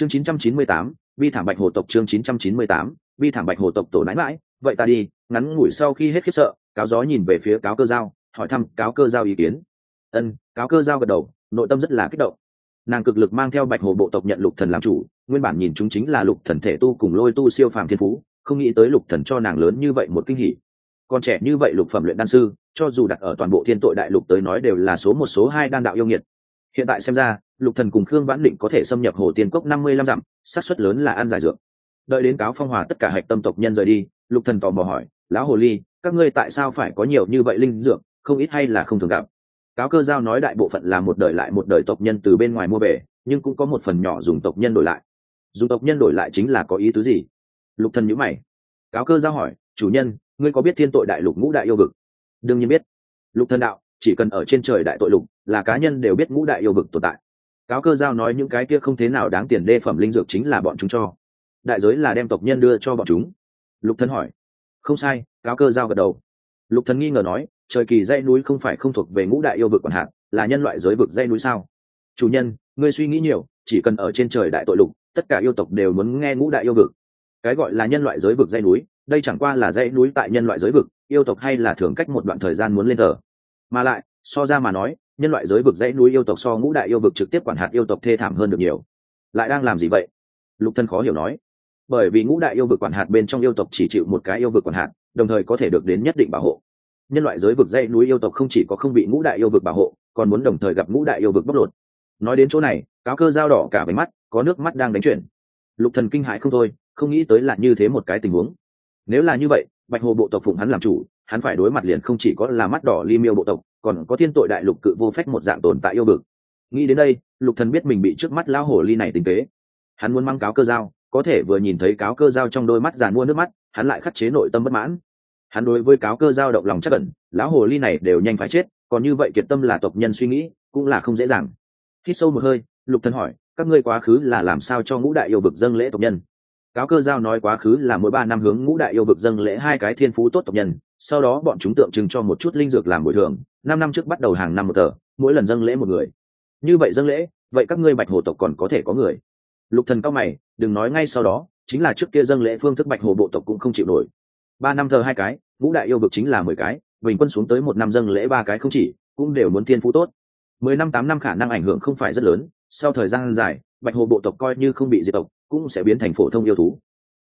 chương 998, vi thảm bạch hồ tộc chương 998, vi thảm bạch hồ tộc tổ nãi mãi vậy ta đi ngắn ngủi sau khi hết khiếp sợ cáo gió nhìn về phía cáo cơ giao hỏi thăm cáo cơ giao ý kiến. Ân cáo cơ giao gật đầu nội tâm rất là kích động. Nàng cực lực mang theo bạch hồ bộ tộc nhận lục thần làm chủ nguyên bản nhìn chúng chính là lục thần thể tu cùng lôi tu siêu phàm thiên phú không nghĩ tới lục thần cho nàng lớn như vậy một kinh hỉ. Còn trẻ như vậy lục phẩm luyện đan sư cho dù đặt ở toàn bộ thiên tội đại lục tới nói đều là số một số hai đan đạo yêu nghiệt hiện tại xem ra, lục thần cùng khương vãn định có thể xâm nhập hồ tiên cốc năm mươi lăm dặm, xác suất lớn là ăn giải dược. Đợi đến cáo phong hòa tất cả hạch tâm tộc nhân rời đi, lục thần tò mò hỏi, lão hồ ly, các ngươi tại sao phải có nhiều như vậy linh dược, không ít hay là không thường gặp? Cáo cơ giao nói đại bộ phận là một đời lại một đời tộc nhân từ bên ngoài mua về, nhưng cũng có một phần nhỏ dùng tộc nhân đổi lại. Dùng tộc nhân đổi lại chính là có ý tứ gì? Lục thần nhíu mày. Cáo cơ giao hỏi, chủ nhân, ngươi có biết thiên tội đại lục ngũ đại yêu vực? Đương nhiên biết. Lục thần đạo chỉ cần ở trên trời đại tội lục, là cá nhân đều biết ngũ đại yêu vực tồn tại. Cáo cơ giao nói những cái kia không thế nào đáng tiền đê phẩm linh dược chính là bọn chúng cho. Đại giới là đem tộc nhân đưa cho bọn chúng. Lục thần hỏi. Không sai, cáo cơ giao gật đầu. Lục thần nghi ngờ nói, trời kỳ dãy núi không phải không thuộc về ngũ đại yêu vực còn hạn, là nhân loại giới vực dãy núi sao? Chủ nhân, ngươi suy nghĩ nhiều, chỉ cần ở trên trời đại tội lục, tất cả yêu tộc đều muốn nghe ngũ đại yêu vực. Cái gọi là nhân loại giới vực dãy núi, đây chẳng qua là dãy núi tại nhân loại giới vực, yêu tộc hay là thường cách một đoạn thời gian muốn lên thờ mà lại, so ra mà nói, nhân loại giới vực dãy núi yêu tộc so ngũ đại yêu vực trực tiếp quản hạt yêu tộc thê thảm hơn được nhiều. Lại đang làm gì vậy? Lục thân khó hiểu nói. Bởi vì ngũ đại yêu vực quản hạt bên trong yêu tộc chỉ chịu một cái yêu vực quản hạt, đồng thời có thể được đến nhất định bảo hộ. Nhân loại giới vực dãy núi yêu tộc không chỉ có không bị ngũ đại yêu vực bảo hộ, còn muốn đồng thời gặp ngũ đại yêu vực bóc lột. Nói đến chỗ này, cáo cơ dao đỏ cả váy mắt, có nước mắt đang đánh chuyển. Lục thần kinh hãi không thôi, không nghĩ tới là như thế một cái tình huống. Nếu là như vậy, bạch hồ bộ tộc phụng hắn làm chủ hắn phải đối mặt liền không chỉ có là mắt đỏ ly miêu bộ tộc, còn có thiên tội đại lục cự vô phép một dạng tồn tại yêu bực. nghĩ đến đây, lục thần biết mình bị trước mắt lão hồ ly này tình kế. Hắn muốn mang cáo cơ dao có thể vừa nhìn thấy cáo cơ dao trong đôi mắt giàn mua nước mắt, hắn lại khắc chế nội tâm bất mãn. Hắn đối với cáo cơ dao động lòng chắc cẩn lão hồ ly này đều nhanh phải chết, còn như vậy kiệt tâm là tộc nhân suy nghĩ, cũng là không dễ dàng. Hít sâu một hơi, lục thần hỏi, các ngươi quá khứ là làm sao cho ngũ đại yêu vực dâng lễ tộc nhân? Cáo cơ giao nói quá khứ là mỗi ba năm hướng ngũ đại yêu vực dâng lễ hai cái thiên phú tốt tộc nhân, sau đó bọn chúng tượng trưng cho một chút linh dược làm bồi thường, năm năm trước bắt đầu hàng năm một tờ, mỗi lần dâng lễ một người. Như vậy dâng lễ, vậy các ngươi bạch hồ tộc còn có thể có người? Lục thần cao mày, đừng nói ngay sau đó, chính là trước kia dâng lễ phương thức bạch hồ bộ tộc cũng không chịu nổi. Ba năm thờ hai cái, ngũ đại yêu vực chính là mười cái, bình quân xuống tới một năm dâng lễ ba cái không chỉ, cũng đều muốn thiên phú tốt. Mười năm tám năm khả năng ảnh hưởng không phải rất lớn, sau thời gian dài, bạch hồ bộ tộc coi như không bị diệt tộc cũng sẽ biến thành phổ thông yêu thú.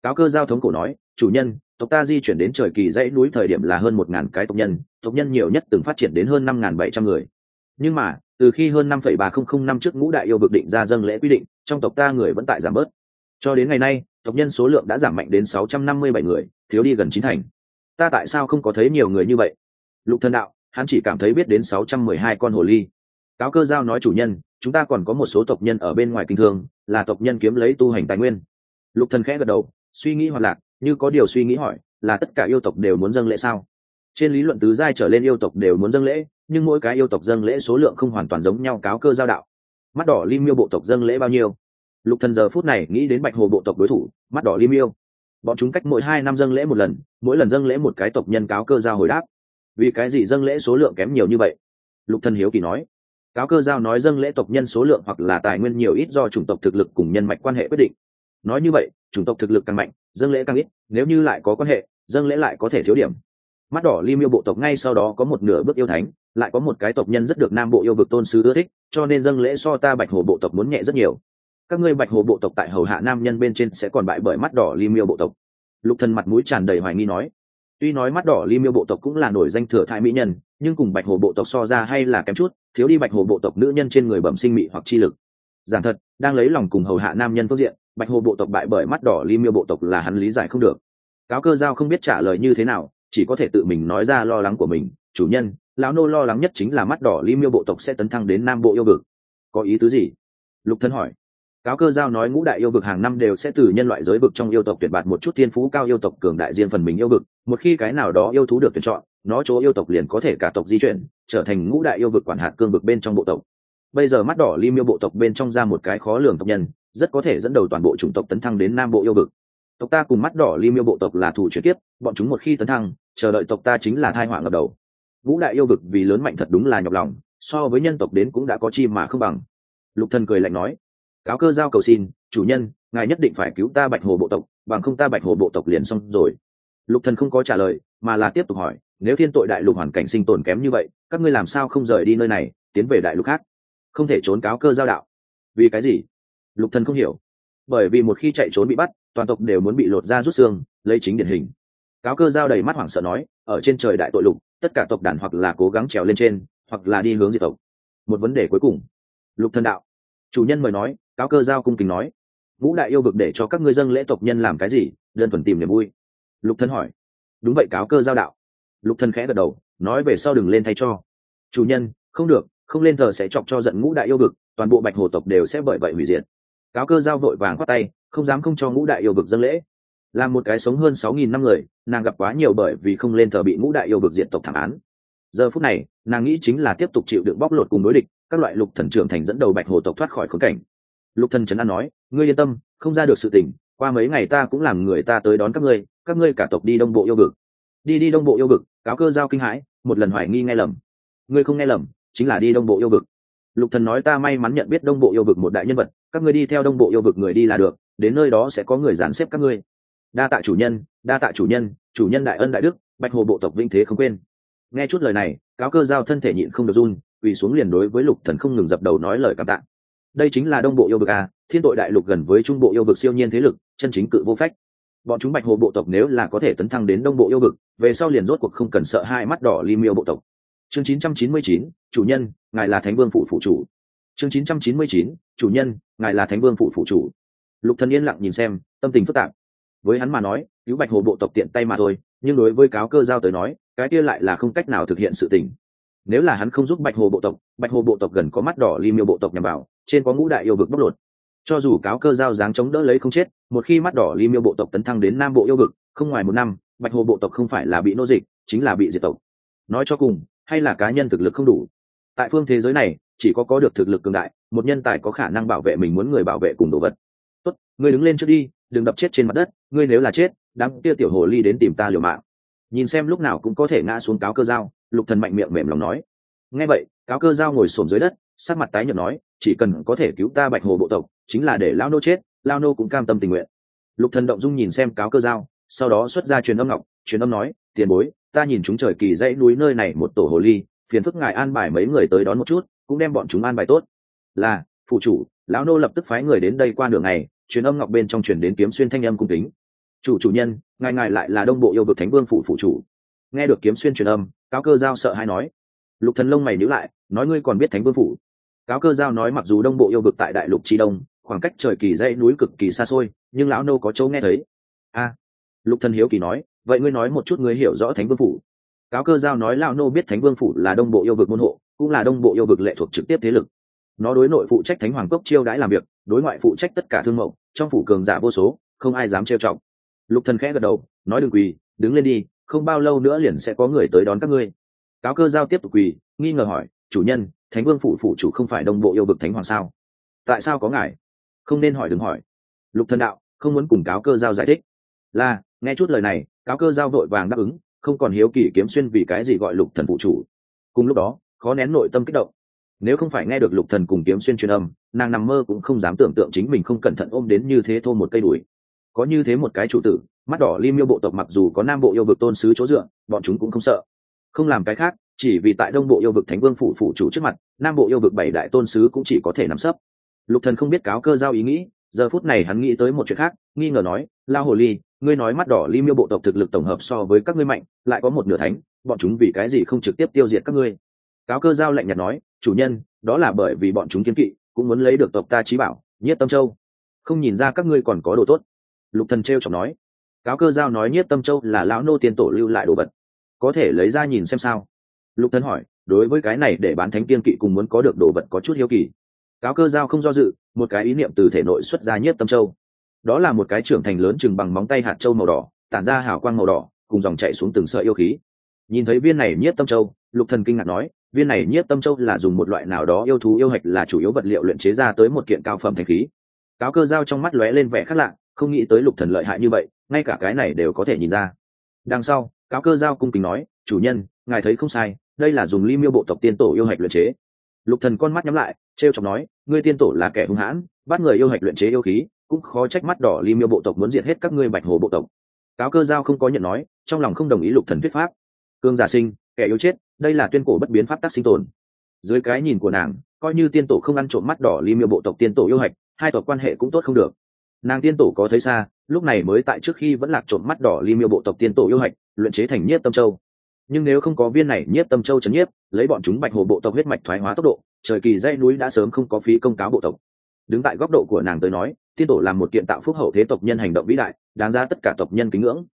Cáo cơ giao thống cổ nói, chủ nhân, tộc ta di chuyển đến trời kỳ dãy núi thời điểm là hơn một ngàn cái tộc nhân tộc nhân nhiều nhất từng phát triển đến hơn năm ngàn bảy trăm người. Nhưng mà, từ khi hơn năm phẩy ba không không năm trước ngũ đại yêu vực định ra dâng lễ quy định, trong tộc ta người vẫn tại giảm bớt. Cho đến ngày nay, tộc nhân số lượng đã giảm mạnh đến sáu trăm năm mươi bảy người, thiếu đi gần chín thành. Ta tại sao không có thấy nhiều người như vậy? Lục thần đạo, hắn chỉ cảm thấy biết đến sáu trăm mười hai con hồ ly cáo cơ giao nói chủ nhân, chúng ta còn có một số tộc nhân ở bên ngoài kinh thương, là tộc nhân kiếm lấy tu hành tài nguyên. Lục thần khẽ gật đầu, suy nghĩ hoạt lạc như có điều suy nghĩ hỏi, là tất cả yêu tộc đều muốn dâng lễ sao? Trên lý luận tứ giai trở lên yêu tộc đều muốn dâng lễ, nhưng mỗi cái yêu tộc dâng lễ số lượng không hoàn toàn giống nhau cáo cơ giao đạo. Mắt đỏ lim miêu bộ tộc dâng lễ bao nhiêu? Lục thần giờ phút này nghĩ đến bạch hồ bộ tộc đối thủ, mắt đỏ lim miêu bọn chúng cách mỗi hai năm dâng lễ một lần, mỗi lần dâng lễ một cái tộc nhân cáo cơ giao hồi đáp. Vì cái gì dâng lễ số lượng kém nhiều như vậy? Lục thần hiếu kỳ nói cáo cơ giao nói dâng lễ tộc nhân số lượng hoặc là tài nguyên nhiều ít do chủng tộc thực lực cùng nhân mạch quan hệ quyết định. Nói như vậy, chủng tộc thực lực càng mạnh, dâng lễ càng ít, nếu như lại có quan hệ, dâng lễ lại có thể thiếu điểm. Mắt đỏ ly miêu bộ tộc ngay sau đó có một nửa bước yêu thánh, lại có một cái tộc nhân rất được nam bộ yêu vực tôn sứ ưa thích, cho nên dâng lễ so ta bạch hồ bộ tộc muốn nhẹ rất nhiều. Các ngươi bạch hồ bộ tộc tại hầu hạ nam nhân bên trên sẽ còn bại bởi mắt đỏ ly miêu bộ tộc. Lục thần mặt mũi tràn đầy hoài nghi nói. Tuy nói mắt đỏ ly miêu bộ tộc cũng là nổi danh thừa thai mỹ nhân nhưng cùng bạch hồ bộ tộc so ra hay là kém chút, thiếu đi bạch hồ bộ tộc nữ nhân trên người bẩm sinh mị hoặc chi lực. Giản thật, đang lấy lòng cùng hầu hạ nam nhân phương diện, bạch hồ bộ tộc bại bởi mắt đỏ ly miêu bộ tộc là hắn lý giải không được. Cáo cơ giao không biết trả lời như thế nào, chỉ có thể tự mình nói ra lo lắng của mình. Chủ nhân, lão nô lo lắng nhất chính là mắt đỏ ly miêu bộ tộc sẽ tấn thăng đến nam bộ yêu vực. Có ý tứ gì? Lục thân hỏi. Cáo cơ giao nói ngũ đại yêu vực hàng năm đều sẽ từ nhân loại giới vực trong yêu tộc tuyển bạt một chút thiên phú cao yêu tộc cường đại riêng phần mình yêu vực. Một khi cái nào đó yêu thú được tuyển chọn nó chỗ yêu tộc liền có thể cả tộc di chuyển trở thành ngũ đại yêu vực quản hạt cương vực bên trong bộ tộc. Bây giờ mắt đỏ ly miêu bộ tộc bên trong ra một cái khó lường tộc nhân rất có thể dẫn đầu toàn bộ chủng tộc tấn thăng đến nam bộ yêu vực. Tộc ta cùng mắt đỏ ly miêu bộ tộc là thủ chuyển kiếp, bọn chúng một khi tấn thăng chờ đợi tộc ta chính là thai họa ngập đầu. Ngũ đại yêu vực vì lớn mạnh thật đúng là nhọc lòng so với nhân tộc đến cũng đã có chi mà không bằng. Lục thần cười lạnh nói cáo cơ giao cầu xin chủ nhân ngài nhất định phải cứu ta bạch hồ bộ tộc bằng không ta bạch hồ bộ tộc liền xong rồi. Lục thần không có trả lời mà là tiếp tục hỏi nếu thiên tội đại lục hoàn cảnh sinh tồn kém như vậy, các ngươi làm sao không rời đi nơi này, tiến về đại lục khác? Không thể trốn cáo cơ giao đạo. Vì cái gì? Lục thần không hiểu. Bởi vì một khi chạy trốn bị bắt, toàn tộc đều muốn bị lột ra rút xương, lấy chính điển hình. Cáo cơ giao đầy mắt hoảng sợ nói, ở trên trời đại tội lục, tất cả tộc đàn hoặc là cố gắng trèo lên trên, hoặc là đi hướng diệt tộc. Một vấn đề cuối cùng. Lục thần đạo. Chủ nhân mời nói, cáo cơ giao cung kính nói. Vũ đại yêu vực để cho các ngươi dân lễ tộc nhân làm cái gì? Đơn thuần tìm niềm vui. Lục thần hỏi. Đúng vậy, cáo cơ giao đạo lục thần khẽ gật đầu, nói về sau đừng lên thay cho. Chủ nhân, không được, không lên thờ sẽ chọc cho giận ngũ đại yêu vực, toàn bộ bạch hồ tộc đều sẽ bởi vậy hủy diệt. Cáo cơ giao vội vàng khoát tay, không dám không cho ngũ đại yêu vực dâng lễ. Là một cái sống hơn sáu nghìn năm người, nàng gặp quá nhiều bởi vì không lên thờ bị ngũ đại yêu vực diện tộc thảm án. Giờ phút này, nàng nghĩ chính là tiếp tục chịu đựng bóc lột cùng đối địch, các loại lục thần trưởng thành dẫn đầu bạch hồ tộc thoát khỏi khốn cảnh. Lục thần trấn an nói, ngươi yên tâm, không ra được sự tình, qua mấy ngày ta cũng làm người ta tới đón các ngươi các ngươi cả tộc đi đông bộ yêu vực. Đi đi đông bộ yêu vực cáo cơ giao kinh hãi, một lần hoài nghi nghe lầm. Ngươi không nghe lầm, chính là đi đông bộ yêu vực. Lục thần nói ta may mắn nhận biết đông bộ yêu vực một đại nhân vật, các ngươi đi theo đông bộ yêu vực người đi là được, đến nơi đó sẽ có người dàn xếp các ngươi. Đa tạ chủ nhân, đa tạ chủ nhân chủ nhân đại ân đại đức, bạch hồ bộ tộc vinh thế không quên. Nghe chút lời này, cáo cơ giao thân thể nhịn không được run, quỳ xuống liền đối với lục thần không ngừng dập đầu nói lời cảm tạ. Đây chính là đông bộ yêu vực à? thiên tội đại lục gần với trung bộ yêu vực siêu nhiên thế lực, chân chính cự vô phách bọn chúng bạch hồ bộ tộc nếu là có thể tấn thăng đến đông bộ yêu vực về sau liền rốt cuộc không cần sợ hai mắt đỏ li miêu bộ tộc. Chương 999, chủ nhân ngài là thánh vương phụ phụ chủ. Chương 999, chủ nhân ngài là thánh vương phụ phụ chủ. Lục thần yên lặng nhìn xem tâm tình phức tạp. Với hắn mà nói cứu bạch hồ bộ tộc tiện tay mà thôi nhưng đối với cáo cơ giao tới nói cái kia lại là không cách nào thực hiện sự tình. Nếu là hắn không giúp bạch hồ bộ tộc bạch hồ bộ tộc gần có mắt đỏ li miêu bộ tộc nhằm vào trên có ngũ đại yêu vực bóc lột cho dù cáo cơ giao dáng chống đỡ lấy không chết, một khi mắt đỏ ly miêu bộ tộc tấn thăng đến nam bộ yêu vực, không ngoài một năm, bạch hồ bộ tộc không phải là bị nô dịch, chính là bị diệt tộc. Nói cho cùng, hay là cá nhân thực lực không đủ. Tại phương thế giới này, chỉ có có được thực lực cường đại, một nhân tài có khả năng bảo vệ mình muốn người bảo vệ cùng đồ vật. Tốt, ngươi đứng lên trước đi, đừng đập chết trên mặt đất, ngươi nếu là chết, đám kia tiểu hồ ly đến tìm ta liều mạng. Nhìn xem lúc nào cũng có thể ngã xuống cáo cơ dao lục thần mạnh miệng mềm lòng nói. Nghe vậy cáo cơ giao ngồi xổm dưới đất sắc mặt tái nhợt nói chỉ cần có thể cứu ta bạch hồ bộ tộc chính là để lao nô chết lao nô cũng cam tâm tình nguyện. Lục thần động dung nhìn xem cáo cơ giao, sau đó xuất ra truyền âm ngọc truyền âm nói tiền bối ta nhìn chúng trời kỳ dãy núi nơi này một tổ hồ ly phiền phức ngài an bài mấy người tới đón một chút cũng đem bọn chúng an bài tốt. Là phụ chủ lão nô lập tức phái người đến đây qua đường này truyền âm ngọc bên trong truyền đến kiếm xuyên thanh âm cung kính. Chủ chủ nhân ngài ngài lại là đông bộ yêu vực thánh vương phụ phụ chủ. Nghe được kiếm xuyên truyền âm cáo cơ giao sợ hay nói. Lục thần lông mày nhíu lại nói ngươi còn biết thánh vương phủ. Cáo cơ giao nói mặc dù đông bộ yêu vực tại đại lục tri đông, khoảng cách trời kỳ dãy núi cực kỳ xa xôi, nhưng lão nô có chỗ nghe thấy. A, lục thần hiếu kỳ nói, vậy ngươi nói một chút ngươi hiểu rõ thánh vương phủ. Cáo cơ giao nói lão nô biết thánh vương phủ là đông bộ yêu vực môn hộ, cũng là đông bộ yêu vực lệ thuộc trực tiếp thế lực. Nó đối nội phụ trách thánh hoàng cốc chiêu đãi làm việc, đối ngoại phụ trách tất cả thương mẫu trong phủ cường giả vô số, không ai dám trêu trọng lục thần khẽ gật đầu, nói đừng quỳ, đứng lên đi, không bao lâu nữa liền sẽ có người tới đón các ngươi. Cáo cơ giao tiếp tục quỳ, nghi ngờ hỏi chủ nhân, thánh vương phủ phủ chủ không phải đông bộ yêu vực thánh hoàng sao? Tại sao có ngài? Không nên hỏi đừng hỏi. Lục thần đạo, không muốn cùng cáo cơ giao giải thích. Là, nghe chút lời này, cáo cơ giao vội vàng đáp ứng, không còn hiếu kỳ kiếm xuyên vì cái gì gọi lục thần phụ chủ. Cùng lúc đó, khó nén nội tâm kích động. Nếu không phải nghe được lục thần cùng kiếm xuyên truyền âm, nàng nằm mơ cũng không dám tưởng tượng chính mình không cẩn thận ôm đến như thế thô một cây đuổi. có như thế một cái chủ tử, mắt đỏ lim yêu bộ tộc mặc dù có nam bộ yêu vực tôn sứ chỗ dựa, bọn chúng cũng không sợ. Không làm cái khác chỉ vì tại đông bộ yêu vực thánh vương phủ phủ chủ trước mặt, nam bộ yêu vực bảy đại tôn sứ cũng chỉ có thể nắm sấp. Lục thần không biết cáo cơ giao ý nghĩ, giờ phút này hắn nghĩ tới một chuyện khác, nghi ngờ nói, lao hồ ly, ngươi nói mắt đỏ ly miêu bộ tộc thực lực tổng hợp so với các ngươi mạnh, lại có một nửa thánh, bọn chúng vì cái gì không trực tiếp tiêu diệt các ngươi? Cáo cơ giao lạnh nhạt nói, chủ nhân, đó là bởi vì bọn chúng kiến kỵ, cũng muốn lấy được tộc ta trí bảo, nhiếp tâm châu. Không nhìn ra các ngươi còn có đồ tốt. Lục thần treo chọc nói. Cáo cơ giao nói nhiếp tâm châu là lão nô tiên tổ lưu lại đồ vật. Có thể lấy ra nhìn xem sao lục thần hỏi, đối với cái này để bán thánh Tiên kỵ cùng muốn có được đồ vật có chút hiếu kỳ. Cáo cơ giao không do dự, một cái ý niệm từ thể nội xuất ra nhiếp tâm châu. Đó là một cái trưởng thành lớn chừng bằng móng tay hạt châu màu đỏ, tản ra hào quang màu đỏ, cùng dòng chạy xuống từng sợi yêu khí. Nhìn thấy viên này nhiếp tâm châu, lục thần kinh ngạc nói, viên này nhiếp tâm châu là dùng một loại nào đó yêu thú yêu hạch là chủ yếu vật liệu luyện chế ra tới một kiện cao phẩm thành khí. Cáo cơ Giao trong mắt lóe lên vẻ khác lạ, không nghĩ tới lục thần lợi hại như vậy, ngay cả cái này đều có thể nhìn ra. Đằng sau, cáo cơ giao cung kính nói, chủ nhân, ngài thấy không sai đây là dùng ly miêu bộ tộc tiên tổ yêu hạch luyện chế. Lục thần con mắt nhắm lại treo chọc nói, ngươi tiên tổ là kẻ hung hãn, bắt người yêu hạch luyện chế yêu khí, cũng khó trách mắt đỏ ly miêu bộ tộc muốn diệt hết các ngươi bạch hồ bộ tộc. Cáo cơ giao không có nhận nói, trong lòng không đồng ý lục thần thuyết pháp. Cương giả sinh, kẻ yếu chết, đây là tuyên cổ bất biến pháp tắc sinh tồn. Dưới cái nhìn của nàng, coi như tiên tổ không ăn trộm mắt đỏ ly miêu bộ tộc tiên tổ yêu hạch, hai tộc quan hệ cũng tốt không được. Nàng tiên tổ có thấy xa, lúc này mới tại trước khi vẫn lạc trộm mắt đỏ ly miêu bộ tộc tiên tổ yêu hạch, luyện chế thành nhiếp tâm châu nhưng nếu không có viên này nhiếp tâm châu chấn nhiếp, lấy bọn chúng bạch hồ bộ tộc huyết mạch thoái hóa tốc độ, trời kỳ dãy núi đã sớm không có phí công cáo bộ tộc. Đứng tại góc độ của nàng tới nói, tiên tổ làm một kiện tạo phúc hậu thế tộc nhân hành động vĩ đại, đáng ra tất cả tộc nhân kính ngưỡng.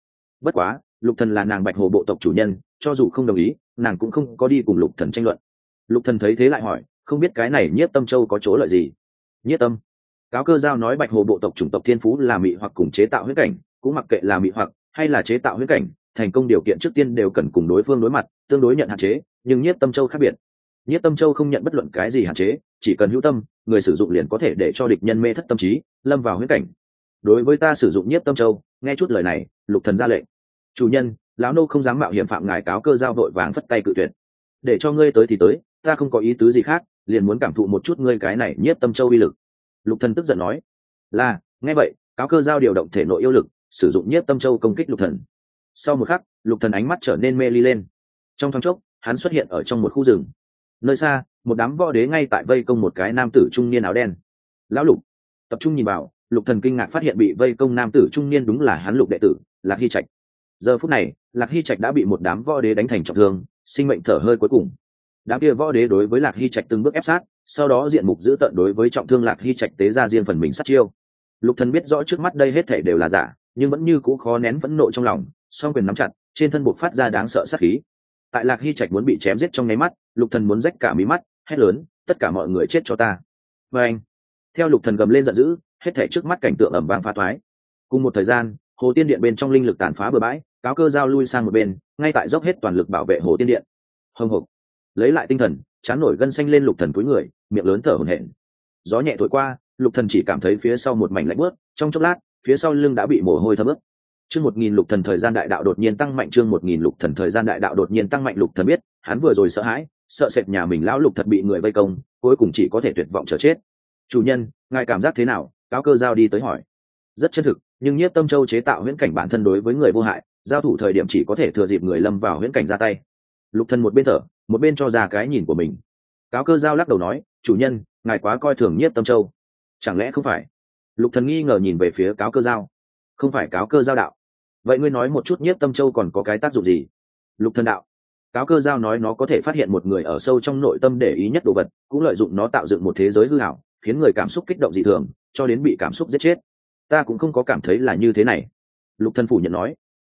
Bất quá, lục thần là nàng bạch hồ bộ tộc chủ nhân, cho dù không đồng ý, nàng cũng không có đi cùng lục thần tranh luận. Lục thần thấy thế lại hỏi, không biết cái này nhiếp tâm châu có chỗ lợi gì? Nhiếp tâm. Cáo cơ giao nói bạch hồ bộ tộc chủng tộc thiên phú là mị hoặc cùng chế tạo huyết cảnh, cũng mặc kệ là mị hoặc hay là chế tạo huyết cảnh thành công điều kiện trước tiên đều cần cùng đối phương đối mặt, tương đối nhận hạn chế, nhưng nhiếp tâm châu khác biệt. Nhiếp tâm châu không nhận bất luận cái gì hạn chế, chỉ cần hữu tâm, người sử dụng liền có thể để cho địch nhân mê thất tâm trí, lâm vào huyết cảnh. Đối với ta sử dụng nhiếp tâm châu, nghe chút lời này, lục thần ra lệnh. Chủ nhân, lão nô không dám mạo hiểm phạm ngài cáo cơ giao vội vàng phất tay cự tuyệt. Để cho ngươi tới thì tới, ta không có ý tứ gì khác, liền muốn cảm thụ một chút ngươi cái này nhiếp tâm châu uy lực. Lục thần tức giận nói, là, nghe vậy, cáo cơ giao điều động thể nội yêu lực, sử dụng nhiếp tâm châu công kích lục thần sau một khắc, lục thần ánh mắt trở nên mê ly lên. Trong thoáng chốc, hắn xuất hiện ở trong một khu rừng. Nơi xa, một đám võ đế ngay tại vây công một cái nam tử trung niên áo đen. Lão lục. Tập trung nhìn vào, lục thần kinh ngạc phát hiện bị vây công nam tử trung niên đúng là hắn lục đệ tử, lạc hy trạch. Giờ phút này, lạc hy trạch đã bị một đám võ đế đánh thành trọng thương, sinh mệnh thở hơi cuối cùng. Đám kia võ đế đối với lạc hy trạch từng bước ép sát, sau đó diện mục giữ tận đối với trọng thương lạc hy trạch tế ra riêng phần mình sát chiêu. Lục thần biết rõ trước mắt đây hết thể đều là giả, nhưng vẫn như cũ khó nén phẫn nộ trong lòng song quyền nắm chặt, trên thân buộc phát ra đáng sợ sát khí. Tại lạc hy trạch muốn bị chém giết trong nháy mắt, lục thần muốn rách cả mí mắt, hét lớn, tất cả mọi người chết cho ta. Và anh theo lục thần gầm lên giận dữ, hết thảy trước mắt cảnh tượng ẩm vang phá thoái cùng một thời gian, hồ tiên điện bên trong linh lực tàn phá bừa bãi, cáo cơ giao lui sang một bên, ngay tại dốc hết toàn lực bảo vệ hồ tiên điện. Hồng hộc lấy lại tinh thần, chán nổi gân xanh lên lục thần túi người, miệng lớn thở hổn hển. Gió nhẹ thổi qua, lục thần chỉ cảm thấy phía sau một mảnh lạnh bớt trong chốc lát, phía sau lưng đã bị mồ hôi thấm ướt chương một nghìn lục thần thời gian đại đạo đột nhiên tăng mạnh, chương một nghìn lục thần thời gian đại đạo đột nhiên tăng mạnh, lục thần biết, hắn vừa rồi sợ hãi, sợ sệt nhà mình lão lục thật bị người vây công, cuối cùng chỉ có thể tuyệt vọng chờ chết. Chủ nhân, ngài cảm giác thế nào? Cáo cơ giao đi tới hỏi. Rất chân thực, nhưng nhiếp tâm châu chế tạo huyễn cảnh bản thân đối với người vô hại, giao thủ thời điểm chỉ có thể thừa dịp người lâm vào huyễn cảnh ra tay. Lục thần một bên thở, một bên cho ra cái nhìn của mình. Cáo cơ giao lắc đầu nói, chủ nhân, ngài quá coi thường nhiếp tâm châu. Chẳng lẽ không phải? Lục thần nghi ngờ nhìn về phía cáo cơ giao không phải cáo cơ giao đạo. Vậy ngươi nói một chút nhiếp tâm châu còn có cái tác dụng gì? Lục thần đạo. Cáo cơ giao nói nó có thể phát hiện một người ở sâu trong nội tâm để ý nhất đồ vật, cũng lợi dụng nó tạo dựng một thế giới hư hảo khiến người cảm xúc kích động dị thường, cho đến bị cảm xúc giết chết. Ta cũng không có cảm thấy là như thế này. Lục thần phủ nhận nói.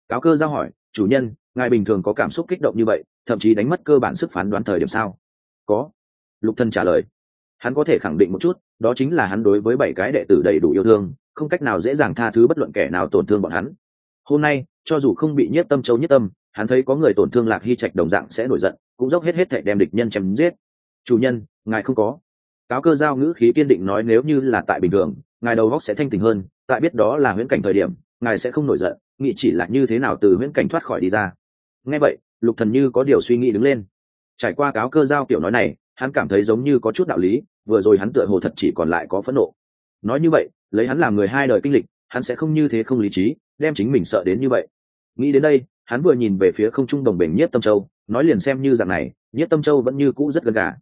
Cáo cơ giao hỏi, chủ nhân, ngài bình thường có cảm xúc kích động như vậy, thậm chí đánh mất cơ bản sức phán đoán thời điểm sao? Có. Lục thần trả lời. Hắn có thể khẳng định một chút, đó chính là hắn đối với bảy cái đệ tử đầy đủ yêu thương không cách nào dễ dàng tha thứ bất luận kẻ nào tổn thương bọn hắn. Hôm nay, cho dù không bị nhiếp tâm châu nhiếp tâm, hắn thấy có người tổn thương lạc hy trạch đồng dạng sẽ nổi giận, cũng dốc hết hết thể đem địch nhân chém giết. Chủ nhân, ngài không có. Cáo cơ giao ngữ khí kiên định nói, nếu như là tại bình thường, ngài đầu góc sẽ thanh tình hơn, tại biết đó là huyễn cảnh thời điểm, ngài sẽ không nổi giận, nghĩ chỉ là như thế nào từ huyễn cảnh thoát khỏi đi ra. Nghe vậy, lục thần như có điều suy nghĩ đứng lên. Trải qua cáo cơ giao kiểu nói này, hắn cảm thấy giống như có chút đạo lý, vừa rồi hắn tựa hồ thật chỉ còn lại có phẫn nộ nói như vậy, lấy hắn làm người hai đời kinh lịch, hắn sẽ không như thế không lý trí, đem chính mình sợ đến như vậy. Nghĩ đến đây, hắn vừa nhìn về phía không trung đồng bình nhiếp tâm châu, nói liền xem như dạng này, nhiếp tâm châu vẫn như cũ rất gần gà.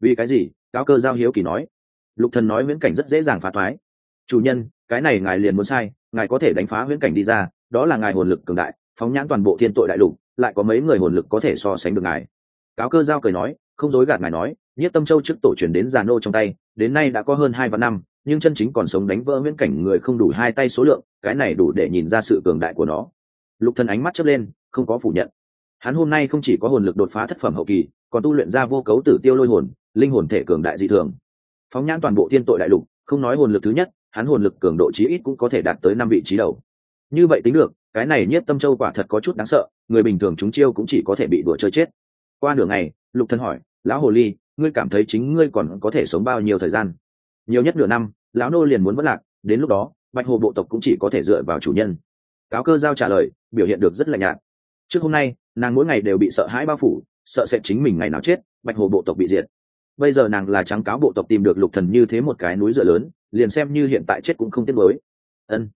Vì cái gì? Cáo cơ giao hiếu kỳ nói. Lục thần nói viễn cảnh rất dễ dàng phá thoái. Chủ nhân, cái này ngài liền muốn sai, ngài có thể đánh phá viễn cảnh đi ra, đó là ngài hồn lực cường đại, phóng nhãn toàn bộ thiên tội đại lục, lại có mấy người hồn lực có thể so sánh được ngài. Cáo cơ giao cười nói, không dối gạt ngài nói nhất tâm châu trước tổ truyền đến già nô trong tay, đến nay đã có hơn hai vạn năm nhưng chân chính còn sống đánh vỡ viễn cảnh người không đủ hai tay số lượng, cái này đủ để nhìn ra sự cường đại của nó. Lục thần ánh mắt chớp lên, không có phủ nhận. Hắn hôm nay không chỉ có hồn lực đột phá thất phẩm hậu kỳ, còn tu luyện ra vô cấu tử tiêu lôi hồn, linh hồn thể cường đại dị thường. Phóng nhãn toàn bộ thiên tội đại lục, không nói hồn lực thứ nhất, hắn hồn lực cường độ chí ít cũng có thể đạt tới năm vị trí đầu. Như vậy tính được, cái này nhất tâm châu quả thật có chút đáng sợ, người bình thường chúng chiêu cũng chỉ có thể bị đùa chơi chết. Qua nửa ngày, lục thần hỏi, lão hồ ly, ngươi cảm thấy chính ngươi còn có thể sống bao nhiêu thời gian? Nhiều nhất nửa năm, lão nô liền muốn vất lạc, đến lúc đó, bạch hồ bộ tộc cũng chỉ có thể dựa vào chủ nhân. Cáo cơ giao trả lời, biểu hiện được rất lạnh nhạt. Trước hôm nay, nàng mỗi ngày đều bị sợ hãi bao phủ, sợ sẽ chính mình ngày nào chết, bạch hồ bộ tộc bị diệt. Bây giờ nàng là trắng cáo bộ tộc tìm được lục thần như thế một cái núi dựa lớn, liền xem như hiện tại chết cũng không tiếc mới ân.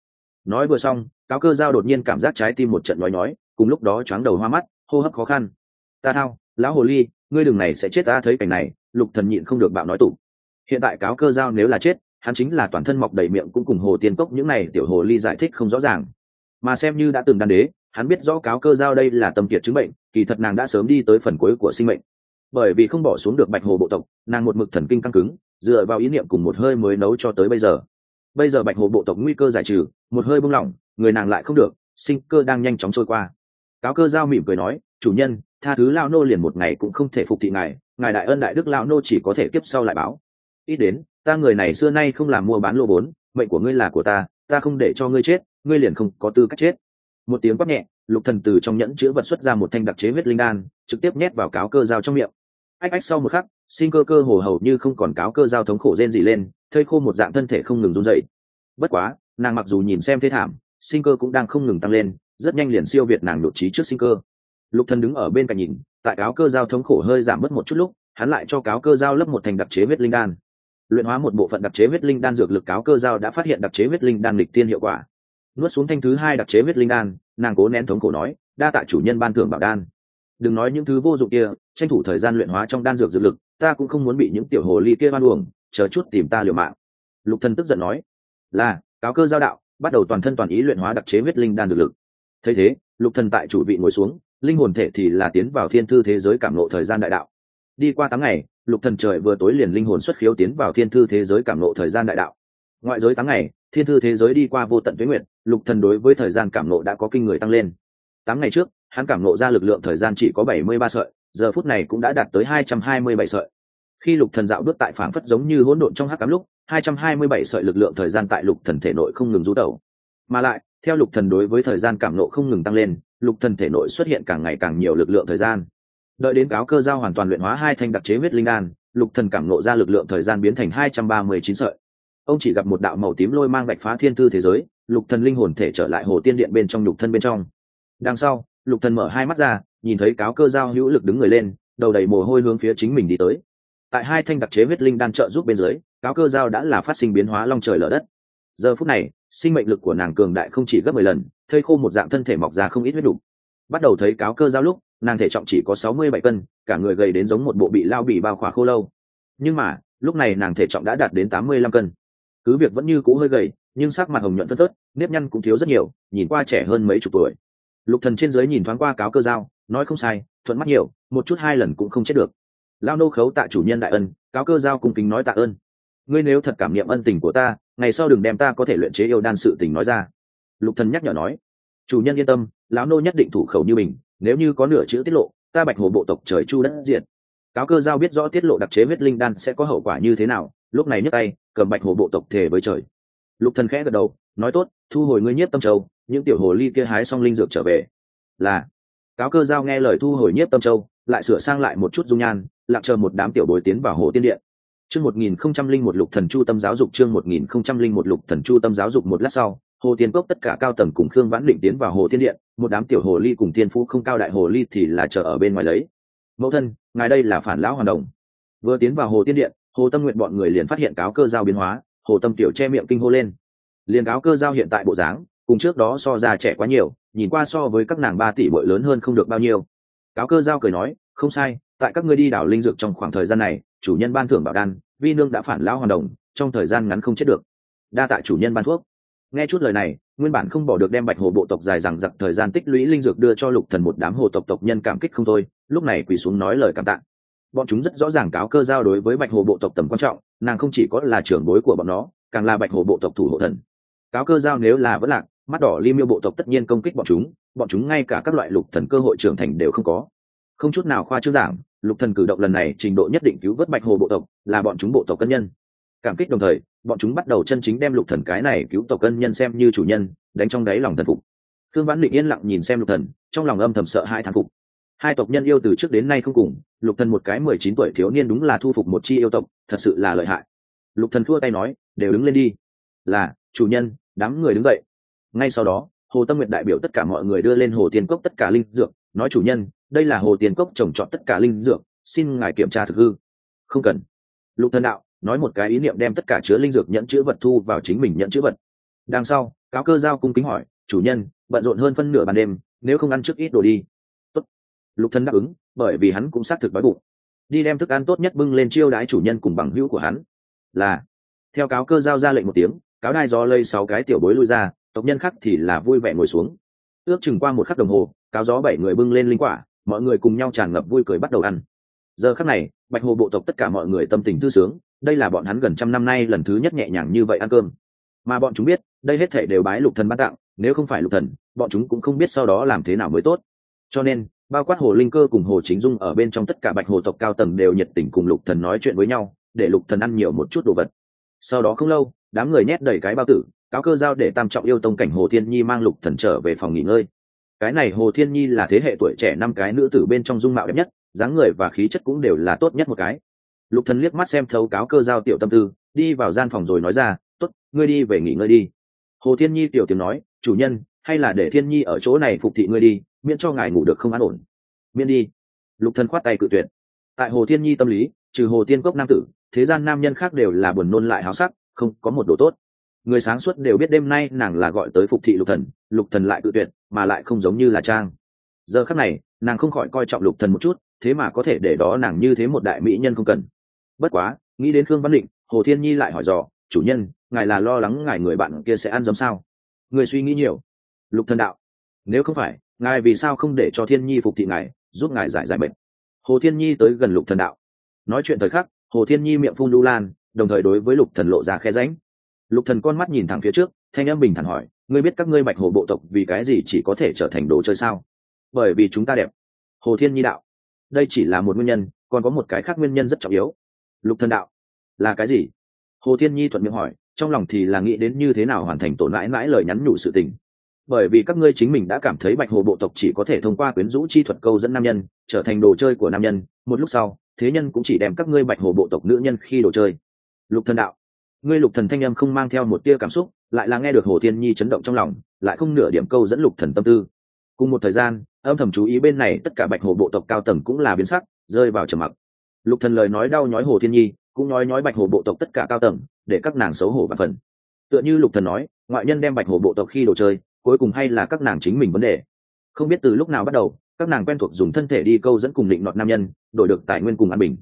Nói vừa xong, cáo cơ giao đột nhiên cảm giác trái tim một trận nói nói cùng lúc đó choáng đầu hoa mắt, hô hấp khó khăn. Ta thao, lão hồ ly, ngươi đường này sẽ chết ta thấy cảnh này, lục thần nhịn không được bạo nói tủ hiện tại cáo cơ giao nếu là chết, hắn chính là toàn thân mọc đầy miệng cũng cùng hồ tiên cốc những này tiểu hồ ly giải thích không rõ ràng. Mà xem như đã từng đan đế, hắn biết rõ cáo cơ giao đây là tâm kiệt chứng bệnh, kỳ thật nàng đã sớm đi tới phần cuối của sinh mệnh. Bởi vì không bỏ xuống được bạch hồ bộ tộc, nàng một mực thần kinh căng cứng, dựa vào ý niệm cùng một hơi mới nấu cho tới bây giờ. Bây giờ bạch hồ bộ tộc nguy cơ giải trừ, một hơi buông lỏng, người nàng lại không được, sinh cơ đang nhanh chóng trôi qua. Cáo cơ giao mỉm cười nói, chủ nhân, tha thứ lao nô liền một ngày cũng không thể phục thị ngài ngài đại ân đại đức lao nô chỉ có thể kiếp sau lại báo ít đến ta người này xưa nay không làm mua bán lô bốn, mệnh của ngươi là của ta ta không để cho ngươi chết ngươi liền không có tư cách chết. Một tiếng quát nhẹ lục thần từ trong nhẫn chứa vật xuất ra một thanh đặc chế huyết linh đan trực tiếp nhét vào cáo cơ dao trong miệng. Ách ách sau một khắc sinh cơ cơ hồ hầu như không còn cáo cơ dao thống khổ rên gì lên thơi khô một dạng thân thể không ngừng run dậy bất quá nàng mặc dù nhìn xem thế thảm sinh cơ cũng đang không ngừng tăng lên rất nhanh liền siêu việt nàng nội trí trước sinh cơ. Lục thần đứng ở bên cạnh nhìn tại cáo cơ dao thống khổ hơi giảm mất một chút lúc hắn lại cho cáo cơ dao lấp một thành đặc chế huyết linh đan luyện hóa một bộ phận đặc chế huyết linh đan dược lực cáo cơ giao đã phát hiện đặc chế huyết linh đan lịch tiên hiệu quả. Nuốt xuống thanh thứ hai đặc chế huyết linh đan, nàng cố nén thống cổ nói, đa tạ chủ nhân ban thưởng bảo đan. Đừng nói những thứ vô dụng kia, tranh thủ thời gian luyện hóa trong đan dược dược lực, ta cũng không muốn bị những tiểu hồ ly kia ban uổng, chờ chút tìm ta liều mạng. Lục thần tức giận nói, là, cáo cơ giao đạo, bắt đầu toàn thân toàn ý luyện hóa đặc chế huyết linh đan dược lực. Thấy thế, lục thần tại chủ vị ngồi xuống, linh hồn thể thì là tiến vào thiên thư thế giới cảm ngộ thời gian đại đạo. Đi qua tám ngày lục thần trời vừa tối liền linh hồn xuất khiếu tiến vào thiên thư thế giới cảm nộ thời gian đại đạo. Ngoại giới tám ngày, thiên thư thế giới đi qua vô tận tuế nguyện lục thần đối với thời gian cảm nộ đã có kinh người tăng lên. Tám ngày trước, hắn cảm nộ ra lực lượng thời gian chỉ có bảy mươi ba sợi, giờ phút này cũng đã đạt tới hai trăm hai mươi bảy sợi. Khi lục thần dạo bước tại phảng phất giống như hỗn độn trong hắc cám lúc, hai trăm hai mươi bảy sợi lực lượng thời gian tại lục thần thể nội không ngừng rú đầu. mà lại, theo lục thần đối với thời gian cảm nộ không ngừng tăng lên, lục thần thể nội xuất hiện càng ngày càng nhiều lực lượng thời gian đợi đến cáo cơ giao hoàn toàn luyện hóa hai thanh đặc chế huyết linh đan, lục thần cảm nộ ra lực lượng thời gian biến thành hai trăm ba mươi chín sợi. Ông chỉ gặp một đạo màu tím lôi mang bạch phá thiên tư thế giới, lục thần linh hồn thể trở lại hồ tiên điện bên trong lục thân bên trong. Đằng sau, lục thần mở hai mắt ra, nhìn thấy cáo cơ giao hữu lực đứng người lên, đầu đầy mồ hôi hướng phía chính mình đi tới. Tại hai thanh đặc chế huyết linh đan trợ giúp bên dưới, cáo cơ giao đã là phát sinh biến hóa long trời lở đất. Giờ phút này, sinh mệnh lực của nàng cường đại không chỉ gấp mười lần, thây khô một dạng thân thể mọc ra không ít huyết đủ. bắt đầu thấy cáo cơ giao lúc nàng thể trọng chỉ có sáu mươi bảy cân, cả người gầy đến giống một bộ bị lao bị bao khỏa khô lâu. Nhưng mà, lúc này nàng thể trọng đã đạt đến tám mươi lăm cân. Cứ việc vẫn như cũ hơi gầy, nhưng sắc mặt hồng nhuận phân phớt, nếp nhăn cũng thiếu rất nhiều, nhìn qua trẻ hơn mấy chục tuổi. Lục thần trên dưới nhìn thoáng qua cáo cơ dao nói không sai, thuận mắt nhiều, một chút hai lần cũng không chết được. Lao nô khấu tạ chủ nhân đại ân, cáo cơ giao cung kính nói tạ ơn. Ngươi nếu thật cảm niệm ân tình của ta, ngày sau đừng đem ta có thể luyện chế yêu đan sự tình nói ra. Lục thần nhắc nhở nói. Chủ nhân yên tâm, lão nô nhất định thủ khẩu như mình nếu như có nửa chữ tiết lộ, ta bạch hồ bộ tộc trời chu đất diện cáo cơ giao biết rõ tiết lộ đặc chế huyết linh đan sẽ có hậu quả như thế nào, lúc này nhấc tay, cầm bạch hồ bộ tộc thề với trời. Lục thần khẽ gật đầu, nói tốt, thu hồi ngươi nhiếp tâm châu, những tiểu hồ ly kia hái xong linh dược trở về. Là. Cáo cơ giao nghe lời thu hồi nhiếp tâm châu, lại sửa sang lại một chút dung nhan, lặng chờ một đám tiểu bối tiến vào hồ tiên điện. Chương một nghìn không trăm linh một lục thần chu tâm giáo dục, chương một nghìn không trăm linh một lục thần chu tâm giáo dục một lát sau, hồ tiên cốc tất cả cao tầng cùng khương vãn định tiến vào hồ tiên điện một đám tiểu hồ ly cùng tiên phú không cao đại hồ ly thì là chờ ở bên ngoài lấy. Mẫu thân, ngài đây là phản lão hoàn đồng. Vừa tiến vào hồ tiên điện, hồ tâm nguyện bọn người liền phát hiện cáo cơ giao biến hóa, hồ tâm tiểu che miệng kinh hô lên. Liền cáo cơ giao hiện tại bộ dáng, cùng trước đó so già trẻ quá nhiều, nhìn qua so với các nàng ba tỷ bội lớn hơn không được bao nhiêu. Cáo cơ giao cười nói, không sai, tại các ngươi đi đảo linh dược trong khoảng thời gian này, chủ nhân ban thưởng bảo đan, vi nương đã phản lão hoàn đồng, trong thời gian ngắn không chết được. Đa tại chủ nhân ban thuốc nghe chút lời này, nguyên bản không bỏ được đem bạch hồ bộ tộc dài rằng giặc thời gian tích lũy linh dược đưa cho lục thần một đám hồ tộc tộc nhân cảm kích không thôi, lúc này quỳ xuống nói lời cảm tạ. Bọn chúng rất rõ ràng cáo cơ giao đối với bạch hồ bộ tộc tầm quan trọng, nàng không chỉ có là trưởng bối của bọn nó, càng là bạch hồ bộ tộc thủ hộ thần. Cáo cơ giao nếu là vẫn lạc, mắt đỏ li miêu bộ tộc tất nhiên công kích bọn chúng bọn chúng ngay cả các loại lục thần cơ hội trưởng thành đều không có. Không chút nào khoa trương giảng, lục thần cử động lần này trình độ nhất định cứu vớt bạch hồ bộ tộc, là bọn chúng bộ tộc cân nhân cảm kích đồng thời, bọn chúng bắt đầu chân chính đem lục thần cái này cứu tộc cân nhân xem như chủ nhân, đánh trong đáy lòng thần phục. Thương vãn định yên lặng nhìn xem lục thần, trong lòng âm thầm sợ hai thán phục. Hai tộc nhân yêu từ trước đến nay không cùng, lục thần một cái mười chín tuổi thiếu niên đúng là thu phục một chi yêu tộc, thật sự là lợi hại. Lục thần thua tay nói, đều đứng lên đi. Là, chủ nhân, đám người đứng dậy. Ngay sau đó, hồ tâm nguyện đại biểu tất cả mọi người đưa lên hồ tiên cốc tất cả linh dược, nói, chủ nhân, đây là hồ tiên cốc trồng trọt tất cả linh dược, xin ngài kiểm tra thực hư. Không cần. Lục thần đạo nói một cái ý niệm đem tất cả chứa linh dược nhận chữ vật thu vào chính mình nhận chữ vật. Đằng sau, cáo cơ giao cung kính hỏi, chủ nhân, bận rộn hơn phân nửa ban đêm, nếu không ăn trước ít đồ đi. Tốt. lục thân đáp ứng, bởi vì hắn cũng xác thực đói bụng. Đi đem thức ăn tốt nhất bưng lên chiêu đái chủ nhân cùng bằng hữu của hắn. Là. Theo cáo cơ giao ra lệnh một tiếng, cáo đai gió lây sáu cái tiểu bối lui ra, tộc nhân khác thì là vui vẻ ngồi xuống. Ước chừng qua một khắc đồng hồ, cáo gió bảy người bưng lên linh quả, mọi người cùng nhau tràn ngập vui cười bắt đầu ăn. Giờ khắc này, bạch hồ bộ tộc tất cả mọi người tâm tình thư sướng đây là bọn hắn gần trăm năm nay lần thứ nhất nhẹ nhàng như vậy ăn cơm. Mà bọn chúng biết, đây hết thể đều bái lục thần ban tặng, nếu không phải lục thần, bọn chúng cũng không biết sau đó làm thế nào mới tốt. Cho nên, bao quát hồ linh cơ cùng hồ chính dung ở bên trong tất cả bạch hồ tộc cao tầng đều nhiệt tình cùng lục thần nói chuyện với nhau, để lục thần ăn nhiều một chút đồ vật. Sau đó không lâu, đám người nhét đầy cái bao tử, cáo cơ giao để tam trọng yêu tông cảnh hồ thiên nhi mang lục thần trở về phòng nghỉ ngơi. Cái này hồ thiên nhi là thế hệ tuổi trẻ năm cái nữ tử bên trong dung mạo đẹp nhất, dáng người và khí chất cũng đều là tốt nhất một cái lục thần liếc mắt xem thấu cáo cơ giao tiểu tâm tư, đi vào gian phòng rồi nói ra, tốt, ngươi đi về nghỉ ngơi đi. Hồ thiên nhi tiểu tiếng nói, chủ nhân, hay là để thiên nhi ở chỗ này phục thị ngươi đi, miễn cho ngài ngủ được không an ổn. Miễn đi. Lục thần khoát tay cự tuyệt. Tại hồ thiên nhi tâm lý, trừ hồ tiên cốc nam tử, thế gian nam nhân khác đều là buồn nôn lại háo sắc, không có một đồ tốt. Người sáng suốt đều biết đêm nay nàng là gọi tới phục thị lục thần lục thần lại cự tuyệt, mà lại không giống như là trang. Giờ khắc này, nàng không khỏi coi trọng lục thần một chút, thế mà có thể để đó nàng như thế một đại mỹ nhân không cần bất quá, nghĩ đến khương văn định, hồ thiên nhi lại hỏi dò, chủ nhân, ngài là lo lắng ngài người bạn kia sẽ ăn giống sao? Người suy nghĩ nhiều. Lục thần đạo, nếu không phải, ngài vì sao không để cho thiên nhi phục thị ngài, giúp ngài giải giải bệnh? Hồ thiên nhi tới gần lục thần đạo. Nói chuyện thời khắc, hồ thiên nhi miệng phun lưu lan, đồng thời đối với lục thần lộ ra khe ránh. Lục thần con mắt nhìn thẳng phía trước, thanh âm bình thản hỏi, ngươi biết các ngươi bạch hồ bộ tộc vì cái gì chỉ có thể trở thành đồ chơi sao? Bởi vì chúng ta đẹp. Hồ thiên nhi đạo, đây chỉ là một nguyên nhân, còn có một cái khác nguyên nhân rất trọng yếu lục thần đạo. Là cái gì? Hồ thiên nhi thuận miệng hỏi, trong lòng thì là nghĩ đến như thế nào hoàn thành tổn mãi mãi lời nhắn nhủ sự tình. Bởi vì các ngươi chính mình đã cảm thấy bạch hồ bộ tộc chỉ có thể thông qua quyến rũ chi thuật câu dẫn nam nhân, trở thành đồ chơi của nam nhân, một lúc sau, thế nhân cũng chỉ đem các ngươi bạch hồ bộ tộc nữ nhân khi đồ chơi. Lục thần đạo. Ngươi lục thần thanh âm không mang theo một tia cảm xúc, lại là nghe được hồ thiên nhi chấn động trong lòng, lại không nửa điểm câu dẫn lục thần tâm tư. Cùng một thời gian, âm thầm chú ý bên này tất cả bạch hồ bộ tộc cao tầng cũng là biến sắc, rơi vào trầm mặc lục thần lời nói đau nhói hồ thiên nhi, cũng nói nói bạch hồ bộ tộc tất cả cao tầng, để các nàng xấu hổ và phần. Tựa như lục thần nói, ngoại nhân đem bạch hồ bộ tộc khi đồ chơi, cuối cùng hay là các nàng chính mình vấn đề. Không biết từ lúc nào bắt đầu, các nàng quen thuộc dùng thân thể đi câu dẫn cùng định nọt nam nhân, đổi được tài nguyên cùng an bình.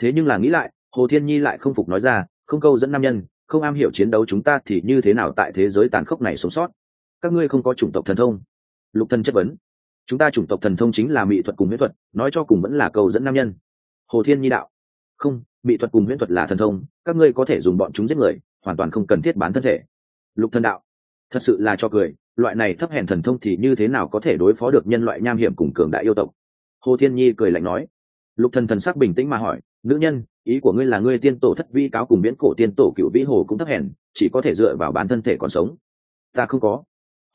Thế nhưng là nghĩ lại, hồ thiên nhi lại không phục nói ra, không câu dẫn nam nhân, không am hiểu chiến đấu chúng ta thì như thế nào tại thế giới tàn khốc này sống sót? Các ngươi không có chủng tộc thần thông. Lục thần chất vấn. Chúng ta chủng tộc thần thông chính là mỹ thuật cùng mỹ thuật, nói cho cùng vẫn là câu dẫn nam nhân hồ thiên nhi đạo, không mỹ thuật cùng huyễn thuật là thần thông, các ngươi có thể dùng bọn chúng giết người, hoàn toàn không cần thiết bán thân thể. Lục thần đạo, thật sự là cho cười, loại này thấp hèn thần thông thì như thế nào có thể đối phó được nhân loại nham hiểm cùng cường đại yêu tộc? Hồ thiên nhi cười lạnh nói, lục thần thần sắc bình tĩnh mà hỏi, nữ nhân, ý của ngươi là ngươi tiên tổ thất vi cáo cùng biến cổ tiên tổ cựu vĩ hồ cũng thấp hèn, chỉ có thể dựa vào bán thân thể còn sống? Ta không có.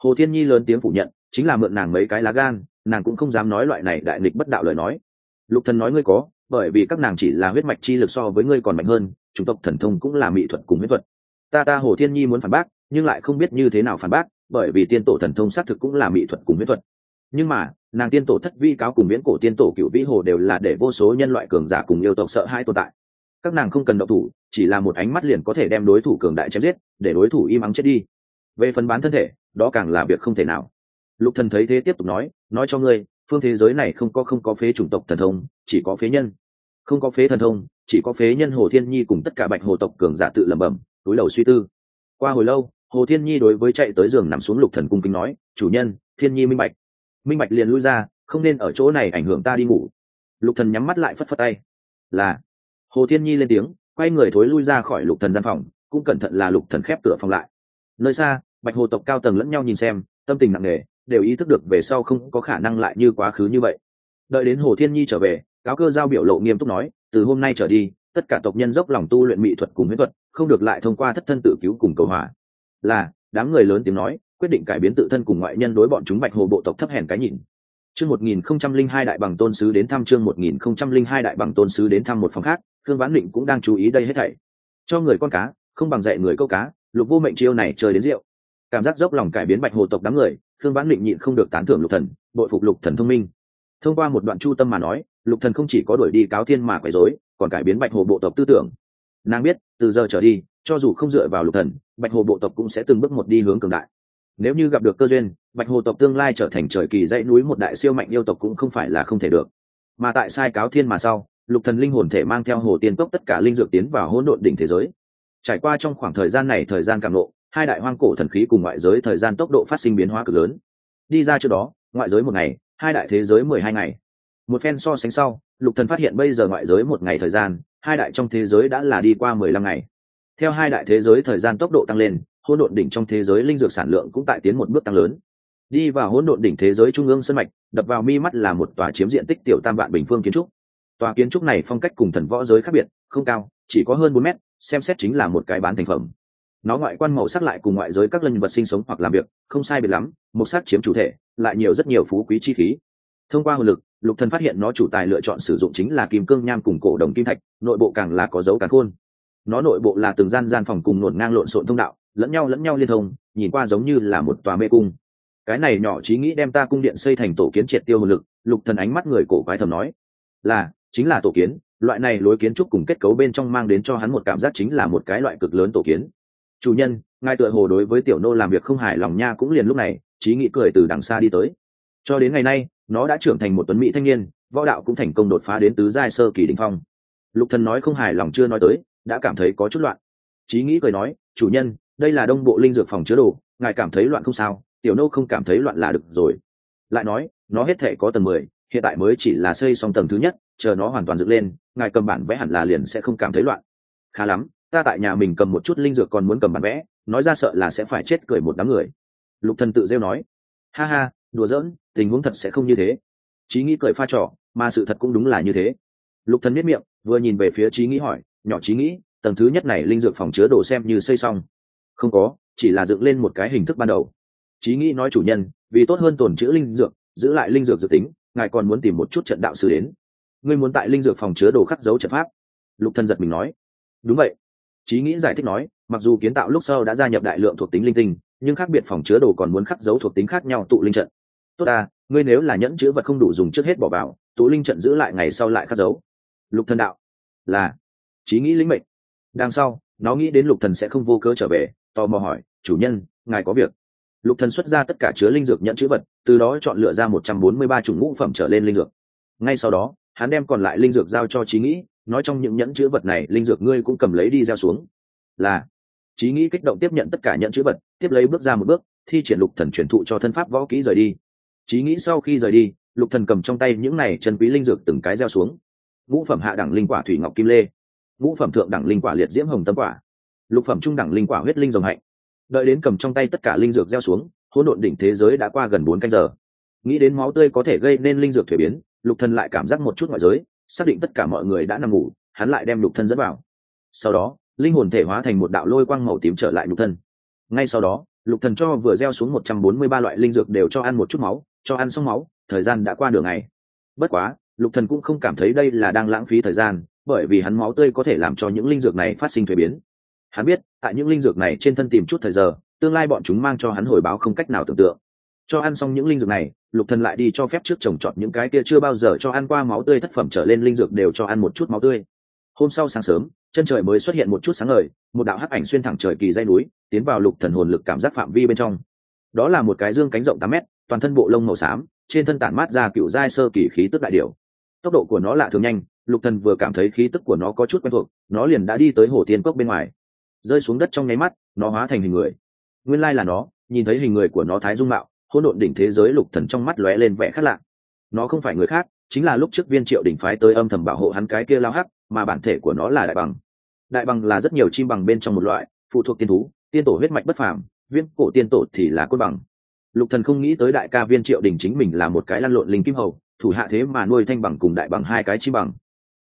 Hồ thiên nhi lớn tiếng phủ nhận, chính là mượn nàng mấy cái lá gan, nàng cũng không dám nói loại này đại nghịch bất đạo lời nói. Lục thần nói, ngươi có bởi vì các nàng chỉ là huyết mạch chi lực so với ngươi còn mạnh hơn, chủng tộc thần thông cũng là mỹ thuật cùng huyết thuật. Ta ta hồ thiên nhi muốn phản bác, nhưng lại không biết như thế nào phản bác, bởi vì tiên tổ thần thông xác thực cũng là mỹ thuật cùng huyết thuật. Nhưng mà, nàng tiên tổ thất vi cáo cùng viễn cổ tiên tổ cựu vĩ hồ đều là để vô số nhân loại cường giả cùng yêu tộc sợ hai tồn tại. Các nàng không cần động thủ, chỉ là một ánh mắt liền có thể đem đối thủ cường đại chém giết, để đối thủ im ắng chết đi. Về phần bán thân thể, đó càng là việc không thể nào. Lục thần thấy thế tiếp tục nói nói cho ngươi phương thế giới này không có không có phế chủng tộc thần thông, chỉ có phế nhân. Không có phế thần thông, chỉ có phế nhân hồ thiên nhi cùng tất cả bạch hồ tộc cường giả tự lẩm bẩm, túi đầu suy tư. Qua hồi lâu, hồ thiên nhi đối với chạy tới giường nằm xuống lục thần cung kính nói, chủ nhân, thiên nhi minh bạch. Minh bạch liền lui ra, không nên ở chỗ này ảnh hưởng ta đi ngủ. Lục thần nhắm mắt lại phất phất tay. Là. Hồ thiên nhi lên tiếng, quay người thối lui ra khỏi lục thần gian phòng, cũng cẩn thận là lục thần khép cửa phòng lại. Nơi xa, bạch hồ tộc cao tầng lẫn nhau nhìn xem, tâm tình nặng nề đều ý thức được về sau không có khả năng lại như quá khứ như vậy. Đợi đến hồ thiên nhi trở về, cáo cơ giao biểu lộ nghiêm túc nói, từ hôm nay trở đi, tất cả tộc nhân dốc lòng tu luyện mỹ thuật cùng huyết thuật, không được lại thông qua thất thân tự cứu cùng cầu hỏa. Là, đám người lớn tiếng nói, quyết định cải biến tự thân cùng ngoại nhân đối bọn chúng bạch hồ bộ tộc thấp hèn cái nhìn. Chương một nghìn không trăm linh hai đại bằng tôn sứ đến thăm chương một nghìn không trăm linh hai đại bằng tôn sứ đến thăm một phòng khác thương vãn định cũng đang chú ý đây hết thảy. Cho người con cá, không bằng dạy người câu cá, lục vô mệnh chiêu này chơi đến rượu. Cảm giác dốc lòng cải biến bạch hồ tộc đám người thương vãn định nhịn không được tán thưởng lục thần, bội phục lục thần thông minh. Thông qua một đoạn chu tâm mà nói, lục thần không chỉ có đuổi đi cáo thiên mà quấy rối, còn cải biến bạch hồ bộ tộc tư tưởng. Nàng biết, từ giờ trở đi, cho dù không dựa vào lục thần, bạch hồ bộ tộc cũng sẽ từng bước một đi hướng cường đại. Nếu như gặp được cơ duyên, bạch hồ tộc tương lai trở thành trời kỳ dãy núi một đại siêu mạnh yêu tộc cũng không phải là không thể được. Mà tại sai cáo thiên mà sau, lục thần linh hồn thể mang theo hồ tiên cốc tất cả linh dược tiến vào hỗn độn đỉnh thế giới. Trải qua trong khoảng thời gian này thời gian cảm nộ hai đại hoang cổ thần khí cùng ngoại giới thời gian tốc độ phát sinh biến hóa cực lớn. Đi ra trước đó, ngoại giới một ngày, hai đại thế giới mười hai ngày. Một phen so sánh sau, lục thần phát hiện bây giờ ngoại giới một ngày thời gian, hai đại trong thế giới đã là đi qua mười lăm ngày. Theo hai đại thế giới thời gian tốc độ tăng lên, hỗn độn đỉnh trong thế giới linh dược sản lượng cũng tại tiến một bước tăng lớn. Đi vào hỗn độn đỉnh thế giới trung ương sân mạch, đập vào mi mắt là một tòa chiếm diện tích tiểu tam vạn bình phương kiến trúc. Tòa kiến trúc này phong cách cùng thần võ giới khác biệt, không cao, chỉ có hơn bốn mét, xem xét chính là một cái bán thành phẩm nó ngoại quan màu sắc lại cùng ngoại giới các lân vật sinh sống hoặc làm việc, không sai biệt lắm một sắc chiếm chủ thể, lại nhiều rất nhiều phú quý chi khí. Thông qua hồn lực, lục thần phát hiện nó chủ tài lựa chọn sử dụng chính là kim cương nham cùng cổ đồng kim thạch, nội bộ càng là có dấu càng khôn. Nó nội bộ là từng gian gian phòng cùng nổn ngang lộn xộn thông đạo, lẫn nhau lẫn nhau liên thông, nhìn qua giống như là một tòa mê cung. Cái này nhỏ trí nghĩ đem ta cung điện xây thành tổ kiến triệt tiêu hồn lực, lục thần ánh mắt người cổ quái thầm nói. Là, chính là tổ kiến, loại này lối kiến trúc cùng kết cấu bên trong mang đến cho hắn một cảm giác chính là một cái loại cực lớn tổ kiến chủ nhân, ngài tựa hồ đối với tiểu nô làm việc không hài lòng nha cũng liền lúc này trí nghĩ cười từ đằng xa đi tới. Cho đến ngày nay, nó đã trưởng thành một tuấn mỹ thanh niên, võ đạo cũng thành công đột phá đến tứ giai sơ kỳ đình phong. Lục thần nói không hài lòng chưa nói tới, đã cảm thấy có chút loạn. Trí nghĩ cười nói, chủ nhân, đây là đông bộ linh dược phòng chứa đồ, ngài cảm thấy loạn không sao, tiểu nô không cảm thấy loạn là được rồi. Lại nói, nó hết thể có tầng mười, hiện tại mới chỉ là xây xong tầng thứ nhất, chờ nó hoàn toàn dựng lên, ngài cầm bản vẽ hẳn là liền sẽ không cảm thấy loạn. Khá lắm ta tại nhà mình cầm một chút linh dược còn muốn cầm bản vẽ, nói ra sợ là sẽ phải chết cười một đám người. Lục thần tự rêu nói, ha ha, đùa giỡn, tình huống thật sẽ không như thế. Trí nghĩ cười pha trò mà sự thật cũng đúng là như thế. Lục thần biết miệng, vừa nhìn về phía trí nghĩ hỏi, nhỏ trí nghĩ, tầng thứ nhất này linh dược phòng chứa đồ xem như xây xong? Không có, chỉ là dựng lên một cái hình thức ban đầu. Trí nghĩ nói chủ nhân, vì tốt hơn tồn chữ linh dược, giữ lại linh dược dự tính, ngài còn muốn tìm một chút trận đạo sư đến. Ngươi muốn tại linh dược phòng chứa đồ khắc dấu trận pháp. Lục thần giật mình nói, đúng vậy trí nghĩ giải thích nói, mặc dù kiến tạo lúc sau đã gia nhập đại lượng thuộc tính linh tinh, nhưng khác biệt phòng chứa đồ còn muốn khắc dấu thuộc tính khác nhau tụ linh trận. Tốt à ngươi nếu là nhẫn chứa vật không đủ dùng trước hết bỏ vào, tụ linh trận giữ lại ngày sau lại khắc dấu. Lục thần đạo, là. Trí nghĩ lĩnh mệnh. Đằng sau, nó nghĩ đến lục thần sẽ không vô cớ trở về, tò mò hỏi, chủ nhân, ngài có việc? Lục thần xuất ra tất cả chứa linh dược nhận chữ vật, từ đó chọn lựa ra một trăm bốn mươi ba chủng ngũ phẩm trở lên linh dược. Ngay sau đó, hắn đem còn lại linh dược giao cho trí nghĩ nói trong những nhẫn chữ vật này, linh dược ngươi cũng cầm lấy đi gieo xuống. Là trí nghĩ kích động tiếp nhận tất cả nhẫn chữ vật, tiếp lấy bước ra một bước, thi triển lục thần truyền thụ cho thân pháp võ kỹ rời đi. Trí nghĩ sau khi rời đi, lục thần cầm trong tay những này chân quý linh dược từng cái gieo xuống. Ngũ phẩm hạ đẳng linh quả thủy ngọc kim lê, ngũ phẩm thượng đẳng linh quả liệt diễm hồng tâm quả, lục phẩm trung đẳng linh quả huyết linh rồng hạnh. Đợi đến cầm trong tay tất cả linh dược gieo xuống, hỗn độn đỉnh thế giới đã qua gần bốn canh giờ. Nghĩ đến máu tươi có thể gây nên linh dược thuế biến, lục thần lại cảm giác một chút ngoại giới xác định tất cả mọi người đã nằm ngủ, hắn lại đem lục thân dẫn vào. Sau đó, linh hồn thể hóa thành một đạo lôi quang màu tím trở lại lục thân. Ngay sau đó lục thần cho vừa gieo xuống một trăm bốn mươi ba loại linh dược đều cho ăn một chút máu, cho ăn xong máu, thời gian đã qua nửa ngày. Bất quá lục thần cũng không cảm thấy đây là đang lãng phí thời gian, bởi vì hắn máu tươi có thể làm cho những linh dược này phát sinh thuế biến. Hắn biết, tại những linh dược này trên thân tìm chút thời giờ, tương lai bọn chúng mang cho hắn hồi báo không cách nào tưởng tượng cho ăn xong những linh dược này, lục thần lại đi cho phép trước trồng trọt những cái kia chưa bao giờ cho ăn qua máu tươi thất phẩm trở lên linh dược đều cho ăn một chút máu tươi. Hôm sau sáng sớm, chân trời mới xuất hiện một chút sáng ngời, một đạo hắc ảnh xuyên thẳng trời kỳ dây núi, tiến vào lục thần hồn lực cảm giác phạm vi bên trong. Đó là một cái dương cánh rộng tám mét, toàn thân bộ lông màu xám, trên thân tản mát ra cựu giai sơ kỳ khí tức đại điểu. Tốc độ của nó lạ thường nhanh, lục thần vừa cảm thấy khí tức của nó có chút quen thuộc, nó liền đã đi tới hồ tiên cốc bên ngoài. Rơi xuống đất trong nháy mắt, nó hóa thành hình người. Nguyên lai là nó, nhìn thấy hình người của nó thái dung mạo hỗn độn đỉnh thế giới lục thần trong mắt lóe lên vẻ khác lạ. Nó không phải người khác, chính là lúc trước viên triệu đỉnh phái tới âm thầm bảo hộ hắn cái kia lao hắc, mà bản thể của nó là đại bằng. Đại bằng là rất nhiều chim bằng bên trong một loại, phụ thuộc tiên thú, tiên tổ huyết mạch bất phàm viên cổ tiên tổ thì là côn bằng. Lục thần không nghĩ tới đại ca viên triệu đình chính mình là một cái lăn lộn linh kim hầu, thủ hạ thế mà nuôi thanh bằng cùng đại bằng hai cái chim bằng.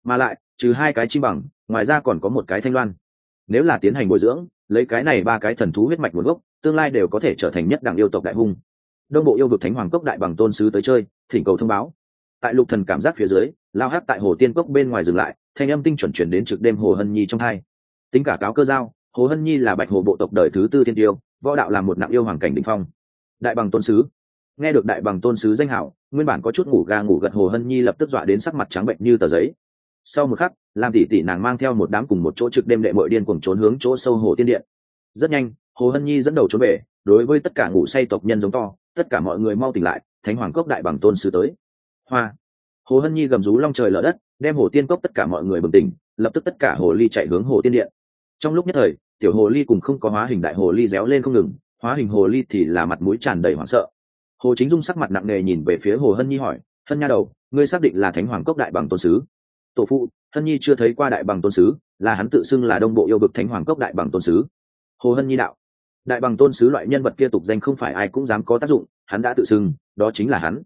Mà lại, trừ hai cái chim bằng, ngoài ra còn có một cái thanh loan. Nếu là tiến hành bồi dưỡng, lấy cái này ba cái thần thú huyết mạch nguồn gốc, tương lai đều có thể trở thành nhất đẳng yêu tộc đại hung đông bộ yêu vực thánh hoàng cốc đại bằng tôn sứ tới chơi, thỉnh cầu thông báo. Tại lục thần cảm giác phía dưới, lao hát tại hồ tiên cốc bên ngoài dừng lại, thanh âm tinh chuẩn chuyển đến trực đêm hồ hân nhi trong hai. Tính cả cáo cơ giao, hồ hân nhi là bạch hồ bộ tộc đời thứ tư thiên tiêu, võ đạo là một nặng yêu hoàng cảnh đỉnh phong. Đại bằng tôn sứ. Nghe được đại bằng tôn sứ danh hảo, nguyên bản có chút ngủ ga ngủ gật hồ hân nhi lập tức dọa đến sắc mặt trắng bệnh như tờ giấy. Sau một khắc làm tỷ tỷ nàng mang theo một đám cùng một chỗ trực đêm đệ mội điên cuồng trốn hướng chỗ sâu hồ tiên điện. Rất nhanh, hồ hân nhi dẫn đầu trốn về, đối với tất cả ngủ say tộc nhân giống to tất cả mọi người mau tỉnh lại, thánh hoàng cốc đại bằng tôn sứ tới. Hoa. Hồ hân nhi gầm rú long trời lở đất, đem hồ tiên cốc tất cả mọi người bừng tỉnh, lập tức tất cả hồ ly chạy hướng hồ tiên điện. Trong lúc nhất thời, tiểu hồ ly cùng không có hóa hình đại hồ ly réo lên không ngừng, hóa hình hồ ly thì là mặt mũi tràn đầy hoảng sợ. Hồ chính dung sắc mặt nặng nề nhìn về phía hồ hân nhi hỏi, hân nha đầu, ngươi xác định là thánh hoàng cốc đại bằng tôn sứ? Tổ phụ, hân nhi chưa thấy qua đại bằng tôn sứ, là hắn tự xưng là đông bộ yêu bực thánh hoàng cốc đại bằng tôn sứ. Hồ hân nhi đạo đại bằng tôn sứ loại nhân vật kia tục danh không phải ai cũng dám có tác dụng, hắn đã tự xưng, đó chính là hắn.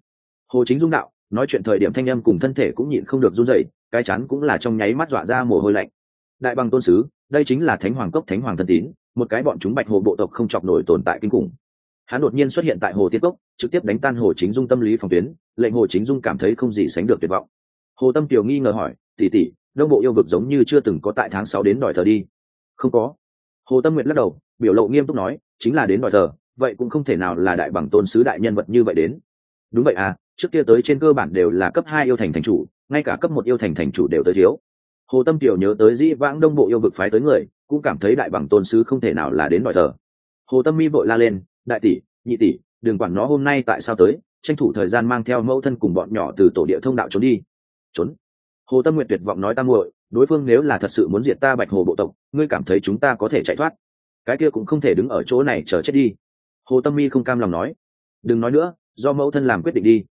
Hồ chính dung đạo, nói chuyện thời điểm thanh âm cùng thân thể cũng nhịn không được run rẩy, cái chắn cũng là trong nháy mắt dọa ra mồ hôi lạnh. Đại bằng tôn sứ, đây chính là thánh hoàng cốc thánh hoàng thân tín, một cái bọn chúng bạch hồ bộ tộc không chọc nổi tồn tại kinh khủng. Hắn đột nhiên xuất hiện tại hồ tiên cốc, trực tiếp đánh tan hồ chính dung tâm lý phòng tuyến, lệnh hồ chính dung cảm thấy không gì sánh được tuyệt vọng. Hồ tâm tiểu nghi ngờ hỏi tỉ tỉ đông bộ yêu vực giống như chưa từng có tại tháng sáu đến đòi thờ đi. Không có. Hồ tâm nguyện lắc đầu biểu lộ nghiêm túc nói, chính là đến đòi thờ, vậy cũng không thể nào là đại bằng tôn sứ đại nhân vật như vậy đến. Đúng vậy à trước kia tới trên cơ bản đều là cấp hai yêu thành thành chủ, ngay cả cấp một yêu thành thành chủ đều tới thiếu. Hồ tâm tiểu nhớ tới dĩ vãng đông bộ yêu vực phái tới người, cũng cảm thấy đại bằng tôn sứ không thể nào là đến đòi thờ. Hồ tâm mi vội la lên, đại tỷ, nhị tỷ, đừng quản nó hôm nay tại sao tới, tranh thủ thời gian mang theo mẫu thân cùng bọn nhỏ từ tổ địa thông đạo trốn đi. Trốn? Hồ tâm nguyện tuyệt vọng nói, ta muội, đối phương nếu là thật sự muốn diệt ta bạch hồ bộ tộc, ngươi cảm thấy chúng ta có thể chạy thoát? Cái kia cũng không thể đứng ở chỗ này chờ chết đi. Hồ tâm mi không cam lòng nói. Đừng nói nữa, do mẫu thân làm quyết định đi.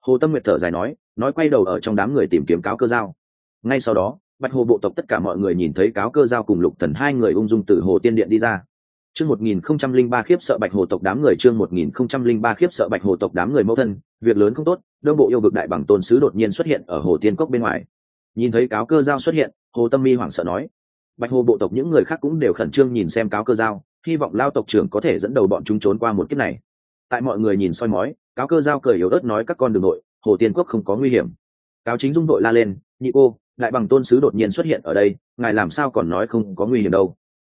Hồ tâm nguyệt thở dài nói nói quay đầu ở trong đám người tìm kiếm cáo cơ dao ngay sau đó, bạch hồ bộ tộc tất cả mọi người nhìn thấy cáo cơ dao cùng lục thần hai người ung dung từ hồ tiên điện đi ra. Chương một nghìn không trăm linh ba khiếp sợ bạch hồ tộc đám người, chương một nghìn không trăm linh ba khiếp sợ bạch hồ tộc đám người mẫu thân, việc lớn không tốt, đông bộ yêu vực đại bằng tôn sứ đột nhiên xuất hiện ở hồ tiên cốc bên ngoài. Nhìn thấy cáo cơ dao xuất hiện, hồ tâm mi hoảng sợ nói bạch hồ bộ tộc những người khác cũng đều khẩn trương nhìn xem cáo cơ Giao, hy vọng lao tộc trưởng có thể dẫn đầu bọn chúng trốn qua một kiếp này. Tại mọi người nhìn soi mói cáo cơ Giao cười yếu ớt nói các con đường nội hồ tiên quốc không có nguy hiểm. Cáo chính dung đội la lên nhị cô đại bằng tôn sứ đột nhiên xuất hiện ở đây ngài làm sao còn nói không có nguy hiểm đâu?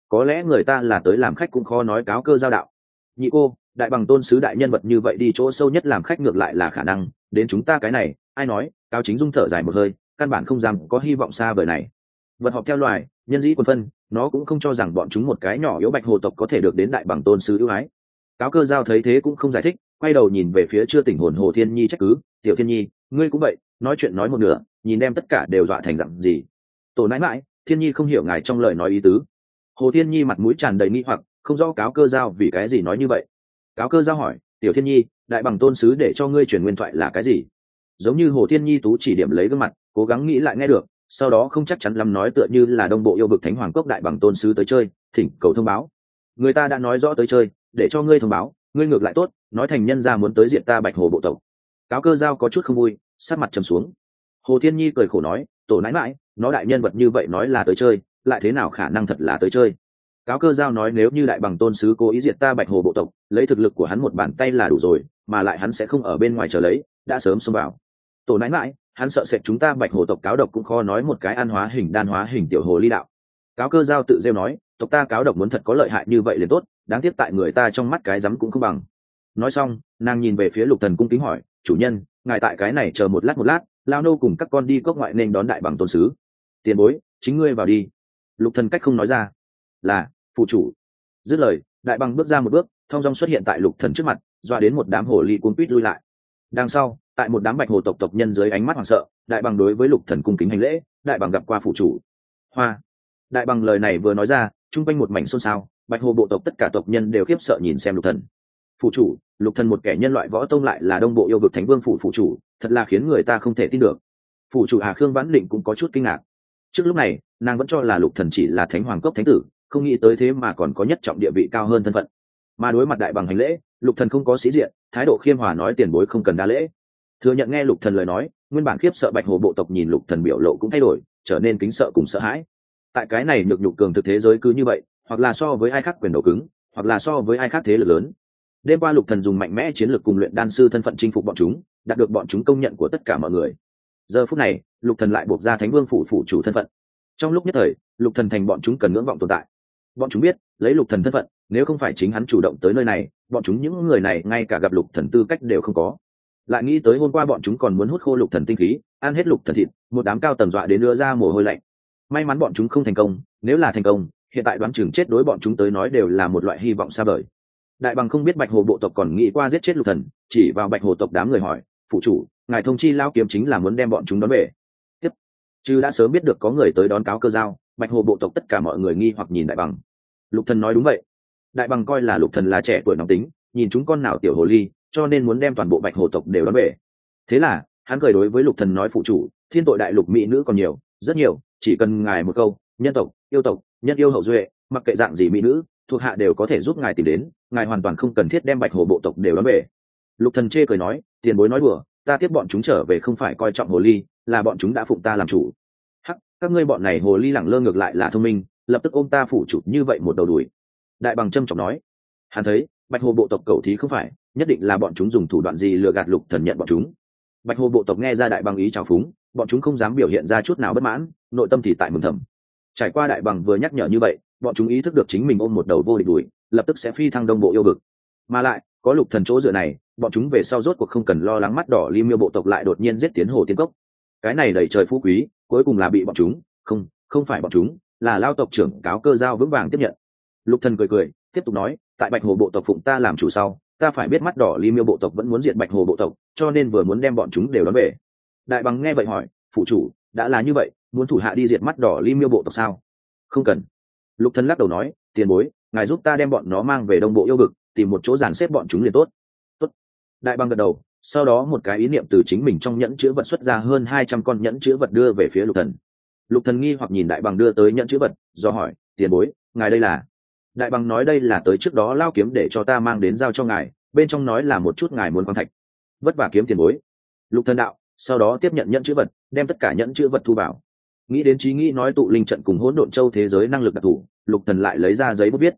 Có lẽ người ta là tới làm khách cũng khó nói cáo cơ giao đạo. Nhị cô đại bằng tôn sứ đại nhân vật như vậy đi chỗ sâu nhất làm khách ngược lại là khả năng đến chúng ta cái này ai nói cáo chính dung thở dài một hơi căn bản không dám có hy vọng xa vời này. Vật họp theo loài nhân dĩ quân phân, nó cũng không cho rằng bọn chúng một cái nhỏ yếu bạch hồ tộc có thể được đến đại bằng tôn sứ ưu ái. Cáo cơ giao thấy thế cũng không giải thích, quay đầu nhìn về phía chưa tỉnh hồn hồ thiên nhi trách cứ. Tiểu thiên nhi, ngươi cũng vậy, nói chuyện nói một nửa, nhìn đem tất cả đều dọa thành dặn gì? Tổ nãi mãi thiên nhi không hiểu ngài trong lời nói ý tứ. Hồ thiên nhi mặt mũi tràn đầy nghi hoặc, không rõ cáo cơ giao vì cái gì nói như vậy. Cáo cơ giao hỏi, tiểu thiên nhi, đại bằng tôn sứ để cho ngươi chuyển nguyên thoại là cái gì? Giống như hồ thiên nhi tú chỉ điểm lấy gương mặt, cố gắng nghĩ lại nghe được sau đó không chắc chắn lắm nói tựa như là đông bộ yêu vực thánh hoàng cốc đại bằng tôn sứ tới chơi, thỉnh cầu thông báo. Người ta đã nói rõ tới chơi, để cho ngươi thông báo, ngươi ngược lại tốt, nói thành nhân ra muốn tới diện ta bạch hồ bộ tộc. Cáo cơ giao có chút không vui sát mặt trầm xuống. Hồ thiên nhi cười khổ nói, tổ nãi mãi nó đại nhân vật như vậy nói là tới chơi, lại thế nào khả năng thật là tới chơi? Cáo cơ giao nói, nếu như đại bằng tôn sứ cố ý diệt ta bạch hồ bộ tộc, lấy thực lực của hắn một bàn tay là đủ rồi, mà lại hắn sẽ không ở bên ngoài chờ lấy, đã sớm xông vào. Tổ nãi mãi hắn sợ sệt chúng ta bạch hồ tộc cáo độc cũng khó nói một cái ăn hóa hình đan hóa hình tiểu hồ ly đạo. Cáo cơ giao tự rêu nói, tộc ta cáo độc muốn thật có lợi hại như vậy liền tốt, đáng tiếc tại người ta trong mắt cái rắm cũng không bằng. Nói xong, nàng nhìn về phía lục thần cung kính hỏi, chủ nhân, ngài tại cái này chờ một lát một lát, lao nô cùng các con đi cốc ngoại nên đón đại bằng tôn sứ. Tiền bối, chính ngươi vào đi. Lục thần cách không nói ra. Là, phụ chủ. Dứt lời, đại bằng bước ra một bước thong dong xuất hiện tại lục thần trước mặt doa đến một đám hồ ly cuốn quýt lui lại đằng sau, tại một đám bạch hồ tộc tộc nhân dưới ánh mắt hoảng sợ, đại bằng đối với lục thần cung kính hành lễ, đại bằng gặp qua phụ chủ. Hoa. Đại bằng lời này vừa nói ra, chung quanh một mảnh xôn xao, bạch hồ bộ tộc tất cả tộc nhân đều khiếp sợ nhìn xem lục thần. Phụ chủ, lục thần một kẻ nhân loại võ tông lại là đông bộ yêu vực thánh vương phụ phụ chủ, thật là khiến người ta không thể tin được. Phụ chủ hà khương vãn định cũng có chút kinh ngạc. Trước lúc này, nàng vẫn cho là lục thần chỉ là thánh hoàng cốc thánh tử, không nghĩ tới thế mà còn có nhất trọng địa vị cao hơn thân phận. Mà đối mặt đại bằng hành lễ, lục thần không có sĩ diện thái độ khiêm hòa nói tiền bối không cần đa lễ. Thừa nhận nghe lục thần lời nói, nguyên bản khiếp sợ bạch hồ bộ tộc nhìn lục thần biểu lộ cũng thay đổi, trở nên kính sợ cùng sợ hãi. Tại cái này nhược nhục cường thực thế giới cứ như vậy, hoặc là so với ai khác quyền đầu cứng, hoặc là so với ai khác thế lực lớn. Đêm qua lục thần dùng mạnh mẽ chiến lược cùng luyện đan sư thân phận chinh phục bọn chúng, đạt được bọn chúng công nhận của tất cả mọi người. Giờ phút này, lục thần lại buộc ra thánh vương phủ phủ chủ thân phận. Trong lúc nhất thời, lục thần thành bọn chúng cần ngưỡng vọng tồn tại. Bọn chúng biết, lấy lục thần thân phận nếu không phải chính hắn chủ động tới nơi này, bọn chúng những người này ngay cả gặp lục thần tư cách đều không có. Lại nghĩ tới hôm qua bọn chúng còn muốn hút khô lục thần tinh khí, ăn hết lục thần thịt, một đám cao tầm dọa đến đưa ra mồ hôi lạnh. May mắn bọn chúng không thành công, nếu là thành công, hiện tại đoán chừng chết đối bọn chúng tới nói đều là một loại hy vọng xa vời. Đại bằng không biết bạch hồ bộ tộc còn nghĩ qua giết chết lục thần, chỉ vào bạch hồ tộc đám người hỏi, phụ chủ, ngài thông chi lao kiếm chính là muốn đem bọn chúng đón về. Tiếp. Chứ đã sớm biết được có người tới đón cáo cơ giao, bạch hồ bộ tộc tất cả mọi người nghi hoặc nhìn đại bằng. Lục thần nói đúng vậy đại bằng coi là lục thần là trẻ tuổi nóng tính, nhìn chúng con nào tiểu hồ ly, cho nên muốn đem toàn bộ bạch hồ tộc đều đón về. Thế là, hắn cười đối với lục thần nói phụ chủ, thiên tội đại lục mỹ nữ còn nhiều, rất nhiều, chỉ cần ngài một câu, nhân tộc, yêu tộc, nhân yêu hậu duệ, mặc kệ dạng gì mỹ nữ, thuộc hạ đều có thể giúp ngài tìm đến, ngài hoàn toàn không cần thiết đem bạch hồ bộ tộc đều đón về. Lục thần chê cười nói, tiền bối nói đùa, ta tiếp bọn chúng trở về không phải coi trọng hồ ly, là bọn chúng đã phụng ta làm chủ. Hắc, các ngươi bọn này hồ ly lẳng lơ ngược lại là thông minh, lập tức ôm ta phụ chủ như vậy một đầu đuổi đại bằng trâm trọng nói, hắn thấy, bạch hồ bộ tộc cầu thí không phải, nhất định là bọn chúng dùng thủ đoạn gì lừa gạt lục thần nhận bọn chúng. Bạch hồ bộ tộc nghe ra đại bằng ý trào phúng, bọn chúng không dám biểu hiện ra chút nào bất mãn, nội tâm thì tại mừng thầm. Trải qua đại bằng vừa nhắc nhở như vậy, bọn chúng ý thức được chính mình ôm một đầu vô địch đuổi, lập tức sẽ phi thăng đông bộ yêu vực. Mà lại, có lục thần chỗ dựa này, bọn chúng về sau rốt cuộc không cần lo lắng mắt đỏ li miêu bộ tộc lại đột nhiên giết tiến hồ tiên cốc. Cái này đẩy trời phú quý, cuối cùng là bị bọn chúng, không không phải bọn chúng, là lao tộc trưởng cáo cơ giao vững vàng tiếp nhận lục thần cười cười, tiếp tục nói, tại bạch hồ bộ tộc phụng ta làm chủ sau, ta phải biết mắt đỏ ly miêu bộ tộc vẫn muốn diệt bạch hồ bộ tộc, cho nên vừa muốn đem bọn chúng đều đón về. Đại bằng nghe vậy hỏi phụ chủ, đã là như vậy, muốn thủ hạ đi diệt mắt đỏ ly miêu bộ tộc sao? Không cần. Lục thần lắc đầu nói, tiền bối, ngài giúp ta đem bọn nó mang về đông bộ yêu vực, tìm một chỗ dàn xếp bọn chúng liền tốt. Tốt. Đại bằng gật đầu, sau đó một cái ý niệm từ chính mình trong nhẫn chữ vật xuất ra hơn hai trăm con nhẫn chữ vật đưa về phía lục thần. Lục thần nghi hoặc nhìn đại bằng đưa tới nhẫn chữ vật, do hỏi, tiền bối, ngài đây là? Đại bằng nói đây là tới trước đó lao kiếm để cho ta mang đến giao cho ngài, bên trong nói là một chút ngài muốn quan thạch. Vất vả kiếm tiền bối. Lục thần đạo, sau đó tiếp nhận nhẫn chữ vật, đem tất cả nhẫn chữ vật thu vào. Nghĩ đến trí nghĩ nói tụ linh trận cùng hỗn độn châu thế giới năng lực đặc thù, lục thần lại lấy ra giấy bút viết.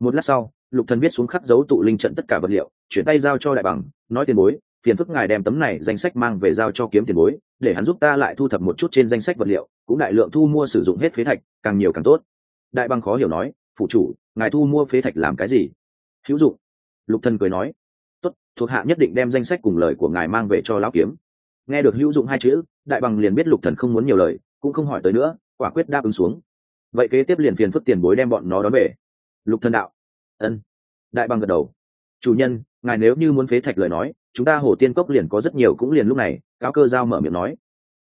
Một lát sau, lục thần viết xuống khắc dấu tụ linh trận tất cả vật liệu, chuyển tay giao cho đại bằng nói tiền bối, phiền phức ngài đem tấm này danh sách mang về giao cho kiếm tiền bối, để hắn giúp ta lại thu thập một chút trên danh sách vật liệu, cũng đại lượng thu mua sử dụng hết phế thạch, càng nhiều càng tốt. Đại bằng khó hiểu nói phụ chủ ngài thu mua phế thạch làm cái gì? Hữu dụng. Lục thần cười nói. Tốt, thuộc hạ nhất định đem danh sách cùng lời của ngài mang về cho lão kiếm. Nghe được hữu dụng hai chữ, đại bằng liền biết lục thần không muốn nhiều lời, cũng không hỏi tới nữa, quả quyết đáp ứng xuống. Vậy kế tiếp liền phiền phức tiền bối đem bọn nó đón về. Lục thần đạo. Ân. Đại bằng gật đầu. Chủ nhân, ngài nếu như muốn phế thạch lời nói, chúng ta hồ tiên cốc liền có rất nhiều cũng liền lúc này cao cơ giao mở miệng nói.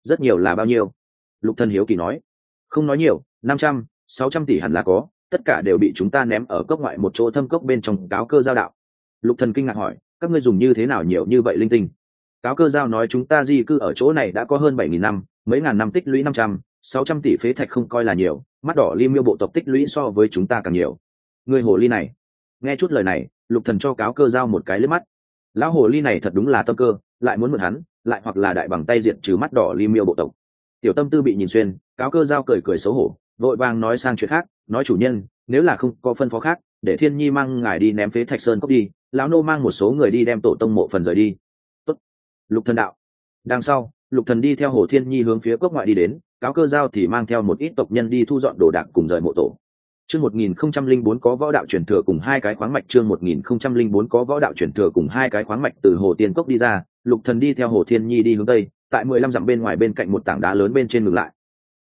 Rất nhiều là bao nhiêu? Lục thần hiếu kỳ nói. Không nói nhiều, năm trăm, sáu trăm tỷ hẳn là có tất cả đều bị chúng ta ném ở cốc ngoại một chỗ thâm cốc bên trong cáo cơ giao đạo. Lục thần kinh ngạc hỏi, các ngươi dùng như thế nào nhiều như vậy linh tinh? Cáo cơ giao nói chúng ta di cư ở chỗ này đã có hơn bảy nghìn năm, mấy ngàn năm tích lũy năm trăm, sáu trăm tỷ phế thạch không coi là nhiều, mắt đỏ li miêu bộ tộc tích lũy so với chúng ta càng nhiều. Người hồ ly này. Nghe chút lời này, lục thần cho cáo cơ giao một cái lướt mắt. Lão hồ ly này thật đúng là tâm cơ, lại muốn mượn hắn, lại hoặc là đại bằng tay diện trừ mắt đỏ li miêu bộ tộc. Tiểu tâm tư bị nhìn xuyên, cáo cơ giao cười cười xấu hổ vội vàng nói sang chuyện khác, nói chủ nhân, nếu là không có phân phó khác, để thiên nhi mang ngài đi ném phế thạch sơn cốc đi, lão nô mang một số người đi đem tổ tông mộ phần rời đi. Tốt. lục thần đạo. Đằng sau, lục thần đi theo hồ thiên nhi hướng phía cốc ngoại đi đến, cáo cơ giao thì mang theo một ít tộc nhân đi thu dọn đồ đạc cùng rời mộ tổ. Chương một nghìn không trăm linh bốn có võ đạo truyền thừa cùng hai cái khoáng mạch, chương một nghìn không trăm linh bốn có võ đạo truyền thừa cùng hai cái khoáng mạch từ hồ tiên cốc đi ra, lục thần đi theo hồ thiên nhi đi hướng tây, tại mười lăm dặm bên ngoài bên cạnh một tảng đá lớn bên trên ngừng lại.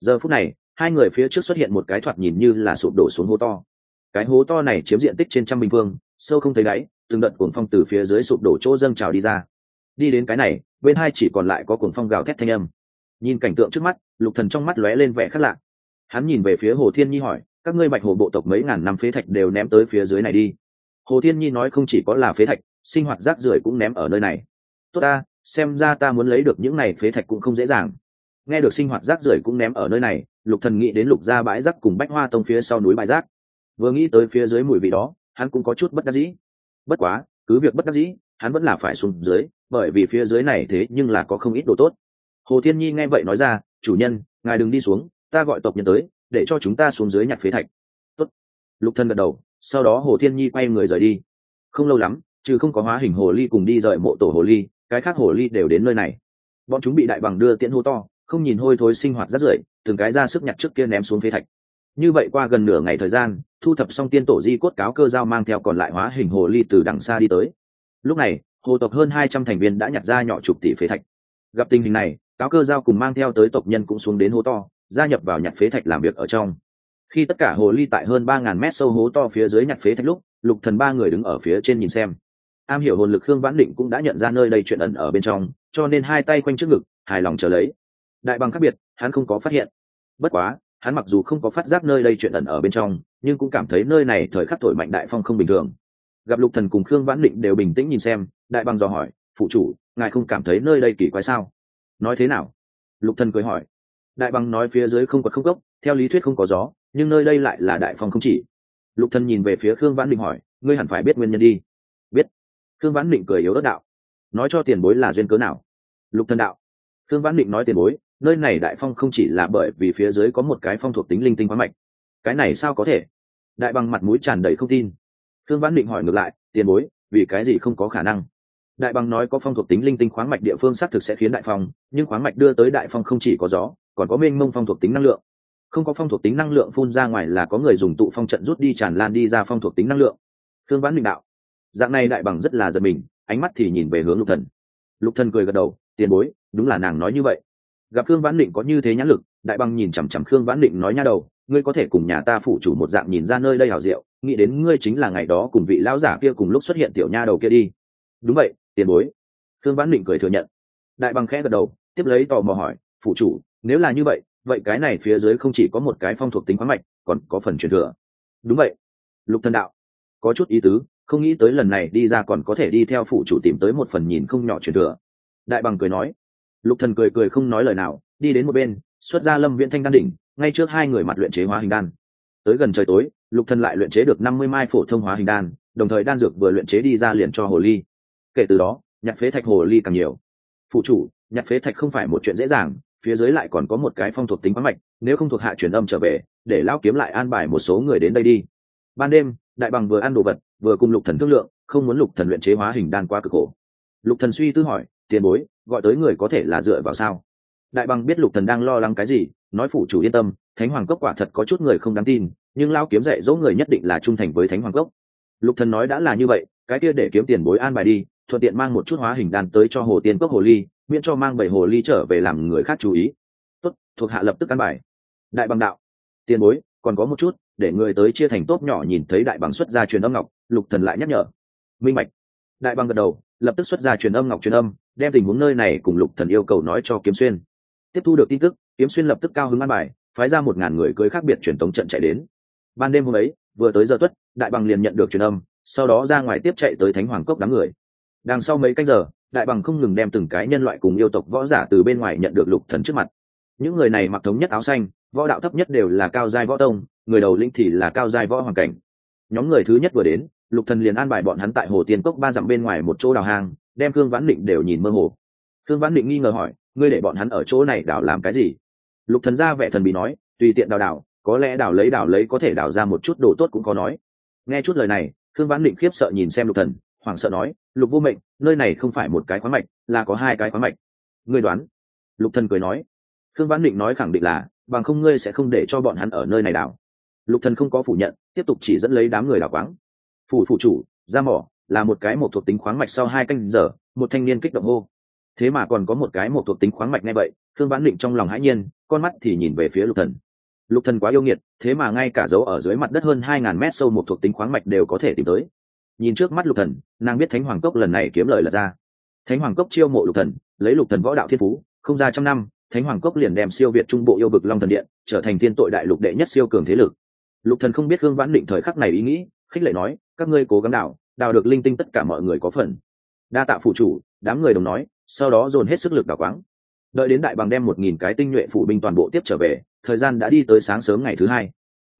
Giờ phút này hai người phía trước xuất hiện một cái thoạt nhìn như là sụp đổ xuống hố to. Cái hố to này chiếm diện tích trên trăm bình phương, sâu không thấy đáy, từng đợt cuồng phong từ phía dưới sụp đổ chỗ dâng trào đi ra. Đi đến cái này, bên hai chỉ còn lại có cuồng phong gào thét thanh âm. Nhìn cảnh tượng trước mắt, lục thần trong mắt lóe lên vẻ khác lạ. Hắn nhìn về phía hồ thiên nhi hỏi, các ngươi bạch hồ bộ tộc mấy ngàn năm phế thạch đều ném tới phía dưới này đi? Hồ thiên nhi nói không chỉ có là phế thạch, sinh hoạt rác rưởi cũng ném ở nơi này. Tốt ta, xem ra ta muốn lấy được những này phế thạch cũng không dễ dàng. Nghe được sinh hoạt rác rưởi cũng ném ở nơi này lục thần nghĩ đến lục gia bãi rác cùng bách hoa tông phía sau núi bãi rác. Vừa nghĩ tới phía dưới mùi vị đó, hắn cũng có chút bất đắc dĩ. Bất quá, cứ việc bất đắc dĩ, hắn vẫn là phải xuống dưới, bởi vì phía dưới này thế nhưng là có không ít đồ tốt. Hồ thiên nhi nghe vậy nói ra, chủ nhân, ngài đừng đi xuống, ta gọi tộc nhân tới, để cho chúng ta xuống dưới nhặt phế thạch. Tốt. lục thân gật đầu, sau đó hồ thiên nhi quay người rời đi. Không lâu lắm, trừ không có hóa hình hồ ly cùng đi rời mộ tổ hồ ly, cái khác hồ ly đều đến nơi này. Bọn chúng bị đại bằng đưa tiễn hô to không nhìn hôi thối sinh hoạt rất rưởi, từng cái ra sức nhặt trước kia ném xuống phế thạch. Như vậy qua gần nửa ngày thời gian, thu thập xong tiên tổ di cốt cáo cơ giao mang theo còn lại hóa hình hồ ly từ đằng xa đi tới. Lúc này, hồ tộc hơn hai trăm thành viên đã nhặt ra nhỏ chục tỷ phế thạch. Gặp tình hình này, cáo cơ giao cùng mang theo tới tộc nhân cũng xuống đến hố to, gia nhập vào nhặt phế thạch làm việc ở trong. Khi tất cả hồ ly tại hơn ba ngàn mét sâu hố to phía dưới nhặt phế thạch lúc, lục thần ba người đứng ở phía trên nhìn xem. Am hiểu hồn lực khương vãn định cũng đã nhận ra nơi đây chuyện ẩn ở bên trong, cho nên hai tay quanh trước ngực, hài lòng chờ lấy đại bằng khác biệt, hắn không có phát hiện. Bất quá, hắn mặc dù không có phát giác nơi đây chuyện ẩn ở bên trong, nhưng cũng cảm thấy nơi này thời khắc thổi mạnh đại phong không bình thường. Gặp lục thần cùng khương vãn định đều bình tĩnh nhìn xem, đại bằng dò hỏi, phụ chủ, ngài không cảm thấy nơi đây kỳ quái sao? Nói thế nào? Lục thần cười hỏi. Đại bằng nói phía dưới không có không gốc, theo lý thuyết không có gió, nhưng nơi đây lại là đại phong không chỉ. Lục thần nhìn về phía khương vãn định hỏi, ngươi hẳn phải biết nguyên nhân đi. Biết. Khương vãn định cười yếu ớt đạo. Nói cho tiền bối là duyên cớ nào? Lục thần đạo. Khương vãn định nói tiền bối nơi này đại phong không chỉ là bởi vì phía dưới có một cái phong thuộc tính linh tinh quá mạnh cái này sao có thể? Đại bằng mặt mũi tràn đầy không tin. Thương văn định hỏi ngược lại, tiền bối, vì cái gì không có khả năng? Đại bằng nói có phong thuộc tính linh tinh khoáng mạch địa phương xác thực sẽ khiến đại phong, nhưng khoáng mạch đưa tới đại phong không chỉ có gió, còn có mênh mông phong thuộc tính năng lượng. Không có phong thuộc tính năng lượng phun ra ngoài là có người dùng tụ phong trận rút đi tràn lan đi ra phong thuộc tính năng lượng. Thương vãn định đạo, dạng này đại bằng rất là giật mình, ánh mắt thì nhìn về hướng lục thần. Lục thần cười gật đầu, tiền bối, đúng là nàng nói như vậy gặp khương vãn định có như thế nhãn lực, đại bằng nhìn chằm chằm khương vãn định nói nha đầu, ngươi có thể cùng nhà ta phụ chủ một dạng nhìn ra nơi đây hảo diệu, nghĩ đến ngươi chính là ngày đó cùng vị lão giả kia cùng lúc xuất hiện tiểu nha đầu kia đi. Đúng vậy, tiền bối. Khương vãn định cười thừa nhận. Đại bằng khẽ gật đầu, tiếp lấy tò mò hỏi, phụ chủ, nếu là như vậy vậy cái này phía dưới không chỉ có một cái phong thuộc tính khoáng mạch, còn có phần truyền thừa. Đúng vậy. Lục thần đạo. Có chút ý tứ, không nghĩ tới lần này đi ra còn có thể đi theo phụ chủ tìm tới một phần nhìn không nhỏ truyền thừa. Đại bằng cười nói lục thần cười cười không nói lời nào, đi đến một bên, xuất ra lâm viễn thanh đan đỉnh, ngay trước hai người mặt luyện chế hóa hình đan. Tới gần trời tối, lục thần lại luyện chế được năm mươi mai phổ thông hóa hình đan, đồng thời đan dược vừa luyện chế đi ra liền cho hồ ly. Kể từ đó, nhặt phế thạch hồ ly càng nhiều. Phụ chủ, nhặt phế thạch không phải một chuyện dễ dàng, phía dưới lại còn có một cái phong thuộc tính khoáng mạch, nếu không thuộc hạ truyền âm trở về, để lao kiếm lại an bài một số người đến đây đi. Ban đêm, đại bằng vừa ăn đồ vật, vừa cùng lục thần thương lượng, không muốn lục thần luyện chế hóa hình đan quá cực khổ. Lục thần suy tư hỏi tiền bối, gọi tới người có thể là dựa vào sao? Đại bằng biết lục thần đang lo lắng cái gì, nói phủ chủ yên tâm, thánh hoàng cốc quả thật có chút người không đáng tin, nhưng lao kiếm dạy dỗ người nhất định là trung thành với thánh hoàng cốc. Lục thần nói đã là như vậy, cái kia để kiếm tiền bối an bài đi, thuận tiện mang một chút hóa hình đan tới cho hồ tiên cốc hồ ly, miễn cho mang bảy hồ ly trở về làm người khác chú ý. Tốt, thuộc hạ lập tức an bài. Đại bằng đạo. Tiền bối, còn có một chút, để người tới chia thành tốt nhỏ nhìn thấy đại bằng xuất ra truyền âm ngọc, lục thần lại nhắc nhở. Minh bạch. Đại bằng gật đầu, lập tức xuất ra truyền âm ngọc truyền âm đem tình huống nơi này cùng lục thần yêu cầu nói cho kiếm xuyên. Tiếp thu được tin tức, kiếm xuyên lập tức cao hứng an bài, phái ra một ngàn người cưới khác biệt truyền tống trận chạy đến. Ban đêm hôm ấy, vừa tới giờ tuất, đại bằng liền nhận được truyền âm, sau đó ra ngoài tiếp chạy tới thánh hoàng cốc đám người. Đằng sau mấy canh giờ, đại bằng không ngừng đem từng cái nhân loại cùng yêu tộc võ giả từ bên ngoài nhận được lục thần trước mặt. Những người này mặc thống nhất áo xanh, võ đạo thấp nhất đều là cao giai võ tông, người đầu linh thì là cao giai võ hoàng cảnh. Nhóm người thứ nhất vừa đến, lục thần liền an bài bọn hắn tại hồ tiên cốc ba dặm bên ngoài một chỗ đào hang đem khương vãn định đều nhìn mơ hồ. Khương vãn định nghi ngờ hỏi, ngươi để bọn hắn ở chỗ này đào làm cái gì? Lục thần ra vẻ thần bí nói, tùy tiện đào đào có lẽ đào lấy đào lấy có thể đào ra một chút đồ tốt cũng có nói. Nghe chút lời này, khương vãn định khiếp sợ nhìn xem lục thần, hoảng sợ nói, lục vô mệnh, nơi này không phải một cái khoáng mạch, là có hai cái khoáng mạch. Ngươi đoán? Lục thần cười nói. Khương vãn định nói khẳng định là, bằng không ngươi sẽ không để cho bọn hắn ở nơi này đào lục thần không có phủ nhận, tiếp tục chỉ dẫn lấy đám người đào quáng. Phủ phụ chủ, ra mỏ là một cái một thuộc tính khoáng mạch sau hai canh giờ, một thanh niên kích động hô. Thế mà còn có một cái một thuộc tính khoáng mạch ngay vậy thương vãn định trong lòng hãi nhiên, con mắt thì nhìn về phía lục thần. Lục thần quá yêu nghiệt, thế mà ngay cả dấu ở dưới mặt đất hơn hai ngàn mét sâu một thuộc tính khoáng mạch đều có thể tìm tới. Nhìn trước mắt lục thần, nàng biết thánh hoàng cốc lần này kiếm lời là ra. Thánh hoàng cốc chiêu mộ lục thần, lấy lục thần võ đạo thiên phú, không ra trăm năm, thánh hoàng cốc liền đem siêu việt trung bộ yêu vực long thần điện, trở thành thiên tội đại lục đệ nhất siêu cường thế lực. Lục thần không biết thương vãn định thời khắc này ý nghĩ, khích lệ nói, các ngươi cố gắng đạo đào được linh tinh tất cả mọi người có phần. Đa tạ phụ chủ, đám người đồng nói, sau đó dồn hết sức lực đào quáng. Đợi đến đại bằng đem một nghìn cái tinh nhuệ phụ binh toàn bộ tiếp trở về, thời gian đã đi tới sáng sớm ngày thứ hai.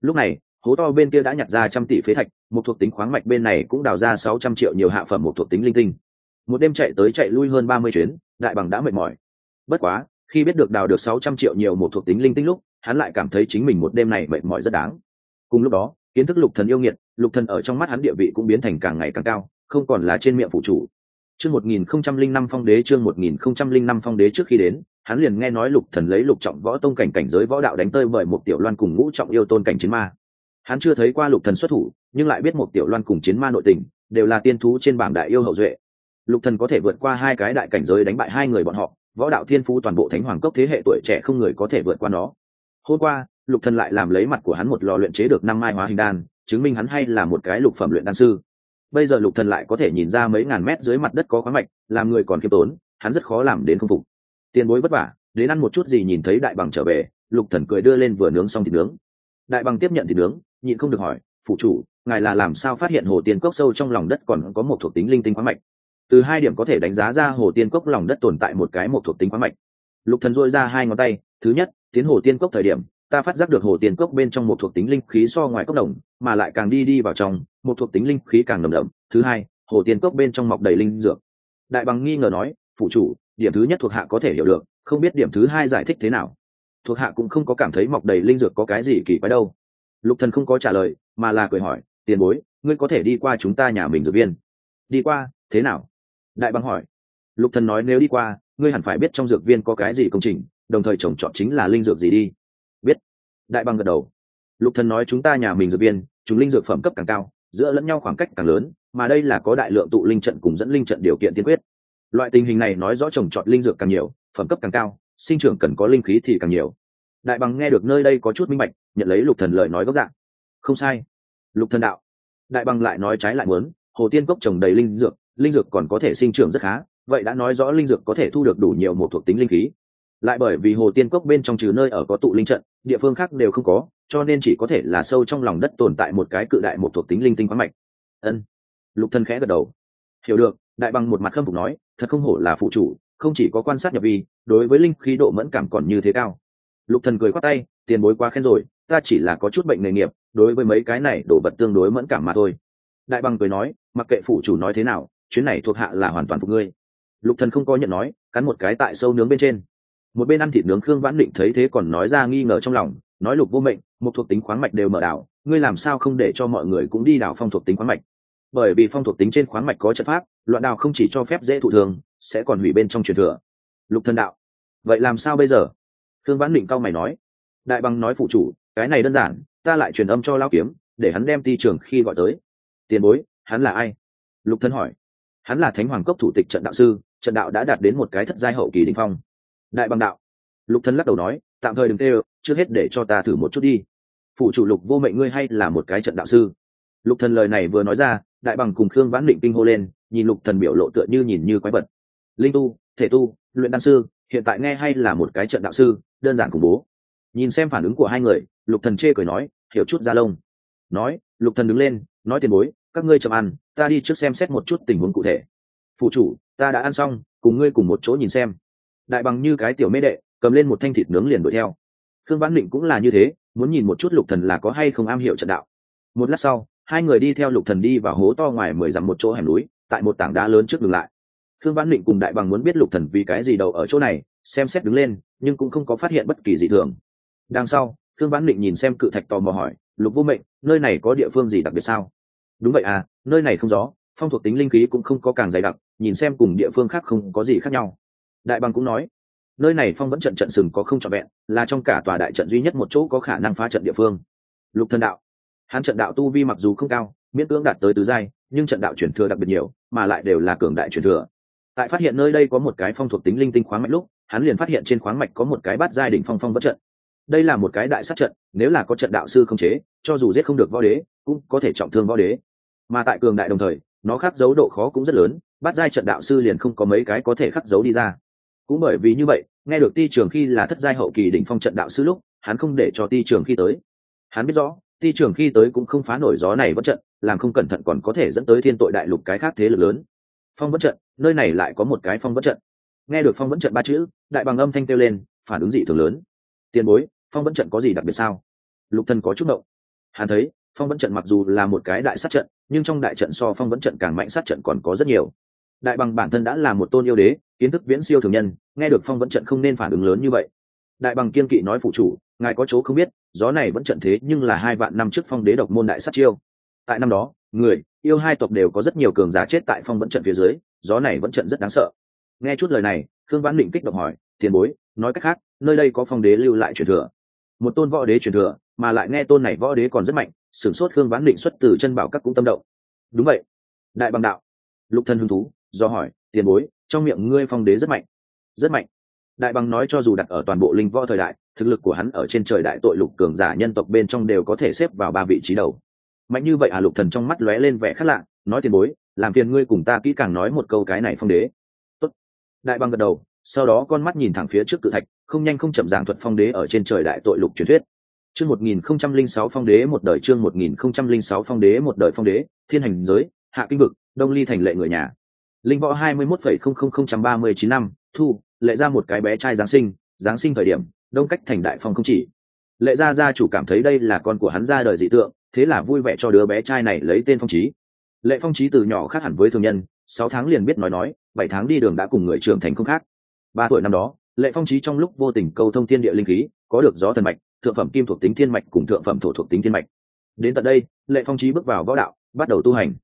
Lúc này, hố to bên kia đã nhặt ra trăm tỷ phế thạch, một thuộc tính khoáng mạch bên này cũng đào ra sáu trăm triệu nhiều hạ phẩm một thuộc tính linh tinh. Một đêm chạy tới chạy lui hơn ba mươi chuyến, đại bằng đã mệt mỏi. Bất quá, khi biết được đào được sáu trăm triệu nhiều một thuộc tính linh tinh lúc, hắn lại cảm thấy chính mình một đêm này mệt mỏi rất đáng. Cùng lúc đó, kiến thức lục thần yêu nghiệt lục thần ở trong mắt hắn địa vị cũng biến thành càng ngày càng cao, không còn là trên miệng phụ chủ. Chương một nghìn không trăm linh năm phong đế, chương một nghìn không trăm linh năm phong đế trước khi đến, hắn liền nghe nói lục thần lấy lục trọng võ tông cảnh cảnh giới võ đạo đánh tơi bởi một tiểu loan cùng ngũ trọng yêu tôn cảnh chiến ma. Hắn chưa thấy qua lục thần xuất thủ, nhưng lại biết một tiểu loan cùng chiến ma nội tình, đều là tiên thú trên bảng đại yêu hậu duệ. Lục thần có thể vượt qua hai cái đại cảnh giới đánh bại hai người bọn họ, võ đạo thiên phú toàn bộ thánh hoàng cốc thế hệ tuổi trẻ không người có thể vượt qua nó. Hôm qua, lục thần lại làm lấy mặt của hắn một lò luyện chế được năm mai hóa hình đan chứng minh hắn hay là một cái lục phẩm luyện đan sư. Bây giờ lục thần lại có thể nhìn ra mấy ngàn mét dưới mặt đất có khoáng mạch, làm người còn kiêm tốn, hắn rất khó làm đến không phục. Tiền bối vất vả, đến ăn một chút gì nhìn thấy đại bằng trở về, lục thần cười đưa lên vừa nướng xong thịt nướng. Đại bằng tiếp nhận thịt nướng, nhịn không được hỏi, phụ chủ, ngài là làm sao phát hiện hồ tiên cốc sâu trong lòng đất còn có một thuộc tính linh tinh khoáng mạch? Từ hai điểm có thể đánh giá ra hồ tiên cốc lòng đất tồn tại một cái một thuộc tính khoáng mạch. Lục thần dội ra hai ngón tay, thứ nhất, tiến hồ tiên cốc thời điểm ta phát giác được hồ tiền cốc bên trong một thuộc tính linh khí so ngoài cốc đồng, mà lại càng đi đi vào trong, một thuộc tính linh khí càng nồng đậm. Thứ hai, hồ tiền cốc bên trong mọc đầy linh dược. Đại bằng nghi ngờ nói phụ chủ, điểm thứ nhất thuộc hạ có thể hiểu được, không biết điểm thứ hai giải thích thế nào? Thuộc hạ cũng không có cảm thấy mọc đầy linh dược có cái gì kỳ quái đâu. Lục thần không có trả lời, mà là cười hỏi, tiền bối, ngươi có thể đi qua chúng ta nhà mình dược viên? Đi qua? Thế nào? Đại bằng hỏi. Lục thần nói, nếu đi qua, ngươi hẳn phải biết trong dược viên có cái gì công trình, đồng thời trồng trọt chính là linh dược gì đi đại bằng gật đầu. Lục thần nói chúng ta nhà mình dược viên chúng linh dược phẩm cấp càng cao, giữa lẫn nhau khoảng cách càng lớn, mà đây là có đại lượng tụ linh trận cùng dẫn linh trận điều kiện tiên quyết. Loại tình hình này nói rõ trồng trọt linh dược càng nhiều, phẩm cấp càng cao, sinh trưởng cần có linh khí thì càng nhiều. Đại bằng nghe được nơi đây có chút minh bạch, nhận lấy lục thần lời nói gốc dạng. Không sai. Lục thần đạo. Đại bằng lại nói trái lại muốn, hồ tiên cốc trồng đầy linh dược linh dược còn có thể sinh trưởng rất khá, vậy đã nói rõ linh dược có thể thu được đủ nhiều một thuộc tính linh khí lại bởi vì hồ tiên cốc bên trong trừ nơi ở có tụ linh trận, địa phương khác đều không có, cho nên chỉ có thể là sâu trong lòng đất tồn tại một cái cự đại một thuộc tính linh tinh khoáng mạch. Ân. Lục thân khẽ gật đầu. Hiểu được, đại bằng một mặt khâm phục nói, thật không hổ là phụ chủ, không chỉ có quan sát nhập vi, đối với linh khí độ mẫn cảm còn như thế cao. Lục thần cười khoát tay, tiền bối quá khen rồi, ta chỉ là có chút bệnh nghề nghiệp, đối với mấy cái này đổ vật tương đối mẫn cảm mà thôi. Đại bằng cười nói, mặc kệ phụ chủ nói thế nào, chuyến này thuộc hạ là hoàn toàn phục ngươi. Lục thần không có nhận nói, cắn một cái tại sâu nướng bên trên một bên ăn thịt nướng khương vãn định thấy thế còn nói ra nghi ngờ trong lòng, nói lục vô mệnh, một thuộc tính khoáng mạch đều mở đảo, ngươi làm sao không để cho mọi người cũng đi đảo phong thuộc tính khoáng mạch? Bởi vì phong thuộc tính trên khoáng mạch có trận pháp, loạn đào không chỉ cho phép dễ thụ thường, sẽ còn hủy bên trong truyền thừa. Lục thần đạo, vậy làm sao bây giờ? Khương vãn định cao mày nói. Đại bằng nói phụ chủ, cái này đơn giản, ta lại truyền âm cho lao kiếm, để hắn đem ti trường khi gọi tới. Tiền bối, hắn là ai? Lục thân hỏi. Hắn là thánh hoàng cốc thủ tịch trận đạo sư, trận đạo đã đạt đến một cái thất giai hậu kỳ đỉnh phong đại bằng đạo. Lục thân lắc đầu nói, tạm thời đừng tê trước hết để cho ta thử một chút đi. Phụ chủ lục vô mệnh ngươi hay là một cái trận đạo sư. Lục thần lời này vừa nói ra, đại bằng cùng khương vãn định kinh hô lên, nhìn lục thần biểu lộ tựa như nhìn như quái vật. Linh tu, thể tu, luyện đan sư, hiện tại nghe hay là một cái trận đạo sư, đơn giản khủng bố. Nhìn xem phản ứng của hai người, lục thần chê cười nói, hiểu chút ra lông. Nói, lục thần đứng lên, nói, tiền bối, các ngươi chậm ăn, ta đi trước xem xét một chút tình huống cụ thể. Phụ chủ, ta đã ăn xong, cùng ngươi cùng một chỗ nhìn xem đại bằng như cái tiểu mê đệ, cầm lên một thanh thịt nướng liền đuổi theo. Khương vãn định cũng là như thế, muốn nhìn một chút lục thần là có hay không am hiểu trận đạo. Một lát sau, hai người đi theo lục thần đi vào hố to ngoài mười dặm một chỗ hẻm núi, tại một tảng đá lớn trước dừng lại. Khương vãn định cùng đại bằng muốn biết lục thần vì cái gì đầu ở chỗ này, xem xét đứng lên, nhưng cũng không có phát hiện bất kỳ gì thường. Đằng sau, khương vãn định nhìn xem cự thạch tò mò hỏi, lục vô mệnh, nơi này có địa phương gì đặc biệt sao? Đúng vậy à nơi này không gió phong thuộc tính linh khí cũng không có càng dày đặc, nhìn xem cùng địa phương khác không có gì khác nhau đại bằng cũng nói, nơi này phong vẫn trận trận sừng có không trọn vẹn, là trong cả tòa đại trận duy nhất một chỗ có khả năng phá trận địa phương. Lục thần đạo, hắn trận đạo tu vi mặc dù không cao, miễn cưỡng đạt tới tứ giai, nhưng trận đạo truyền thừa đặc biệt nhiều, mà lại đều là cường đại truyền thừa. Tại phát hiện nơi đây có một cái phong thuộc tính linh tinh khoáng mạch lúc, hắn liền phát hiện trên khoáng mạch có một cái bát giai đỉnh phong phong vẫn trận. Đây là một cái đại sát trận, nếu là có trận đạo sư không chế, cho dù giết không được võ đế, cũng có thể trọng thương võ đế. Mà tại cường đại đồng thời, nó khắc dấu độ khó cũng rất lớn bắt giai trận đạo sư liền không có mấy cái có thể khắc dấu đi ra cũng bởi vì như vậy, nghe được ti trường khi là thất giai hậu kỳ đỉnh phong trận đạo sư lúc, hắn không để cho ti trường khi tới. Hắn biết rõ, ti trường khi tới cũng không phá nổi gió này vẫn trận, làm không cẩn thận còn có thể dẫn tới thiên tội đại lục cái khác thế lực lớn. Phong vẫn trận, nơi này lại có một cái phong vẫn trận. Nghe được phong vẫn trận ba chữ, đại bằng âm thanh kêu lên, phản ứng dị thường lớn. Tiền bối, phong vẫn trận có gì đặc biệt sao? Lục thần có chút động hắn thấy, phong vẫn trận mặc dù là một cái đại sát trận, nhưng trong đại trận so phong vẫn trận càng mạnh sát trận còn có rất nhiều đại bằng bản thân đã là một tôn yêu đế, kiến thức viễn siêu thường nhân, nghe được phong vẫn trận không nên phản ứng lớn như vậy. Đại bằng kiên kỵ nói phụ chủ, ngài có chỗ không biết, gió này vẫn trận thế nhưng là hai vạn năm trước phong đế độc môn đại sát chiêu. Tại năm đó, người, yêu hai tộc đều có rất nhiều cường giả chết tại phong vẫn trận phía dưới, gió này vẫn trận rất đáng sợ. Nghe chút lời này, khương vãn định kích động hỏi, tiền bối, nói cách khác, nơi đây có phong đế lưu lại truyền thừa? Một tôn võ đế truyền thừa, mà lại nghe tôn này võ đế còn rất mạnh, sửng sốt khương vãn định xuất từ chân bảo các cũng tâm động. Đúng vậy. Đại bằng đạo, lục thân hứng thú do hỏi, tiền bối, trong miệng ngươi phong đế rất mạnh. Rất mạnh? Đại bằng nói cho dù đặt ở toàn bộ linh võ thời đại, thực lực của hắn ở trên trời đại tội lục cường giả nhân tộc bên trong đều có thể xếp vào ba vị trí đầu. Mạnh như vậy à lục thần trong mắt lóe lên vẻ khác lạ, nói, tiền bối, làm phiền ngươi cùng ta kỹ càng nói một câu cái này phong đế. Tốt. đại bằng gật đầu, sau đó con mắt nhìn thẳng phía trước cự thạch, không nhanh không chậm giảng thuật phong đế ở trên trời đại tội lục truyền thuyết. Chương một nghìn không trăm linh sáu phong đế một đời, chương một nghìn không trăm linh sáu phong đế một đời phong đế, thiên hành giới, hạ kinh vực, đông ly thành lệ người nhà linh võ hai mươi mốt phẩy không không không trăm ba mươi chín năm, thu, lệ ra một cái bé trai giáng sinh giáng sinh thời điểm, đông cách thành đại phong không chỉ. Lệ gia gia chủ cảm thấy đây là con của hắn ra đời dị tượng, thế là vui vẻ cho đứa bé trai này lấy tên phong trí lệ phong trí từ nhỏ khác hẳn với thường nhân, sáu tháng liền biết nói nói, bảy tháng đi đường đã cùng người trưởng thành không khác. Ba tuổi năm đó, lệ phong trí trong lúc vô tình câu thông thiên địa linh khí, có được gió thần mạch, thượng phẩm kim thuộc tính thiên mạch cùng thượng phẩm thổ thuộc tính thiên mạch. Đến tận đây, lệ phong trí bước vào võ đạo, bắt đầu tu hành.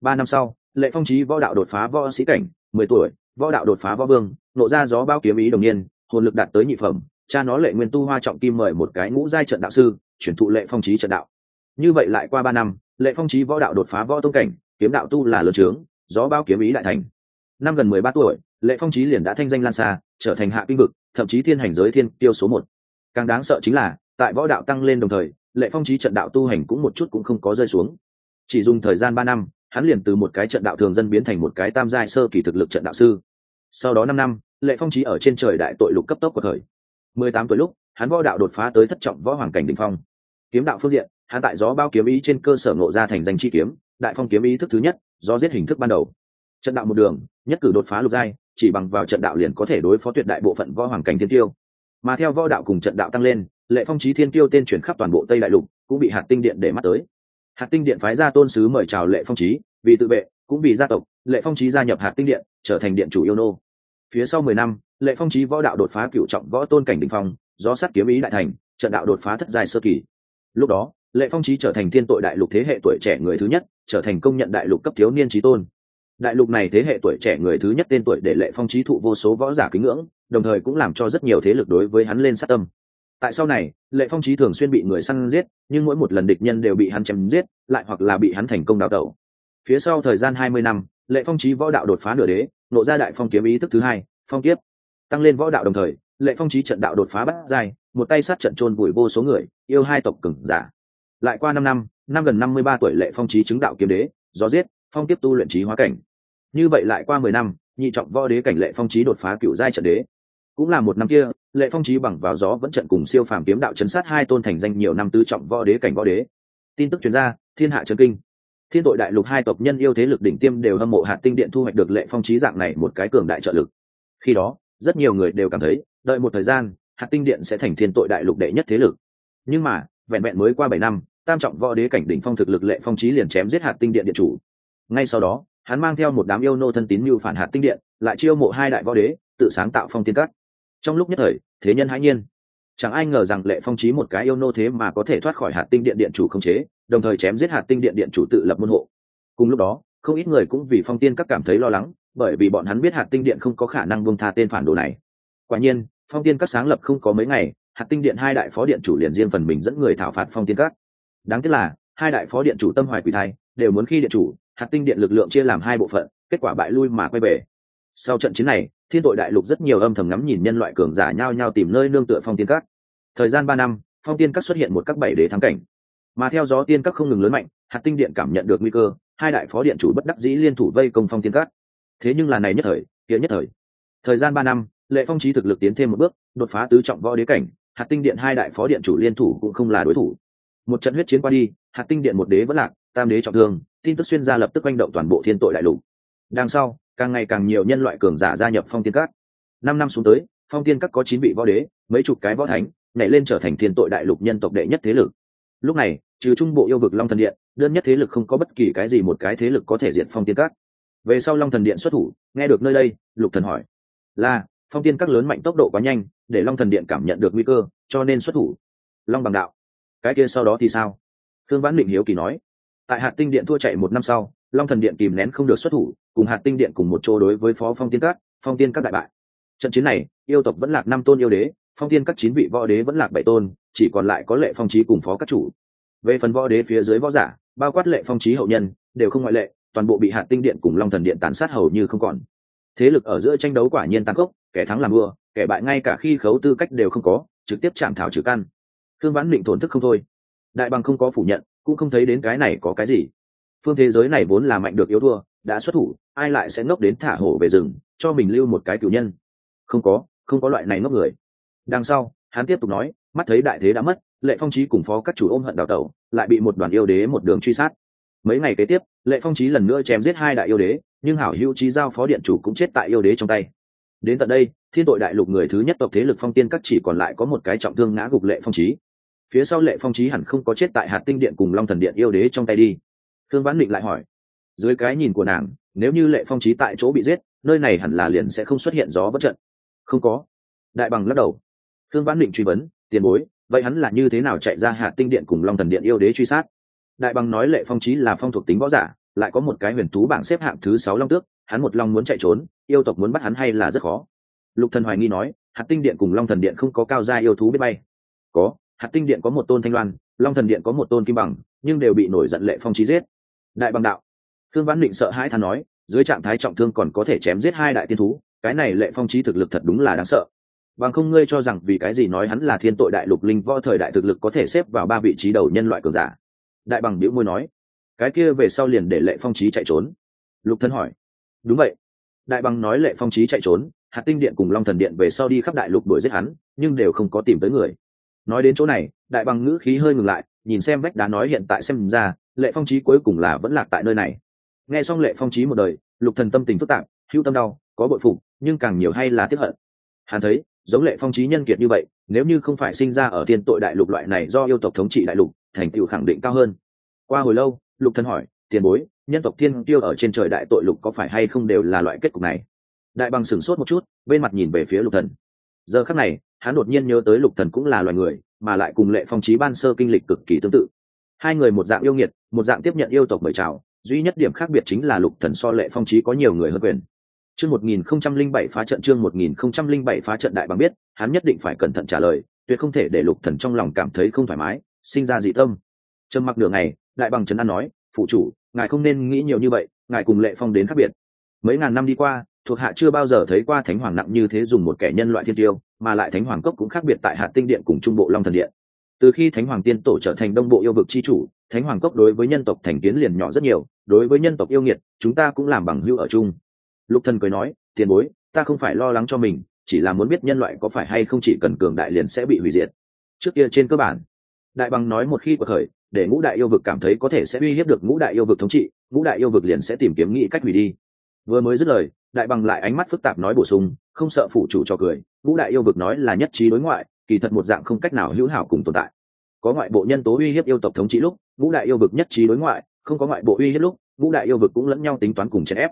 Ba năm sau lệ phong trí võ đạo đột phá võ sĩ cảnh mười tuổi võ đạo đột phá võ vương nộ ra gió bao kiếm ý đồng niên, hồn lực đạt tới nhị phẩm cha nó lệ nguyên tu hoa trọng kim mời một cái ngũ giai trận đạo sư chuyển thụ lệ phong trí trận đạo. Như vậy lại qua ba năm lệ phong trí võ đạo đột phá võ tông cảnh kiếm đạo tu là lớn trướng gió bao kiếm ý đại thành. Năm gần mười ba tuổi lệ phong trí liền đã thanh danh lan xa trở thành hạ kinh vực thậm chí thiên hành giới thiên tiêu số một. Càng đáng sợ chính là tại võ đạo tăng lên đồng thời lệ phong trí trận đạo tu hành cũng một chút cũng không có rơi xuống. Chỉ dùng thời gian ba năm hắn liền từ một cái trận đạo thường dân biến thành một cái tam giai sơ kỳ thực lực trận đạo sư. Sau đó năm năm, lệ phong trí ở trên trời đại tội lục cấp tốc của thời. Mười tám tuổi lúc, hắn võ đạo đột phá tới thất trọng võ hoàng cảnh đỉnh phong. Kiếm đạo phương diện, hắn tại gió bao kiếm ý trên cơ sở ngộ ra thành danh chi kiếm, đại phong kiếm ý thức thứ nhất, do giết hình thức ban đầu. Trận đạo một đường, nhất cử đột phá lục giai, chỉ bằng vào trận đạo liền có thể đối phó tuyệt đại bộ phận võ hoàng cảnh thiên tiêu. Mà theo võ đạo cùng trận đạo tăng lên, lệ phong trí thiên tiêu tên chuyển khắp toàn bộ tây đại lục, cũng bị hạt tinh điện để mắt tới hạt tinh điện phái ra tôn sứ mời chào lệ phong trí vì tự vệ, cũng vì gia tộc, lệ phong trí gia nhập hạt tinh điện, trở thành điện chủ yêu nô. Phía sau mười năm, lệ phong trí võ đạo đột phá cựu trọng võ tôn cảnh đình phong do sắt kiếm ý đại thành, trận đạo đột phá thất giai sơ kỳ. Lúc đó, lệ phong trí trở thành thiên tội đại lục thế hệ tuổi trẻ người thứ nhất, trở thành công nhận đại lục cấp thiếu niên trí tôn. Đại lục này thế hệ tuổi trẻ người thứ nhất tên tuổi để lệ phong trí thụ vô số võ giả kính ngưỡng, đồng thời cũng làm cho rất nhiều thế lực đối với hắn lên sát tâm tại sau này, lệ phong trí thường xuyên bị người săn giết, nhưng mỗi một lần địch nhân đều bị hắn chém giết, lại hoặc là bị hắn thành công đào tẩu. Phía sau thời gian hai mươi năm, lệ phong trí võ đạo đột phá nửa đế, nộ ra đại phong kiếm ý thức thứ hai, phong kiếp. Tăng lên võ đạo đồng thời, lệ phong trí trận đạo đột phá bắt dài một tay sát trận trôn vùi vô số người, yêu hai tộc cừng giả. Lại qua năm năm năm gần năm mươi ba tuổi lệ phong trí chứng đạo kiếm đế do giết, phong tiếp tu luyện trí hóa cảnh. Như vậy lại qua mười năm, nhị trọng võ đế cảnh lệ phong trí đột phá cựu giai trận đế. Cũng là một năm kia lệ phong trí bằng vào gió vẫn trận cùng siêu phàm kiếm đạo chấn sát hai tôn thành danh nhiều năm tứ trọng võ đế cảnh võ đế. Tin tức chuyên gia thiên hạ trấn kinh. Thiên tội đại lục hai tộc nhân yêu thế lực đỉnh tiêm đều hâm mộ hạt tinh điện thu hoạch được lệ phong trí dạng này một cái cường đại trợ lực. Khi đó, rất nhiều người đều cảm thấy, đợi một thời gian, hạt tinh điện sẽ thành thiên tội đại lục đệ nhất thế lực. Nhưng mà, vẹn vẹn mới qua bảy năm, tam trọng võ đế cảnh đỉnh phong thực lực lệ phong trí liền chém giết hạt tinh điện điện chủ. Ngay sau đó, hắn mang theo một đám yêu nô thân tín mưu phản hạt tinh điện, lại chiêu mộ hai đại võ đế, tự sáng tạo phong tiên cắt trong lúc nhất thời thế nhân hãi nhiên. Chẳng ai ngờ rằng lệ phong trí một cái yêu nô thế mà có thể thoát khỏi hạt tinh điện điện chủ không chế, đồng thời chém giết hạt tinh điện điện chủ tự lập môn hộ. Cùng lúc đó, không ít người cũng vì phong tiên các cảm thấy lo lắng, bởi vì bọn hắn biết hạt tinh điện không có khả năng buông tha tên phản đồ này. Quả nhiên, phong tiên các sáng lập không có mấy ngày, hạt tinh điện hai đại phó điện chủ liền riêng phần mình dẫn người thảo phạt phong tiên các. Đáng tiếc là, hai đại phó điện chủ tâm hoài quỷ thai, đều muốn khi điện chủ, hạt tinh điện lực lượng chia làm hai bộ phận, kết quả bại lui mà quay về. Sau trận chiến này thiên tội đại lục rất nhiều âm thầm ngắm nhìn nhân loại cường giả nhao nhao tìm nơi nương tựa phong tiên các. Thời gian ba năm, phong tiên các xuất hiện một các bảy đế thắng cảnh. Mà theo gió tiên các không ngừng lớn mạnh, hạt tinh điện cảm nhận được nguy cơ, hai đại phó điện chủ bất đắc dĩ liên thủ vây công phong tiên các. Thế nhưng là này nhất thời hiện nhất thời. Thời gian ba năm, lệ phong trí thực lực tiến thêm một bước, đột phá tứ trọng võ đế cảnh, hạt tinh điện hai đại phó điện chủ liên thủ cũng không là đối thủ. Một trận huyết chiến qua đi, hạt tinh điện một đế vẫn lạc, tam đế trọng thương, tin tức xuyên ra lập tức manh động toàn bộ thiên tội đại lục. Đằng sau càng ngày càng nhiều nhân loại cường giả gia nhập phong tiên các. Năm năm xuống tới, phong tiên các có chín vị võ đế, mấy chục cái võ thánh, nhảy lên trở thành thiên tội đại lục nhân tộc đệ nhất thế lực. Lúc này, trừ trung bộ yêu vực long thần điện, đơn nhất thế lực không có bất kỳ cái gì một cái thế lực có thể diện phong tiên các. Về sau long thần điện xuất thủ, nghe được nơi đây, lục thần hỏi, là, phong tiên các lớn mạnh tốc độ quá nhanh, để long thần điện cảm nhận được nguy cơ, cho nên xuất thủ. Long bằng đạo, cái kia sau đó thì sao? Thương vãn định hiếu kỳ nói, tại hạt tinh điện thua chạy một năm sau, long thần điện kìm nén không được xuất thủ cùng hạt tinh điện cùng một chỗ đối với phó phong tiên các, phong tiên các đại bại. Trận chiến này, yêu tộc vẫn lạc năm tôn yêu đế, phong tiên các chín vị võ đế vẫn lạc bảy tôn, chỉ còn lại có lệ phong trí cùng phó các chủ. Về phần võ đế phía dưới võ giả, bao quát lệ phong trí hậu nhân, đều không ngoại lệ, toàn bộ bị hạt tinh điện cùng long thần điện tàn sát hầu như không còn. Thế lực ở giữa tranh đấu quả nhiên tăng gốc kẻ thắng làm vua, kẻ bại ngay cả khi khấu tư cách đều không có, trực tiếp chạm thảo trừ căn. Thương vãn định thổn thức không thôi. Đại bằng không có phủ nhận, cũng không thấy đến cái này có cái gì. Phương thế giới này vốn là mạnh được yếu thua đã xuất thủ, ai lại sẽ ngốc đến thả hổ về rừng, cho mình lưu một cái cựu nhân? Không có không có loại này ngốc người. Đằng sau, hắn tiếp tục nói, mắt thấy đại thế đã mất, lệ phong trí cùng phó các chủ ôm hận đào tẩu, lại bị một đoàn yêu đế một đường truy sát. Mấy ngày kế tiếp, lệ phong trí lần nữa chém giết hai đại yêu đế, nhưng hảo hữu trí giao phó điện chủ cũng chết tại yêu đế trong tay. Đến tận đây, thiên tội đại lục người thứ nhất tộc thế lực phong tiên các chỉ còn lại có một cái trọng thương ngã gục lệ phong trí phía sau lệ phong trí hẳn không có chết tại hạt tinh điện cùng long thần điện yêu đế trong tay đi. Thương vãn định lại hỏi dưới cái nhìn của nàng, nếu như lệ phong trí tại chỗ bị giết, nơi này hẳn là liền sẽ không xuất hiện gió bất trận. Không có. Đại bằng lắc đầu. Thương vãn định truy vấn, tiền bối, vậy hắn là như thế nào chạy ra hạt tinh điện cùng long thần điện yêu đế truy sát? Đại bằng nói, lệ phong trí là phong thuộc tính võ giả, lại có một cái huyền thú bảng xếp hạng thứ sáu long tước, hắn một long muốn chạy trốn, yêu tộc muốn bắt hắn hay là rất khó? Lục thần hoài nghi nói hạt tinh điện cùng long thần điện không có cao gia yêu thú biết bay. Có hạt tinh điện có một tôn thanh loan, long thần điện có một tôn kim bằng, nhưng đều bị nổi giận lệ phong trí giết. Đại bằng đạo thương vãn định sợ hãi than nói, dưới trạng thái trọng thương còn có thể chém giết hai đại tiên thú, cái này lệ phong trí thực lực thật đúng là đáng sợ. Bằng không ngươi cho rằng vì cái gì nói hắn là thiên tội đại lục linh võ thời đại thực lực có thể xếp vào ba vị trí đầu nhân loại cường giả. Đại bằng biểu môi nói, cái kia về sau liền để lệ phong trí chạy trốn. Lục thân hỏi, đúng vậy. Đại bằng nói lệ phong trí chạy trốn, hạt tinh điện cùng long thần điện về sau đi khắp đại lục đuổi giết hắn, nhưng đều không có tìm tới người. Nói đến chỗ này, đại bằng ngữ khí hơi ngừng lại, nhìn xem vách đá nói hiện tại xem ra, lệ phong trí cuối cùng là vẫn lạc tại nơi này nghe xong lệ phong trí một đời, lục thần tâm tình phức tạp hữu tâm đau, có bội phục, nhưng càng nhiều hay là tiếp hận. Hắn thấy, giống lệ phong trí nhân kiệt như vậy, nếu như không phải sinh ra ở thiên tội đại lục loại này do yêu tộc thống trị đại lục, thành tựu khẳng định cao hơn. Qua hồi lâu, lục thần hỏi, tiền bối, nhân tộc thiên tiêu ở trên trời đại tội lục có phải hay không đều là loại kết cục này? Đại bằng sửng sốt một chút, bên mặt nhìn về phía lục thần. Giờ khắc này, hắn đột nhiên nhớ tới lục thần cũng là loài người, mà lại cùng lệ phong trí ban sơ kinh lịch cực kỳ tương tự. Hai người một dạng yêu nghiệt, một dạng tiếp nhận yêu tộc mời chào duy nhất điểm khác biệt chính là lục thần so lệ phong trí có nhiều người hơn quyền. Chương một nghìn không trăm linh bảy phá trận, chương một nghìn không trăm linh bảy phá trận đại bằng biết, hắn nhất định phải cẩn thận trả lời, tuyệt không thể để lục thần trong lòng cảm thấy không thoải mái, sinh ra dị tâm. Trầm mặc nửa ngày, đại bằng trấn an nói, phụ chủ, ngài không nên nghĩ nhiều như vậy, ngài cùng lệ phong đến khác biệt. Mấy ngàn năm đi qua, thuộc hạ chưa bao giờ thấy qua thánh hoàng nặng như thế dùng một kẻ nhân loại thiên tiêu, mà lại thánh hoàng cốc cũng khác biệt tại hạt tinh điện cùng trung bộ long thần điện từ khi thánh hoàng tiên tổ trở thành đông bộ yêu vực chi chủ, thánh hoàng cốc đối với nhân tộc thành kiến liền nhỏ rất nhiều, đối với nhân tộc yêu nghiệt, chúng ta cũng làm bằng hữu ở chung. Lục thần cười nói, tiền bối, ta không phải lo lắng cho mình, chỉ là muốn biết nhân loại có phải hay không chỉ cần cường đại liền sẽ bị hủy diệt. Trước kia trên cơ bản, đại bằng nói một khi cuộc khởi, để ngũ đại yêu vực cảm thấy có thể sẽ uy hiếp được ngũ đại yêu vực thống trị, ngũ đại yêu vực liền sẽ tìm kiếm nghĩ cách hủy đi. Vừa mới dứt lời, đại bằng lại ánh mắt phức tạp nói bổ sung, không sợ phủ chủ cho cười, ngũ đại yêu vực nói là nhất trí đối ngoại kỳ thật một dạng không cách nào hữu hảo cùng tồn tại. Có ngoại bộ nhân tố uy hiếp yêu tộc thống trị lúc, ngũ đại yêu vực nhất trí đối ngoại, không có ngoại bộ uy hiếp lúc, ngũ đại yêu vực cũng lẫn nhau tính toán cùng chèn ép.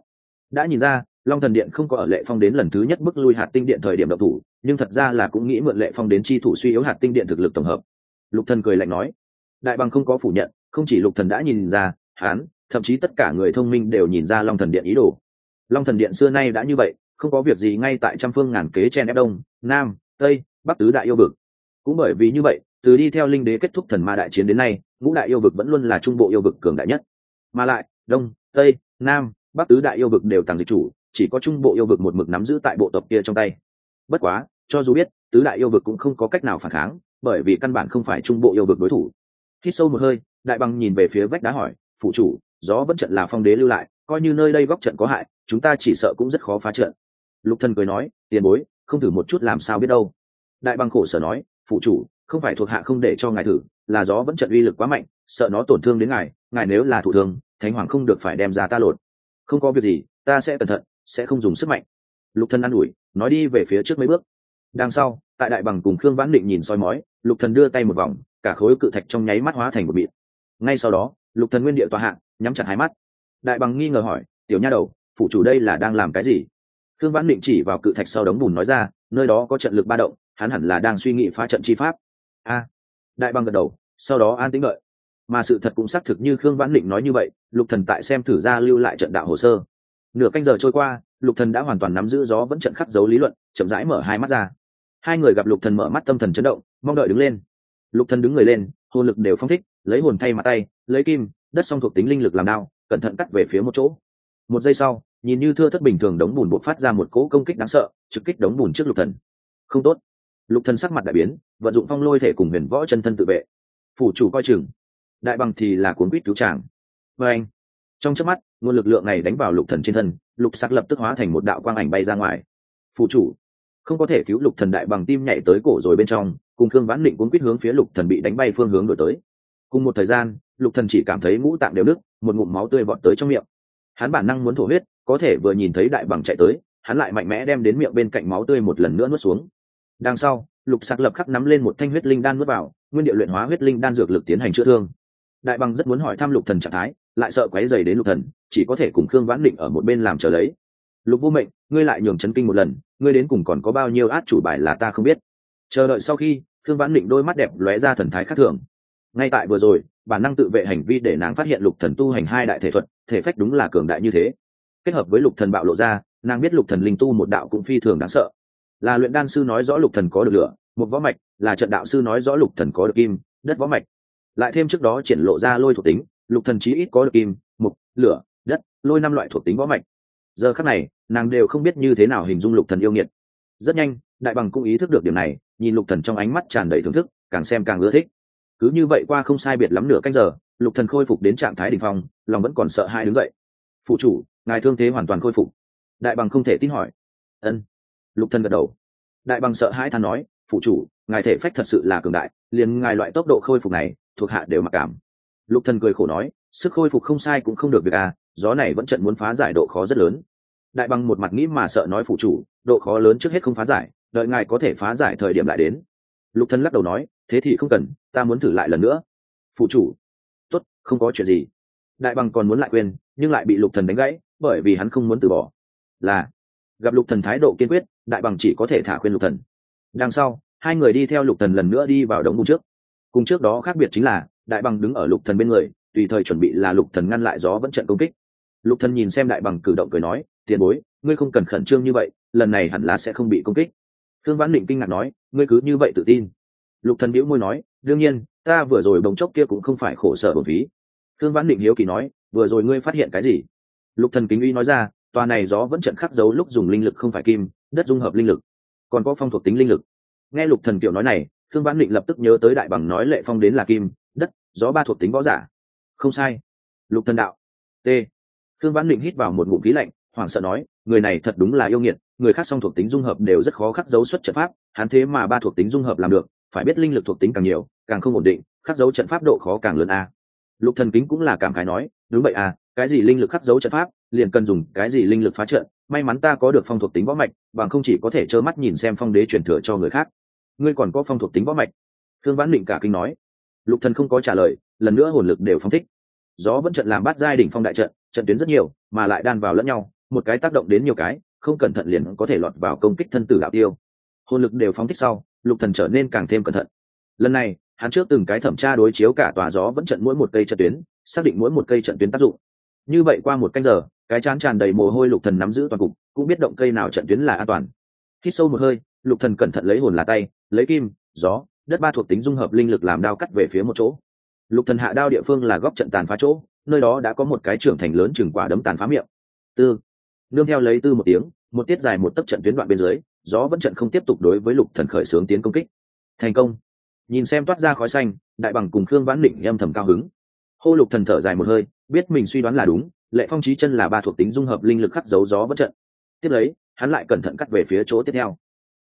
Đã nhìn ra, long thần điện không có ở lệ phong đến lần thứ nhất bức lui hạt tinh điện thời điểm độc thủ, nhưng thật ra là cũng nghĩ mượn lệ phong đến chi thủ suy yếu hạt tinh điện thực lực tổng hợp. Lục thần cười lạnh nói, đại bằng không có phủ nhận, không chỉ lục thần đã nhìn ra hán thậm chí tất cả người thông minh đều nhìn ra long thần điện ý đồ. Long thần điện xưa nay đã như vậy, không có việc gì ngay tại trăm phương ngàn kế chen ép đông, nam, tây bắc tứ đại yêu vực. Cũng bởi vì như vậy, từ đi theo linh đế kết thúc thần ma đại chiến đến nay, ngũ đại yêu vực vẫn luôn là trung bộ yêu vực cường đại nhất. Mà lại, đông, tây, nam, bắc tứ đại yêu vực đều tàng dịch chủ, chỉ có trung bộ yêu vực một mực nắm giữ tại bộ tộc kia trong tay. Bất quá, cho dù biết, tứ đại yêu vực cũng không có cách nào phản kháng, bởi vì căn bản không phải trung bộ yêu vực đối thủ. Khi sâu một hơi, đại bằng nhìn về phía vách đá hỏi phụ chủ, gió vẫn trận là phong đế lưu lại, coi như nơi đây góc trận có hại, chúng ta chỉ sợ cũng rất khó phá trận. Lục thần cười nói, tiền bối, không thử một chút làm sao biết đâu đại bằng khổ sở nói, phụ chủ, không phải thuộc hạ không để cho ngài thử, là gió vẫn trận uy lực quá mạnh, sợ nó tổn thương đến ngài ngài nếu là thủ thương, thánh hoàng không được phải đem ra ta lột. Không có việc gì, ta sẽ cẩn thận, sẽ không dùng sức mạnh. Lục thần ă n ủi, nói đi về phía trước mấy bước. Đằng sau, tại đại bằng cùng khương vãn định nhìn soi mói, lục thần đưa tay một vòng, cả khối cự thạch trong nháy mắt hóa thành một bịt. Ngay sau đó, lục thần nguyên địa tòa hạng nhắm chặt hai mắt. Đại bằng nghi ngờ hỏi, tiểu nha đầu, phụ chủ đây là đang làm cái gì? Khương vãn định chỉ vào cự thạch sau đống bùn nói ra, nơi đó có trận lực ba động hắn hẳn là đang suy nghĩ phá trận chi pháp. A, đại bằng gật đầu, sau đó an tĩnh lợi mà sự thật cũng xác thực như khương vãn định nói như vậy, lục thần tại xem thử ra lưu lại trận đạo hồ sơ. Nửa canh giờ trôi qua, lục thần đã hoàn toàn nắm giữ gió vẫn trận khắc dấu lý luận, chậm rãi mở hai mắt ra. Hai người gặp lục thần mở mắt tâm thần chấn động, mong đợi đứng lên. Lục thần đứng người lên, hồn lực đều phong thích, lấy hồn thay mặt tay, lấy kim, đất song thuộc tính linh lực làm đao, cẩn thận cắt về phía một chỗ. Một giây sau, nhìn như thưa thất bình thường đống bùn buộc phát ra một cỗ công kích đáng sợ, trực kích đống bùn trước lục thần. Không tốt lục thần sắc mặt đại biến, vận dụng phong lôi thể cùng huyền võ chân thân tự vệ. Phủ chủ coi chừng. Đại bằng thì là cuốn quýt cứu tràng và anh, trong chớp mắt, nguồn lực lượng này đánh vào lục thần trên thân, lục sắc lập tức hóa thành một đạo quang ảnh bay ra ngoài. Phủ chủ, không có thể cứu lục thần đại bằng tim nhảy tới cổ rồi bên trong, cùng thương vãn định cuốn quýt hướng phía lục thần bị đánh bay phương hướng đổi tới. Cùng một thời gian, lục thần chỉ cảm thấy ngũ tạng đều nứt, một ngụm máu tươi vọt tới trong miệng. Hắn bản năng muốn thổ huyết, có thể vừa nhìn thấy đại bằng chạy tới, hắn lại mạnh mẽ đem đến miệng bên cạnh máu tươi một lần nữa nuốt xuống đằng sau, lục sạc lập khắc nắm lên một thanh huyết linh đan nuốt vào, nguyên địa luyện hóa huyết linh đan dược lực tiến hành chữa thương. Đại bằng rất muốn hỏi thăm lục thần trạng thái, lại sợ quấy dày đến lục thần, chỉ có thể cùng khương vãn định ở một bên làm chờ lấy. Lục vô mệnh, ngươi lại nhường chấn kinh một lần, ngươi đến cùng còn có bao nhiêu át chủ bài là ta không biết. Chờ đợi sau khi, khương vãn định đôi mắt đẹp lóe ra thần thái khác thường. Ngay tại vừa rồi, bản năng tự vệ hành vi để nàng phát hiện lục thần tu hành hai đại thể thuật, thể phách đúng là cường đại như thế. Kết hợp với lục thần bạo lộ ra, nàng biết lục thần linh tu một đạo cũng phi thường đáng sợ là luyện đan sư nói rõ lục thần có được lửa, một võ mạch, là trận đạo sư nói rõ lục thần có được kim, đất võ mạch. Lại thêm trước đó triển lộ ra lôi thuộc tính, lục thần chí ít có được kim, mục, lửa, đất, lôi năm loại thuộc tính võ mạch. Giờ khắc này, nàng đều không biết như thế nào hình dung lục thần yêu nghiệt. Rất nhanh, đại bằng cũng ý thức được điểm này, nhìn lục thần trong ánh mắt tràn đầy thưởng thức, càng xem càng ưa thích. Cứ như vậy qua không sai biệt lắm nửa canh giờ, lục thần khôi phục đến trạng thái đỉnh phong, lòng vẫn còn sợ hãi đứng dậy. Phụ chủ, ngài thương thế hoàn toàn khôi phục. Đại bằng không thể tin hỏi. Ân lục thần gật đầu. Đại bằng sợ hãi than nói phụ chủ, ngài thể phách thật sự là cường đại, liền ngài loại tốc độ khôi phục này, thuộc hạ đều mặc cảm. Lục thần cười khổ nói, sức khôi phục không sai cũng không được việc à gió này vẫn trận muốn phá giải độ khó rất lớn. Đại bằng một mặt nghĩ mà sợ nói phụ chủ, độ khó lớn trước hết không phá giải, đợi ngài có thể phá giải thời điểm lại đến. Lục thần lắc đầu nói, thế thì không cần, ta muốn thử lại lần nữa. Phụ chủ. Tốt, không có chuyện gì. Đại bằng còn muốn lại quên, nhưng lại bị lục thần đánh gãy, bởi vì hắn không muốn từ bỏ. Là, gặp lục thần thái độ kiên quyết đại bằng chỉ có thể thả khuyên lục thần. Đằng sau, hai người đi theo lục thần lần nữa đi vào đống bùn trước. Cùng trước đó khác biệt chính là, đại bằng đứng ở lục thần bên người, tùy thời chuẩn bị là lục thần ngăn lại gió vẫn trận công kích. Lục thần nhìn xem đại bằng cử động cười nói, tiền bối, ngươi không cần khẩn trương như vậy, lần này hẳn là sẽ không bị công kích. Thương vãn định kinh ngạc nói, ngươi cứ như vậy tự tin. Lục thần bĩu môi nói, đương nhiên, ta vừa rồi bồng chốc kia cũng không phải khổ sở bổn phí. Thương vãn định hiếu kỳ nói, vừa rồi ngươi phát hiện cái gì? Lục thần kính uy nói ra tòa này gió vẫn trận khắc dấu lúc dùng linh lực không phải kim, đất dung hợp linh lực, còn có phong thuộc tính linh lực. Nghe lục thần kiểu nói này thương vãn định lập tức nhớ tới đại bằng nói lệ phong đến là kim, đất, gió ba thuộc tính võ giả. Không sai. Lục thần đạo. T. Thương vãn định hít vào một ngụm khí lạnh, hoảng sợ nói, người này thật đúng là yêu nghiệt, người khác song thuộc tính dung hợp đều rất khó khắc dấu xuất trận pháp, hắn thế mà ba thuộc tính dung hợp làm được, phải biết linh lực thuộc tính càng nhiều, càng không ổn định, khắc dấu trận pháp độ khó càng lớn a. Lục thần kính cũng là cảm khái nói, đúng vậy à cái gì linh lực khắc dấu trận pháp, liền cần dùng cái gì linh lực phá trận, may mắn ta có được phong thuộc tính võ mạch, bằng không chỉ có thể trơ mắt nhìn xem phong đế truyền thừa cho người khác. Ngươi còn có phong thuộc tính võ mạch? Thương vãn định cả kinh nói. Lục thần không có trả lời, lần nữa hồn lực đều phong thích. Gió vẫn trận làm bát giai đỉnh phong đại trận trận tuyến rất nhiều, mà lại đan vào lẫn nhau, một cái tác động đến nhiều cái, không cẩn thận liền có thể lọt vào công kích thân tử đạo tiêu. Hồn lực đều phóng thích sau, lục thần trở nên càng thêm cẩn thận. Lần này, hắn trước từng cái thẩm tra đối chiếu cả tòa gió vẫn trận mỗi một cây trận tuyến, xác định mỗi một cây trận tuyến tác dụng như vậy qua một canh giờ, cái chán tràn đầy mồ hôi lục thần nắm giữ toàn cục, cũng biết động cây nào trận tuyến là an toàn. Hít sâu một hơi, lục thần cẩn thận lấy hồn là tay, lấy kim, gió, đất ba thuộc tính dung hợp linh lực làm đao cắt về phía một chỗ. Lục thần hạ đao địa phương là góc trận tàn phá chỗ, nơi đó đã có một cái trưởng thành lớn chừng quả đấm tàn phá miệng. Tư. Nương theo lấy tư một tiếng, một tiết dài một tấc trận tuyến đoạn bên dưới, gió vẫn trận không tiếp tục đối với lục thần khởi sướng tiến công kích. Thành công. Nhìn xem toát ra khói xanh, đại bằng cùng khương vãn định âm thầm cao hứng. Hô lục thần thở dài một hơi biết mình suy đoán là đúng, lệ phong trí chân là ba thuộc tính dung hợp linh lực khắc dấu gió bất trận. Tiếp lấy, hắn lại cẩn thận cắt về phía chỗ tiếp theo.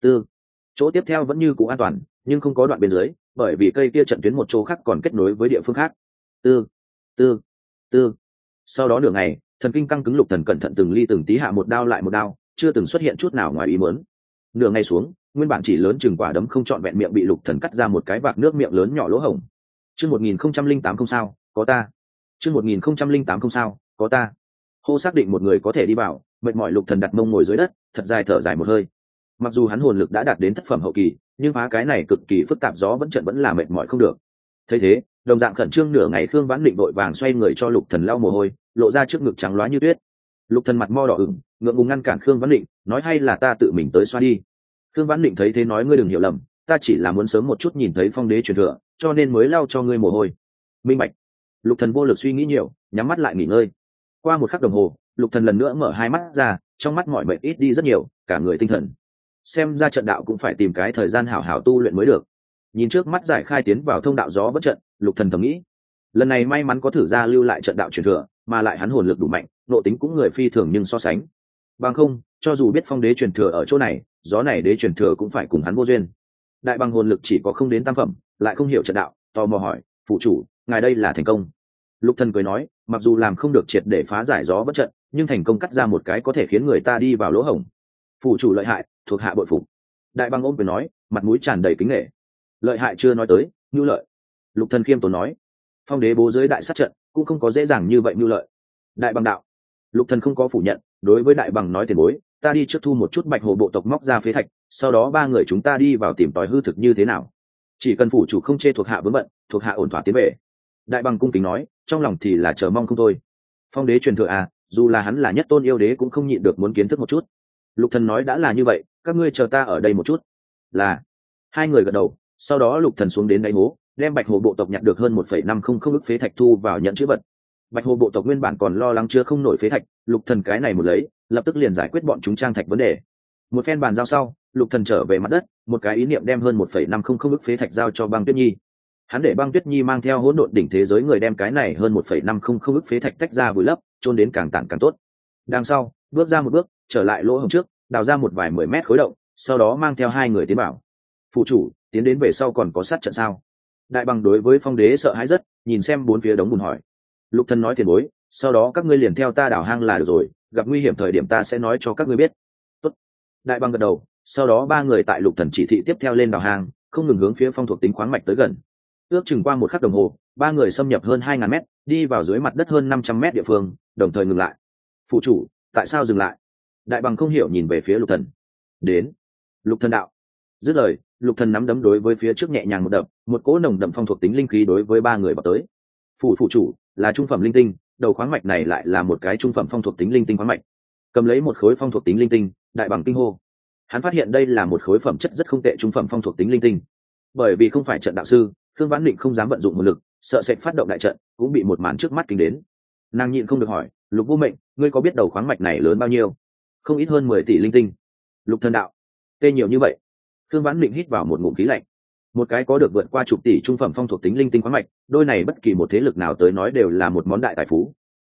Tư. Chỗ tiếp theo vẫn như cũ an toàn, nhưng không có đoạn bên dưới, bởi vì cây kia trận tuyến một chỗ khác còn kết nối với địa phương khác. Tư. Tư. Tư. Sau đó nửa ngày, thần kinh căng cứng lục thần cẩn thận từng ly từng tí hạ một đao lại một đao, chưa từng xuất hiện chút nào ngoài ý muốn. Nửa ngày xuống, nguyên bản chỉ lớn chừng quả đấm không trọn vẹn miệng bị lục thần cắt ra một cái vạc nước miệng lớn nhỏ lỗ hổng. Chương một nghìn không trăm linh tám không sao, có ta chương một nghìn không trăm linh tám không sao, có ta. Hô xác định một người có thể đi vào, mệt mỏi lục thần đặt mông ngồi dưới đất, thật dài thở dài một hơi. Mặc dù hắn hồn lực đã đạt đến thất phẩm hậu kỳ, nhưng phá cái này cực kỳ phức tạp gió vẫn trận vẫn là mệt mỏi không được. Thấy thế, đồng dạng khẩn trương nửa ngày khương vãn định vội vàng xoay người cho lục thần lau mồ hôi, lộ ra trước ngực trắng loá như tuyết. Lục thần mặt mo đỏ ửng, ngượng ngùng ngăn cản khương vãn định, nói hay là ta tự mình tới xoa đi. Khương vãn định thấy thế nói ngươi đừng hiểu lầm, ta chỉ là muốn sớm một chút nhìn thấy phong đế truyền thừa, cho nên mới lau cho ngươi mồ hôi. Minh bạch lục thần vô lực suy nghĩ nhiều, nhắm mắt lại nghỉ ngơi. Qua một khắc đồng hồ, lục thần lần nữa mở hai mắt ra, trong mắt mọi mệt ít đi rất nhiều, cả người tinh thần. Xem ra trận đạo cũng phải tìm cái thời gian hảo hảo tu luyện mới được. Nhìn trước mắt giải khai tiến vào thông đạo gió bất trận, lục thần thầm nghĩ. Lần này may mắn có thử ra lưu lại trận đạo truyền thừa, mà lại hắn hồn lực đủ mạnh, nộ tính cũng người phi thường nhưng so sánh. Bằng không, cho dù biết phong đế truyền thừa ở chỗ này, gió này đế truyền thừa cũng phải cùng hắn vô duyên. Đại bằng hồn lực chỉ có không đến tam phẩm, lại không hiểu trận đạo, tò mò hỏi, phụ chủ ngài đây là thành công. Lục thần cười nói, mặc dù làm không được triệt để phá giải gió bất trận, nhưng thành công cắt ra một cái có thể khiến người ta đi vào lỗ hổng. Phụ chủ lợi hại, thuộc hạ bội phục. Đại băng ôm cười nói, mặt mũi tràn đầy kính nghệ. Lợi hại chưa nói tới nhu lợi. Lục thần khiêm tốn nói, phong đế bố giới đại sát trận, cũng không có dễ dàng như vậy nhu lợi. Đại bằng đạo. Lục thần không có phủ nhận, đối với đại bằng nói tiền bối, ta đi trước thu một chút bạch hồ bộ tộc móc ra phế thạch, sau đó ba người chúng ta đi vào tìm tòi hư thực như thế nào. Chỉ cần phủ chủ không chê thuộc hạ vướng bận, thuộc hạ ổn thỏa tiến về đại bằng cung kính nói, trong lòng thì là chờ mong không thôi. Phong đế truyền thừa à dù là hắn là nhất tôn yêu đế cũng không nhịn được muốn kiến thức một chút. Lục thần nói đã là như vậy, các ngươi chờ ta ở đây một chút. Là. Hai người gật đầu, sau đó lục thần xuống đến đáy hố, đem bạch hồ bộ tộc nhặt được hơn một phẩy năm không không ức phế thạch thu vào nhận chữ vật. Bạch hồ bộ tộc nguyên bản còn lo lắng chưa không nổi phế thạch, lục thần cái này một lấy, lập tức liền giải quyết bọn chúng trang thạch vấn đề. Một phen bàn giao sau, lục thần trở về mặt đất, một cái ý niệm đem hơn một phẩy năm không không ức phế thạch giao cho băng tuyết nhi hắn để băng tuyết nhi mang theo hỗn độn đỉnh thế giới người đem cái này hơn một phẩy năm không không ức phế thạch tách ra vùi lấp trôn đến càng tản càng tốt. Đằng sau, bước ra một bước, trở lại lỗ hổng trước, đào ra một vài mười mét khối động, sau đó mang theo hai người tiến bảo phụ chủ, tiến đến về sau còn có sát trận sao? Đại bằng đối với phong đế sợ hãi rất, nhìn xem bốn phía đống bùn hỏi. Lục thân nói tiền bối, sau đó các ngươi liền theo ta đảo hang là được rồi, gặp nguy hiểm thời điểm ta sẽ nói cho các ngươi biết. Tốt. đại bằng gật đầu, sau đó ba người tại lục thần chỉ thị tiếp theo lên đảo hang, không ngừng hướng phía phong thuộc tính khoáng mạch tới gần ước chừng qua một khắc đồng hồ, ba người xâm nhập hơn hai ngàn mét, đi vào dưới mặt đất hơn năm trăm mét địa phương, đồng thời ngừng lại. Phụ chủ, tại sao dừng lại? Đại bằng không hiểu nhìn về phía lục thần. Đến. Lục thần đạo. Dứt lời, lục thần nắm đấm đối với phía trước nhẹ nhàng một đập, một cỗ nồng đậm phong thuộc tính linh khí đối với ba người vào tới. Phủ phụ chủ, là trung phẩm linh tinh, đầu khoáng mạch này lại là một cái trung phẩm phong thuộc tính linh tinh khoáng mạch. Cầm lấy một khối phong thuộc tính linh tinh, đại bằng kinh hô. Hắn phát hiện đây là một khối phẩm chất rất không tệ trung phẩm phong thuộc tính linh tinh. Bởi vì không phải trận đạo sư thương vãn định không dám vận dụng một lực, sợ sẽ phát động đại trận, cũng bị một màn trước mắt kinh đến. Nàng nhịn không được hỏi, lục vô mệnh, ngươi có biết đầu khoáng mạch này lớn bao nhiêu? Không ít hơn mười tỷ linh tinh. Lục thần đạo, tê nhiều như vậy? Thương vãn định hít vào một ngụm khí lạnh. Một cái có được vượt qua chục tỷ trung phẩm phong thuộc tính linh tinh khoáng mạch, đôi này bất kỳ một thế lực nào tới nói đều là một món đại tài phú.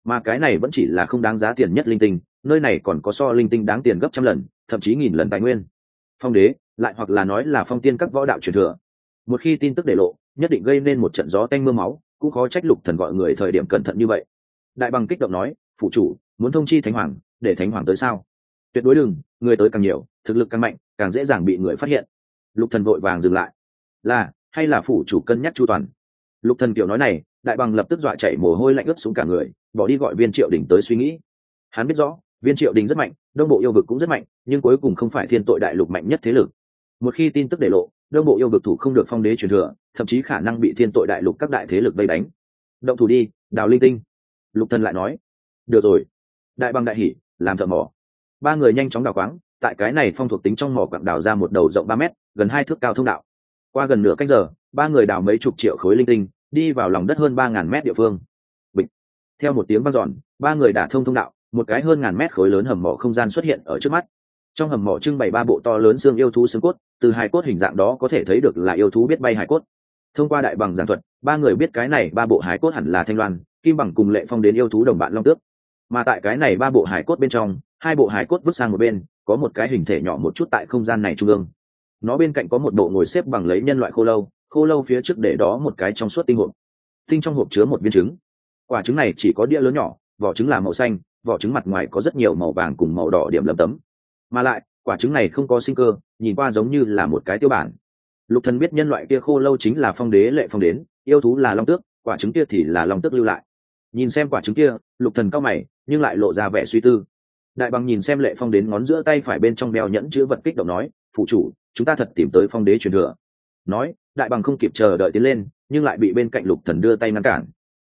Mà cái này vẫn chỉ là không đáng giá tiền nhất linh tinh, nơi này còn có so linh tinh đáng tiền gấp trăm lần, thậm chí nghìn lần tài nguyên. Phong đế, lại hoặc là nói là phong tiên các võ đạo truyền thừa. Một khi tin tức để lộ nhất định gây nên một trận gió tanh mưa máu, cũng khó trách lục thần gọi người thời điểm cẩn thận như vậy. Đại bằng kích động nói, phụ chủ, muốn thông chi thánh hoàng, để thánh hoàng tới sao? Tuyệt đối đừng, người tới càng nhiều, thực lực càng mạnh, càng dễ dàng bị người phát hiện. Lục thần vội vàng dừng lại. Là, hay là phủ chủ cân nhắc chu toàn? Lục thần kiểu nói này, đại bằng lập tức dọa chạy mồ hôi lạnh ướt xuống cả người, bỏ đi gọi viên triệu đình tới suy nghĩ. Hắn biết rõ, viên triệu đình rất mạnh, đông bộ yêu vực cũng rất mạnh, nhưng cuối cùng không phải thiên tội đại lục mạnh nhất thế lực. Một khi tin tức để lộ đông bộ yêu vực thủ không được phong đế truyền thừa, thậm chí khả năng bị thiên tội đại lục các đại thế lực vây đánh. Động thủ đi, đào linh tinh. Lục thần lại nói, được rồi. Đại bằng đại hỉ làm thợ mỏ. Ba người nhanh chóng đào quáng tại cái này phong thuộc tính trong mỏ quặng đào ra một đầu rộng ba mét, gần hai thước cao thông đạo. Qua gần nửa canh giờ, ba người đào mấy chục triệu khối linh tinh, đi vào lòng đất hơn ba ngàn mét địa phương. Bịch. Theo một tiếng vang dọn, ba người đả thông thông đạo, một cái hơn ngàn mét khối lớn hầm mỏ không gian xuất hiện ở trước mắt trong hầm mỏ trưng bày ba bộ to lớn xương yêu thú xương cốt, từ hai cốt hình dạng đó có thể thấy được là yêu thú biết bay hải cốt. Thông qua đại bằng giảng thuật, ba người biết cái này ba bộ hải cốt hẳn là thanh loan, kim bằng cùng lệ phong đến yêu thú đồng bạn long tước. Mà tại cái này ba bộ hải cốt bên trong, hai bộ hải cốt vứt sang một bên, có một cái hình thể nhỏ một chút tại không gian này trung ương. Nó bên cạnh có một bộ ngồi xếp bằng lấy nhân loại khô lâu khô lâu phía trước để đó một cái trong suốt tinh hộp. Tinh trong hộp chứa một viên trứng. Quả trứng này chỉ có đĩa lớn nhỏ, vỏ trứng là màu xanh, vỏ trứng mặt ngoài có rất nhiều màu vàng cùng màu đỏ điểm lấm tấm mà lại, quả trứng này không có sinh cơ, nhìn qua giống như là một cái tiêu bản. Lục thần biết nhân loại kia khô lâu chính là phong đế lệ phong đến, yêu thú là long tước, quả trứng kia thì là long tước lưu lại. Nhìn xem quả trứng kia, lục thần cao mày, nhưng lại lộ ra vẻ suy tư. Đại bằng nhìn xem lệ phong đến ngón giữa tay phải bên trong đeo nhẫn chữ vật kích động nói, phụ chủ, chúng ta thật tìm tới phong đế truyền thừa. Nói, đại bằng không kịp chờ đợi tiến lên, nhưng lại bị bên cạnh lục thần đưa tay ngăn cản.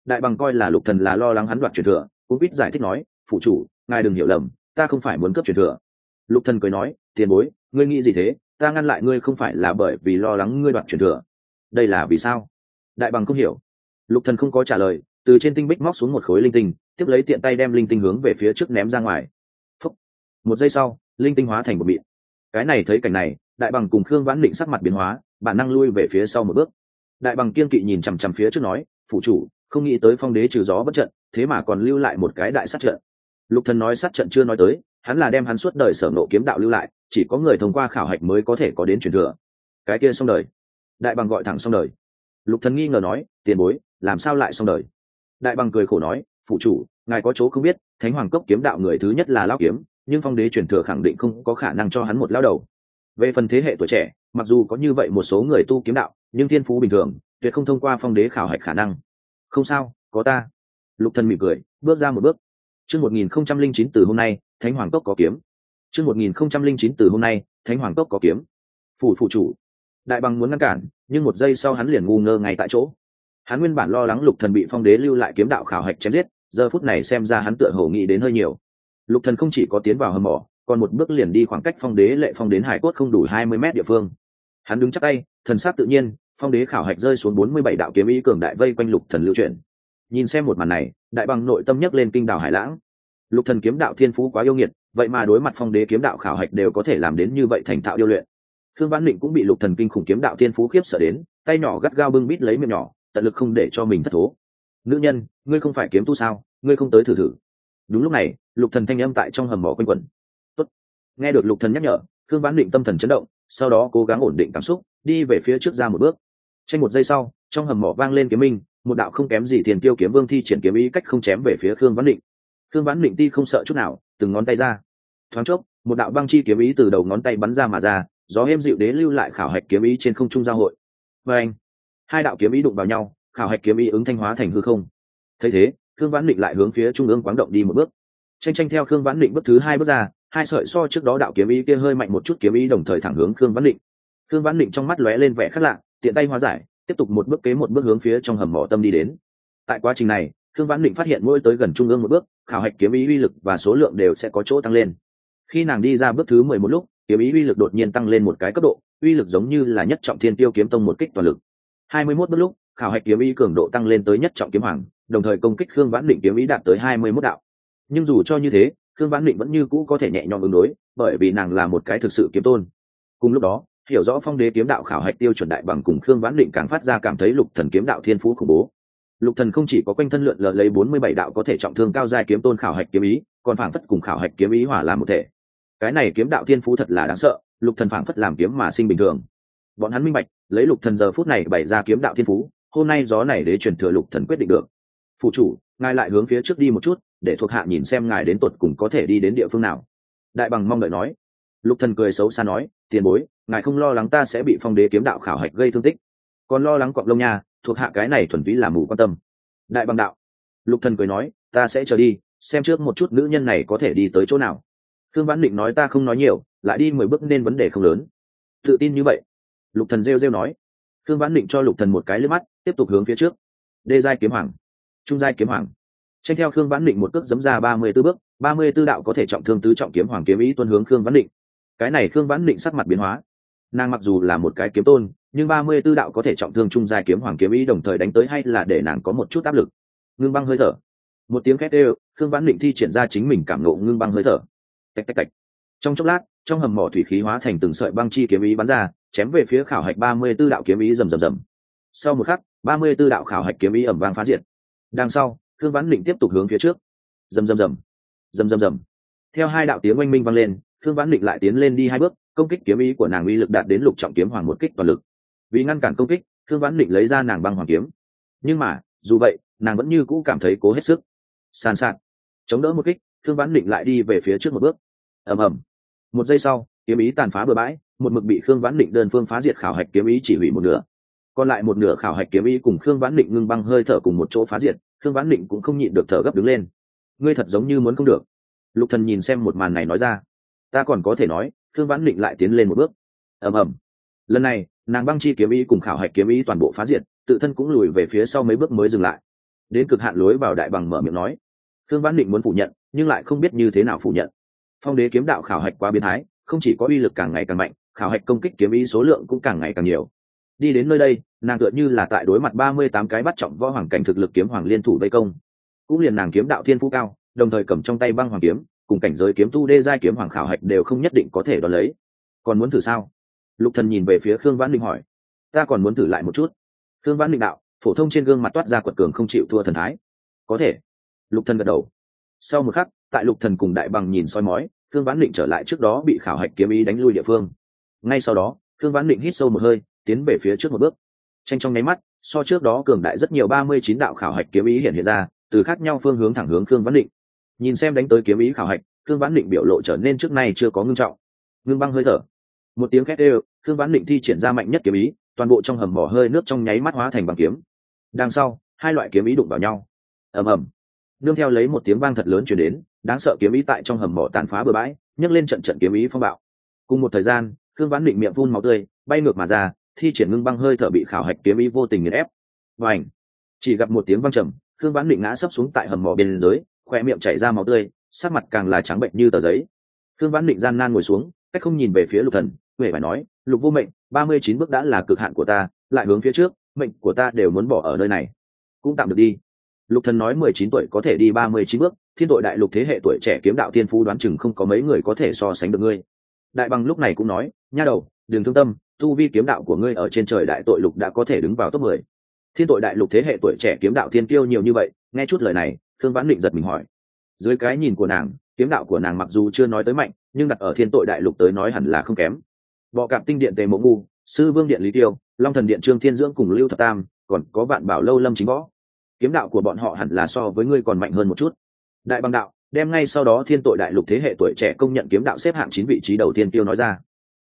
Đại bằng coi là lục thần là lo lắng hắn đoạt truyền thừa, cũng biết giải thích nói, phụ chủ, ngài đừng hiểu lầm, ta không phải muốn cướp truyền thừa lục thần cười nói, tiền bối, ngươi nghĩ gì thế? Ta ngăn lại ngươi không phải là bởi vì lo lắng ngươi đoạt truyền thừa. Đây là vì sao? Đại bằng không hiểu. Lục thần không có trả lời, từ trên tinh bích móc xuống một khối linh tinh, tiếp lấy tiện tay đem linh tinh hướng về phía trước ném ra ngoài. Phúc. một giây sau, linh tinh hóa thành một miệng cái này thấy cảnh này, đại bằng cùng khương vãn định sắc mặt biến hóa, bản năng lui về phía sau một bước. Đại bằng kiên kỵ nhìn chằm chằm phía trước nói phụ chủ, không nghĩ tới phong đế trừ gió bất trận, thế mà còn lưu lại một cái đại sát trận. Lục thần nói, sát trận chưa nói tới hắn là đem hắn suốt đời sở nộ kiếm đạo lưu lại, chỉ có người thông qua khảo hạch mới có thể có đến truyền thừa. Cái kia xong đời. Đại bằng gọi thẳng xong đời. Lục thần nghi ngờ nói, tiền bối, làm sao lại xong đời? Đại bằng cười khổ nói, phụ chủ, ngài có chỗ không biết, thánh hoàng cốc kiếm đạo người thứ nhất là lao kiếm, nhưng phong đế truyền thừa khẳng định không có khả năng cho hắn một lao đầu. Về phần thế hệ tuổi trẻ, mặc dù có như vậy một số người tu kiếm đạo, nhưng thiên phú bình thường, tuyệt không thông qua phong đế khảo hạch khả năng. Không sao, có ta. Lục thần mỉm cười, bước ra một bước. Chương một nghìn không trăm linh chín từ hôm nay thánh hoàng cốc có kiếm. Chương một nghìn không trăm linh chín từ hôm nay, thánh hoàng cốc có kiếm. Phủ phụ chủ. Đại bằng muốn ngăn cản, nhưng một giây sau hắn liền ngu ngơ ngay tại chỗ. Hắn nguyên bản lo lắng lục thần bị phong đế lưu lại kiếm đạo khảo hạch chém giết, giờ phút này xem ra hắn tựa hồ nghĩ đến hơi nhiều. Lục thần không chỉ có tiến vào hầm mỏ, còn một bước liền đi khoảng cách phong đế lệ phong đến hải cốt không đủ hai mươi mét địa phương. Hắn đứng chắc tay, thần sát tự nhiên, phong đế khảo hạch rơi xuống bốn mươi bảy đạo kiếm ý cường đại vây quanh lục thần lưu chuyển. Nhìn xem một màn này, đại bằng nội tâm nhấc lên kinh đảo hải lãng lục thần kiếm đạo thiên phú quá yêu nghiệt, vậy mà đối mặt phong đế kiếm đạo khảo hạch đều có thể làm đến như vậy thành thạo điêu luyện. Thương văn định cũng bị lục thần kinh khủng kiếm đạo thiên phú khiếp sợ đến, tay nhỏ gắt gao bưng bít lấy miệng nhỏ, tận lực không để cho mình thất thố. Nữ nhân, ngươi không phải kiếm tu sao? Ngươi không tới thử thử. Đúng lúc này, lục thần thanh âm tại trong hầm mỏ quanh quẩn. Tốt. nghe được lục thần nhắc nhở thương văn định tâm thần chấn động, sau đó cố gắng ổn định cảm xúc, đi về phía trước ra một bước. Tranh một giây sau, trong hầm mỏ vang lên kiếm minh, một đạo không kém gì tiền tiêu kiếm vương thi triển kiếm ý cách không chém về phía khương văn định thương vãn định ti không sợ chút nào, từng ngón tay ra. Thoáng chốc, một đạo băng chi kiếm ý từ đầu ngón tay bắn ra mà ra, gió êm dịu đế lưu lại khảo hạch kiếm ý trên không trung giao hội. Và anh, hai đạo kiếm ý đụng vào nhau, khảo hạch kiếm ý ứng thanh hóa thành hư không. Thấy thế, khương vãn định lại hướng phía trung ương quáng động đi một bước. Tranh tranh theo khương vãn định bước thứ hai bước ra, hai sợi so trước đó đạo kiếm ý kia hơi mạnh một chút kiếm ý đồng thời thẳng hướng khương vãn định khương vãn định trong mắt lóe lên vẻ khác lạ, tiện tay hóa giải, tiếp tục một bước kế một bước hướng phía trong hầm mỏ tâm đi đến. Tại quá trình này, khương vãn định phát hiện mỗi tới gần trung ương một bước khảo hạch kiếm ý uy lực và số lượng đều sẽ có chỗ tăng lên. Khi nàng đi ra bước thứ mười một lúc, kiếm ý uy lực đột nhiên tăng lên một cái cấp độ, uy lực giống như là nhất trọng thiên tiêu kiếm tông một kích toàn lực. Hai mươi mốt bước lúc, khảo hạch kiếm ý cường độ tăng lên tới nhất trọng kiếm hoàng, đồng thời công kích khương vãn định kiếm ý đạt tới hai mươi mốt đạo. Nhưng dù cho như thế, khương vãn định vẫn như cũ có thể nhẹ nhõm ứng đối, bởi vì nàng là một cái thực sự kiếm tôn. Cùng lúc đó, hiểu rõ phong đế kiếm đạo khảo hạch tiêu chuẩn đại bằng cùng khương vãn định càng phát ra cảm thấy lục thần kiếm đạo thiên phú khủng bố lục thần không chỉ có quanh thân lượn lờ lấy bốn mươi bảy đạo có thể trọng thương cao giai kiếm tôn khảo hạch kiếm ý, còn phảng phất cùng khảo hạch kiếm ý hỏa làm một thể. Cái này kiếm đạo thiên phú thật là đáng sợ, lục thần phảng phất làm kiếm mà sinh bình thường. Bọn hắn minh bạch, lấy lục thần giờ phút này bày ra kiếm đạo thiên phú, hôm nay gió này đế truyền thừa lục thần quyết định được. Phụ chủ, ngài lại hướng phía trước đi một chút, để thuộc hạ nhìn xem ngài đến tột cùng có thể đi đến địa phương nào. Đại bằng mong đợi nói. Lục thần cười xấu xa nói, tiền bối, ngài không lo lắng ta sẽ bị phong đế kiếm đạo khảo hạch gây thương tích. Còn lo lắng cọp lông nha thuộc hạ cái này thuần túy là mù quan tâm. Đại bằng đạo. Lục thần cười nói, ta sẽ chờ đi, xem trước một chút nữ nhân này có thể đi tới chỗ nào. Thương vãn định nói ta không nói nhiều, lại đi mười bước nên vấn đề không lớn. Tự tin như vậy. Lục thần rêu rêu nói. Thương vãn định cho lục thần một cái lướt mắt, tiếp tục hướng phía trước. Đê giai kiếm hoàng. Trung giai kiếm hoàng. Tranh theo khương vãn định một cước giấm ra ba mươi tư bước, ba mươi tư đạo có thể trọng thương tứ trọng kiếm hoàng kiếm ý tuân hướng khương vãn định. Cái này khương vãn định sắc mặt biến hóa. Nàng mặc dù là một cái kiếm tôn nhưng ba mươi tư đạo có thể trọng thương trung giai kiếm hoàng kiếm ý đồng thời đánh tới hay là để nàng có một chút áp lực? Ngưng băng hơi thở. Một tiếng khét đều, khương vãn định thi triển ra chính mình cảm nộ ngưng băng hơi thở. Tạch tạch tạch. Trong chốc lát, trong hầm mỏ thủy khí hóa thành từng sợi băng chi kiếm ý bắn ra, chém về phía khảo hạch ba mươi tư đạo kiếm ý rầm rầm rầm. Sau một khắc, ba mươi tư đạo khảo hạch kiếm ý ẩm vang phá diệt. Đằng sau, khương vãn định tiếp tục hướng phía trước. Rầm rầm rầm. Rầm rầm rầm. Theo hai đạo tiếng oanh minh vang lên, khương vãn định lại tiến lên đi hai bước, công kích kiếm ý của nàng uy lực đạt đến lục trọng kiếm hoàng một kích toàn lực vì ngăn cản công kích thương vãn định lấy ra nàng băng hoàng kiếm. Nhưng mà, dù vậy, nàng vẫn như cũ cảm thấy cố hết sức. Sàn sạt. Chống đỡ một kích thương vãn định lại đi về phía trước một bước. Ầm ầm. Một giây sau, kiếm ý tàn phá bừa bãi, một mực bị khương vãn định đơn phương phá diệt khảo hạch kiếm ý chỉ hủy một nửa. Còn lại một nửa khảo hạch kiếm ý cùng khương vãn định ngưng băng hơi thở cùng một chỗ phá diệt, khương vãn định cũng không nhịn được thở gấp đứng lên. Ngươi thật giống như muốn không được. Lục thần nhìn xem một màn này nói ra. Ta còn có thể nói, khương vãn định lại tiến lên một bước. Ầm ầm. Lần này nàng băng chi kiếm ý cùng khảo hạch kiếm ý toàn bộ phá diệt, tự thân cũng lùi về phía sau mấy bước mới dừng lại. Đến cực hạn lối vào đại bằng mở miệng nói. Thương vãn định muốn phủ nhận, nhưng lại không biết như thế nào phủ nhận. Phong đế kiếm đạo khảo hạch quá biến thái, không chỉ có uy lực càng ngày càng mạnh, khảo hạch công kích kiếm ý số lượng cũng càng ngày càng nhiều. Đi đến nơi đây, nàng tựa như là tại đối mặt ba mươi tám cái bắt trọng võ hoàng cảnh thực lực kiếm hoàng liên thủ vây công. Cũng liền nàng kiếm đạo thiên phú cao, đồng thời cầm trong tay băng hoàng kiếm, cùng cảnh giới kiếm tu đê giai kiếm hoàng khảo hạch đều không nhất định có thể đón lấy. Còn muốn thử sao? Lục thần nhìn về phía khương vãn định hỏi, ta còn muốn thử lại một chút. Khương vãn định đạo, phổ thông trên gương mặt toát ra quật cường không chịu thua thần thái. Có thể. Lục thần gật đầu. Sau một khắc, tại lục thần cùng đại bằng nhìn soi mói, khương vãn định trở lại trước đó bị khảo hạch kiếm ý đánh lui địa phương. Ngay sau đó, khương vãn định hít sâu một hơi, tiến về phía trước một bước. Tranh trong nháy mắt, so trước đó cường đại rất nhiều ba mươi chín đạo khảo hạch kiếm ý hiện hiện ra, từ khác nhau phương hướng thẳng hướng khương vãn định nhìn xem đánh tới kiếm ý khảo hạch, khương vãn định biểu lộ trở nên trước nay chưa có ngưng trọng. Ngưng băng hơi thở một tiếng khét đều khương vãn định thi triển ra mạnh nhất kiếm ý, toàn bộ trong hầm mỏ hơi nước trong nháy mắt hóa thành bằng kiếm. Đằng sau, hai loại kiếm ý đụng vào nhau. Ầm ầm. Nương theo lấy một tiếng vang thật lớn chuyển đến, đáng sợ kiếm ý tại trong hầm mỏ tàn phá bừa bãi, nhấc lên trận trận kiếm ý phong bạo. Cùng một thời gian, khương vãn định miệng phun máu tươi, bay ngược mà ra, thi triển ngưng băng hơi thở bị khảo hạch kiếm ý vô tình nghiền ép. Và ảnh chỉ gặp một tiếng văng trầm, khương vãn định ngã sấp xuống tại hầm mỏ bên dưới khoe miệng chảy ra máu tươi, sắc mặt càng là trắng bệnh như tờ giấy. Khương vãn định gian nan ngồi xuống, cách không nhìn về phía lục thần huệ phải nói, lục vô mệnh, ba mươi chín bước đã là cực hạn của ta, lại hướng phía trước, mệnh của ta đều muốn bỏ ở nơi này. Cũng tạm được đi. Lục thần nói mười chín tuổi có thể đi ba mươi chín bước, thiên tội đại lục thế hệ tuổi trẻ kiếm đạo thiên phú đoán chừng không có mấy người có thể so sánh được ngươi. Đại bằng lúc này cũng nói, nha đầu, đừng thương tâm, tu vi kiếm đạo của ngươi ở trên trời đại tội lục đã có thể đứng vào top mười. Thiên tội đại lục thế hệ tuổi trẻ kiếm đạo thiên tiêu nhiều như vậy, nghe chút lời này, thương vãn định giật mình hỏi. Dưới cái nhìn của nàng, kiếm đạo của nàng mặc dù chưa nói tới mạnh, nhưng đặt ở thiên tội đại lục tới nói hẳn là không kém bọ cạp tinh điện tề mộ ngu, sư vương điện lý tiêu, long thần điện trương thiên dưỡng cùng lưu thập tam, còn có bạn bảo lâu lâm chính võ. Kiếm đạo của bọn họ hẳn là so với ngươi còn mạnh hơn một chút. Đại bằng đạo, đem ngay sau đó thiên tội đại lục thế hệ tuổi trẻ công nhận kiếm đạo xếp hạng chín vị trí đầu tiên tiêu nói ra.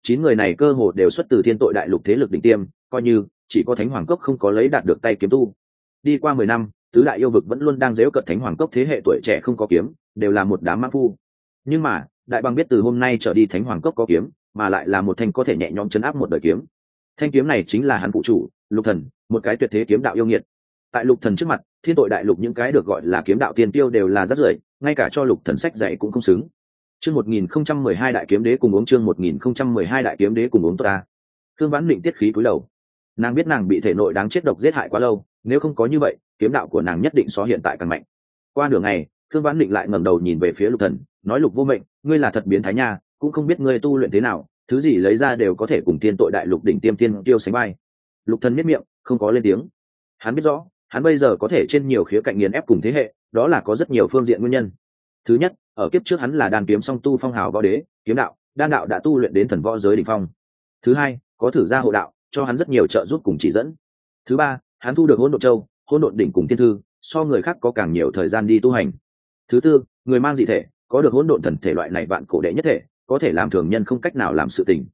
Chín người này cơ hồ đều xuất từ thiên tội đại lục thế lực đỉnh tiêm, coi như chỉ có thánh hoàng cốc không có lấy đạt được tay kiếm tu. Đi qua mười năm, tứ đại yêu vực vẫn luôn đang dếu cận thánh hoàng cốc thế hệ tuổi trẻ không có kiếm, đều là một đám mã phu. Nhưng mà, đại bằng biết từ hôm nay trở đi thánh hoàng cốc có kiếm mà lại là một thanh có thể nhẹ nhõm chấn áp một đời kiếm. Thanh kiếm này chính là hắn phụ chủ, lục thần, một cái tuyệt thế kiếm đạo yêu nghiệt. Tại lục thần trước mặt, thiên tội đại lục những cái được gọi là kiếm đạo tiên tiêu đều là rất rưởi, ngay cả cho lục thần sách dạy cũng không xứng. Chương một nghìn không trăm mười hai đại kiếm đế cùng uống chương một nghìn không trăm mười hai đại kiếm đế cùng uống ta. Thương vãn định tiết khí cúi đầu. Nàng biết nàng bị thể nội đáng chết độc giết hại quá lâu, nếu không có như vậy, kiếm đạo của nàng nhất định so hiện tại càng mạnh. Qua nửa ngày thương vãn định lại ngẩng đầu nhìn về phía lục thần, nói lục vô mệnh, ngươi là thật biến thái nha cũng không biết ngươi tu luyện thế nào, thứ gì lấy ra đều có thể cùng tiên tội đại lục đỉnh tiêm tiên tiêu sánh vai. Lục thần miết miệng, không có lên tiếng. Hắn biết rõ, hắn bây giờ có thể trên nhiều khía cạnh nghiền ép cùng thế hệ, đó là có rất nhiều phương diện nguyên nhân. Thứ nhất, ở kiếp trước hắn là đàn kiếm song tu phong hào võ đế, kiếm đạo, đan đạo đã tu luyện đến thần võ giới đỉnh phong. Thứ hai, có thử ra hộ đạo, cho hắn rất nhiều trợ giúp cùng chỉ dẫn. Thứ ba, hắn thu được hỗn độn châu, hỗn độn đỉnh cùng thiên thư, so người khác có càng nhiều thời gian đi tu hành. Thứ tư, người mang dị thể, có được hỗn độn thần thể loại này vạn cổ đệ nhất thể có thể làm thường nhân không cách nào làm sự tình.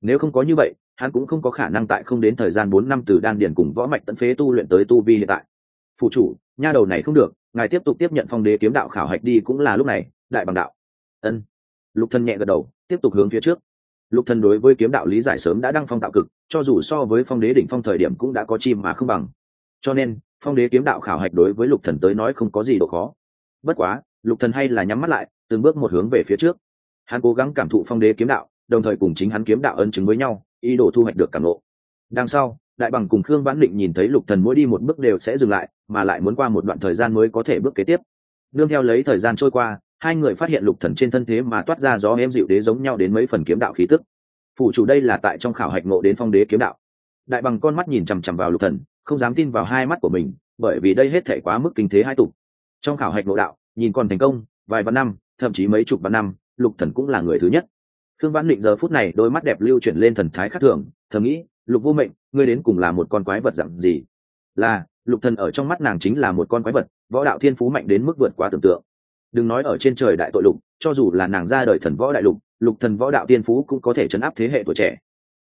Nếu không có như vậy, hắn cũng không có khả năng tại không đến thời gian bốn năm từ đan điền cùng võ mạch tận phế tu luyện tới tu vi hiện tại. Phụ chủ, nha đầu này không được, ngài tiếp tục tiếp nhận phong đế kiếm đạo khảo hạch đi cũng là lúc này, đại bằng đạo. Ân. Lục thần nhẹ gật đầu, tiếp tục hướng phía trước. Lục thần đối với kiếm đạo lý giải sớm đã đăng phong tạo cực, cho dù so với phong đế đỉnh phong thời điểm cũng đã có chim mà không bằng. Cho nên, phong đế kiếm đạo khảo hạch đối với lục thần tới nói không có gì độ khó. Bất quá, lục thần hay là nhắm mắt lại, từng bước một hướng về phía trước hắn cố gắng cảm thụ phong đế kiếm đạo, đồng thời cùng chính hắn kiếm đạo ân chứng với nhau, ý đồ thu hoạch được cảm lộ đằng sau, đại bằng cùng khương vãn định nhìn thấy lục thần mỗi đi một bước đều sẽ dừng lại, mà lại muốn qua một đoạn thời gian mới có thể bước kế tiếp. Nương theo lấy thời gian trôi qua, hai người phát hiện lục thần trên thân thế mà toát ra gió em dịu đế giống nhau đến mấy phần kiếm đạo khí tức. Phủ chủ đây là tại trong khảo hạch ngộ đến phong đế kiếm đạo. Đại bằng con mắt nhìn chằm chằm vào lục thần, không dám tin vào hai mắt của mình, bởi vì đây hết thể quá mức kinh thế hai tục. Trong khảo hạch ngộ đạo, nhìn còn thành công, vài vạn năm, thậm chí mấy chục vạn năm lục thần cũng là người thứ nhất. Thương vãn định giờ phút này đôi mắt đẹp lưu chuyển lên thần thái khác thường, thầm nghĩ, lục vô mệnh, ngươi đến cùng là một con quái vật dạng gì? Là, lục thần ở trong mắt nàng chính là một con quái vật, võ đạo thiên phú mạnh đến mức vượt quá tưởng tượng. Đừng nói ở trên trời đại tội lục, cho dù là nàng ra đời thần võ đại lục lục thần võ đạo tiên phú cũng có thể chấn áp thế hệ tuổi trẻ.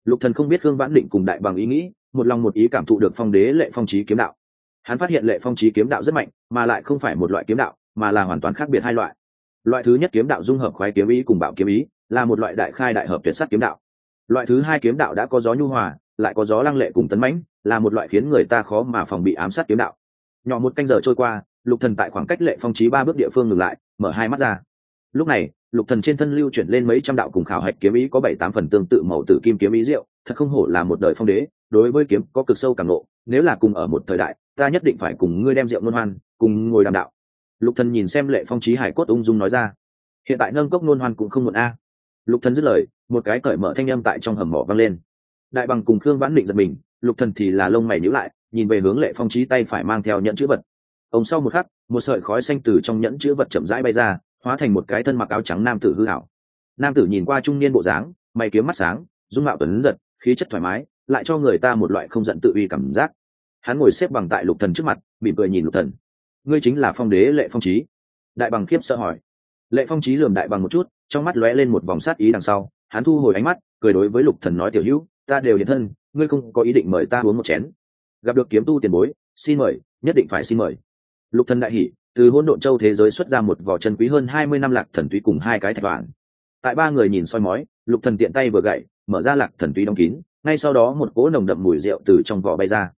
Lục thần không biết khương vãn định cùng đại bằng ý nghĩ, một lòng một ý cảm thụ được phong đế lệ phong trí kiếm đạo. Hắn phát hiện lệ phong trí kiếm đạo rất mạnh, mà lại không phải một loại kiếm đạo, mà là hoàn toàn khác biệt hai loại loại thứ nhất kiếm đạo dung hợp khoái kiếm ý cùng bạo kiếm ý, là một loại đại khai đại hợp tuyệt sắc kiếm đạo. Loại thứ hai kiếm đạo đã có gió nhu hòa, lại có gió lăng lệ cùng tấn mãnh, là một loại khiến người ta khó mà phòng bị ám sát kiếm đạo. Nhỏ một canh giờ trôi qua, lục thần tại khoảng cách lệ phong trí ba bước địa phương ngừng lại, mở hai mắt ra. Lúc này, lục thần trên thân lưu chuyển lên mấy trăm đạo cùng khảo hạch kiếm ý có bảy tám phần tương tự màu tử kim kiếm ý diệu, thật không hổ là một đời phong đế, đối với kiếm có cực sâu cảm ngộ. nếu là cùng ở một thời đại, ta nhất định phải cùng ngươi đem rượu nôn hoan, cùng ngồi đàm đạo lục thần nhìn xem lệ phong trí hải cốt ung dung nói ra. Hiện tại nâng cốc Nôn hoan cũng không muộn a. Lục thần dứt lời, một cái cởi mở thanh âm tại trong hầm mỏ vang lên. Đại bằng cùng khương vãn định giật mình, lục thần thì là lông mày nhíu lại, nhìn về hướng lệ phong trí tay phải mang theo nhẫn chữ vật. Ông sau một khắc, một sợi khói xanh từ trong nhẫn chữ vật chậm rãi bay ra, hóa thành một cái thân mặc áo trắng nam tử hư hảo nam tử nhìn qua trung niên bộ dáng, mày kiếm mắt sáng, dung mạo tuấn giật, khí chất thoải mái, lại cho người ta một loại không giận tự uy cảm giác. Hắn ngồi xếp bằng tại lục thần trước mặt, mỉm cười nhìn lục thần ngươi chính là phong đế lệ phong trí. Đại bằng khiếp sợ hỏi. Lệ phong trí lườm đại bằng một chút, trong mắt lóe lên một vòng sát ý đằng sau, hắn thu hồi ánh mắt, cười đối với lục thần nói, tiểu hữu, ta đều hiện thân, ngươi không có ý định mời ta uống một chén. Gặp được kiếm tu tiền bối, xin mời, nhất định phải xin mời. Lục thần đại hỉ, từ hỗn độn châu thế giới xuất ra một vỏ chân quý hơn hai mươi năm lạc thần túy cùng hai cái thạch vạn. Tại ba người nhìn soi mói, lục thần tiện tay vừa gậy, mở ra lạc thần túy đóng kín, ngay sau đó một cỗ nồng đậm mùi rượu từ trong vỏ bay ra.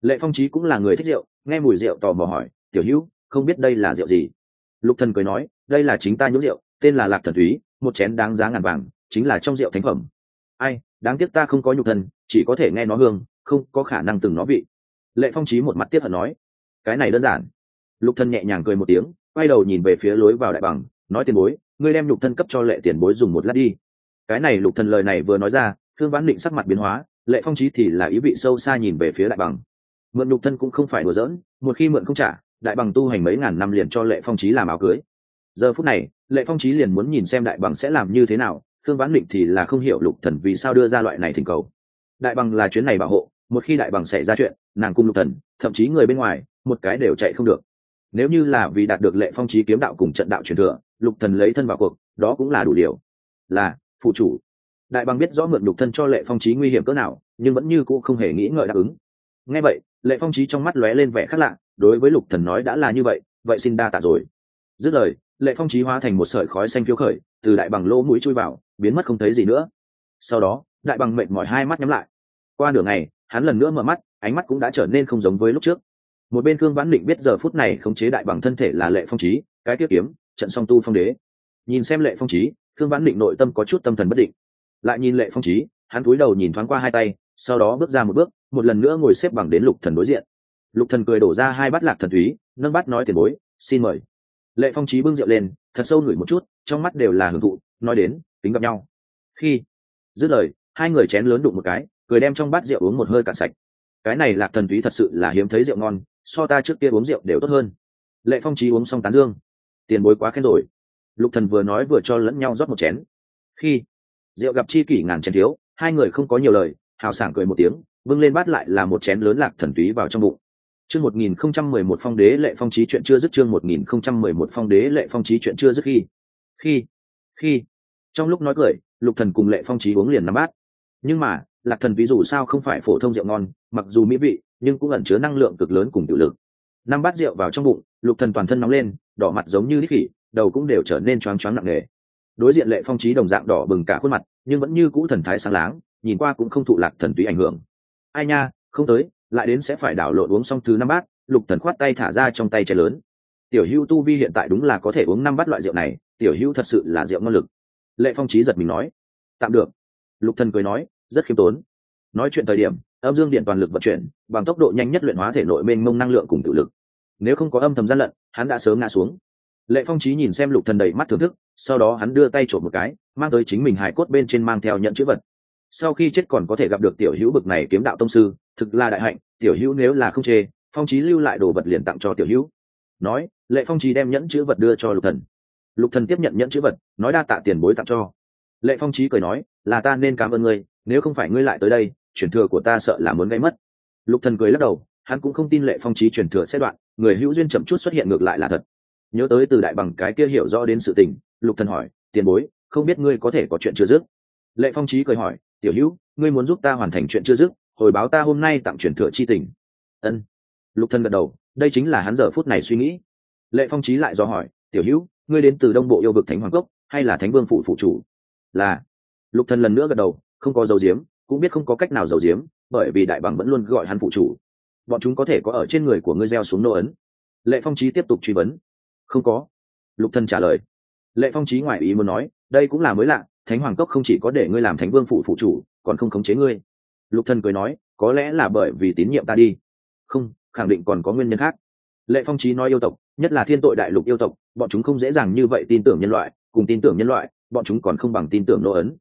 Lệ phong trí cũng là người thích rượu, nghe mùi rượu tò mò hỏi tiểu hữu không biết đây là rượu gì? Lục thần cười nói đây là chính ta nhũ rượu tên là lạc thần thúy một chén đáng giá ngàn vàng chính là trong rượu thánh phẩm. Ai đáng tiếc ta không có nhục thần, chỉ có thể nghe nó hương không có khả năng từng nó vị. Lệ phong trí một mặt tiếp hận nói cái này đơn giản. Lục Thần nhẹ nhàng cười một tiếng quay đầu nhìn về phía lối vào đại bằng nói tiền bối ngươi đem lục thân cấp cho lệ tiền bối dùng một lát đi. Cái này lục thần lời này vừa nói ra thương vãn định sắc mặt biến hóa lệ phong trí thì là ý vị sâu xa nhìn về phía đại bằng. Mượn lục thân cũng không phải đùa giỡn một khi mượn không trả đại bằng tu hành mấy ngàn năm liền cho lệ phong trí làm áo cưới. Giờ phút này, lệ phong trí liền muốn nhìn xem đại bằng sẽ làm như thế nào thương vãn định thì là không hiểu lục thần vì sao đưa ra loại này thỉnh cầu. Đại bằng là chuyến này bảo hộ, một khi đại bằng xảy ra chuyện, nàng cung lục thần, thậm chí người bên ngoài, một cái đều chạy không được. Nếu như là vì đạt được lệ phong trí kiếm đạo cùng trận đạo truyền thừa, lục thần lấy thân vào cuộc, đó cũng là đủ điều. Là, phụ chủ. Đại bằng biết rõ mượn lục thân cho lệ phong trí nguy hiểm cỡ nào, nhưng vẫn như cũ không hề nghĩ ngợi đáp ứng. Nghe vậy, lệ phong trí trong mắt lóe lên vẻ khác lạ đối với lục thần nói đã là như vậy vậy xin đa tạ rồi. Dứt lời, lệ phong trí hóa thành một sợi khói xanh phiêu khởi, từ đại bằng lỗ mũi chui vào, biến mất không thấy gì nữa. Sau đó, đại bằng mệt mỏi hai mắt nhắm lại. Qua nửa ngày, hắn lần nữa mở mắt, ánh mắt cũng đã trở nên không giống với lúc trước. Một bên thương vãn định biết giờ phút này khống chế đại bằng thân thể là lệ phong trí, cái tiết kiếm, trận song tu phong đế. Nhìn xem lệ phong trí thương vãn định nội tâm có chút tâm thần bất định. Lại nhìn lệ phong trí, hắn cúi đầu nhìn thoáng qua hai tay, sau đó bước ra một bước, một lần nữa ngồi xếp bằng đến lục thần đối diện lục thần cười đổ ra hai bát lạc thần thúy, nâng bát nói tiền bối, xin mời. Lệ phong trí bưng rượu lên, thật sâu ngửi một chút, trong mắt đều là hưởng thụ, nói đến tính gặp nhau. Khi dứt lời, hai người chén lớn đụng một cái, cười đem trong bát rượu uống một hơi cạn sạch. Cái này lạc thần thúy thật sự là hiếm thấy rượu ngon, so ta trước kia uống rượu đều tốt hơn. Lệ phong trí uống xong tán dương. Tiền bối quá khen rồi. Lục thần vừa nói vừa cho lẫn nhau rót một chén. Khi rượu gặp chi kỷ ngàn chén thiếu, hai người không có nhiều lời, hào sảng cười một tiếng vâng lên bát lại là một chén lớn lạc thần túy vào trong bụng chương một nghìn không trăm mười một phong đế lệ phong trí chuyện chưa dứt chương một nghìn không trăm mười một phong đế lệ phong trí chuyện chưa dứt khi khi khi. Trong lúc nói cười, lục thần cùng lệ phong trí uống liền năm bát. Nhưng mà, lạc thần ví dụ sao không phải phổ thông rượu ngon, mặc dù mỹ vị, nhưng cũng ẩn chứa năng lượng cực lớn cùng tự lực. Năm bát rượu vào trong bụng, lục thần toàn thân nóng lên, đỏ mặt giống như đít khỉ, đầu cũng đều trở nên choáng choáng nặng nề. Đối diện lệ phong trí đồng dạng đỏ bừng cả khuôn mặt, nhưng vẫn như cũ thần thái sáng láng, nhìn qua cũng không thụ lạc thần tùy ảnh hưởng. Ai nha, không tới lại đến sẽ phải đảo lộn uống xong thứ năm bát, lục thần khoát tay thả ra trong tay chén lớn. Tiểu hưu tu vi hiện tại đúng là có thể uống năm bát loại rượu này, tiểu hưu thật sự là rượu ngon lực. Lệ phong trí giật mình nói. Tạm được. Lục thần cười nói, rất khiêm tốn. Nói chuyện thời điểm, âm dương điện toàn lực vận chuyển, bằng tốc độ nhanh nhất luyện hóa thể nội mênh mông năng lượng cùng tự lực. Nếu không có âm thầm gian lận, hắn đã sớm ngã xuống. Lệ phong trí nhìn xem lục thần đầy mắt thưởng thức, sau đó hắn đưa tay trộm một cái, mang tới chính mình hải cốt bên trên mang theo nhận chữ vật. Sau khi chết còn có thể gặp được tiểu hữu bực này kiếm đạo tông sư thực là đại hạnh, tiểu hữu nếu là không chê, phong trí lưu lại đồ vật liền tặng cho tiểu hữu. Nói, lệ phong trí đem nhẫn chữ vật đưa cho lục thần. Lục thần tiếp nhận nhẫn chữ vật, nói đa tạ tiền bối tặng cho. Lệ phong trí cười nói, là ta nên cảm ơn ngươi, nếu không phải ngươi lại tới đây, truyền thừa của ta sợ là muốn gây mất. Lục thần cười lắc đầu, hắn cũng không tin lệ phong trí chuyển thừa sẽ đoạn, người hữu duyên chậm chút xuất hiện ngược lại là thật. Nhớ tới từ đại bằng cái kia hiểu rõ đến sự tình, lục thần hỏi, tiền bối, không biết ngươi có thể có chuyện chưa dứt? Lệ phong trí cười hỏi, tiểu hữu, ngươi muốn giúp ta hoàn thành chuyện chưa dứt? Hồi báo ta hôm nay tặng chuyển thừa chi tình. Ân. Lục thần gật đầu, đây chính là hắn giờ phút này suy nghĩ. Lệ phong trí lại do hỏi, tiểu hữu, ngươi đến từ đông bộ yêu vực thánh hoàng cốc, hay là thánh vương phụ phụ chủ? Là. Lục thần lần nữa gật đầu, không có dầu diếm cũng biết không có cách nào dầu diếm bởi vì đại bằng vẫn luôn gọi hắn phụ chủ. Bọn chúng có thể có ở trên người của ngươi gieo xuống nô ấn. Lệ phong trí tiếp tục truy vấn. Không có. Lục thần trả lời. Lệ phong trí ngoại ý muốn nói, đây cũng là mới lạ, thánh hoàng cốc không chỉ có để ngươi làm thánh vương phụ phụ chủ, còn không khống chế ngươi lục thần cười nói, có lẽ là bởi vì tín nhiệm ta đi. Không, khẳng định còn có nguyên nhân khác. Lệ phong trí nói yêu tộc, nhất là thiên tội đại lục yêu tộc, bọn chúng không dễ dàng như vậy tin tưởng nhân loại, cùng tin tưởng nhân loại, bọn chúng còn không bằng tin tưởng nô ấn.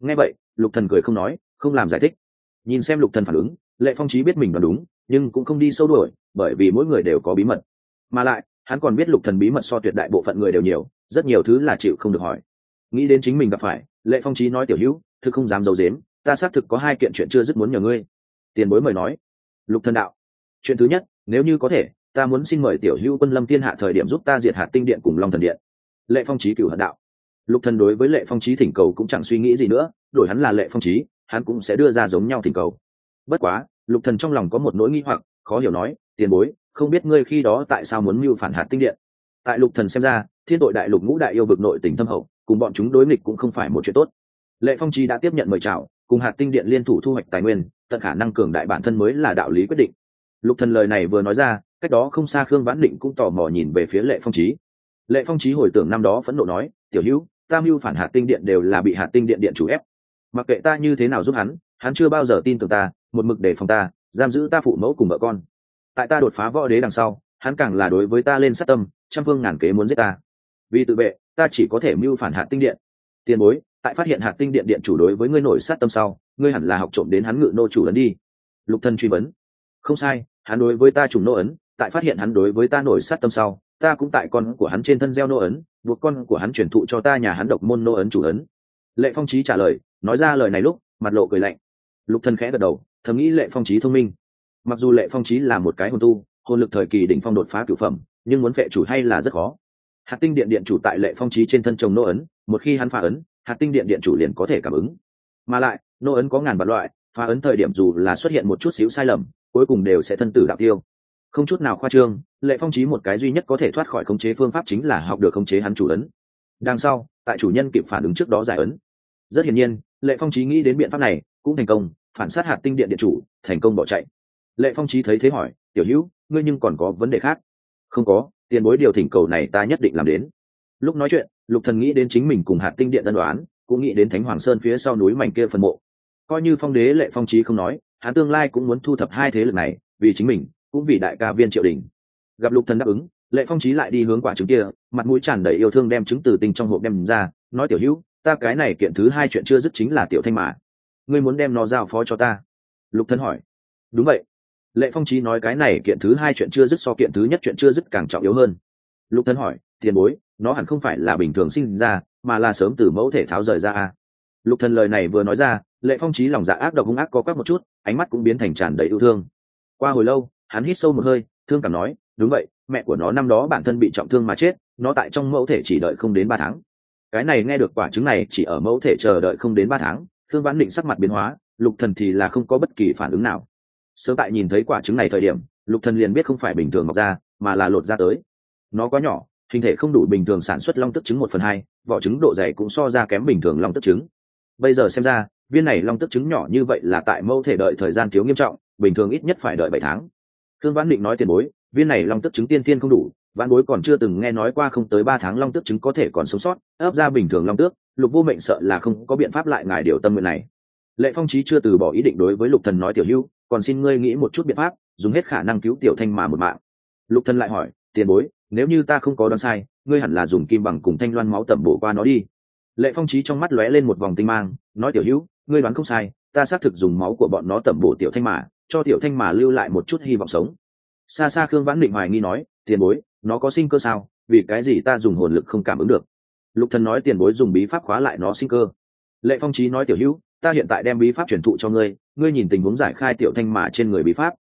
Nghe vậy, lục thần cười không nói, không làm giải thích. Nhìn xem lục thần phản ứng, lệ phong trí biết mình đoán đúng, nhưng cũng không đi sâu đuổi, bởi vì mỗi người đều có bí mật. Mà lại, hắn còn biết lục thần bí mật so tuyệt đại bộ phận người đều nhiều, rất nhiều thứ là chịu không được hỏi. Nghĩ đến chính mình gặp phải, lệ phong trí nói tiểu hữu, thực không dám d dếm ta xác thực có hai kiện chuyện chưa dứt muốn nhờ ngươi. Tiền bối mời nói. Lục thần đạo, chuyện thứ nhất, nếu như có thể, ta muốn xin mời tiểu hữu quân lâm thiên hạ thời điểm giúp ta diệt hạt tinh điện cùng long thần điện. Lệ phong trí cửu hận đạo. Lục thần đối với lệ phong trí thỉnh cầu cũng chẳng suy nghĩ gì nữa, đổi hắn là lệ phong trí hắn cũng sẽ đưa ra giống nhau thỉnh cầu. Bất quá, lục thần trong lòng có một nỗi nghi hoặc, khó hiểu nói, tiền bối, không biết ngươi khi đó tại sao muốn mưu phản hạt tinh điện? Tại lục thần xem ra, thiên đội đại lục ngũ đại yêu vực nội tỉnh thâm hậu, cùng bọn chúng đối nghịch cũng không phải một chuyện tốt. Lệ phong trí đã tiếp nhận mời chào cùng hạt tinh điện liên thủ thu hoạch tài nguyên, tận khả năng cường đại bản thân mới là đạo lý quyết định. Lục thần lời này vừa nói ra, cách đó không xa khương vãn định cũng tò mò nhìn về phía lệ phong trí lệ phong trí hồi tưởng năm đó phẫn nộ nói, tiểu hữu, ta mưu phản hạt tinh điện đều là bị hạt tinh điện điện chủ ép. Mặc kệ ta như thế nào giúp hắn hắn chưa bao giờ tin tưởng ta, một mực để phòng ta, giam giữ ta phụ mẫu cùng vợ con. Tại ta đột phá võ đế đằng sau, hắn càng là đối với ta lên sát tâm, trăm phương ngàn kế muốn giết ta. Vì tự vệ, ta chỉ có thể mưu phản hạt tinh điện tiền bối, tại phát hiện hạt tinh điện điện chủ đối với ngươi nổi sát tâm sau, ngươi hẳn là học trộm đến hắn ngự nô chủ ấn đi. Lục thân truy vấn. Không sai, hắn đối với ta trùng nô ấn, tại phát hiện hắn đối với ta nổi sát tâm sau, ta cũng tại con của hắn trên thân gieo nô ấn, buộc con của hắn chuyển thụ cho ta nhà hắn độc môn nô ấn chủ ấn. Lệ phong trí trả lời, nói ra lời này lúc, mặt lộ cười lạnh. Lục thân khẽ gật đầu, thầm nghĩ lệ phong trí thông minh. Mặc dù lệ phong trí là một cái hồn tu, hồn lực thời kỳ đỉnh phong đột phá cửu phẩm, nhưng muốn vệ chủ hay là rất khó hạt tinh điện điện chủ tại lệ phong trí trên thân trồng nô ấn, một khi hắn phá ấn, hạt tinh điện điện chủ liền có thể cảm ứng. Mà lại, nô ấn có ngàn vạn loại, phá ấn thời điểm dù là xuất hiện một chút xíu sai lầm, cuối cùng đều sẽ thân tử đạo tiêu. Không chút nào khoa trương, lệ phong trí một cái duy nhất có thể thoát khỏi khống chế phương pháp chính là học được khống chế hắn chủ ấn. Đằng sau, tại chủ nhân kịp phản ứng trước đó giải ấn. Rất hiển nhiên, lệ phong trí nghĩ đến biện pháp này, cũng thành công, phản sát hạt tinh điện điện chủ, thành công bỏ chạy. Lệ phong trí thấy thế hỏi, tiểu hữu, ngươi nhưng còn có vấn đề khác? Không có tiền bối điều thỉnh cầu này ta nhất định làm đến. Lúc nói chuyện, lục thần nghĩ đến chính mình cùng hạt tinh điện tân đoán cũng nghĩ đến thánh hoàng sơn phía sau núi mảnh kia phần mộ. Coi như phong đế lệ phong trí không nói, hắn tương lai cũng muốn thu thập hai thế lực này, vì chính mình, cũng vì đại ca viên triệu đình. Gặp lục thần đáp ứng, lệ phong trí lại đi hướng quả trứng kia, mặt mũi tràn đầy yêu thương đem trứng từ tinh trong hộp đem ra, nói tiểu hữu, ta cái này kiện thứ hai chuyện chưa dứt chính là tiểu thanh mà. Ngươi muốn đem nó giao phó cho ta? Lục thần hỏi. Đúng vậy lệ phong trí nói cái này kiện thứ hai chuyện chưa dứt so kiện thứ nhất chuyện chưa dứt càng trọng yếu hơn. Lục thần hỏi, tiền bối, nó hẳn không phải là bình thường sinh ra, mà là sớm từ mẫu thể tháo rời ra à. lục thần lời này vừa nói ra, lệ phong trí lòng dạ ác độc hung ác có quắc một chút, ánh mắt cũng biến thành tràn đầy yêu thương. Qua hồi lâu, hắn hít sâu một hơi, thương cảm nói, đúng vậy, mẹ của nó năm đó bản thân bị trọng thương mà chết, nó tại trong mẫu thể chỉ đợi không đến ba tháng. Cái này nghe được quả trứng này, chỉ ở mẫu thể chờ đợi không đến ba tháng, thương vãn định sắc mặt biến hóa, lục thần thì là không có bất kỳ phản ứng nào sớm tại nhìn thấy quả trứng này thời điểm, lục thần liền biết không phải bình thường mọc ra, mà là lột ra tới. Nó quá nhỏ, hình thể không đủ bình thường sản xuất long tức trứng một phần hai, vỏ trứng độ dày cũng so ra kém bình thường long tức trứng. Bây giờ xem ra, viên này long tức trứng nhỏ như vậy là tại mâu thể đợi thời gian thiếu nghiêm trọng, bình thường ít nhất phải đợi bảy tháng. Thương vãn định nói tiền bối, viên này long tức trứng tiên tiên không đủ, vãn bối còn chưa từng nghe nói qua không tới ba tháng long tức trứng có thể còn sống sót, ấp ra bình thường long tước, lục vô mệnh sợ là không có biện pháp lại ngài điều tâm nguyện này. Lệ phong trí chưa từ bỏ ý định đối với lục thần nói tiểu hưu còn xin ngươi nghĩ một chút biện pháp, dùng hết khả năng cứu tiểu thanh mà một mạng. Lục thân lại hỏi, tiền bối, nếu như ta không có đoán sai, ngươi hẳn là dùng kim bằng cùng thanh loan máu tẩm bổ qua nó đi. Lệ phong trí trong mắt lóe lên một vòng tinh mang, nói, tiểu hữu, ngươi đoán không sai, ta xác thực dùng máu của bọn nó tẩm bổ tiểu thanh mà, cho tiểu thanh mà lưu lại một chút hy vọng sống. Xa xa khương vãn định hoài nghi nói, tiền bối, nó có sinh cơ sao? Vì cái gì ta dùng hồn lực không cảm ứng được? Lục thần nói, tiền bối dùng bí pháp khóa lại nó sinh cơ. Lệ phong trí nói, tiểu hữu, ta hiện tại đem bí pháp truyền thụ cho ngươi ngươi nhìn tình huống giải khai tiểu thanh mà trên người bí pháp.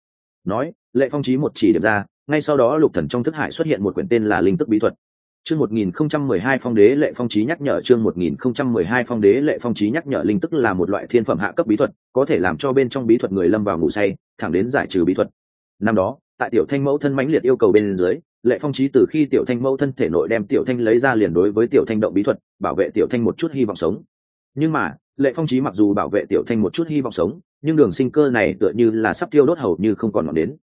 Nói, lệ phong trí một chỉ điểm ra, ngay sau đó lục thần trong thức hải xuất hiện một quyển tên là linh tức bí thuật. Chương 1012 phong đế lệ phong trí nhắc nhở, chương 1012 phong đế lệ phong trí nhắc nhở, linh tức là một loại thiên phẩm hạ cấp bí thuật, có thể làm cho bên trong bí thuật người lâm vào ngủ say, thẳng đến giải trừ bí thuật. Năm đó, tại tiểu thanh mẫu thân mãnh liệt yêu cầu bên dưới, lệ phong trí từ khi tiểu thanh mẫu thân thể nội đem tiểu thanh lấy ra liền đối với tiểu thanh động bí thuật, bảo vệ tiểu thanh một chút hy vọng sống. Nhưng mà, lệ phong trí mặc dù bảo vệ tiểu thanh một chút hy vọng sống nhưng đường sinh cơ này tựa như là sắp tiêu đốt hầu như không còn ngọn đến.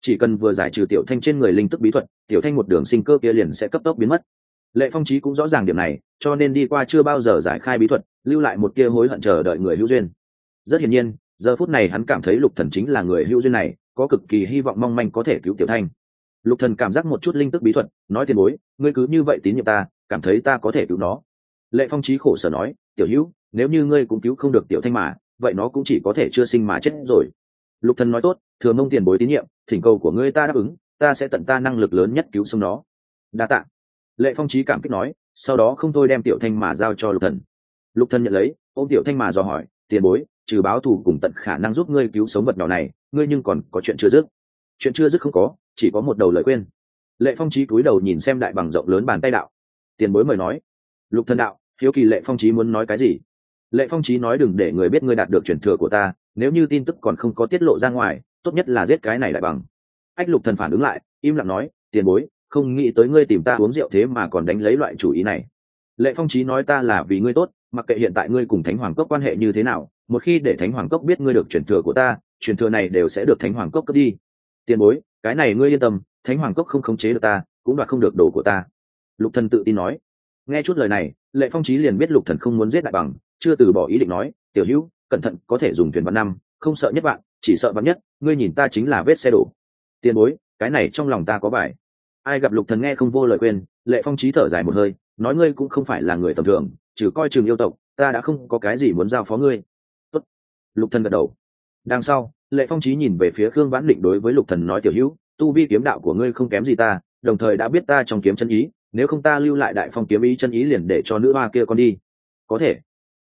Chỉ cần vừa giải trừ tiểu thanh trên người linh tức bí thuật, tiểu thanh một đường sinh cơ kia liền sẽ cấp tốc biến mất. Lệ phong trí cũng rõ ràng điểm này, cho nên đi qua chưa bao giờ giải khai bí thuật, lưu lại một kia hối hận chờ đợi người hữu duyên. Rất hiển nhiên, giờ phút này hắn cảm thấy lục thần chính là người hữu duyên này, có cực kỳ hy vọng mong manh có thể cứu tiểu thanh. Lục thần cảm giác một chút linh tức bí thuật, nói tiền bối, ngươi cứ như vậy tín nhiệm ta, cảm thấy ta có thể cứu nó. Lệ phong trí khổ sở nói, tiểu hữu, nếu như ngươi cũng cứu không được tiểu thanh mà vậy nó cũng chỉ có thể chưa sinh mà chết rồi. Lục thần nói tốt, thừa mông tiền bối tín nhiệm, thỉnh cầu của ngươi ta đáp ứng, ta sẽ tận ta năng lực lớn nhất cứu sống nó. Đa tạ. Lệ phong trí cảm kích nói, sau đó không thôi đem tiểu thanh mà giao cho lục thần. Lục thần nhận lấy ô tiểu thanh mà dò hỏi, tiền bối, trừ báo thù cùng tận khả năng giúp ngươi cứu sống vật nhỏ này, ngươi nhưng còn có chuyện chưa dứt? Chuyện chưa dứt không có, chỉ có một đầu lời khuyên. Lệ phong trí cúi đầu nhìn xem đại bằng rộng lớn bàn tay đạo. Tiền bối mời nói. Lục thần đạo, hiếu kỳ lệ phong trí muốn nói cái gì? Lệ phong trí nói đừng để người biết ngươi đạt được truyền thừa của ta, nếu như tin tức còn không có tiết lộ ra ngoài, tốt nhất là giết cái này lại bằng. Ách lục thần phản ứng lại, im lặng nói, tiền bối, không nghĩ tới ngươi tìm ta uống rượu thế mà còn đánh lấy loại chủ ý này. Lệ phong trí nói, ta là vì ngươi tốt, mặc kệ hiện tại ngươi cùng thánh hoàng cốc quan hệ như thế nào, một khi để thánh hoàng cốc biết ngươi được truyền thừa của ta, truyền thừa này đều sẽ được thánh hoàng cốc cướp đi. Tiền bối, cái này ngươi yên tâm, thánh hoàng cốc không khống chế được ta, cũng đoạt không được đồ của ta. Lục thần tự tin nói. Nghe chút lời này, lệ phong trí liền biết lục thần không muốn giết đại bằng chưa từ bỏ ý định nói, tiểu hữu, cẩn thận, có thể dùng thuyền văn năm, không sợ nhất bạn chỉ sợ vạn nhất, ngươi nhìn ta chính là vết xe đổ. Tiền bối, cái này trong lòng ta có bài. Ai gặp lục thần nghe không vô lời quên lệ phong trí thở dài một hơi, nói ngươi cũng không phải là người tầm thường, trừ coi trường yêu tộc, ta đã không có cái gì muốn giao phó ngươi. Tốt. lục thần gật đầu. Đằng sau, lệ phong trí nhìn về phía khương vãn định đối với lục thần nói, tiểu hữu, tu vi kiếm đạo của ngươi không kém gì ta, đồng thời đã biết ta trong kiếm chân ý, nếu không ta lưu lại đại phong kiếm ý chân ý liền để cho nữ hoa kia con đi. Có thể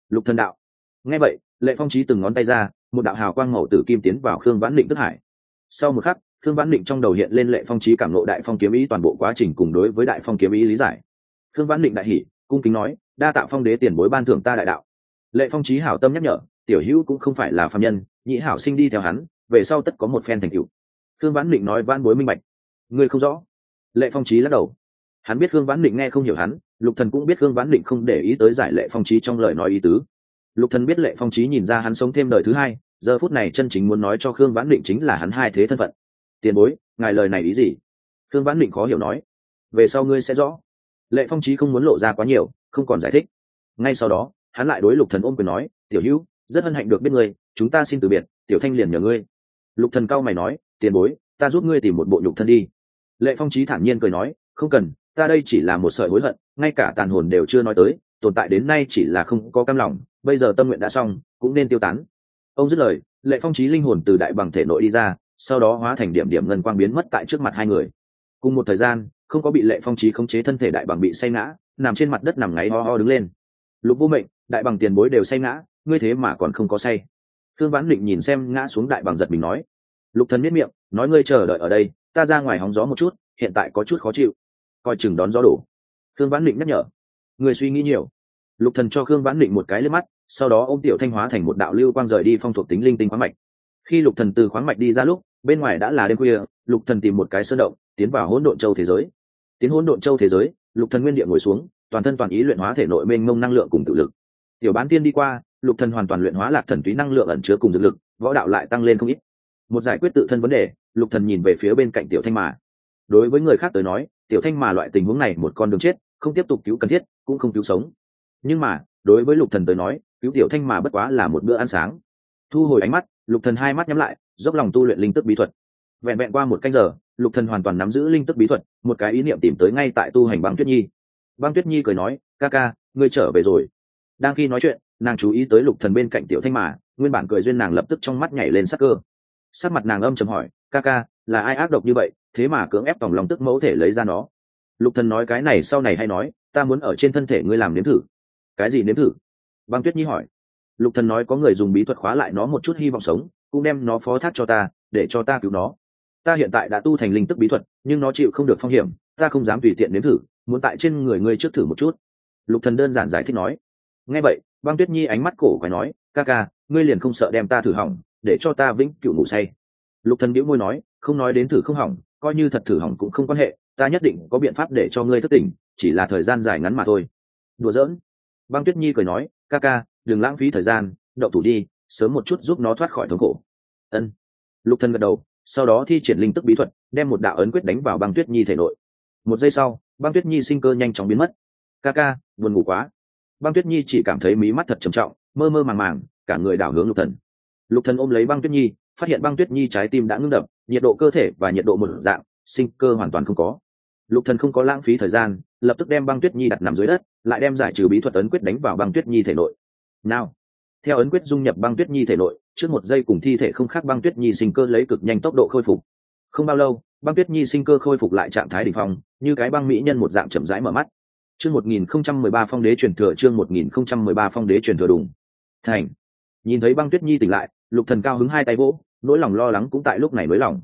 lục thần đạo. Nghe vậy, lệ phong trí từng ngón tay ra, một đạo hào quang màu tử kim tiến vào khương vãn định tức hải. Sau một khắc, khương vãn định trong đầu hiện lên lệ phong trí cảm lộ đại phong kiếm ý toàn bộ quá trình cùng đối với đại phong kiếm ý lý giải. Khương vãn định đại hỉ, cung kính nói, đa tạo phong đế tiền bối ban thưởng ta đại đạo. Lệ phong trí hảo tâm nhắc nhở, tiểu hữu cũng không phải là phạm nhân, nhị hảo sinh đi theo hắn, về sau tất có một phen thành cựu khương vãn định nói van bối minh bạch, ngươi không rõ. Lệ phong trí lắc đầu hắn biết khương vãn định nghe không hiểu hắn, lục thần cũng biết khương vãn định không để ý tới giải lệ phong trí trong lời nói ý tứ. Lục thần biết lệ phong trí nhìn ra hắn sống thêm đời thứ hai, giờ phút này chân chính muốn nói cho khương vãn định chính là hắn hai thế thân phận. Tiền bối, ngài lời này ý gì? Khương vãn định khó hiểu nói. Về sau ngươi sẽ rõ. Lệ phong trí không muốn lộ ra quá nhiều, không còn giải thích. Ngay sau đó, hắn lại đối lục thần ôm quyền nói, tiểu hữu, rất hân hạnh được biết ngươi, chúng ta xin từ biệt, tiểu thanh liền nhờ ngươi. Lục thần cao mày nói, tiền bối, ta giúp ngươi tìm một bộ nhục thân đi. Lệ phong trí thản nhiên cười nói, không cần ta đây chỉ là một sợi hối hận, ngay cả tàn hồn đều chưa nói tới, tồn tại đến nay chỉ là không có cam lòng, bây giờ tâm nguyện đã xong, cũng nên tiêu tán. Ông dứt lời, lệ phong trí linh hồn từ đại bằng thể nội đi ra, sau đó hóa thành điểm điểm ngân quang biến mất tại trước mặt hai người. Cùng một thời gian, không có bị lệ phong trí khống chế thân thể đại bằng bị say ngã, nằm trên mặt đất nằm ngáy ho ho đứng lên. Lục vô mệnh, đại bằng tiền bối đều say ngã, ngươi thế mà còn không có say. Thương vãn định nhìn xem ngã xuống đại bằng giật mình nói. Lục thần miết miệng, nói ngươi chờ đợi ở đây, ta ra ngoài hóng gió một chút, hiện tại có chút khó chịu coi chừng đón gió đổ. Khương vãn định nhắc nhở. Người suy nghĩ nhiều. Lục thần cho khương vãn định một cái lên mắt, sau đó ô m tiểu thanh hóa thành một đạo lưu quang rời đi phong thuộc tính linh tinh khoáng mạch. Khi lục thần từ khoáng mạch đi ra lúc, bên ngoài đã là đêm khuya, lục thần tìm một cái sơn động, tiến vào hỗn độn châu thế giới. Tiến hỗn độn châu thế giới, lục thần nguyên địa ngồi xuống, toàn thân toàn ý luyện hóa thể nội mênh mông năng lượng cùng tự lực. Tiểu bán tiên đi qua, lục thần hoàn toàn luyện hóa lạc thần túy năng lượng ẩn chứa cùng dược lực, võ đạo lại tăng lên không ít. Một giải quyết tự thân vấn đề, lục thần nhìn về phía bên cạnh tiểu thanh mà. Đối với người khác tới nói tiểu thanh mà loại tình huống này một con đường chết, không tiếp tục cứu cần thiết, cũng không cứu sống. Nhưng mà, đối với lục thần tới nói, cứu tiểu thanh mà bất quá là một bữa ăn sáng. Thu hồi ánh mắt, lục thần hai mắt nhắm lại, dốc lòng tu luyện linh tức bí thuật. Vẹn vẹn qua một canh giờ, lục thần hoàn toàn nắm giữ linh tức bí thuật, một cái ý niệm tìm tới ngay tại tu hành băng tuyết nhi. Băng tuyết nhi cười nói, ca ca, ngươi trở về rồi. Đang khi nói chuyện, nàng chú ý tới lục thần bên cạnh tiểu thanh mà, nguyên bản cười duyên nàng lập tức trong mắt nhảy lên sắc cơ. Sắc mặt nàng âm trầm hỏi, ca ca là ai ác độc như vậy, thế mà cưỡng ép tòng lòng tức mẫu thể lấy ra nó. Lục thần nói cái này sau này hay nói, ta muốn ở trên thân thể ngươi làm nếm thử. Cái gì nếm thử? Băng tuyết nhi hỏi. Lục thần nói có người dùng bí thuật khóa lại nó một chút hy vọng sống, cũng đem nó phó thác cho ta, để cho ta cứu nó. Ta hiện tại đã tu thành linh tức bí thuật, nhưng nó chịu không được phong hiểm, ta không dám tùy tiện nếm thử, muốn tại trên người ngươi trước thử một chút. Lục thần đơn giản giải thích nói. Nghe vậy, băng tuyết nhi ánh mắt cổ quái nói, ca ca, ngươi liền không sợ đem ta thử hỏng, để cho ta vĩnh cửu ngủ say. Lục thần bĩu môi nói không nói đến thử không hỏng, coi như thật thử hỏng cũng không quan hệ, ta nhất định có biện pháp để cho ngươi thất tỉnh, chỉ là thời gian dài ngắn mà thôi. Đùa giỡn. Băng tuyết nhi cười nói, ca ca, đừng lãng phí thời gian, đậu thủ đi, sớm một chút giúp nó thoát khỏi thống khổ. Ân. Lục thần gật đầu, sau đó thi triển linh tức bí thuật, đem một đạo ấn quyết đánh vào băng tuyết nhi thể nội. Một giây sau, băng tuyết nhi sinh cơ nhanh chóng biến mất. Ca ca, buồn ngủ quá. Băng tuyết nhi chỉ cảm thấy mí mắt thật trầm trọng, mơ mơ màng màng, cả người đảo hướng lục thần. Lục thần ôm lấy băng tuyết nhi, phát hiện băng tuyết nhi trái tim đã ngưng đập nhiệt độ cơ thể và nhiệt độ một dạng, sinh cơ hoàn toàn không có. Lục thần không có lãng phí thời gian, lập tức đem băng tuyết nhi đặt nằm dưới đất, lại đem giải trừ bí thuật ấn quyết đánh vào băng tuyết nhi thể nội. Nào, theo ấn quyết dung nhập băng tuyết nhi thể nội, trước một giây cùng thi thể không khác băng tuyết nhi sinh cơ lấy cực nhanh tốc độ khôi phục. Không bao lâu, băng tuyết nhi sinh cơ khôi phục lại trạng thái đỉnh phong, như cái băng mỹ nhân một dạng chậm rãi mở mắt. Chương một nghìn không trăm mười ba phong đế truyền thừa, chương một nghìn không trăm mười ba phong đế truyền thừa đùng. Thành. Nhìn thấy băng tuyết nhi tỉnh lại, lục thần cao hứng hai tay vỗ nỗi lòng lo lắng cũng tại lúc này mới lòng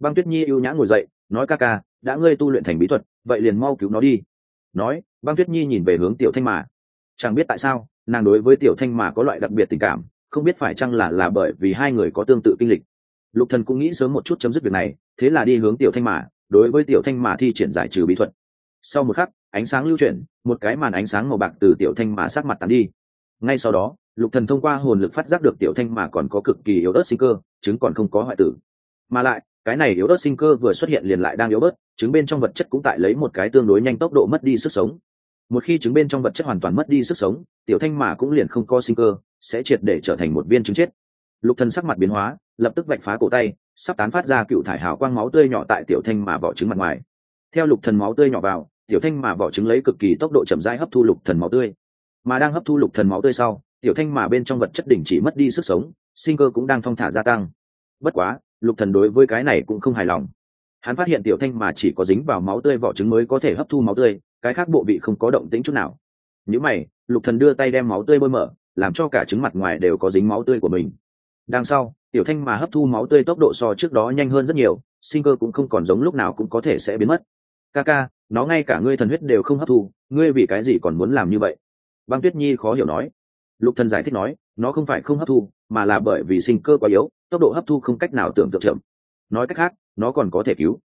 băng tuyết nhi ưu nhã ngồi dậy, nói, ca ca, đã ngươi tu luyện thành bí thuật, vậy liền mau cứu nó đi. Nói, băng tuyết nhi nhìn về hướng tiểu thanh mà. Chẳng biết tại sao, nàng đối với tiểu thanh mà có loại đặc biệt tình cảm, không biết phải chăng là là bởi vì hai người có tương tự kinh lịch. Lục thần cũng nghĩ sớm một chút chấm dứt việc này, thế là đi hướng tiểu thanh mà, đối với tiểu thanh mà thi triển giải trừ bí thuật. Sau một khắc, ánh sáng lưu chuyển, một cái màn ánh sáng màu bạc từ tiểu thanh mà sát mặt tan đi. Ngay sau đó lục thần thông qua hồn lực phát giác được tiểu thanh mà còn có cực kỳ yếu ớt sinh cơ, chứng còn không có hoại tử. Mà lại, cái này yếu ớt sinh cơ vừa xuất hiện liền lại đang yếu bớt, chứng bên trong vật chất cũng tại lấy một cái tương đối nhanh tốc độ mất đi sức sống. Một khi chứng bên trong vật chất hoàn toàn mất đi sức sống, tiểu thanh mà cũng liền không có sinh cơ, sẽ triệt để trở thành một viên trứng chết. Lục thần sắc mặt biến hóa, lập tức vạch phá cổ tay, sắp tán phát ra cựu thải hào quang máu tươi nhỏ tại tiểu thanh mà vỏ trứng mặt ngoài. Theo lục thần máu tươi nhỏ vào, tiểu thanh mà vỏ trứng lấy cực kỳ tốc độ chậm rãi hấp thu lục thần máu tươi. Mà đang hấp thu lục thần máu tươi sau tiểu thanh mà bên trong vật chất đỉnh chỉ mất đi sức sống, sinh cơ cũng đang thong thả gia tăng. Bất quá, lục thần đối với cái này cũng không hài lòng. Hắn phát hiện tiểu thanh mà chỉ có dính vào máu tươi vỏ trứng mới có thể hấp thu máu tươi, cái khác bộ vị không có động tĩnh chút nào. Nếu mày, lục thần đưa tay đem máu tươi bôi mở, làm cho cả trứng mặt ngoài đều có dính máu tươi của mình. Đằng sau, tiểu thanh mà hấp thu máu tươi tốc độ so trước đó nhanh hơn rất nhiều, sinh cơ cũng không còn giống lúc nào cũng có thể sẽ biến mất. Ca ca, nó ngay cả ngươi thần huyết đều không hấp thu, ngươi vì cái gì còn muốn làm như vậy? Băng tuyết nhi khó hiểu nói lục thần giải thích nói, nó không phải không hấp thu, mà là bởi vì sinh cơ quá yếu, tốc độ hấp thu không cách nào tưởng tượng chậm. Nói cách khác, nó còn có thể cứu.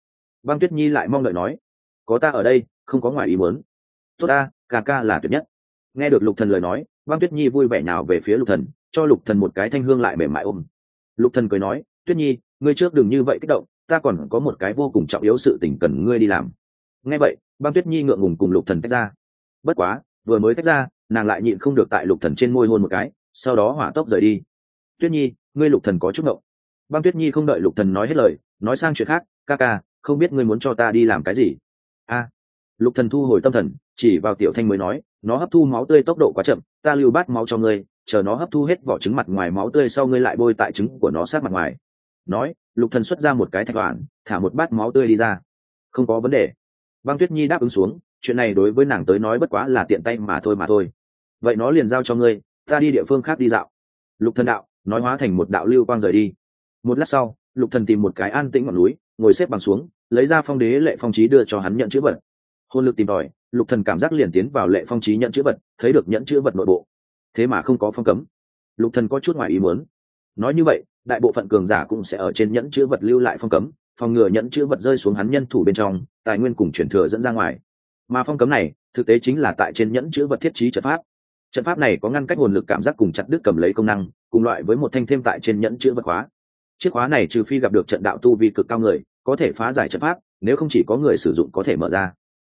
Băng tuyết nhi lại mong đợi nói, có ta ở đây, không có ngoài ý muốn. Tốt ta, ca ca là tuyệt nhất. Nghe được lục thần lời nói, băng tuyết nhi vui vẻ nào về phía lục thần, cho lục thần một cái thanh hương lại mềm mại ôm. Lục thần cười nói, tuyết nhi, ngươi trước đừng như vậy kích động, ta còn có một cái vô cùng trọng yếu sự tình cần ngươi đi làm. Nghe vậy, băng tuyết nhi ngượng ngùng cùng lục thần tách ra. Bất quá, vừa mới tách ra nàng lại nhịn không được tại lục thần trên môi hôn một cái, sau đó hỏa tốc rời đi. Tuyết nhi, ngươi lục thần có chút động. băng tuyết nhi không đợi lục thần nói hết lời, nói sang chuyện khác, ca ca, không biết ngươi muốn cho ta đi làm cái gì? A. Lục thần thu hồi tâm thần, chỉ vào tiểu thanh mới nói, nó hấp thu máu tươi tốc độ quá chậm, ta lưu bát máu cho ngươi, chờ nó hấp thu hết vỏ trứng mặt ngoài máu tươi sau ngươi lại bôi tại trứng của nó sát mặt ngoài. Nói, lục thần xuất ra một cái thạch đoạn thả một bát máu tươi đi ra. Không có vấn đề. Băng tuyết nhi đáp ứng xuống chuyện này đối với nàng tới nói bất quá là tiện tay mà thôi mà thôi. Vậy nó liền giao cho ngươi, ta đi địa phương khác đi dạo. Lục thần đạo, nói hóa thành một đạo lưu quang rời đi. Một lát sau, lục thần tìm một cái an tĩnh ngọn núi, ngồi xếp bằng xuống, lấy ra phong đế lệ phong trí đưa cho hắn nhận chữ vật. Hôn lực tìm tòi, lục thần cảm giác liền tiến vào lệ phong trí nhận chữ vật, thấy được nhận chữ vật nội bộ. Thế mà không có phong cấm. Lục thần có chút ngoài ý muốn. Nói như vậy, đại bộ phận cường giả cũng sẽ ở trên nhẫn chữ vật lưu lại phong cấm, phòng ngừa nhẫn chữ vật rơi xuống hắn nhân thủ bên trong, tài nguyên cùng chuyển thừa dẫn ra ngoài mà phong cấm này, thực tế chính là tại trên nhẫn chữ vật thiết trí trận pháp. Trận pháp này có ngăn cách nguồn lực cảm giác cùng chặt đứt cầm lấy công năng, cùng loại với một thanh thêm tại trên nhẫn chữ vật khóa. Chiếc khóa này trừ phi gặp được trận đạo tu vi cực cao người, có thể phá giải trận pháp, nếu không chỉ có người sử dụng có thể mở ra.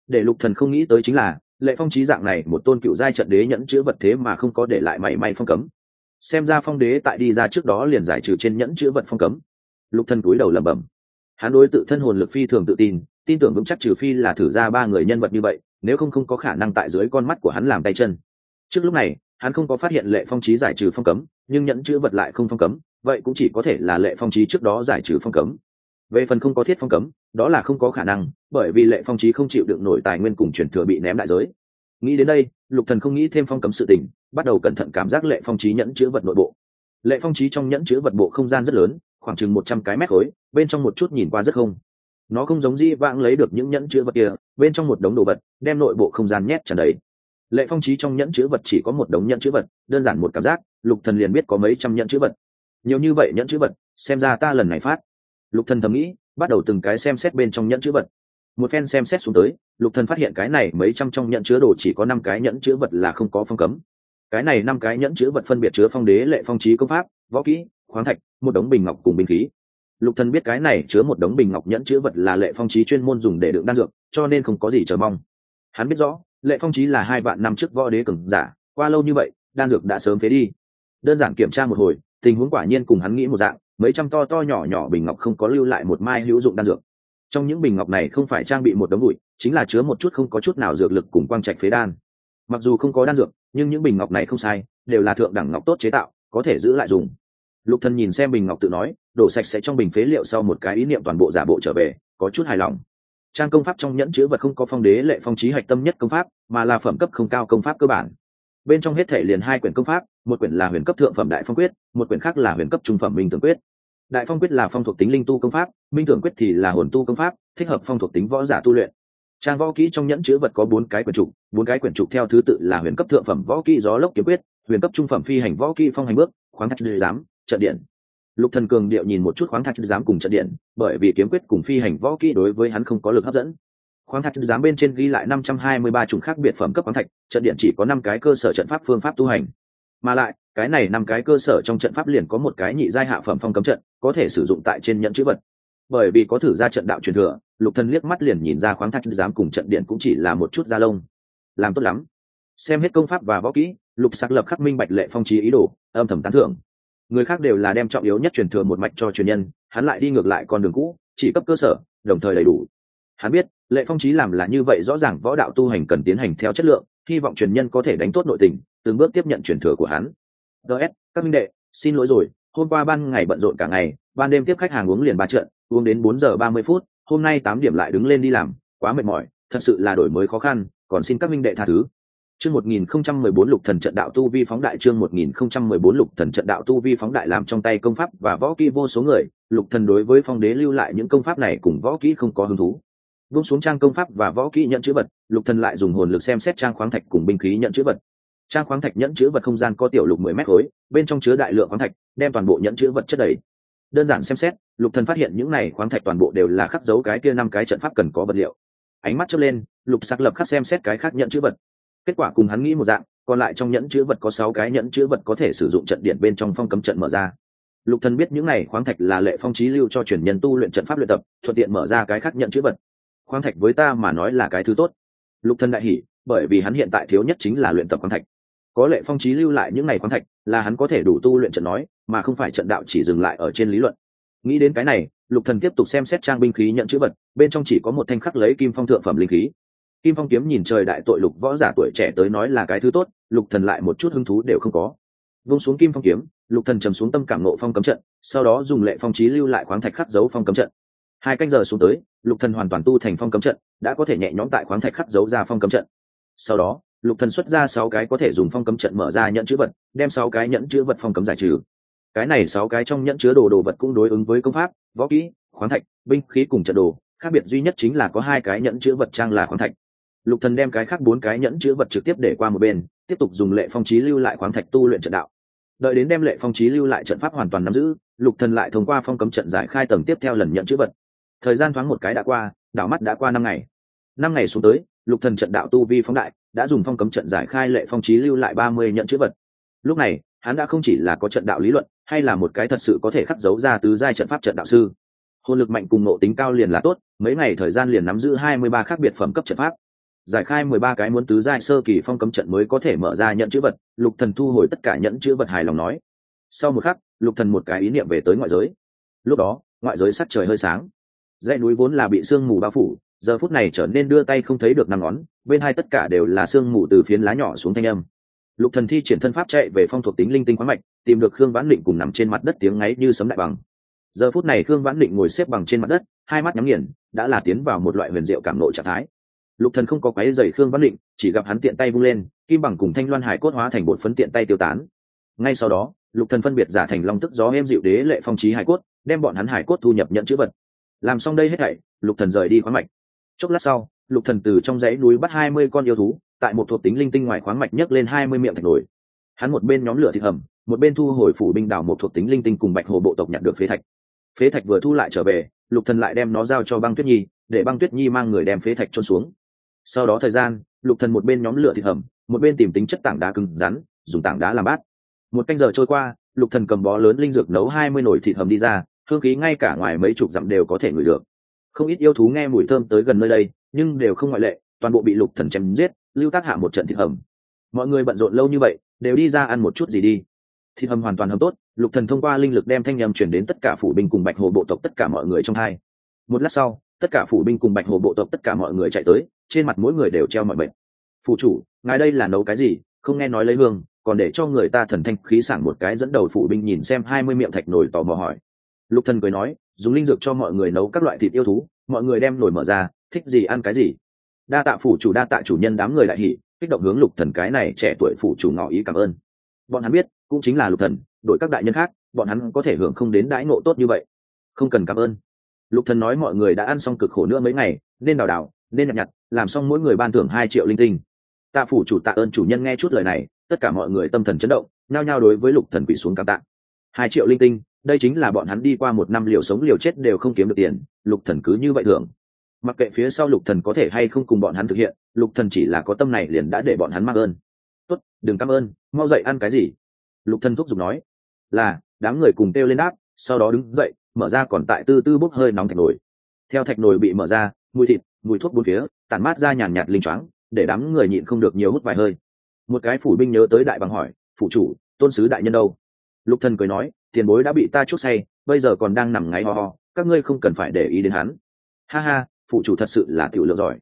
Để lục thần không nghĩ tới chính là, lệ phong trí dạng này một tôn cựu giai trận đế nhẫn chữ vật thế mà không có để lại mảy may phong cấm. Xem ra phong đế tại đi ra trước đó liền giải trừ trên nhẫn chữ vật phong cấm. Lục thần cúi đầu lẩm bẩm. Hắn đối tự thân hồn lực phi thường tự tin tin tưởng vững chắc trừ phi là thử ra ba người nhân vật như vậy, nếu không không có khả năng tại dưới con mắt của hắn làm tay chân. Trước lúc này, hắn không có phát hiện lệ phong trí giải trừ phong cấm, nhưng nhẫn chữ vật lại không phong cấm, vậy cũng chỉ có thể là lệ phong trí trước đó giải trừ phong cấm. Về phần không có thiết phong cấm, đó là không có khả năng, bởi vì lệ phong trí không chịu được nổi tài nguyên cùng truyền thừa bị ném đại giới. Nghĩ đến đây, lục thần không nghĩ thêm phong cấm sự tình, bắt đầu cẩn thận cảm giác lệ phong trí nhẫn chữ vật nội bộ. Lệ phong trí trong nhẫn chữ vật bộ không gian rất lớn, khoảng chừng một trăm cái mét khối, bên trong một chút nhìn qua rất không nó không giống dĩ vãng lấy được những nhẫn chữ vật kia, bên trong một đống đồ vật, đem nội bộ không gian nhét tràn đầy. Lệ phong trí trong nhẫn chữ vật chỉ có một đống nhẫn chữ vật, đơn giản một cảm giác, lục thần liền biết có mấy trăm nhẫn chữ vật. Nhiều như vậy nhẫn chữ vật, xem ra ta lần này phát. Lục thần thầm nghĩ, bắt đầu từng cái xem xét bên trong nhẫn chữ vật. Một phen xem xét xuống tới, lục thần phát hiện cái này mấy trăm trong nhẫn chứa đồ chỉ có năm cái nhẫn chứa vật là không có phong cấm. Cái này năm cái nhẫn chứa vật phân biệt chứa phong đế, lệ phong trí công pháp, võ kỹ, khoáng thạch, một đống bình ngọc cùng bình khí lục thần biết cái này chứa một đống bình ngọc nhẫn chứa vật là lệ phong trí chuyên môn dùng để đựng đan dược, cho nên không có gì chờ mong. Hắn biết rõ, lệ phong trí là hai vạn năm trước võ đế cường giả, qua lâu như vậy, đan dược đã sớm phế đi. Đơn giản kiểm tra một hồi, tình huống quả nhiên cùng hắn nghĩ một dạng, mấy trăm to to nhỏ nhỏ bình ngọc không có lưu lại một mai hữu dụng đan dược. Trong những bình ngọc này không phải trang bị một đống bụi, chính là chứa một chút không có chút nào dược lực cùng quang trạch phế đan. Mặc dù không có đan dược, nhưng những bình ngọc này không sai, đều là thượng đẳng ngọc tốt chế tạo, có thể giữ lại dùng lục thần nhìn xem bình ngọc tự nói, đổ sạch sẽ trong bình phế liệu sau một cái ý niệm toàn bộ giả bộ trở về, có chút hài lòng. Trang công pháp trong nhẫn chứa vật không có phong đế lệ phong trí hạch tâm nhất công pháp, mà là phẩm cấp không cao công pháp cơ bản. Bên trong hết thể liền hai quyển công pháp, một quyển là huyền cấp thượng phẩm đại phong quyết, một quyển khác là huyền cấp trung phẩm minh tưởng quyết. Đại phong quyết là phong thuộc tính linh tu công pháp, minh tưởng quyết thì là hồn tu công pháp, thích hợp phong thuộc tính võ giả tu luyện. Trang võ kỹ trong nhẫn chứa vật có bốn cái quyển trục, bốn cái quyển trục theo thứ tự là huyền cấp thượng phẩm võ kỹ gió lốc kiếm quyết, huyền cấp trung phẩm phi hành võ kỹ phong hành bước, khoáng thạch giám trận điện. Lục thần cường điệu nhìn một chút khoáng thạch giám cùng trận điện, bởi vì kiếm quyết cùng phi hành võ kỹ đối với hắn không có lực hấp dẫn. Khoáng thạch giám bên trên ghi lại năm trăm hai mươi ba chủng khác biệt phẩm cấp khoáng thạch, trận điện chỉ có năm cái cơ sở trận pháp phương pháp tu hành. Mà lại, cái này năm cái cơ sở trong trận pháp liền có một cái nhị giai hạ phẩm phong cấm trận, có thể sử dụng tại trên nhận chữ vật. Bởi vì có thử ra trận đạo truyền thừa, lục thần liếc mắt liền nhìn ra khoáng thạch giám cùng trận điện cũng chỉ là một chút da lông. Làm tốt lắm. Xem hết công pháp và võ kỹ, lục sắc lập khắc minh bạch lệ phong trí ý đồ, âm thầm tán thưởng người khác đều là đem trọng yếu nhất truyền thừa một mạch cho truyền nhân, hắn lại đi ngược lại con đường cũ, chỉ cấp cơ sở, đồng thời đầy đủ. Hắn biết, lệ phong trí làm là như vậy rõ ràng võ đạo tu hành cần tiến hành theo chất lượng, hy vọng truyền nhân có thể đánh tốt nội tình, từng bước tiếp nhận truyền thừa của hắn. Ts các minh đệ, xin lỗi rồi, hôm qua ban ngày bận rộn cả ngày, ban đêm tiếp khách hàng uống liền ba trận, uống đến bốn giờ ba mươi phút, hôm nay tám điểm lại đứng lên đi làm, quá mệt mỏi, thật sự là đổi mới khó khăn, còn xin các minh đệ tha thứ. Chương 1014 Lục Thần trận đạo tu vi phóng đại chương 1014 Lục Thần trận đạo tu vi phóng đại làm trong tay công pháp và võ kỹ vô số người, Lục Thần đối với phong đế lưu lại những công pháp này cùng võ kỹ không có hứng thú. Vung xuống trang công pháp và võ kỹ nhận chữ vật, Lục Thần lại dùng hồn lực xem xét trang khoáng thạch cùng binh khí nhận chữ vật. Trang khoáng thạch nhận chữ vật không gian có tiểu lục 10 mét khối, bên trong chứa đại lượng khoáng thạch, đem toàn bộ nhận chữ vật chất đầy. Đơn giản xem xét, Lục Thần phát hiện những này khoáng thạch toàn bộ đều là khắc dấu cái kia năm cái trận pháp cần có vật liệu. Ánh mắt chớp lên, Lục Sắc lập khắc xem xét cái khác nhận chữ vật, kết quả cùng hắn nghĩ một dạng, còn lại trong nhẫn chữ vật có sáu cái nhẫn chữ vật có thể sử dụng trận điện bên trong phong cấm trận mở ra. Lục thần biết những này khoáng thạch là lệ phong trí lưu cho truyền nhân tu luyện trận pháp luyện tập, thuận tiện mở ra cái khác nhận chữ vật. Khoáng thạch với ta mà nói là cái thứ tốt. Lục thần đại hỉ, bởi vì hắn hiện tại thiếu nhất chính là luyện tập khoáng thạch. Có lệ phong trí lưu lại những ngày khoáng thạch là hắn có thể đủ tu luyện trận nói, mà không phải trận đạo chỉ dừng lại ở trên lý luận. Nghĩ đến cái này, lục thần tiếp tục xem xét trang binh khí nhận chữ vật, bên trong chỉ có một thanh khắc lấy kim phong thượng phẩm linh khí kim phong kiếm nhìn trời đại tội lục võ giả tuổi trẻ tới nói là cái thứ tốt, lục thần lại một chút hứng thú đều không có. Vung xuống kim phong kiếm, lục thần trầm xuống tâm cảm nộ phong cấm trận, sau đó dùng lệ phong trí lưu lại khoáng thạch khắc dấu phong cấm trận. Hai canh giờ xuống tới, lục thần hoàn toàn tu thành phong cấm trận, đã có thể nhẹ nhõm tại khoáng thạch khắc dấu ra phong cấm trận. Sau đó, lục thần xuất ra sáu cái có thể dùng phong cấm trận mở ra nhận chữ vật, đem sáu cái nhẫn chữ vật phong cấm giải trừ. Cái này sáu cái trong nhẫn chứa đồ đồ vật cũng đối ứng với công pháp, võ kỹ, khoáng thạch, binh khí cùng trận đồ, khác biệt duy nhất chính là có hai cái nhẫn chứa vật trang là khoáng thạch lục thần đem cái khác bốn cái nhẫn chứa vật trực tiếp để qua một bên, tiếp tục dùng lệ phong trí lưu lại khoáng thạch tu luyện trận đạo. Đợi đến đem lệ phong trí lưu lại trận pháp hoàn toàn nắm giữ, lục thần lại thông qua phong cấm trận giải khai tầng tiếp theo lần nhận chữ vật. Thời gian thoáng một cái đã qua, đảo mắt đã qua năm ngày. Năm ngày xuống tới, lục thần trận đạo tu vi phóng đại, đã dùng phong cấm trận giải khai lệ phong trí lưu lại ba mươi nhận chữ vật. Lúc này, hắn đã không chỉ là có trận đạo lý luận, hay là một cái thật sự có thể khắc dấu ra tứ giai trận pháp trận đạo sư. Hồn lực mạnh cùng nộ tính cao liền là tốt, mấy ngày thời gian liền nắm giữ hai mươi ba khác biệt phẩm cấp trận pháp giải khai mười ba cái muốn tứ giai sơ kỳ phong cấm trận mới có thể mở ra nhận chữ vật, lục thần thu hồi tất cả nhận chữ vật hài lòng nói. Sau một khắc, lục thần một cái ý niệm về tới ngoại giới. Lúc đó, ngoại giới sắc trời hơi sáng. Dãy núi vốn là bị sương mù bao phủ, giờ phút này trở nên đưa tay không thấy được năm ngón, bên hai tất cả đều là sương mù từ phiến lá nhỏ xuống thanh âm. Lục thần thi triển thân pháp chạy về phong thuộc tính linh tinh khoáng mạch, tìm được khương vãn định cùng nằm trên mặt đất tiếng ngáy như sấm đại bằng. Giờ phút này khương vãn định ngồi xếp bằng trên mặt đất, hai mắt nhắm nghiền, đã là tiến vào một loại huyền diệu cảm nội trạng thái lục thần không có quấy giày khương văn định, chỉ gặp hắn tiện tay vung lên, kim bằng cùng thanh loan hải cốt hóa thành bột phấn tiện tay tiêu tán. Ngay sau đó, lục thần phân biệt giả thành long tức gió êm dịu đế lệ phong trí hải cốt, đem bọn hắn hải cốt thu nhập nhận chữ vật. Làm xong đây hết thảy, lục thần rời đi khoáng mạch. Chốc lát sau, lục thần từ trong dãy núi bắt hai mươi con yêu thú, tại một thuộc tính linh tinh ngoài khoáng mạch nhấc lên hai mươi miệng thạch nổi hắn một bên nhóm lửa thịt hầm, một bên thu hồi phủ binh đảo một thuộc tính linh tinh cùng bạch hồ bộ tộc nhận được phế thạch. Phế thạch vừa thu lại trở về, lục thần lại đem nó giao cho băng tuyết nhi, để băng tuyết nhi mang người đem phế thạch trôn xuống sau đó thời gian, lục thần một bên nhóm lửa thịt hầm, một bên tìm tính chất tảng đá cứng rắn, dùng tảng đá làm bát. Một canh giờ trôi qua, lục thần cầm bó lớn linh dược nấu hai mươi nồi thịt hầm đi ra, hương khí ngay cả ngoài mấy chục dặm đều có thể ngửi được. Không ít yêu thú nghe mùi thơm tới gần nơi đây, nhưng đều không ngoại lệ, toàn bộ bị lục thần chém giết, lưu tác hạ một trận thịt hầm. Mọi người bận rộn lâu như vậy, đều đi ra ăn một chút gì đi. Thịt hầm hoàn toàn hầm tốt, lục thần thông qua linh lực đem thanh nhầm chuyển đến tất cả phủ binh cùng bạch hồ bộ tộc tất cả mọi người trong hai. Một lát sau tất cả phủ binh cùng bạch hồ bộ tộc tất cả mọi người chạy tới, trên mặt mỗi người đều treo mọi bệnh phụ chủ, ngài đây là nấu cái gì? Không nghe nói lấy hương, còn để cho người ta thần thanh khí sảng một cái dẫn đầu phủ binh nhìn xem hai mươi miệng thạch nổi tò mò hỏi. Lục thần cười nói, dùng linh dược cho mọi người nấu các loại thịt yêu thú, mọi người đem nổi mở ra, thích gì ăn cái gì? Đa tạ phủ chủ, đa tạ chủ nhân đám người đại hỉ, kích động hướng lục thần cái này trẻ tuổi phủ chủ ngỏ ý cảm ơn. Bọn hắn biết, cũng chính là lục thần đội các đại nhân khác, bọn hắn có thể hưởng không đến đãi ngộ tốt như vậy. Không cần cảm ơn lục thần nói mọi người đã ăn xong cực khổ nữa mấy ngày, nên đào đào, nên nhặt nhặt, làm xong mỗi người ban thưởng hai triệu linh tinh. Tạ phủ chủ tạ ơn chủ nhân nghe chút lời này, tất cả mọi người tâm thần chấn động, nhao nhao đối với lục thần quỳ xuống cảm tạ. Hai triệu linh tinh, đây chính là bọn hắn đi qua một năm liều sống liều chết đều không kiếm được tiền, lục thần cứ như vậy hưởng. mặc kệ phía sau lục thần có thể hay không cùng bọn hắn thực hiện, lục thần chỉ là có tâm này liền đã để bọn hắn mang ơn. Tốt, đừng cảm ơn, mau dậy ăn cái gì? Lục thần thúc giục nói. Là, đám người cùng kêu lên đáp, sau đó đứng dậy mở ra còn tại tư tư bốc hơi nóng thạch nồi. Theo thạch nồi bị mở ra, mùi thịt, mùi thuốc bốn phía, tản mát ra nhàn nhạt linh choáng, để đám người nhịn không được nhiều hút vài hơi. Một cái phủ binh nhớ tới đại bằng hỏi phụ chủ, tôn sứ đại nhân đâu? Lục thần cười nói, tiền bối đã bị ta chuốc say, bây giờ còn đang nằm ngáy ho ho, các ngươi không cần phải để ý đến hắn. Ha ha phụ chủ thật sự là tiểu lượng giỏi.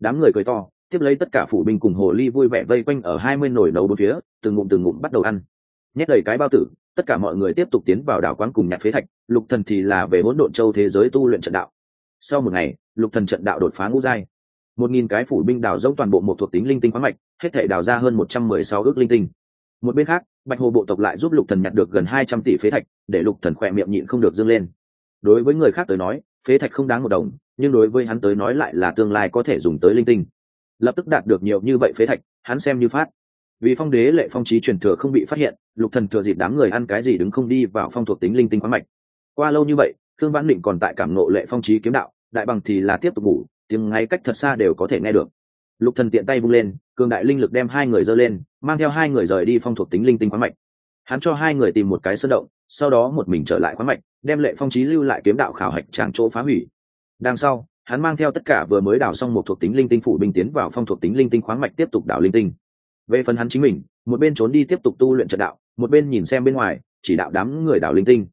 Đám người cười to, tiếp lấy tất cả phủ binh cùng hồ ly vui vẻ vây quanh ở hai mươi nồi nấu bốn phía, từng ngụm từng ngụm bắt đầu ăn. Nhét đầy cái bao tử tất cả mọi người tiếp tục tiến vào đảo quán cùng nhặt phế thạch, lục thần thì là về hỗn độn châu thế giới tu luyện trận đạo. Sau một ngày, lục thần trận đạo đột phá ngũ giai. Một nghìn cái phủ binh đào dốc toàn bộ một thuộc tính linh tinh khoáng mạch, hết thể đào ra hơn một trăm mười sáu ước linh tinh. Một bên khác, bạch hồ bộ tộc lại giúp lục thần nhặt được gần hai trăm tỷ phế thạch, để lục thần khỏe miệng nhịn không được dâng lên. Đối với người khác tới nói, phế thạch không đáng một đồng, nhưng đối với hắn tới nói lại là tương lai có thể dùng tới linh tinh. Lập tức đạt được nhiều như vậy phế thạch, hắn xem như phát vì phong đế lệ phong trí truyền thừa không bị phát hiện, lục thần thừa dịp đám người ăn cái gì đứng không đi vào phong thuộc tính linh tinh khoáng mạch. Qua lâu như vậy thương vãn định còn tại cảm nộ lệ phong trí kiếm đạo, đại bằng thì là tiếp tục ngủ, tiếng ngay cách thật xa đều có thể nghe được. Lục thần tiện tay vung lên, cường đại linh lực đem hai người dơ lên, mang theo hai người rời đi phong thuộc tính linh tinh khoáng mạch. Hắn cho hai người tìm một cái sơn động, sau đó một mình trở lại khoáng mạch, đem lệ phong trí lưu lại kiếm đạo khảo hạch tràng chỗ phá hủy. Đằng sau, hắn mang theo tất cả vừa mới đào xong một thuộc tính linh tinh phủ binh tiến vào phong thuộc tính linh tinh khoáng mạch tiếp tục đào linh tinh về phần hắn chính mình, một bên trốn đi tiếp tục tu luyện trận đạo, một bên nhìn xem bên ngoài, chỉ đạo đám người đảo linh tinh.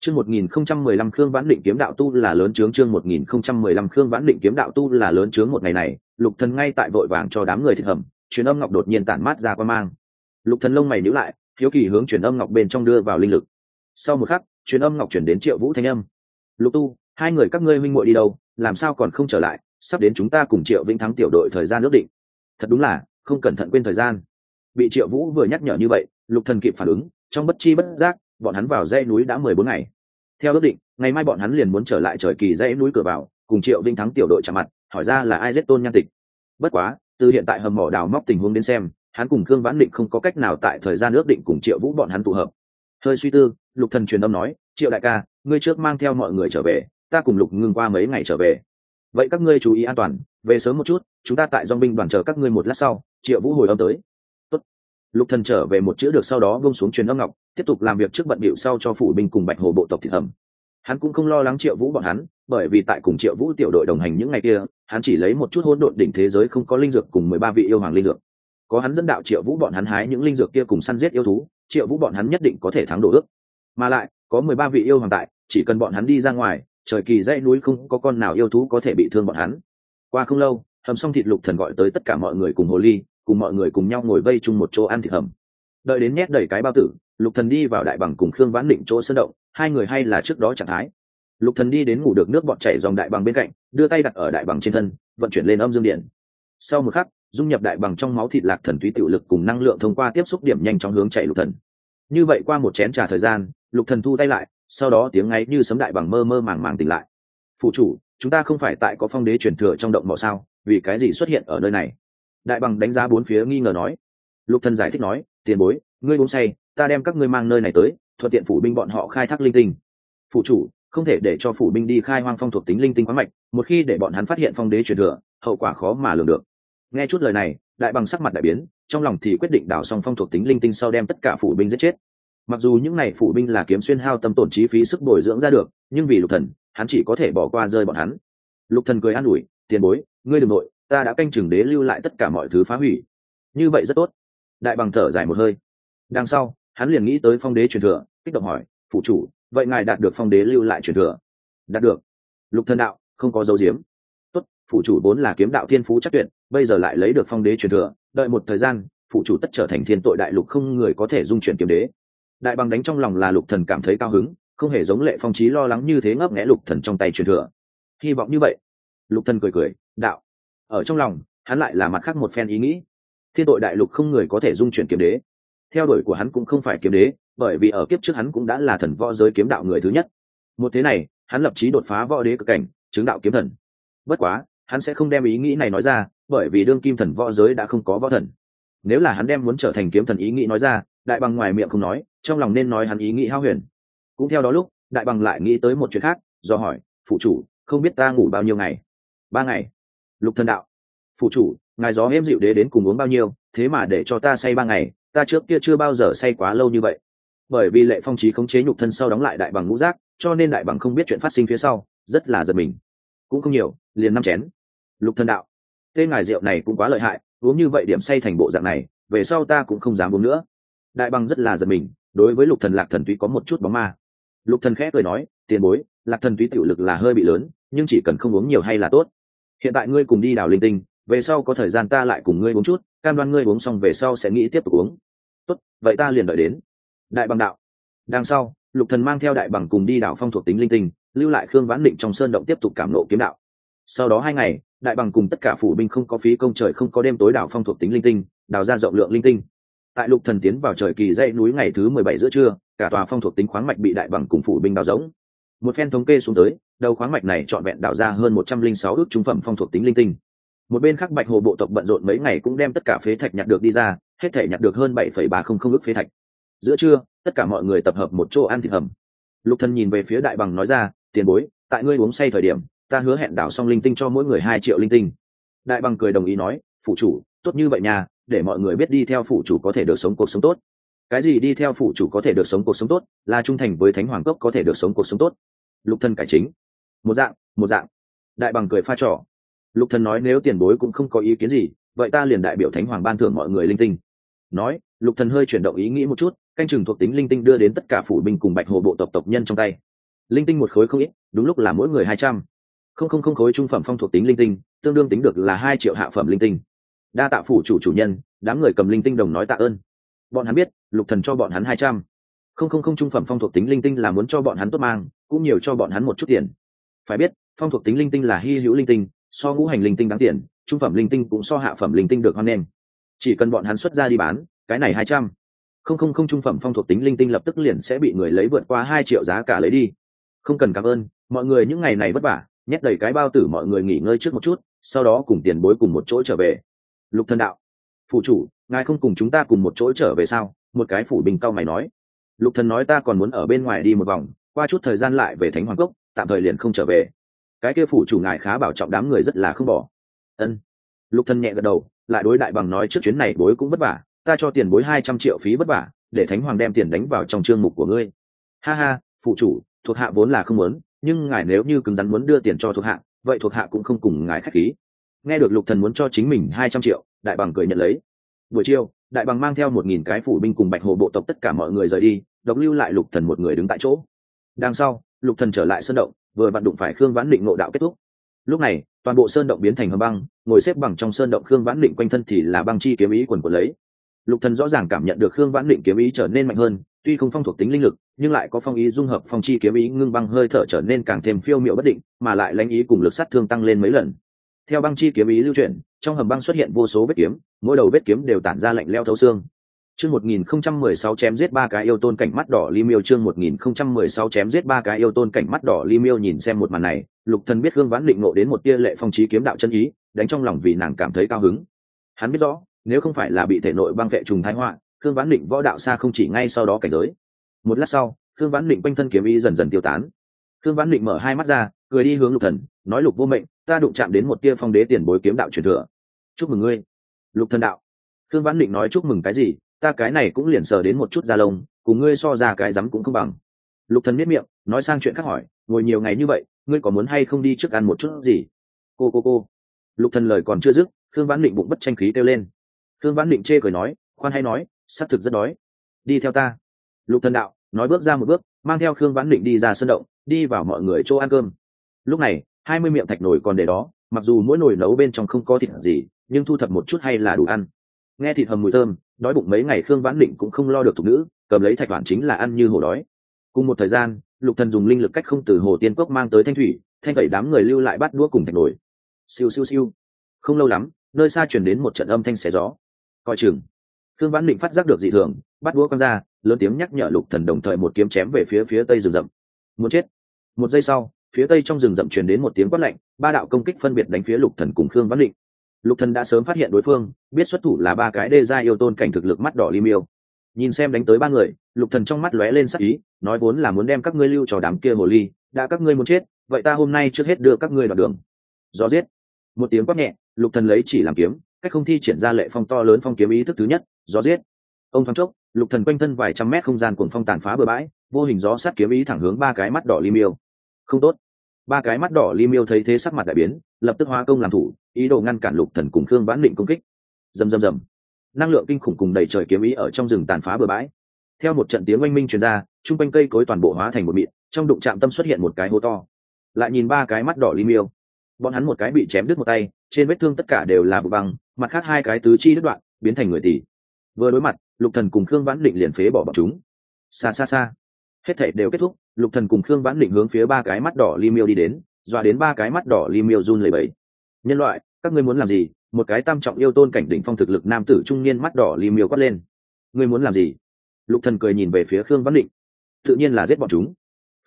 Chương một nghìn không trăm mười lăm khương vãn định kiếm đạo tu là lớn trướng chương một nghìn không trăm mười lăm khương vãn định kiếm đạo tu là lớn trướng một ngày này, lục thần ngay tại vội vàng cho đám người thịt hầm, truyền âm ngọc đột nhiên tản mát ra qua mang. Lục thần lông mày nhíu lại, hiếu kỳ hướng truyền âm ngọc bên trong đưa vào linh lực. Sau một khắc, truyền âm ngọc chuyển đến triệu vũ thanh âm. Lục tu, hai người các ngươi minh muội đi đâu? Làm sao còn không trở lại? Sắp đến chúng ta cùng triệu vĩnh thắng tiểu đội thời gian nước định. Thật đúng là không cẩn thận quên thời gian. Bị triệu vũ vừa nhắc nhở như vậy, lục thần kịp phản ứng, trong bất chi bất giác, bọn hắn vào dãy núi đã mười bốn ngày. Theo ước định, ngày mai bọn hắn liền muốn trở lại trời kỳ dãy núi cửa vào, cùng triệu vinh thắng tiểu đội chạm mặt, hỏi ra là ai giết tôn nhan tịch. Bất quá, từ hiện tại hầm mỏ đào móc tình huống đến xem, hắn cùng khương vãn định không có cách nào tại thời gian ước định cùng triệu vũ bọn hắn tụ hợp. Hơi suy tư, lục thần truyền âm nói, triệu đại ca, ngươi trước mang theo mọi người trở về, ta cùng lục ngưng qua mấy ngày trở về. Vậy các ngươi chú ý an toàn, về sớm một chút, chúng ta tại dong binh đoàn chờ các ngươi một lát sau triệu vũ hồi âm tới. Tốt. lục thần trở về một chữ được sau đó bông xuống truyền âm ngọc, tiếp tục làm việc trước bận bịu sau cho phủ binh cùng bạch hồ bộ tộc thị thẩm hắn cũng không lo lắng triệu vũ bọn hắn, bởi vì tại cùng triệu vũ tiểu đội đồng hành những ngày kia, hắn chỉ lấy một chút hỗn độn đỉnh thế giới không có linh dược cùng mười ba vị yêu hoàng linh dược. Có hắn dẫn đạo triệu vũ bọn hắn hái những linh dược kia cùng săn giết yêu thú, triệu vũ bọn hắn nhất định có thể thắng đổ ước. Mà lại, có mười ba vị yêu hoàng tại, chỉ cần bọn hắn đi ra ngoài, trời kỳ dãy núi không có con nào yêu thú có thể bị thương bọn hắn. Qua không lâu, hầm xong thịt lục thần gọi tới tất cả mọi người cùng hồ ly cùng mọi người cùng nhau ngồi vây chung một chỗ ăn thịt hầm. Đợi đến nhét đầy cái bao tử, lục thần đi vào đại bằng cùng khương vãn định chỗ sơn động, hai người hay là trước đó trạng thái. Lục thần đi đến ngủ được nước bọt chảy dòng đại bằng bên cạnh, đưa tay đặt ở đại bằng trên thân, vận chuyển lên âm dương điện. Sau một khắc, dung nhập đại bằng trong máu thịt lạc thần túy tiểu lực cùng năng lượng thông qua tiếp xúc điểm nhanh chóng hướng chạy lục thần. Như vậy qua một chén trà thời gian, lục thần thu tay lại, sau đó tiếng ấy như sấm đại bằng mơ mơ màng màng tỉnh lại. Phụ chủ, chúng ta không phải tại có phong đế truyền thừa trong động mỏ sao? Vì cái gì xuất hiện ở nơi này? Đại bằng đánh giá bốn phía nghi ngờ nói. Lục thần giải thích nói, tiền bối, ngươi uống say, ta đem các ngươi mang nơi này tới, thuận tiện phủ binh bọn họ khai thác linh tinh. Phụ chủ, không thể để cho phủ binh đi khai hoang phong thuộc tính linh tinh khoáng mạch, một khi để bọn hắn phát hiện phong đế truyền thừa, hậu quả khó mà lường được. Nghe chút lời này, đại bằng sắc mặt đại biến, trong lòng thì quyết định đào xong phong thuộc tính linh tinh sau đem tất cả phủ binh giết chết. Mặc dù những này phủ binh là kiếm xuyên hao tâm tổn chi phí sức bồi dưỡng ra được, nhưng vì lục thần, hắn chỉ có thể bỏ qua rơi bọn hắn. Lục thần cười an ủi, tiền bối, ngươi đừng nội ta đã canh chừng đế lưu lại tất cả mọi thứ phá hủy. Như vậy rất tốt. Đại bằng thở dài một hơi. Đằng sau, hắn liền nghĩ tới phong đế truyền thừa, kích động hỏi phụ chủ, vậy ngài đạt được phong đế lưu lại truyền thừa? Đạt được. Lục thần đạo, không có dấu diếm. Tốt phụ chủ vốn là kiếm đạo thiên phú chắc tuyệt, bây giờ lại lấy được phong đế truyền thừa, đợi một thời gian phụ chủ tất trở thành thiên tội đại lục không người có thể dung chuyển kiếm đế. Đại bằng đánh trong lòng là lục thần cảm thấy cao hứng, không hề giống lệ phong trí lo lắng như thế ngấp nghẽ lục thần trong tay truyền thừa. Hy vọng như vậy. Lục thần cười cười, đạo ở trong lòng, hắn lại là mặt khác một phen ý nghĩ. Thiên tội đại lục không người có thể dung chuyển kiếm đế. Theo đuổi của hắn cũng không phải kiếm đế, bởi vì ở kiếp trước hắn cũng đã là thần võ giới kiếm đạo người thứ nhất. Một thế này, hắn lập chí đột phá võ đế cực cảnh, chứng đạo kiếm thần. Bất quá, hắn sẽ không đem ý nghĩ này nói ra, bởi vì đương kim thần võ giới đã không có võ thần. Nếu là hắn đem muốn trở thành kiếm thần ý nghĩ nói ra, đại bằng ngoài miệng không nói, trong lòng nên nói hắn ý nghĩ hao huyền. Cũng theo đó lúc, đại bằng lại nghĩ tới một chuyện khác, do hỏi, phụ chủ, không biết ta ngủ bao nhiêu ngày? Ba ngày lục thần đạo. Phụ chủ, ngài gió êm dịu đế đến cùng uống bao nhiêu, thế mà để cho ta say ba ngày, ta trước kia chưa bao giờ say quá lâu như vậy. Bởi vì lệ phong trí khống chế nhục thân sau đóng lại đại bằng ngũ giác, cho nên đại bằng không biết chuyện phát sinh phía sau, rất là giật mình. Cũng không nhiều, liền năm chén. Lục thần đạo tên ngài rượu này cũng quá lợi hại, uống như vậy điểm say thành bộ dạng này, về sau ta cũng không dám uống nữa. Đại bằng rất là giật mình, đối với lục thần lạc thần túy có một chút bóng ma. Lục thần khẽ cười nói, tiền bối, lạc thần túy tiểu lực là hơi bị lớn, nhưng chỉ cần không uống nhiều hay là tốt hiện tại ngươi cùng đi đào linh tinh, về sau có thời gian ta lại cùng ngươi uống chút, cam đoan ngươi uống xong về sau sẽ nghĩ tiếp tục uống. Tốt, vậy ta liền đợi đến. Đại bằng đạo. Đằng sau, lục thần mang theo đại bằng cùng đi đảo phong thuộc tính linh tinh, lưu lại khương vãn định trong sơn động tiếp tục cảm nộ kiếm đạo. Sau đó hai ngày, đại bằng cùng tất cả phủ binh không có phí công trời không có đêm tối đảo phong thuộc tính linh tinh, đào ra rộng lượng linh tinh. Tại lục thần tiến vào trời kỳ dãy núi ngày thứ mười bảy giữa trưa, cả tòa phong thuộc tính khoáng mạch bị đại bằng cùng phủ binh đào rỗng một phen thống kê xuống tới, đầu khoáng mạch này trọn vẹn đào ra hơn một trăm linh sáu ước trung phẩm phong thuộc tính linh tinh. Một bên khác bạch hồ bộ tộc bận rộn mấy ngày cũng đem tất cả phế thạch nhặt được đi ra, hết thể nhặt được hơn bảy phẩy ba không không ước phế thạch. Giữa trưa, tất cả mọi người tập hợp một chỗ ăn thịt hầm. Lục thần nhìn về phía đại bằng nói ra, tiền bối, tại ngươi uống say thời điểm, ta hứa hẹn đảo xong linh tinh cho mỗi người hai triệu linh tinh. Đại bằng cười đồng ý nói phụ chủ, tốt như vậy nha, để mọi người biết đi theo phụ chủ có thể được sống cuộc sống tốt cái gì đi theo phụ chủ có thể được sống cuộc sống tốt là trung thành với thánh hoàng cốc có thể được sống cuộc sống tốt. Lục thân cải chính. Một dạng một dạng. Đại bằng cười pha trò. Lục thần nói nếu tiền bối cũng không có ý kiến gì, vậy ta liền đại biểu thánh hoàng ban thưởng mọi người linh tinh. Nói, lục thần hơi chuyển động ý nghĩ một chút, canh chừng thuộc tính linh tinh đưa đến tất cả phủ binh cùng bạch hồ bộ tộc tộc nhân trong tay. Linh tinh một khối không ít, đúng lúc là mỗi người hai trăm. Không không không khối trung phẩm phong thuộc tính linh tinh, tương đương tính được là hai triệu hạ phẩm linh tinh. Đa tạ phủ chủ chủ nhân, đám người cầm linh tinh đồng nói tạ ơn bọn hắn biết, lục thần cho bọn hắn hai trăm. Không không không, trung phẩm phong thuộc tính linh tinh là muốn cho bọn hắn tốt mang, cũng nhiều cho bọn hắn một chút tiền. Phải biết, phong thuộc tính linh tinh là hy hữu linh tinh, so ngũ hành linh tinh đáng tiền, trung phẩm linh tinh cũng so hạ phẩm linh tinh được hoan nghênh. Chỉ cần bọn hắn xuất ra đi bán, cái này hai trăm. Không không không, trung phẩm phong thuộc tính linh tinh lập tức liền sẽ bị người lấy vượt qua hai triệu giá cả lấy đi. Không cần cảm ơn, mọi người những ngày này vất vả, nhét đầy cái bao tử mọi người nghỉ ngơi trước một chút, sau đó cùng tiền bối cùng một chỗ trở về. Lục thần đạo phụ chủ ngài không cùng chúng ta cùng một chỗ trở về sao? Một cái phủ bình cao mày nói. Lục thần nói ta còn muốn ở bên ngoài đi một vòng, qua chút thời gian lại về thánh hoàng cốc, tạm thời liền không trở về. Cái kia phủ chủ ngài khá bảo trọng đám người rất là không bỏ. Ân. Lục thần nhẹ gật đầu, lại đối đại bằng nói trước chuyến này bối cũng vất vả, ta cho tiền bối hai trăm triệu phí vất vả, để thánh hoàng đem tiền đánh vào trong chương mục của ngươi. Ha ha phụ chủ, thuộc hạ vốn là không muốn, nhưng ngài nếu như cứng rắn muốn đưa tiền cho thuộc hạ, vậy thuộc hạ cũng không cùng ngài khách khí. Nghe được lục thần muốn cho chính mình hai trăm triệu, đại bằng cười nhận lấy buổi chiều, đại bằng mang theo một nghìn cái phủ binh cùng bạch hồ bộ tộc tất cả mọi người rời đi, độc lưu lại lục thần một người đứng tại chỗ. Đằng sau, lục thần trở lại sơn động, vừa vặn đụng phải khương vãn định ngộ đạo kết thúc. Lúc này, toàn bộ sơn động biến thành hầm băng, ngồi xếp bằng trong sơn động khương vãn định quanh thân thì là băng chi kiếm ý quần quần lấy. Lục thần rõ ràng cảm nhận được khương vãn định kiếm ý trở nên mạnh hơn, tuy không phong thuộc tính linh lực, nhưng lại có phong ý dung hợp phong chi kiếm ý ngưng băng hơi thở trở nên càng thêm phiêu miệu bất định, mà lại lãnh ý cùng lực sát thương tăng lên mấy lần theo băng chi kiếm ý lưu chuyển, trong hầm băng xuất hiện vô số vết kiếm, mỗi đầu vết kiếm đều tản ra lạnh leo thấu xương. Chương 1016 chém giết ba cái yêu tôn cảnh mắt đỏ li miêu, chương 1016 chém giết ba cái yêu tôn cảnh mắt đỏ li miêu nhìn xem một màn này, lục thần biết gương vãn định ngộ đến một tia lệ phong trí kiếm đạo chân ý, đánh trong lòng vì nàng cảm thấy cao hứng. Hắn biết rõ, nếu không phải là bị thể nội băng vệ trùng thái họa thương vãn định võ đạo xa không chỉ ngay sau đó cảnh giới. Một lát sau thương vãn định quanh thân kiếm ý dần dần tiêu tán. Thương vãn định mở hai mắt ra cười đi hướng lục thần, nói lục vô mệnh, ta đụng chạm đến một tia phong đế tiền bối kiếm đạo truyền thừa. Chúc mừng ngươi. Lục thần đạo. Thương vãn định nói chúc mừng cái gì, ta cái này cũng liền sờ đến một chút da lông, cùng ngươi so ra cái rắm cũng không bằng. Lục thần miết miệng, nói sang chuyện khác hỏi, ngồi nhiều ngày như vậy, ngươi có muốn hay không đi trước ăn một chút gì? Cô cô cô. Lục thần lời còn chưa dứt thương vãn định bụng bất tranh khí kêu lên. Thương vãn định chê cười nói, khoan hay nói, xác thực rất đói. Đi theo ta. Lục thần đạo, nói bước ra một bước, mang theo khương vãn định đi ra sân động, đi vào mọi người chỗ ăn cơm lúc này, hai mươi miệng thạch nồi còn để đó, mặc dù mỗi nồi nấu bên trong không có thịt gì, nhưng thu thập một chút hay là đủ ăn. Nghe thịt hầm mùi thơm, đói bụng mấy ngày khương vãn định cũng không lo được thục nữ, cầm lấy thạch bản chính là ăn như hổ đói. Cùng một thời gian, lục thần dùng linh lực cách không từ hồ tiên cốc mang tới thanh thủy, thanh tẩy đám người lưu lại bắt đũa cùng thạch nổi siêu siêu siêu. Không lâu lắm, nơi xa chuyển đến một trận âm thanh xé gió. Coi chừng. Khương vãn định phát giác được dị thường bắt đũa con ra, lớn tiếng nhắc nhở lục thần đồng thời một kiếm chém về phía phía tây rừng rậm. Muốn chết. Một giây sau phía tây trong rừng rậm truyền đến một tiếng quát lạnh, ba đạo công kích phân biệt đánh phía lục thần cùng khương vãn định. Lục thần đã sớm phát hiện đối phương, biết xuất thủ là ba cái đê gia yêu tôn cảnh thực lực mắt đỏ li miêu. Nhìn xem đánh tới ba người, lục thần trong mắt lóe lên sắc ý, nói vốn là muốn đem các ngươi lưu trò đám kia hồ ly, đã các ngươi muốn chết, vậy ta hôm nay trước hết đưa các ngươi vào đường. Gió giết. Một tiếng quát nhẹ, lục thần lấy chỉ làm kiếm, cách không thi triển ra lệ phong to lớn phong kiếm ý thức thứ nhất, gió giết. Ông thoáng chốc, lục thần quanh thân vài trăm mét không gian cuồng phong tàn phá bừa bãi, vô hình gió sát kiếm ý thẳng hướng ba cái mắt đỏ li miêu. Không tốt ba cái mắt đỏ li miêu thấy thế sắc mặt đại biến, lập tức hóa công làm thủ, ý đồ ngăn cản lục thần cùng khương vãn định công kích. Rầm rầm rầm. Năng lượng kinh khủng cùng đầy trời kiếm ý ở trong rừng tàn phá bừa bãi. Theo một trận tiếng oanh minh truyền ra, chung quanh cây cối toàn bộ hóa thành một mịn, trong đụng trạm tâm xuất hiện một cái hố to. Lại nhìn ba cái mắt đỏ li miêu. Bọn hắn một cái bị chém đứt một tay, trên vết thương tất cả đều là vụ băng, mặt khác hai cái tứ chi đứt đoạn, biến thành người tỷ vừa đối mặt, lục thần cùng khương vãn định liền phế bỏ bọn chúng. Xa xa xa hết thể đều kết thúc, lục thần cùng khương vãn định hướng phía ba cái mắt đỏ li miêu đi đến, dọa đến ba cái mắt đỏ li miêu run lẩy bẩy. Nhân loại, các ngươi muốn làm gì? Một cái tam trọng yêu tôn cảnh đỉnh phong thực lực nam tử trung niên mắt đỏ li miêu quát lên. Ngươi muốn làm gì? Lục thần cười nhìn về phía khương vãn định. Tự nhiên là giết bọn chúng.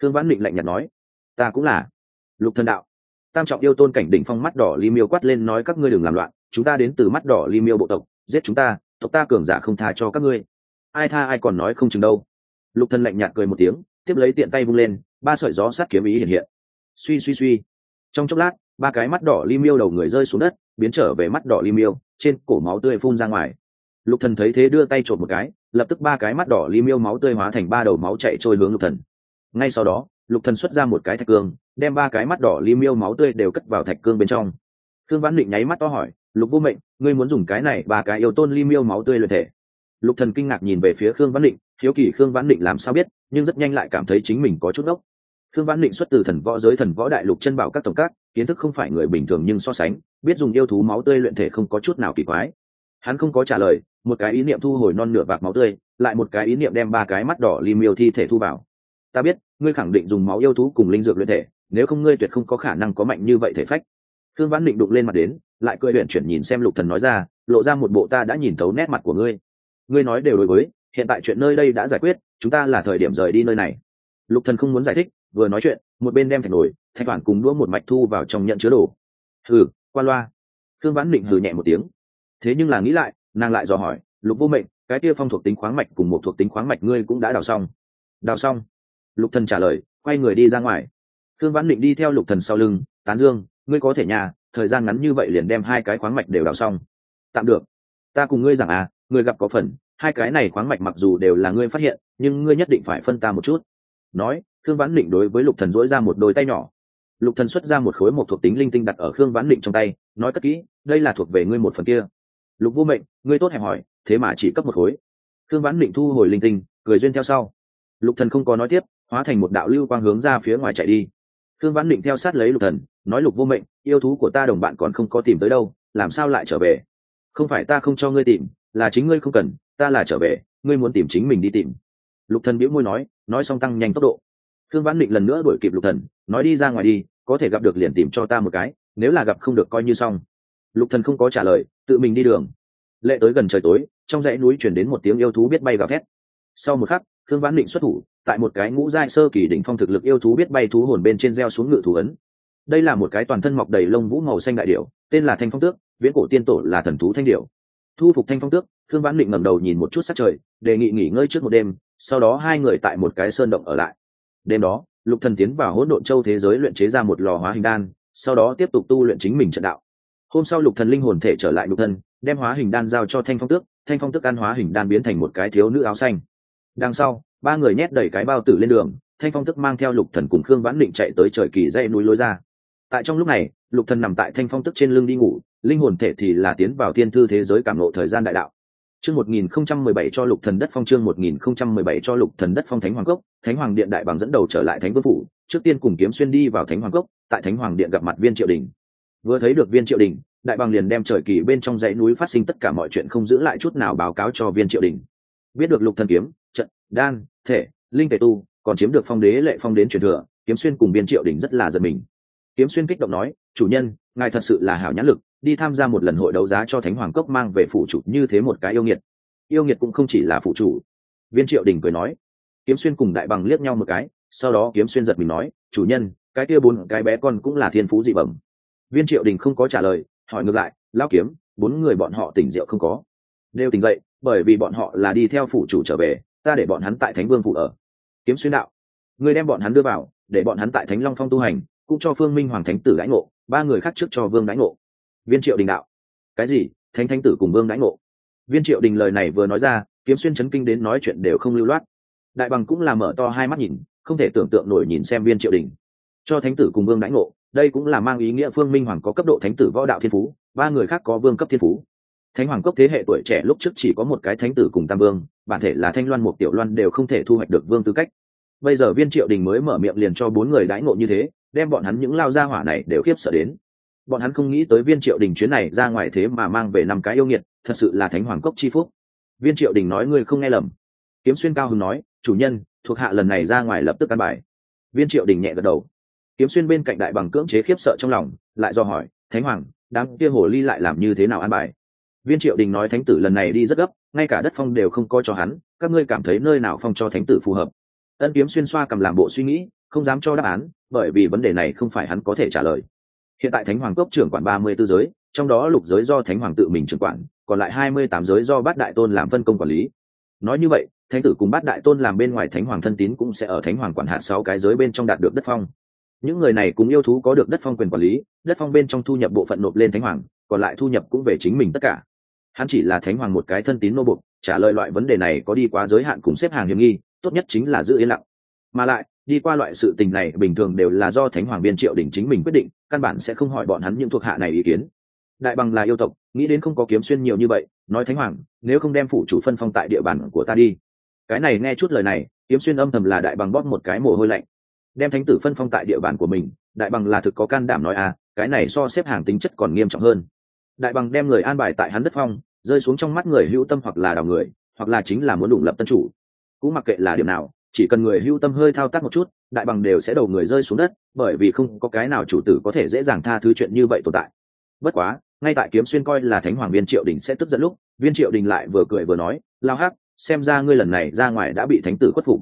Khương vãn định lạnh nhạt nói. Ta cũng là. Lục thần đạo. Tam trọng yêu tôn cảnh đỉnh phong mắt đỏ li miêu quát lên nói, các ngươi đừng làm loạn, chúng ta đến từ mắt đỏ li miêu bộ tộc, giết chúng ta, tộc ta cường giả không tha cho các ngươi. Ai tha ai còn nói không chừng đâu lục thần lạnh nhạt cười một tiếng, tiếp lấy tiện tay vung lên, ba sợi gió sát kiếm ý hiện hiện. Suy suy suy. Trong chốc lát, ba cái mắt đỏ li miêu đầu người rơi xuống đất, biến trở về mắt đỏ li miêu, trên cổ máu tươi phun ra ngoài. Lục thần thấy thế đưa tay trộm một cái, lập tức ba cái mắt đỏ li miêu máu tươi hóa thành ba đầu máu chạy trôi hướng lục thần. Ngay sau đó, lục thần xuất ra một cái thạch cương, đem ba cái mắt đỏ li miêu máu tươi đều cất vào thạch cương bên trong. Cương vãn định nháy mắt to hỏi, lục vô mệnh, ngươi muốn dùng cái này ba cái yêu tôn li miêu máu tươi luyện thể? Lục thần kinh ngạc nhìn về phía khương văn định hiếu kỳ, khương vãn định làm sao biết, nhưng rất nhanh lại cảm thấy chính mình có chút ốc khương vãn định xuất từ thần võ giới thần võ đại lục chân bảo các tổng các, kiến thức không phải người bình thường nhưng so sánh, biết dùng yêu thú máu tươi luyện thể không có chút nào kỳ quái. Hắn không có trả lời, một cái ý niệm thu hồi non nửa vạc máu tươi, lại một cái ý niệm đem ba cái mắt đỏ li miêu thi thể thu vào. Ta biết, ngươi khẳng định dùng máu yêu thú cùng linh dược luyện thể, nếu không ngươi tuyệt không có khả năng có mạnh như vậy thể phách. Thương vãn định đụng lên mặt đến, lại cười luyện chuyển nhìn xem lục thần nói ra, lộ ra một bộ ta đã nhìn thấu nét mặt của ngươi. Ngươi nói đều đối với hiện tại chuyện nơi đây đã giải quyết, chúng ta là thời điểm rời đi nơi này. Lục thần không muốn giải thích, vừa nói chuyện, một bên đem thạch nổi thạch toàn cùng đũa một mạch thu vào trong nhận chứa đồ. Hừ, qua loa. Thương vãn định hừ nhẹ một tiếng. Thế nhưng là nghĩ lại, nàng lại dò hỏi, lục vô mệnh, cái kia phong thuộc tính khoáng mạch cùng một thuộc tính khoáng mạch ngươi cũng đã đào xong? Đào xong. Lục thần trả lời, quay người đi ra ngoài. Thương vãn định đi theo lục thần sau lưng, tán dương, ngươi có thể nhà, thời gian ngắn như vậy liền đem hai cái khoáng mạch đều đào xong. Tạm được. Ta cùng ngươi rằng à ngươi gặp có phần hai cái này khoáng mạch mặc dù đều là ngươi phát hiện, nhưng ngươi nhất định phải phân ta một chút. Nói, khương vãn định đối với lục thần dỗi ra một đôi tay nhỏ. Lục thần xuất ra một khối một thuộc tính linh tinh đặt ở khương vãn định trong tay, nói cất kỹ, đây là thuộc về ngươi một phần kia. Lục vô mệnh, ngươi tốt hẹp hỏi, thế mà chỉ cấp một khối. Khương vãn định thu hồi linh tinh, cười duyên theo sau. Lục thần không có nói tiếp, hóa thành một đạo lưu quang hướng ra phía ngoài chạy đi. Khương vãn định theo sát lấy lục thần, nói lục vô mệnh, yêu thú của ta đồng bạn còn không có tìm tới đâu, làm sao lại trở về? Không phải ta không cho ngươi tìm là chính ngươi không cần, ta là trở về, ngươi muốn tìm chính mình đi tìm. Lục thần bĩu môi nói nói xong tăng nhanh tốc độ. Thương vãn định lần nữa đuổi kịp lục thần, nói đi ra ngoài đi, có thể gặp được liền tìm cho ta một cái, nếu là gặp không được coi như xong. Lục thần không có trả lời, tự mình đi đường. Lệ tới gần trời tối, trong dãy núi chuyển đến một tiếng yêu thú biết bay gào thét. Sau một khắc thương vãn định xuất thủ, tại một cái ngũ giai sơ kỳ đỉnh phong thực lực yêu thú biết bay thú hồn bên trên gieo xuống ngự thủ ấn. Đây là một cái toàn thân mọc đầy lông vũ màu xanh đại điểu, tên là thanh phong tước, viễn cổ tiên tổ là thần thú thanh điểu thu phục thanh phong tước thương vãn định ngẩng đầu nhìn một chút sát trời, đề nghị nghỉ ngơi trước một đêm, sau đó hai người tại một cái sơn động ở lại. Đêm đó, lục thần tiến vào hỗn độn châu thế giới luyện chế ra một lò hóa hình đan, sau đó tiếp tục tu luyện chính mình trận đạo. Hôm sau lục thần linh hồn thể trở lại lục thân đem hóa hình đan giao cho thanh phong tước, thanh phong tước ăn hóa hình đan biến thành một cái thiếu nữ áo xanh. Đằng sau, ba người nhét đầy cái bao tử lên đường, thanh phong tước mang theo lục thần cùng khương vãn định chạy tới trời kỳ dây núi lối ra. Tại trong lúc này, lục thần nằm tại thanh phong tước trên lưng đi ngủ linh hồn thể thì là tiến vào thiên thư thế giới cảm ngộ thời gian đại đạo Chương 1017 cho Lục Thần đất phong chương 1017 cho Lục Thần đất phong Thánh Hoàng cốc, Thánh Hoàng điện đại bằng dẫn đầu trở lại Thánh Vương phủ, trước tiên cùng kiếm xuyên đi vào Thánh Hoàng cốc, tại Thánh Hoàng điện gặp mặt Viên Triệu Đình. Vừa thấy được Viên Triệu Đình, đại bằng liền đem trời kỳ bên trong dãy núi phát sinh tất cả mọi chuyện không giữ lại chút nào báo cáo cho Viên Triệu Đình. Biết được Lục Thần kiếm, trận, đan, thể, linh tề tu, còn chiếm được phong đế lệ phong đến truyền thừa, kiếm xuyên cùng Viên Triệu Đình rất là giật mình. Kiếm xuyên kích động nói, "Chủ nhân, ngài thật sự là hảo nhãn lực, đi tham gia một lần hội đấu giá cho Thánh Hoàng cốc mang về phụ chủ như thế một cái yêu nghiệt." yêu nghiệt cũng không chỉ là phụ chủ. Viên triệu đình cười nói, kiếm xuyên cùng đại bằng liếc nhau một cái, sau đó kiếm xuyên giật mình nói, chủ nhân, cái kia bốn cái bé con cũng là thiên phú dị bẩm. Viên triệu đình không có trả lời, hỏi ngược lại lao kiếm, bốn người bọn họ tỉnh rượu không có? Đều tỉnh dậy, bởi vì bọn họ là đi theo phụ chủ trở về, ta để bọn hắn tại thánh vương phụ ở. Kiếm xuyên đạo người đem bọn hắn đưa vào, để bọn hắn tại thánh long phong tu hành, cũng cho phương minh hoàng thánh tử đãi ngộ, ba người khác trước cho vương đãi ngộ viên triệu đình đạo. Cái gì? Thánh thánh tử cùng vương đãi ngộ. Viên triệu đình lời này vừa nói ra, kiếm xuyên chấn kinh đến nói chuyện đều không lưu loát. Đại bằng cũng là mở to hai mắt nhìn, không thể tưởng tượng nổi nhìn xem viên triệu đình. Cho thánh tử cùng vương đãi ngộ, đây cũng là mang ý nghĩa phương minh hoàng có cấp độ thánh tử võ đạo thiên phú, ba người khác có vương cấp thiên phú. Thánh hoàng cốc thế hệ tuổi trẻ lúc trước chỉ có một cái thánh tử cùng tam vương, bản thể là thanh loan một tiểu loan đều không thể thu hoạch được vương tư cách. Bây giờ viên triệu đình mới mở miệng liền cho bốn người đãi ngộ như thế, đem bọn hắn những lao gia hỏa này đều khiếp sợ đến bọn hắn không nghĩ tới viên triệu đình chuyến này ra ngoài thế mà mang về năm cái yêu nghiệt, thật sự là thánh hoàng cốc chi phúc. Viên triệu đình nói ngươi không nghe lầm. Kiếm xuyên cao hưng nói, chủ nhân, thuộc hạ lần này ra ngoài lập tức ăn bài. Viên triệu đình nhẹ gật đầu. Kiếm xuyên bên cạnh đại bằng cưỡng chế khiếp sợ trong lòng, lại do hỏi, thánh hoàng, đám kia hồ ly lại làm như thế nào an bài? Viên triệu đình nói, thánh tử lần này đi rất gấp, ngay cả đất phong đều không coi cho hắn, các ngươi cảm thấy nơi nào phong cho thánh tử phù hợp? Ân kiếm xuyên xoa cầm làm bộ suy nghĩ, không dám cho đáp án, bởi vì vấn đề này không phải hắn có thể trả lời hiện tại thánh hoàng cốc trưởng quản ba mươi tư giới, trong đó lục giới do thánh hoàng tự mình trưởng quản, còn lại hai mươi tám giới do bát đại tôn làm phân công quản lý. Nói như vậy, thánh tử cùng bát đại tôn làm bên ngoài thánh hoàng thân tín cũng sẽ ở thánh hoàng quản hạt sáu cái giới bên trong đạt được đất phong. Những người này cũng yêu thú có được đất phong quyền quản lý, đất phong bên trong thu nhập bộ phận nộp lên thánh hoàng, còn lại thu nhập cũng về chính mình tất cả. Hắn chỉ là thánh hoàng một cái thân tín nô bục trả lời loại vấn đề này có đi quá giới hạn cùng xếp hàng hiểm nghi, tốt nhất chính là giữ yên lặng. Mà lại đi qua loại sự tình này, bình thường đều là do thánh hoàng biên triệu đỉnh chính mình quyết định, căn bản sẽ không hỏi bọn hắn những thuộc hạ này ý kiến. Đại bằng là yêu tộc, nghĩ đến không có kiếm xuyên nhiều như vậy, nói thánh hoàng, nếu không đem phủ chủ phân phong tại địa bàn của ta đi. Cái này nghe chút lời này, kiếm xuyên âm thầm là đại bằng bóp một cái mồ hôi lạnh. Đem thánh tử phân phong tại địa bàn của mình, đại bằng là thực có can đảm nói à cái này so xếp hàng tính chất còn nghiêm trọng hơn. Đại bằng đem người an bài tại hắn đất phong, rơi xuống trong mắt người hữu tâm hoặc là đào người, hoặc là chính là muốn đủng lập tân chủ. Cũng mặc kệ là điểm nào chỉ cần người hưu tâm hơi thao tác một chút, đại bằng đều sẽ đầu người rơi xuống đất, bởi vì không có cái nào chủ tử có thể dễ dàng tha thứ chuyện như vậy tồn tại. Bất quá, ngay tại kiếm xuyên coi là thánh hoàng viên triệu đình sẽ tức giận lúc, viên triệu đình lại vừa cười vừa nói, lao hắc, xem ra ngươi lần này ra ngoài đã bị thánh tử khuất phục.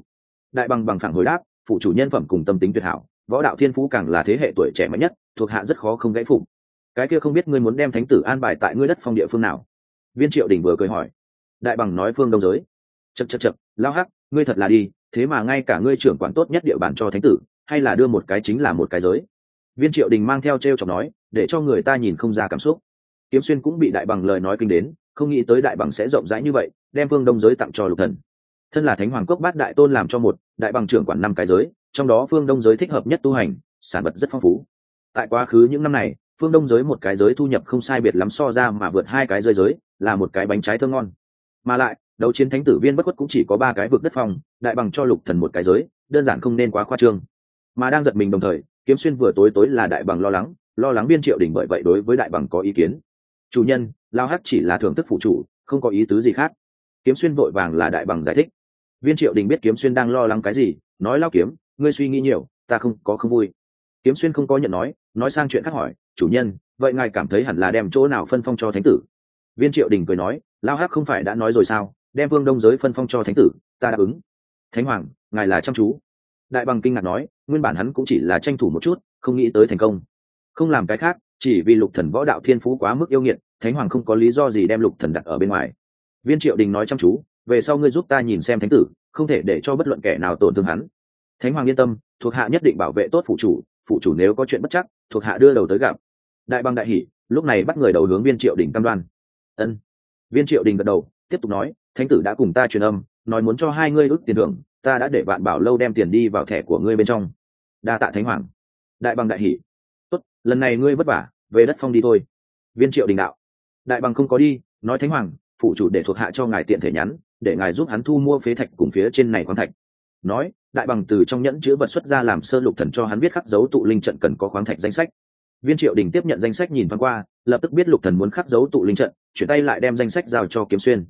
Đại bằng bằng phẳng hồi đáp, phụ chủ nhân phẩm cùng tâm tính tuyệt hảo, võ đạo thiên phú càng là thế hệ tuổi trẻ mạnh nhất, thuộc hạ rất khó không gãy phục. Cái kia không biết ngươi muốn đem thánh tử an bài tại ngươi đất phong địa phương nào? Viên triệu đình vừa cười hỏi. Đại bằng nói phương đông giới. Chật chật chật lao hắc, ngươi thật là đi thế mà ngay cả ngươi trưởng quản tốt nhất địa bàn cho thánh tử, hay là đưa một cái chính là một cái giới. Viên triệu đình mang theo t r e o chọc nói, để cho người ta nhìn không ra cảm xúc. Kiếm xuyên cũng bị đại bằng lời nói kinh đến, không nghĩ tới đại bằng sẽ rộng rãi như vậy, đem phương đông giới tặng cho lục thần. Thân là thánh hoàng cốc bát đại tôn làm cho một, đại bằng trưởng quản năm cái giới, trong đó phương đông giới thích hợp nhất tu hành, sản vật rất phong phú. Tại quá khứ những năm này phương đông giới một cái giới thu nhập không sai biệt lắm so ra mà vượt hai cái giới giới, là một cái bánh trái thơm ngon. Mà lại đấu chiến thánh tử viên bất khuất cũng chỉ có ba cái vực đất phong, đại bằng cho lục thần một cái giới, đơn giản không nên quá khoa trương. Mà đang giật mình đồng thời, kiếm xuyên vừa tối tối là đại bằng lo lắng lo lắng viên triệu đình bởi vậy đối với đại bằng có ý kiến. Chủ nhân, lao hắc chỉ là thưởng thức phụ chủ, không có ý tứ gì khác. Kiếm xuyên vội vàng là đại bằng giải thích. Viên triệu đình biết kiếm xuyên đang lo lắng cái gì, nói lao kiếm, ngươi suy nghĩ nhiều, ta không, có không vui. Kiếm xuyên không có nhận nói nói sang chuyện khác hỏi, chủ nhân, vậy ngài cảm thấy hẳn là đem chỗ nào phân phong cho thánh tử? Viên triệu đình cười nói, lao hắc không phải đã nói rồi sao? Đem vương đông giới phân phong cho thánh tử, ta đáp ứng. Thánh hoàng, ngài là chăm chú. Đại bằng kinh ngạc nói, nguyên bản hắn cũng chỉ là tranh thủ một chút, không nghĩ tới thành công. Không làm cái khác, chỉ vì lục thần võ đạo thiên phú quá mức yêu nghiệt, thánh hoàng không có lý do gì đem lục thần đặt ở bên ngoài. Viên triệu đình nói chăm chú, về sau ngươi giúp ta nhìn xem thánh tử, không thể để cho bất luận kẻ nào tổn thương hắn. Thánh hoàng yên tâm, thuộc hạ nhất định bảo vệ tốt phụ chủ phụ chủ nếu có chuyện bất chắc, thuộc hạ đưa đầu tới gặp. Đại bằng đại hỷ lúc này bắt người đầu hướng viên triệu đình cam đoan. Ân. Viên triệu đình gật đầu tiếp tục nói, thánh tử đã cùng ta truyền âm, nói muốn cho hai ngươi ước tiền thưởng, ta đã để bạn bảo lâu đem tiền đi vào thẻ của ngươi bên trong. Đa tạ thánh hoàng. Đại bằng đại hỷ. Tốt, lần này ngươi vất vả, về đất phong đi thôi. Viên triệu đình đạo. Đại bằng không có đi, nói thánh hoàng, phụ chủ để thuộc hạ cho ngài tiện thể nhắn, để ngài giúp hắn thu mua phế thạch cùng phía trên này khoáng thạch. Nói, đại bằng từ trong nhẫn chứa vật xuất ra làm sơ lục thần cho hắn biết khắc dấu tụ linh trận cần có khoáng thạch danh sách. Viên triệu đình tiếp nhận danh sách nhìn thoáng qua, lập tức biết lục thần muốn khắc dấu tụ linh trận, chuyển tay lại đem danh sách giao cho kiếm xuyên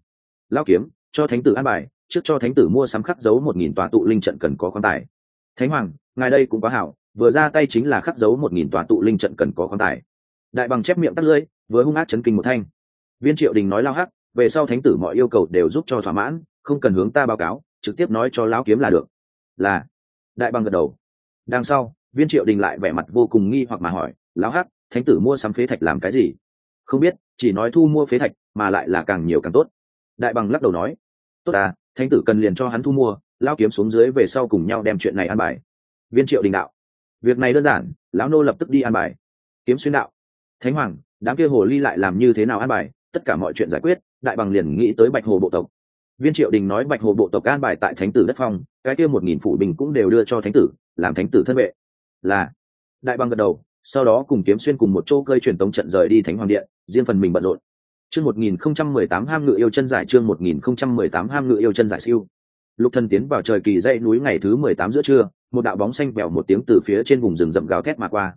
lao kiếm, cho thánh tử an bài, trước cho thánh tử mua sắm khắc dấu một nghìn tòa tụ linh trận cần có khoáng tài. Thánh hoàng, ngài đây cũng quá hảo, vừa ra tay chính là khắc dấu một nghìn tòa tụ linh trận cần có khoáng tài. Đại bằng chép miệng tắt lưỡi, vừa hung ác chấn kinh một thanh. Viên triệu đình nói lao hắc, về sau thánh tử mọi yêu cầu đều giúp cho thỏa mãn, không cần hướng ta báo cáo, trực tiếp nói cho lão kiếm là được. Là. Đại bằng gật đầu. Đằng sau, viên triệu đình lại vẻ mặt vô cùng nghi hoặc mà hỏi, lão hắc, thánh tử mua sắm phế thạch làm cái gì? Không biết, chỉ nói thu mua phế thạch, mà lại là càng nhiều càng tốt đại bằng lắc đầu nói, tốt à thánh tử cần liền cho hắn thu mua lao kiếm xuống dưới về sau cùng nhau đem chuyện này an bài. Viên triệu đình đạo, việc này đơn giản, lão nô lập tức đi an bài. Kiếm xuyên đạo, thánh hoàng, đám kia hồ ly lại làm như thế nào an bài? Tất cả mọi chuyện giải quyết, đại bằng liền nghĩ tới bạch hồ bộ tộc. Viên triệu đình nói bạch hồ bộ tộc an bài tại thánh tử đất phong, cái kia một nghìn phủ bình cũng đều đưa cho thánh tử, làm thánh tử thân vệ. Là, đại bằng gật đầu, sau đó cùng kiếm xuyên cùng một chỗ cơi truyền tống trận rời đi thánh hoàng điện, riêng phần mình bận rộn chương một nghìn không trăm mười tám ham ngự yêu chân giải, chương một nghìn không trăm mười tám ham ngự yêu chân giải siêu. Lục thần tiến vào trời kỳ dãy núi ngày thứ mười tám giữa trưa, một đạo bóng xanh vèo một tiếng từ phía trên vùng rừng rậm gào thét mà qua.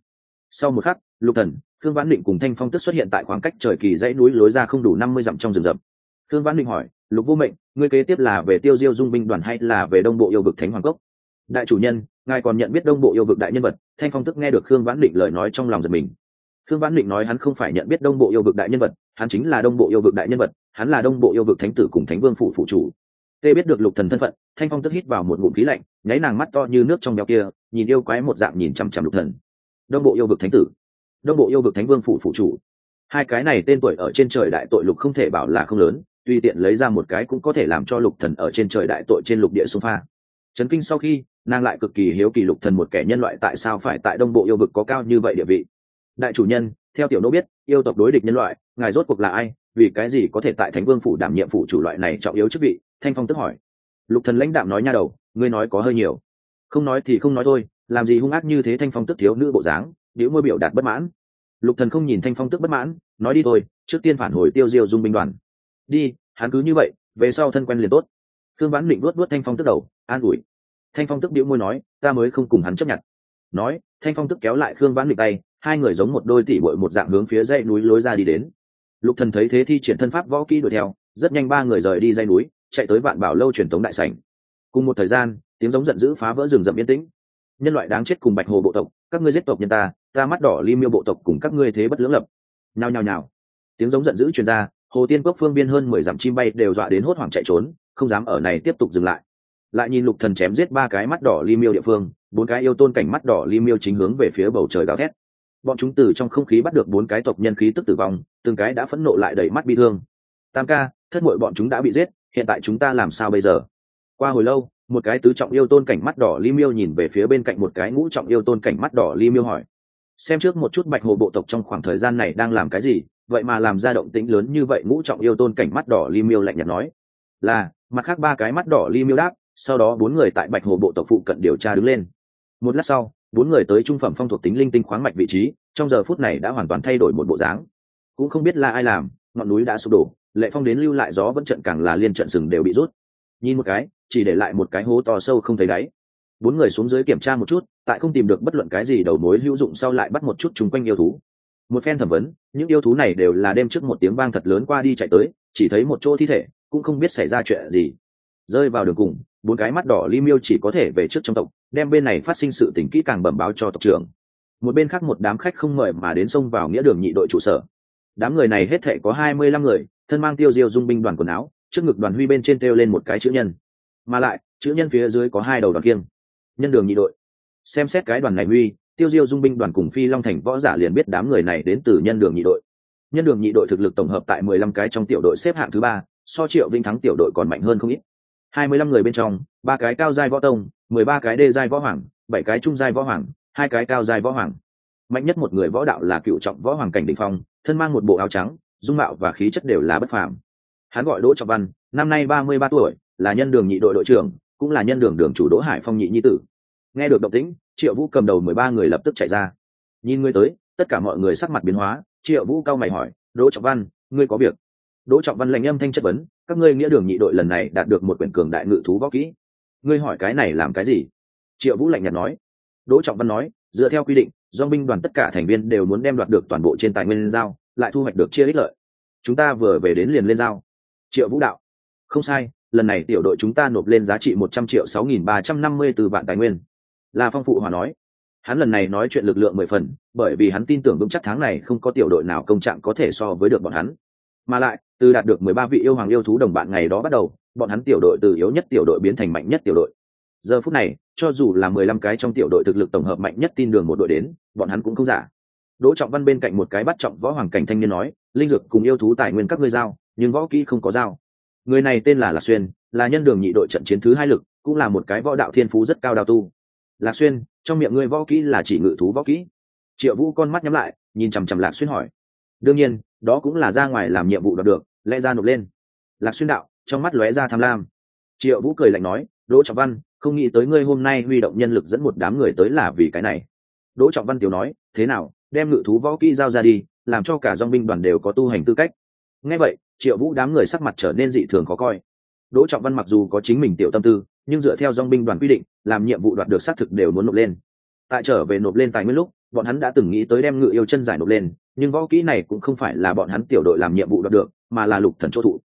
Sau một khắc, lục thần thương vãn định cùng thanh phong tức xuất hiện tại khoảng cách trời kỳ dãy núi lối ra không đủ năm mươi dặm trong rừng rậm. Thương vãn định hỏi, lục vô mệnh, ngươi kế tiếp là về tiêu diêu dung binh đoàn hay là về đông bộ yêu vực thánh hoàng cốc? Đại chủ nhân, ngài còn nhận biết đông bộ yêu vực đại nhân vật. Thanh phong tức nghe được khương vãn định lời nói trong lòng giật mình. Khương vãn định nói hắn không phải nhận biết đông bộ yêu vực đại nhân vật hắn chính là đông bộ yêu vực đại nhân vật, hắn là đông bộ yêu vực thánh tử cùng thánh vương phụ phụ chủ. Tê biết được lục thần thân phận, thanh phong tức hít vào một ngụm khí lạnh, nháy nàng mắt to như nước trong béo kia, nhìn yêu quái một dạng nhìn chằm chằm lục thần. Đông bộ yêu vực thánh tử. Đông bộ yêu vực thánh vương phụ phụ chủ. Hai cái này tên tuổi ở trên trời đại tội lục không thể bảo là không lớn tùy tiện lấy ra một cái cũng có thể làm cho lục thần ở trên trời đại tội trên lục địa xung pha. Chấn kinh sau khi, nàng lại cực kỳ hiếu kỳ lục thần một kẻ nhân loại tại sao phải tại đông bộ yêu vực có cao như vậy địa vị. Đại chủ nhân theo tiểu nô biết, yêu tộc đối địch nhân loại, ngài rốt cuộc là ai, vì cái gì có thể tại thánh vương phủ đảm nhiệm phụ chủ loại này trọng yếu chức vị? Thanh phong tức hỏi. Lục thần lãnh đạm nói nha đầu, ngươi nói có hơi nhiều. Không nói thì không nói thôi, làm gì hung ác như thế thanh phong tức thiếu nữ bộ dáng nếu môi biểu đạt bất mãn. Lục thần không nhìn thanh phong tức bất mãn, nói đi thôi, trước tiên phản hồi tiêu diêu dung binh đoàn. Đi, hắn cứ như vậy, về sau thân quen liền tốt. Thương vãn định nuốt nuốt thanh phong tức đầu, an ủi. Thanh phong tức biểu môi nói, ta mới không cùng hắn chấp nhận. Nói, thanh phong tức kéo lại khương vãn định tay hai người giống một đôi tỷ bội một dạng hướng phía dãy núi lối ra đi đến. Lục thần thấy thế thi triển thân pháp võ kỹ đuổi theo, rất nhanh ba người rời đi dãy núi, chạy tới vạn bảo lâu truyền tống đại sảnh. Cùng một thời gian, tiếng giống giận dữ phá vỡ rừng rậm yên tĩnh. Nhân loại đáng chết cùng bạch hồ bộ tộc, các ngươi giết tộc nhân ta ta mắt đỏ li miêu bộ tộc cùng các ngươi thế bất lưỡng lập. Nhao nhao nhao. Tiếng giống giận dữ truyền ra, hồ tiên quốc phương biên hơn mười dặm chim bay đều dọa đến hốt hoảng chạy trốn, không dám ở này tiếp tục dừng lại. Lại nhìn lục thần chém giết ba cái mắt đỏ li miêu địa phương, bốn cái yêu tôn cảnh mắt đỏ li miêu chính hướng về phía bầu trời gào thét bọn chúng từ trong không khí bắt được bốn cái tộc nhân khí tức tử vong, từng cái đã phẫn nộ lại đầy mắt bi thương. Tam ca, thất mội bọn chúng đã bị giết, hiện tại chúng ta làm sao bây giờ? Qua hồi lâu, một cái tứ trọng yêu tôn cảnh mắt đỏ li miêu nhìn về phía bên cạnh một cái ngũ trọng yêu tôn cảnh mắt đỏ li miêu hỏi. Xem trước một chút bạch hồ bộ tộc trong khoảng thời gian này đang làm cái gì, vậy mà làm ra động tĩnh lớn như vậy, ngũ trọng yêu tôn cảnh mắt đỏ li miêu lạnh nhạt nói. Là, mặt khác ba cái mắt đỏ li miêu đáp, sau đó bốn người tại bạch hồ bộ tộc phụ cận điều tra đứng lên. Một lát sau bốn người tới trung phẩm phong thuộc tính linh tinh khoáng mạch vị trí, trong giờ phút này đã hoàn toàn thay đổi một bộ dáng. Cũng không biết là ai làm, ngọn núi đã sụp đổ, lệ phong đến lưu lại gió vẫn trận càng là liên trận sừng đều bị rút. Nhìn một cái, chỉ để lại một cái hố to sâu không thấy đáy. Bốn người xuống dưới kiểm tra một chút, tại không tìm được bất luận cái gì đầu mối hữu dụng sau lại bắt một chút chung quanh yêu thú. Một phen thẩm vấn, những yêu thú này đều là đêm trước một tiếng vang thật lớn qua đi chạy tới, chỉ thấy một chỗ thi thể, cũng không biết xảy ra chuyện gì rơi vào đường cùng, bốn cái mắt đỏ li miêu chỉ có thể về trước trong tộc, đem bên này phát sinh sự tình kỹ càng bẩm báo cho tộc trưởng. Một bên khác một đám khách không mời mà đến xông vào nghĩa đường nhị đội trụ sở. Đám người này hết thể có hai mươi lăm người, thân mang tiêu diêu dung binh đoàn quần áo, trước ngực đoàn huy bên trên treo lên một cái chữ nhân. Mà lại, chữ nhân phía dưới có hai đầu đoàn kiêng. Nhân đường nhị đội. Xem xét cái đoàn này huy, tiêu diêu dung binh đoàn cùng phi long thành võ giả liền biết đám người này đến từ nhân đường nhị đội. Nhân đường nhị đội thực lực tổng hợp tại mười lăm cái trong tiểu đội xếp hạng thứ ba, so triệu vinh thắng tiểu đội còn mạnh hơn không ít hai mươi lăm người bên trong, ba cái cao giai võ tông, mười ba cái đê giai võ hoàng, bảy cái trung giai võ hoàng, hai cái cao giai võ hoàng. Mạnh nhất một người võ đạo là cựu trọng võ hoàng cảnh đình phong, thân mang một bộ áo trắng, dung mạo và khí chất đều là bất phàm. Hắn gọi đỗ trọng văn, năm nay ba mươi ba tuổi, là nhân đường nhị đội đội trưởng, cũng là nhân đường đường chủ đỗ hải phong nhị nhi tử. Nghe được động tĩnh, triệu vũ cầm đầu mười ba người lập tức chạy ra. Nhìn ngươi tới, tất cả mọi người sắc mặt biến hóa, triệu vũ cao mày hỏi, đỗ trọng văn, ngươi có việc? Đỗ trọng văn lệnh âm thanh chất vấn các ngươi nghĩa đường nhị đội lần này đạt được một quyển cường đại ngự thú võ kỹ. Ngươi hỏi cái này làm cái gì? Triệu vũ lạnh nhạt nói. Đỗ trọng văn nói, dựa theo quy định, do binh đoàn tất cả thành viên đều muốn đem đoạt được toàn bộ trên tài nguyên lên giao, lại thu hoạch được chia ích lợi. Chúng ta vừa về đến liền lên giao. Triệu vũ đạo. Không sai, lần này tiểu đội chúng ta nộp lên giá trị một trăm triệu sáu nghìn ba trăm năm mươi từ vạn tài nguyên. La phong phụ hòa nói. Hắn lần này nói chuyện lực lượng mười phần, bởi vì hắn tin tưởng vững chắc tháng này không có tiểu đội nào công trạng có thể so với được bọn hắn mà lại, từ đạt được mười ba vị yêu hoàng yêu thú đồng bạn ngày đó bắt đầu, bọn hắn tiểu đội từ yếu nhất tiểu đội biến thành mạnh nhất tiểu đội. Giờ phút này, cho dù là mười lăm cái trong tiểu đội thực lực tổng hợp mạnh nhất tin đường một đội đến, bọn hắn cũng không giả. Đỗ trọng văn bên cạnh một cái bắt trọng võ hoàng cảnh thanh niên nói, linh dược cùng yêu thú tài nguyên các ngươi giao, nhưng võ kỹ không có giao. Người này tên là lạc xuyên, là nhân đường nhị đội trận chiến thứ hai lực, cũng là một cái võ đạo thiên phú rất cao đào tu. Lạc xuyên, trong miệng ngươi võ kỹ là chỉ ngự thú võ kỹ. Triệu vũ con mắt nhắm lại, nhìn chằm chằm lạc xuyên hỏi, đương nhiên đó cũng là ra ngoài làm nhiệm vụ đoạt được, lẽ ra nộp lên. Lạc xuyên đạo, trong mắt lóe ra tham lam. Triệu vũ cười lạnh nói, đỗ trọng văn, không nghĩ tới ngươi hôm nay huy động nhân lực dẫn một đám người tới là vì cái này. Đỗ trọng văn tiểu nói, thế nào, đem ngự thú võ kỹ giao ra đi, làm cho cả dong binh đoàn đều có tu hành tư cách. Ngay vậy, triệu vũ đám người sắc mặt trở nên dị thường khó coi. Đỗ trọng văn mặc dù có chính mình tiểu tâm tư, nhưng dựa theo dong binh đoàn quy định, làm nhiệm vụ đoạt được xác thực đều muốn nộp lên. Tại trở về nộp lên tài nguyên lúc bọn hắn đã từng nghĩ tới đem ngự yêu chân giải nộp lên, nhưng võ kỹ này cũng không phải là bọn hắn tiểu đội làm nhiệm vụ đoạt được, mà là lục thần chỗ thụ.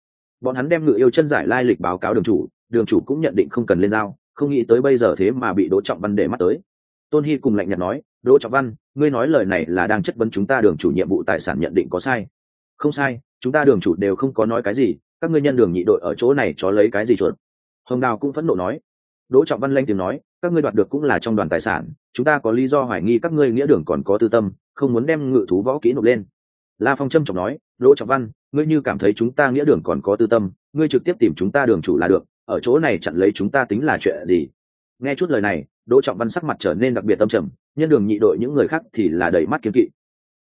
Bọn hắn đem ngự yêu chân giải lai lịch báo cáo đường chủ đường chủ cũng nhận định không cần lên giao, không nghĩ tới bây giờ thế mà bị đỗ trọng văn để mắt tới. Tôn hy cùng lạnh nhạt nói, đỗ trọng văn, ngươi nói lời này là đang chất vấn chúng ta đường chủ nhiệm vụ tài sản nhận định có sai. Không sai, chúng ta đường chủ đều không có nói cái gì, các ngươi nhân đường nhị đội ở chỗ này cho lấy cái gì chuột? Hồng đào cũng phẫn nộ nói. Đỗ trọng văn lanh tiếng nói các ngươi đoạt được cũng là trong đoàn tài sản, chúng ta có lý do hoài nghi các ngươi nghĩa đường còn có tư tâm, không muốn đem ngự thú võ kỹ nộp lên. La phong trâm trọng nói đỗ trọng văn, ngươi như cảm thấy chúng ta nghĩa đường còn có tư tâm, ngươi trực tiếp tìm chúng ta đường chủ là được, ở chỗ này chặn lấy chúng ta tính là chuyện gì? Nghe chút lời này, đỗ trọng văn sắc mặt trở nên đặc biệt tâm trầm, nhân đường nhị đội những người khác thì là đầy mắt kiếm kỵ.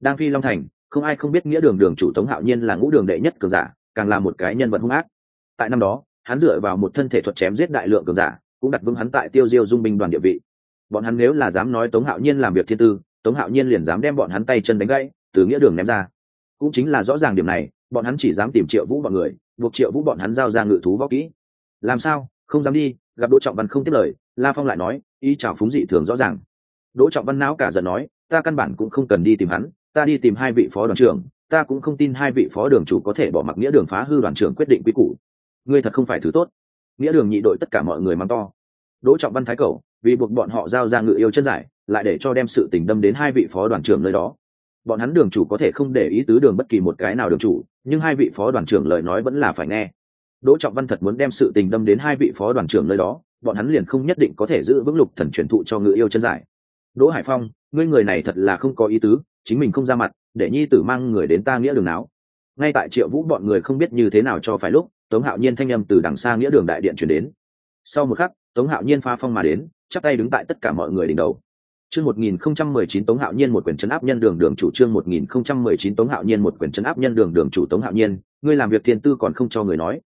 Đang phi long thành, không ai không biết nghĩa đường đường chủ tống hạo nhiên là ngũ đường đệ nhất cường giả, càng là một cái nhân vật hung ác. Tại năm đó, hắn dựa vào một thân thể thuật chém giết đại lượng cường giả cũng đặt vững hắn tại tiêu diêu dung binh đoàn địa vị. Bọn hắn nếu là dám nói tống hạo nhiên làm việc thiên tư, tống hạo nhiên liền dám đem bọn hắn tay chân đánh gãy, từ nghĩa đường ném ra. Cũng chính là rõ ràng điểm này, bọn hắn chỉ dám tìm triệu vũ bọn người, buộc triệu vũ bọn hắn giao ra ngự thú võ kỹ. Làm sao? Không dám đi, gặp đỗ trọng văn không tiếp lời, la phong lại nói, ý chào phúng dị thường rõ ràng. Đỗ trọng văn não cả giận nói, ta căn bản cũng không cần đi tìm hắn, ta đi tìm hai vị phó đoàn trưởng, ta cũng không tin hai vị phó đường chủ có thể bỏ mặc nghĩa đường phá hư đoàn trưởng quyết định quy củ. Ngươi thật không phải thứ tốt nghĩa đường nhị đội tất cả mọi người mắng to. Đỗ trọng văn thái cầu vì buộc bọn họ giao ra ngự yêu chân giải, lại để cho đem sự tình đâm đến hai vị phó đoàn trưởng nơi đó. Bọn hắn đường chủ có thể không để ý tứ đường bất kỳ một cái nào đường chủ, nhưng hai vị phó đoàn trưởng lời nói vẫn là phải nghe. Đỗ trọng văn thật muốn đem sự tình đâm đến hai vị phó đoàn trưởng nơi đó, bọn hắn liền không nhất định có thể giữ vững lục thần truyền thụ cho ngự yêu chân giải. Đỗ hải phong, ngươi người này thật là không có ý tứ, chính mình không ra mặt, để nhi tử mang người đến ta nghĩa đường nào. Ngay tại triệu vũ bọn người không biết như thế nào cho phải lúc tống hạo nhiên thanh â m từ đằng xa nghĩa đường đại điện chuyển đến. Sau một khắc, tống hạo nhiên pha phong mà đến chắc tay đứng tại tất cả mọi người đỉnh đầu. Chương một nghìn không trăm mười chín tống hạo nhiên một quyền chấn áp nhân đường đường chủ trương một nghìn không trăm mười chín tống hạo nhiên một quyền chấn áp nhân đường đường chủ tống hạo nhiên, ngươi làm việc thiên tư còn không cho người nói.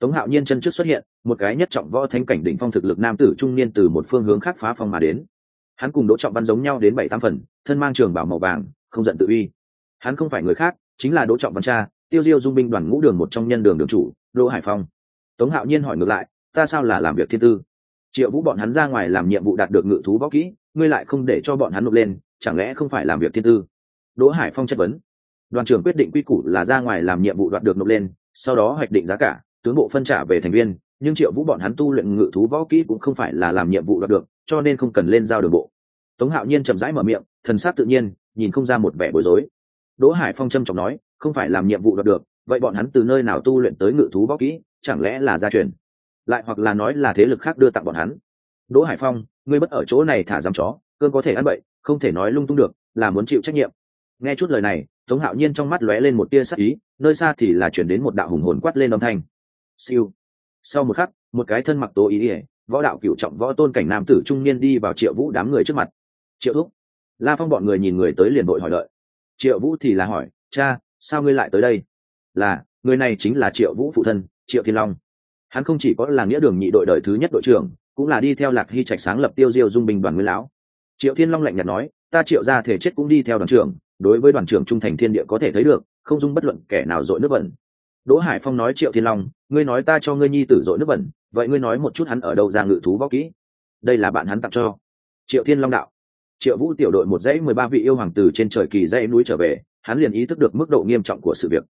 Tống hạo nhiên chân trước xuất hiện, một cái nhất trọng võ thánh cảnh đỉnh phong thực lực nam tử trung niên từ một phương hướng khác phá phong mà đến. Hắn cùng đỗ trọng văn giống nhau đến bảy tám phần, thân mang trường bảo màu vàng, không giận tự uy. Hắn không phải người khác, chính là đỗ trọng văn cha, tiêu diêu dung binh đoàn ngũ đường một trong nhân đường đường chủ đỗ hải phong. Tống hạo nhiên hỏi ngược lại, ta sao là làm việc thiên tư? Triệu vũ bọn hắn ra ngoài làm nhiệm vụ đạt được ngự thú võ kỹ, ngươi lại không để cho bọn hắn nộp lên, chẳng lẽ không phải làm việc thiên tư? Đỗ hải phong chất vấn. Đoàn trưởng quyết định quy củ là ra ngoài làm nhiệm vụ đoạt được nộp lên, sau đó hoạch định giá cả, tướng bộ phân trả về thành viên, nhưng triệu vũ bọn hắn tu luyện ngự thú võ kỹ cũng không phải là làm nhiệm vụ đoạt được, cho nên không cần lên giao đường bộ. Tống hạo nhiên chậm rãi mở miệng, thần sát tự nhiên, nhìn không ra một vẻ bối rối. Đỗ hải phong trâm trọng nói, không phải làm nhiệm vụ đoạt được vậy bọn hắn từ nơi nào tu luyện tới ngự thú võ kỹ, chẳng lẽ là gia truyền? Lại hoặc là nói là thế lực khác đưa tặng bọn hắn. Đỗ hải phong, ngươi bất ở chỗ này thả dám chó, cơn có thể ăn bậy, không thể nói lung tung được, là muốn chịu trách nhiệm. Nghe chút lời này, tống hạo nhiên trong mắt lóe lên một tia sắc ý, nơi xa thì là chuyển đến một đạo hùng hồn quát lên âm thanh. Siêu. Sau một khắc, một cái thân mặc tố ý ỉa võ đạo cựu trọng võ tôn cảnh nam tử trung niên đi vào triệu vũ đám người trước mặt. Triệu thúc. La phong bọn người nhìn người tới liền đội hỏi lợi. Triệu vũ thì là hỏi, cha, sao ngươi lại tới đây? Là, người này chính là triệu vũ phụ thân, triệu thiên long. Hắn không chỉ có là nghĩa đường nhị đội đời thứ nhất đội trưởng, cũng là đi theo lạc hy trạch sáng lập tiêu diêu dung bình đoàn nguyên lão. Triệu thiên long lạnh nhạt nói, ta triệu ra thể chết cũng đi theo đoàn trưởng, đối với đoàn trưởng trung thành thiên địa có thể thấy được, không dung bất luận kẻ nào dội nước bẩn. Đỗ hải phong nói, triệu thiên long, ngươi nói ta cho ngươi nhi tử dội nước bẩn, vậy ngươi nói một chút hắn ở đâu ra ngự thú võ kỹ? Đây là bạn hắn tặng cho. Triệu thiên long đạo. Triệu vũ tiểu đội một dãy mười ba vị yêu hoàng tử trên trời kỳ dãy núi trở về, hắn liền ý thức được mức độ nghiêm trọng của sự việc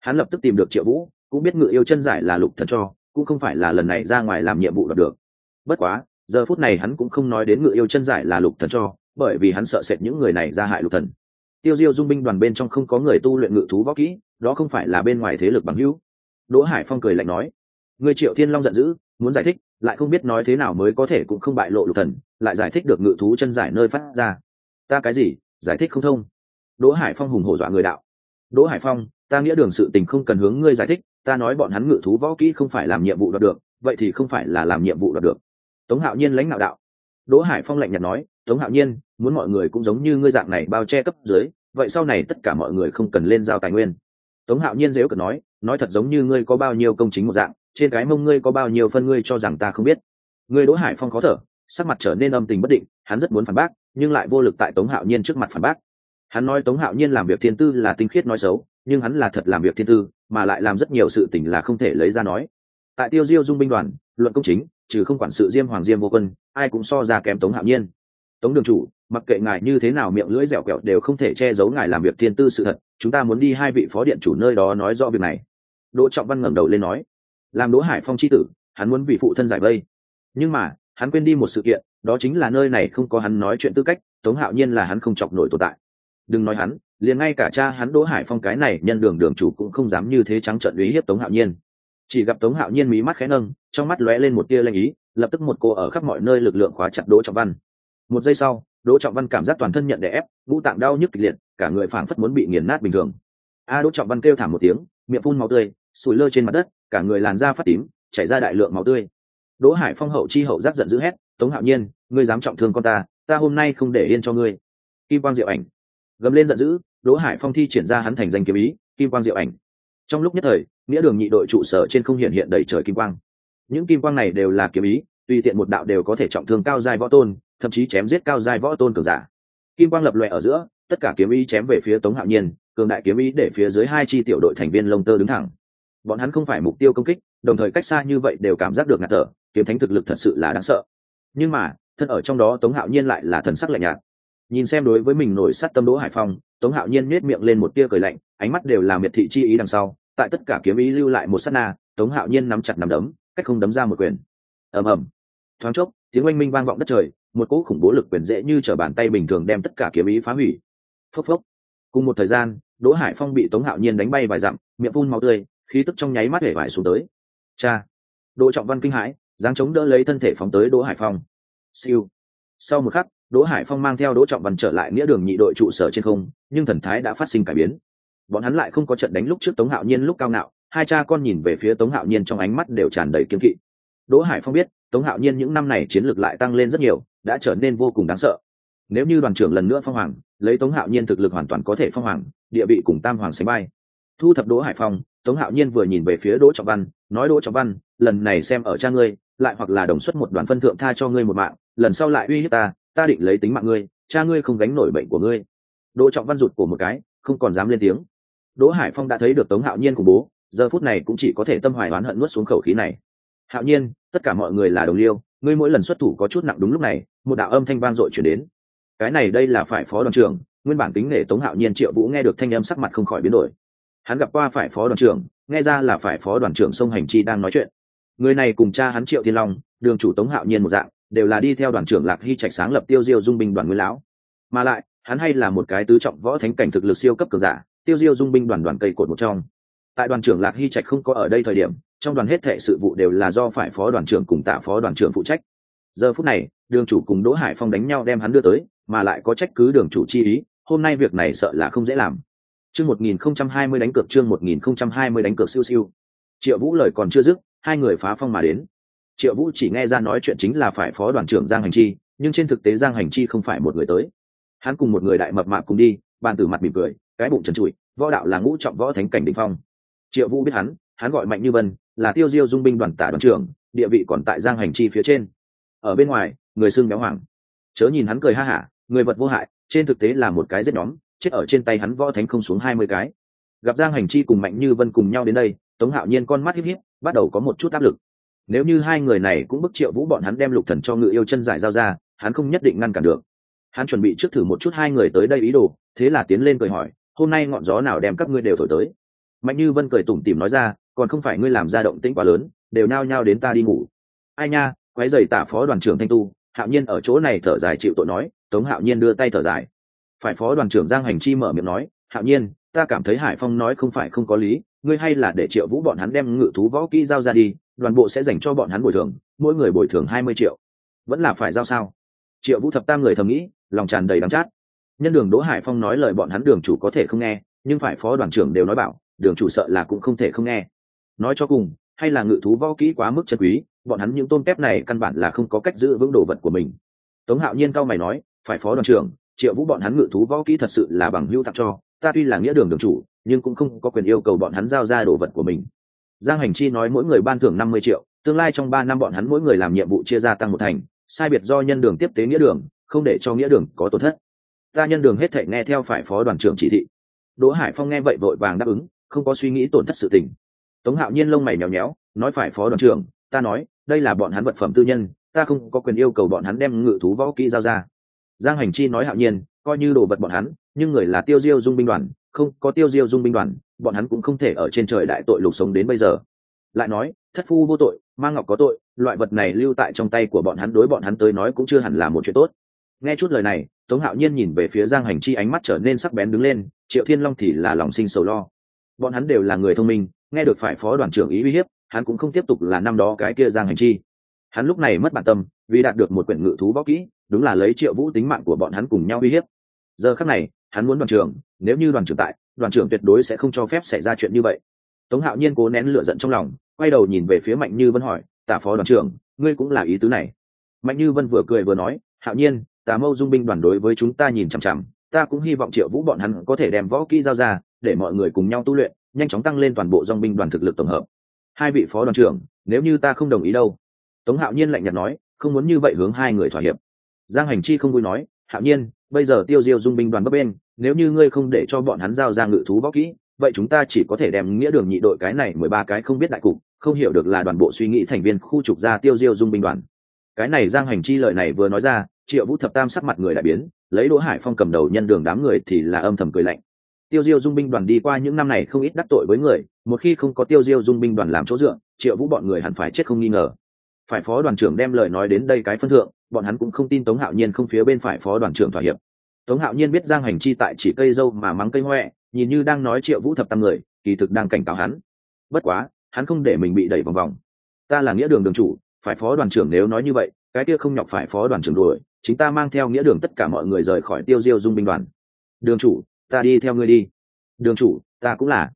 hắn lập tức tìm được triệu vũ, cũng biết ngự yêu chân giải là lục thần cho, cũng không phải là lần này ra ngoài làm nhiệm vụ đoạt được. Bất quá, giờ phút này hắn cũng không nói đến ngự yêu chân giải là lục thần cho, bởi vì hắn sợ sệt những người này ra hại lục thần. Tiêu diêu dung binh đoàn bên trong không có người tu luyện ngự thú võ kỹ, đó không phải là bên ngoài thế lực bằng hữu. Đỗ hải phong cười lạnh nói, người triệu thiên long giận dữ, muốn giải thích, lại không biết nói thế nào mới có thể cũng không bại lộ lục thần, lại giải thích được ngự thú chân giải nơi phát ra. Ta cái gì, giải thích không thông. Đỗ hải phong hùng hổ dọa người đạo đỗ hải phong, ta nghĩa đường sự tình không cần hướng ngươi giải thích, ta nói bọn hắn ngự thú võ kỹ không phải làm nhiệm vụ đoạt được, vậy thì không phải là làm nhiệm vụ đoạt được. Tống hạo nhiên lãnh đạo đạo. Đỗ hải phong lạnh nhạt nói, tống hạo nhiên, muốn mọi người cũng giống như ngươi dạng này bao che cấp dưới, vậy sau này tất cả mọi người không cần lên giao tài nguyên. Tống hạo nhiên dếu cần nói nói thật giống như ngươi có bao nhiêu công chính một dạng, trên cái mông ngươi có bao nhiêu phân ngươi cho rằng ta không biết. Ngươi đỗ hải phong khó thở, sắc mặt trở nên âm tình bất định, hắn rất muốn phản bác, nhưng lại vô lực tại tống hạo nhiên trước mặt phản bác hắn nói tống hạo nhiên làm việc thiên tư là tinh khiết nói xấu, nhưng hắn là thật làm việc thiên tư, mà lại làm rất nhiều sự tình là không thể lấy ra nói. Tại tiêu diêu dung binh đoàn, luận công chính, trừ không quản sự diêm hoàng diêm vô quân, ai cũng so ra kém tống hạo nhiên. Tống đường chủ, mặc kệ ngài như thế nào miệng lưỡi dẻo kẹo đều không thể che giấu ngài làm việc thiên tư sự thật, chúng ta muốn đi hai vị phó điện chủ nơi đó nói rõ việc này. Đỗ trọng văn ngẩng đầu lên nói, làm đỗ hải phong c h i tử, hắn muốn vị phụ thân giải vây. Nhưng mà, hắn quên đi một sự kiện, đó chính là nơi này không có hắn nói chuyện tư cách, tống hạo nhiên là hắn không chọc nổi tồn tại đừng nói hắn, liền ngay cả cha hắn đỗ hải phong cái này nhân đường đường chủ cũng không dám như thế trắng trận uy hiếp tống hạo nhiên. Chỉ gặp tống hạo nhiên mí mắt khẽ nâng, trong mắt lóe lên một tia lanh ý, lập tức một cô ở khắp mọi nơi lực lượng khóa chặt đỗ trọng văn. Một giây sau, đỗ trọng văn cảm giác toàn thân nhận đè ép, vũ tạng đau nhức kịch liệt, cả người phảng phất muốn bị nghiền nát bình thường. A đỗ trọng văn kêu thảm một tiếng, miệng phun máu tươi, sủi lơ trên mặt đất, cả người làn da phát tím, chảy ra đại lượng máu tươi. Đỗ hải phong hậu chi hậu giác giận dữ hét, tống hạo nhiên, ngươi dám trọng thương con ta ta hôm nay không để yên cho ngươi. Kim quang diệu ảnh gầm lên giận dữ, đỗ hải phong thi triển ra hắn thành danh kiếm ý, kim quang diệu ảnh. Trong lúc nhất thời, nghĩa đường nhị đội trụ sở trên không hiện hiện đầy trời kim quang. Những kim quang này đều là kiếm ý, tùy tiện một đạo đều có thể trọng thương cao giai võ tôn, thậm chí chém giết cao giai võ tôn cường giả. Kim quang lập lòe ở giữa, tất cả kiếm ý chém về phía tống hạo nhiên, cường đại kiếm ý để phía dưới hai chi tiểu đội thành viên lông tơ đứng thẳng. Bọn hắn không phải mục tiêu công kích, đồng thời cách xa như vậy đều cảm giác được ngạt thở, kiếm thánh thực lực thật sự là đáng sợ. Nhưng mà, thân ở trong đó tống hạo nhiên lại là thần sắc lạnh nhạt nhìn xem đối với mình nổi sát tâm đỗ hải phong, tống hạo nhiên nết miệng lên một tia cười lạnh, ánh mắt đều là miệt thị chi ý đằng sau. Tại tất cả kiếm ý lưu lại một sát na, tống hạo nhiên nắm chặt nắm đấm, cách không đấm ra một quyền. Ầm ầm. Thoáng chốc, tiếng oanh minh vang vọng đất trời, một cỗ khủng bố lực quyền dễ như t r ở bàn tay bình thường đem tất cả kiếm ý phá hủy. Phốc phốc. Cùng một thời gian, đỗ hải phong bị tống hạo nhiên đánh bay vài dặm, miệng phun máu tươi, khí tức trong nháy mắt hể vải xuống tới. Cha. Đỗ trọng văn kinh hãi, dáng chống đỡ lấy thân thể phóng tới đỗ hải phong. Siêu. Sau một khắc đỗ hải phong mang theo đỗ trọng văn trở lại nghĩa đường nhị đội trụ sở trên không, nhưng thần thái đã phát sinh cải biến. Bọn hắn lại không có trận đánh lúc trước tống hạo nhiên lúc cao ngạo, hai cha con nhìn về phía tống hạo nhiên trong ánh mắt đều tràn đầy kiếm kỵ. Đỗ hải phong biết, tống hạo nhiên những năm này chiến lược lại tăng lên rất nhiều, đã trở nên vô cùng đáng sợ. Nếu như đoàn trưởng lần nữa phong hoàng, lấy tống hạo nhiên thực lực hoàn toàn có thể phong hoàng, địa vị cùng tam hoàng sánh bay thu thập đỗ hải phong, tống hạo nhiên vừa nhìn về phía đỗ trọng văn, nói đỗ trọng văn, lần này xem ở cha ngươi, lại hoặc là đồng xuất một đoàn phân thượng tha cho ngươi một mạng, lần sau lại uy hiếp ta ta định lấy tính mạng ngươi, cha ngươi không gánh nổi bệnh của ngươi. Đỗ trọng văn rụt của một cái, không còn dám lên tiếng. Đỗ hải phong đã thấy được tống hạo nhiên của bố, giờ phút này cũng chỉ có thể tâm hoài oán hận nuốt xuống khẩu khí này. Hạo nhiên, tất cả mọi người là đồng liêu, ngươi mỗi lần xuất thủ có chút nặng đúng lúc này, một đạo âm thanh vang dội chuyển đến. Cái này đây là phải phó đoàn trưởng, nguyên bản tính nể tống hạo nhiên triệu vũ nghe được thanh âm sắc mặt không khỏi biến đổi. Hắn gặp qua phải phó đoàn trưởng, nghe ra là phải phó đoàn trưởng sông hành chi đang nói chuyện. Người này cùng cha hắn triệu thiên long, đường chủ tống hạo nhiên một dạng đều là đi theo đoàn trưởng lạc hy trạch sáng lập tiêu diêu dung binh đoàn nguyên lão. Mà lại, hắn hay là một cái tứ trọng võ thánh cảnh thực lực siêu cấp cường giả, tiêu diêu dung binh đoàn đoàn cây cột một trong. Tại đoàn trưởng lạc hy trạch không có ở đây thời điểm, trong đoàn hết thệ sự vụ đều là do phải phó đoàn trưởng cùng tạ phó đoàn trưởng phụ trách. Giờ phút này, đường chủ cùng đỗ hải phong đánh nhau đem hắn đưa tới, mà lại có trách cứ đường chủ chi ý, hôm nay việc này sợ là không dễ làm. Chương một nghìn không trăm hai mươi đánh cược, chương một nghìn không trăm hai mươi đánh cược siêu siêu. Triệu vũ lời còn chưa dứt, hai người phá phong mà đến triệu vũ chỉ nghe ra nói chuyện chính là phải phó đoàn trưởng giang hành chi, nhưng trên thực tế giang hành chi không phải một người tới. Hắn cùng một người đại mập mạp cùng đi, bàn tử mặt mỉm cười, cái bụng trần trụi, võ đạo là ngũ trọng võ thánh cảnh đ ỉ n h phong. Triệu vũ biết hắn hắn gọi mạnh như vân, là tiêu diêu dung binh đoàn tả đoàn trưởng, địa vị còn tại giang hành chi phía trên. Ở bên ngoài, người xưng béo hoàng. Chớ nhìn hắn cười ha hả, người vật vô hại, trên thực tế là một cái rất nhóm, chết ở trên tay hắn võ thánh không xuống hai mươi cái. Gặp giang hành chi cùng mạnh như vân cùng nhau đến đây, tống hạo nhiên con mắt híp híp, bắt đầu có một chút áp lực nếu như hai người này cũng bức triệu vũ bọn hắn đem lục thần cho ngự yêu chân giải giao ra, hắn không nhất định ngăn cản được. Hắn chuẩn bị trước thử một chút hai người tới đây ý đồ, thế là tiến lên cười hỏi, hôm nay ngọn gió nào đem các ngươi đều thổi tới? Mạnh như vân cười tủm tỉm nói ra, còn không phải ngươi làm ra động tĩnh quá lớn, đều nao nhao đến ta đi ngủ. Ai nha quái dày tả phó đoàn trưởng thanh tu, hạo nhiên ở chỗ này thở dài chịu tội nói, tống hạo nhiên đưa tay thở dài. Phải phó đoàn trưởng giang hành chi mở miệng nói, hạo nhiên ta cảm thấy hải phong nói không phải không có lý, ngươi hay là để triệu vũ bọn hắn đem ngự thú võ kỹ giao ra đi, đoàn bộ sẽ dành cho bọn hắn bồi thường, mỗi người bồi thường hai mươi triệu. Vẫn là phải giao sao? Triệu vũ thập tam người thầm nghĩ, lòng tràn đầy đắm chát. Nhân đường đỗ hải phong nói lời bọn hắn đường chủ có thể không nghe, nhưng phải phó đoàn trưởng đều nói bảo, đường chủ sợ là cũng không thể không nghe. Nói cho cùng, hay là ngự thú võ kỹ quá mức chân quý, bọn hắn những tôn kép này căn bản là không có cách giữ vững đồ vật của mình. Tống hạo nhiên cao mày nói, phải phó đoàn trưởng, triệu vũ bọn hắn ngự thú võ kỹ thật sự là bằng hữu tặng cho ta tuy là nghĩa đường đường chủ, nhưng cũng không có quyền yêu cầu bọn hắn giao ra đồ vật của mình. Giang hành chi nói mỗi người ban thưởng năm mươi triệu, tương lai trong ba năm bọn hắn mỗi người làm nhiệm vụ chia ra tăng một thành, sai biệt do nhân đường tiếp tế nghĩa đường, không để cho nghĩa đường có tổn thất. Ta nhân đường hết thể nghe theo phải phó đoàn trưởng chỉ thị. Đỗ hải phong nghe vậy vội vàng đáp ứng, không có suy nghĩ tổn thất sự tình. Tống hạo nhiên lông mày nhéo nhéo nói phải phó đoàn trưởng, ta nói, đây là bọn hắn vật phẩm tư nhân, ta không có quyền yêu cầu bọn hắn đem ngự thú võ kỹ giao ra. Giang hành chi nói hạo nhiên, coi như đồ vật bọn hắn nhưng người là tiêu diêu dung binh đoàn, không có tiêu diêu dung binh đoàn, bọn hắn cũng không thể ở trên trời đại tội lục sống đến bây giờ. Lại nói, thất phu vô tội mang ngọc có tội, loại vật này lưu tại trong tay của bọn hắn đối bọn hắn tới nói cũng chưa hẳn là một chuyện tốt. Nghe chút lời này, tống hạo nhiên nhìn về phía giang hành chi ánh mắt trở nên sắc bén đứng lên, triệu thiên long thì là lòng sinh sầu lo. Bọn hắn đều là người thông minh, nghe được phải phó đoàn trưởng ý uy hiếp, hắn cũng không tiếp tục là năm đó cái kia giang hành chi. Hắn lúc này mất bản tâm, vì đạt được một quyển ngự thú võ kỹ, đúng là lấy triệu vũ tính mạng của bọn hắn cùng nhau uy hiếp. Giờ khắc này hắn muốn đoàn trưởng, nếu như đoàn trưởng tại, đoàn trưởng tuyệt đối sẽ không cho phép xảy ra chuyện như vậy. Tống hạo nhiên cố nén lửa giận trong lòng, quay đầu nhìn về phía mạnh như vân hỏi, tả phó đoàn trưởng, ngươi cũng là ý tứ này. Mạnh như vân vừa cười vừa nói, hạo nhiên tà mâu dung binh đoàn đối với chúng ta nhìn chằm chằm, ta cũng hy vọng triệu vũ bọn hắn có thể đem võ kỹ giao ra, để mọi người cùng nhau tu luyện, nhanh chóng tăng lên toàn bộ dong binh đoàn thực lực tổng hợp. Hai vị phó đoàn trưởng, nếu như ta không đồng ý đâu? Tống hạo nhiên lạnh nhạt nói, không muốn như vậy hướng hai người thỏa hiệp. Giang hành chi không vui nói hạo nhiên, bây giờ tiêu diêu dung binh đoàn bấp bên nếu như ngươi không để cho bọn hắn giao ra ngự thú võ kỹ, vậy chúng ta chỉ có thể đem nghĩa đường nhị đội cái này mười ba cái không biết đại cục, không hiểu được là đoàn bộ suy nghĩ thành viên khu trục ra tiêu diêu dung binh đoàn. Cái này giang hành chi lợi này vừa nói ra, triệu vũ thập tam sắc mặt người đại biến, lấy đỗ hải phong cầm đầu nhân đường đám người thì là âm thầm cười lạnh. Tiêu diêu dung binh đoàn đi qua những năm này không ít đắc tội với người, một khi không có tiêu diêu dung binh đoàn làm chỗ dựa, triệu vũ bọn người hẳn phải chết không nghi ngờ phải phó đoàn trưởng đem lời nói đến đây cái phân thượng, bọn hắn cũng không tin tống hạo nhiên không phía bên phải phó đoàn trưởng thỏa hiệp. Tống hạo nhiên biết giang hành chi tại chỉ cây dâu mà mắng cây huệ nhìn như đang nói triệu vũ thập tam người, kỳ thực đang cảnh cáo hắn. Bất quá, hắn không để mình bị đẩy vòng vòng. Ta là nghĩa đường đường chủ, phải phó đoàn trưởng nếu nói như vậy, cái kia không nhọc phải phó đoàn trưởng đuổi, chính ta mang theo nghĩa đường tất cả mọi người rời khỏi tiêu diêu dung binh đoàn. Đường chủ, ta đi theo ngươi đi. Đường chủ, ta cũng là,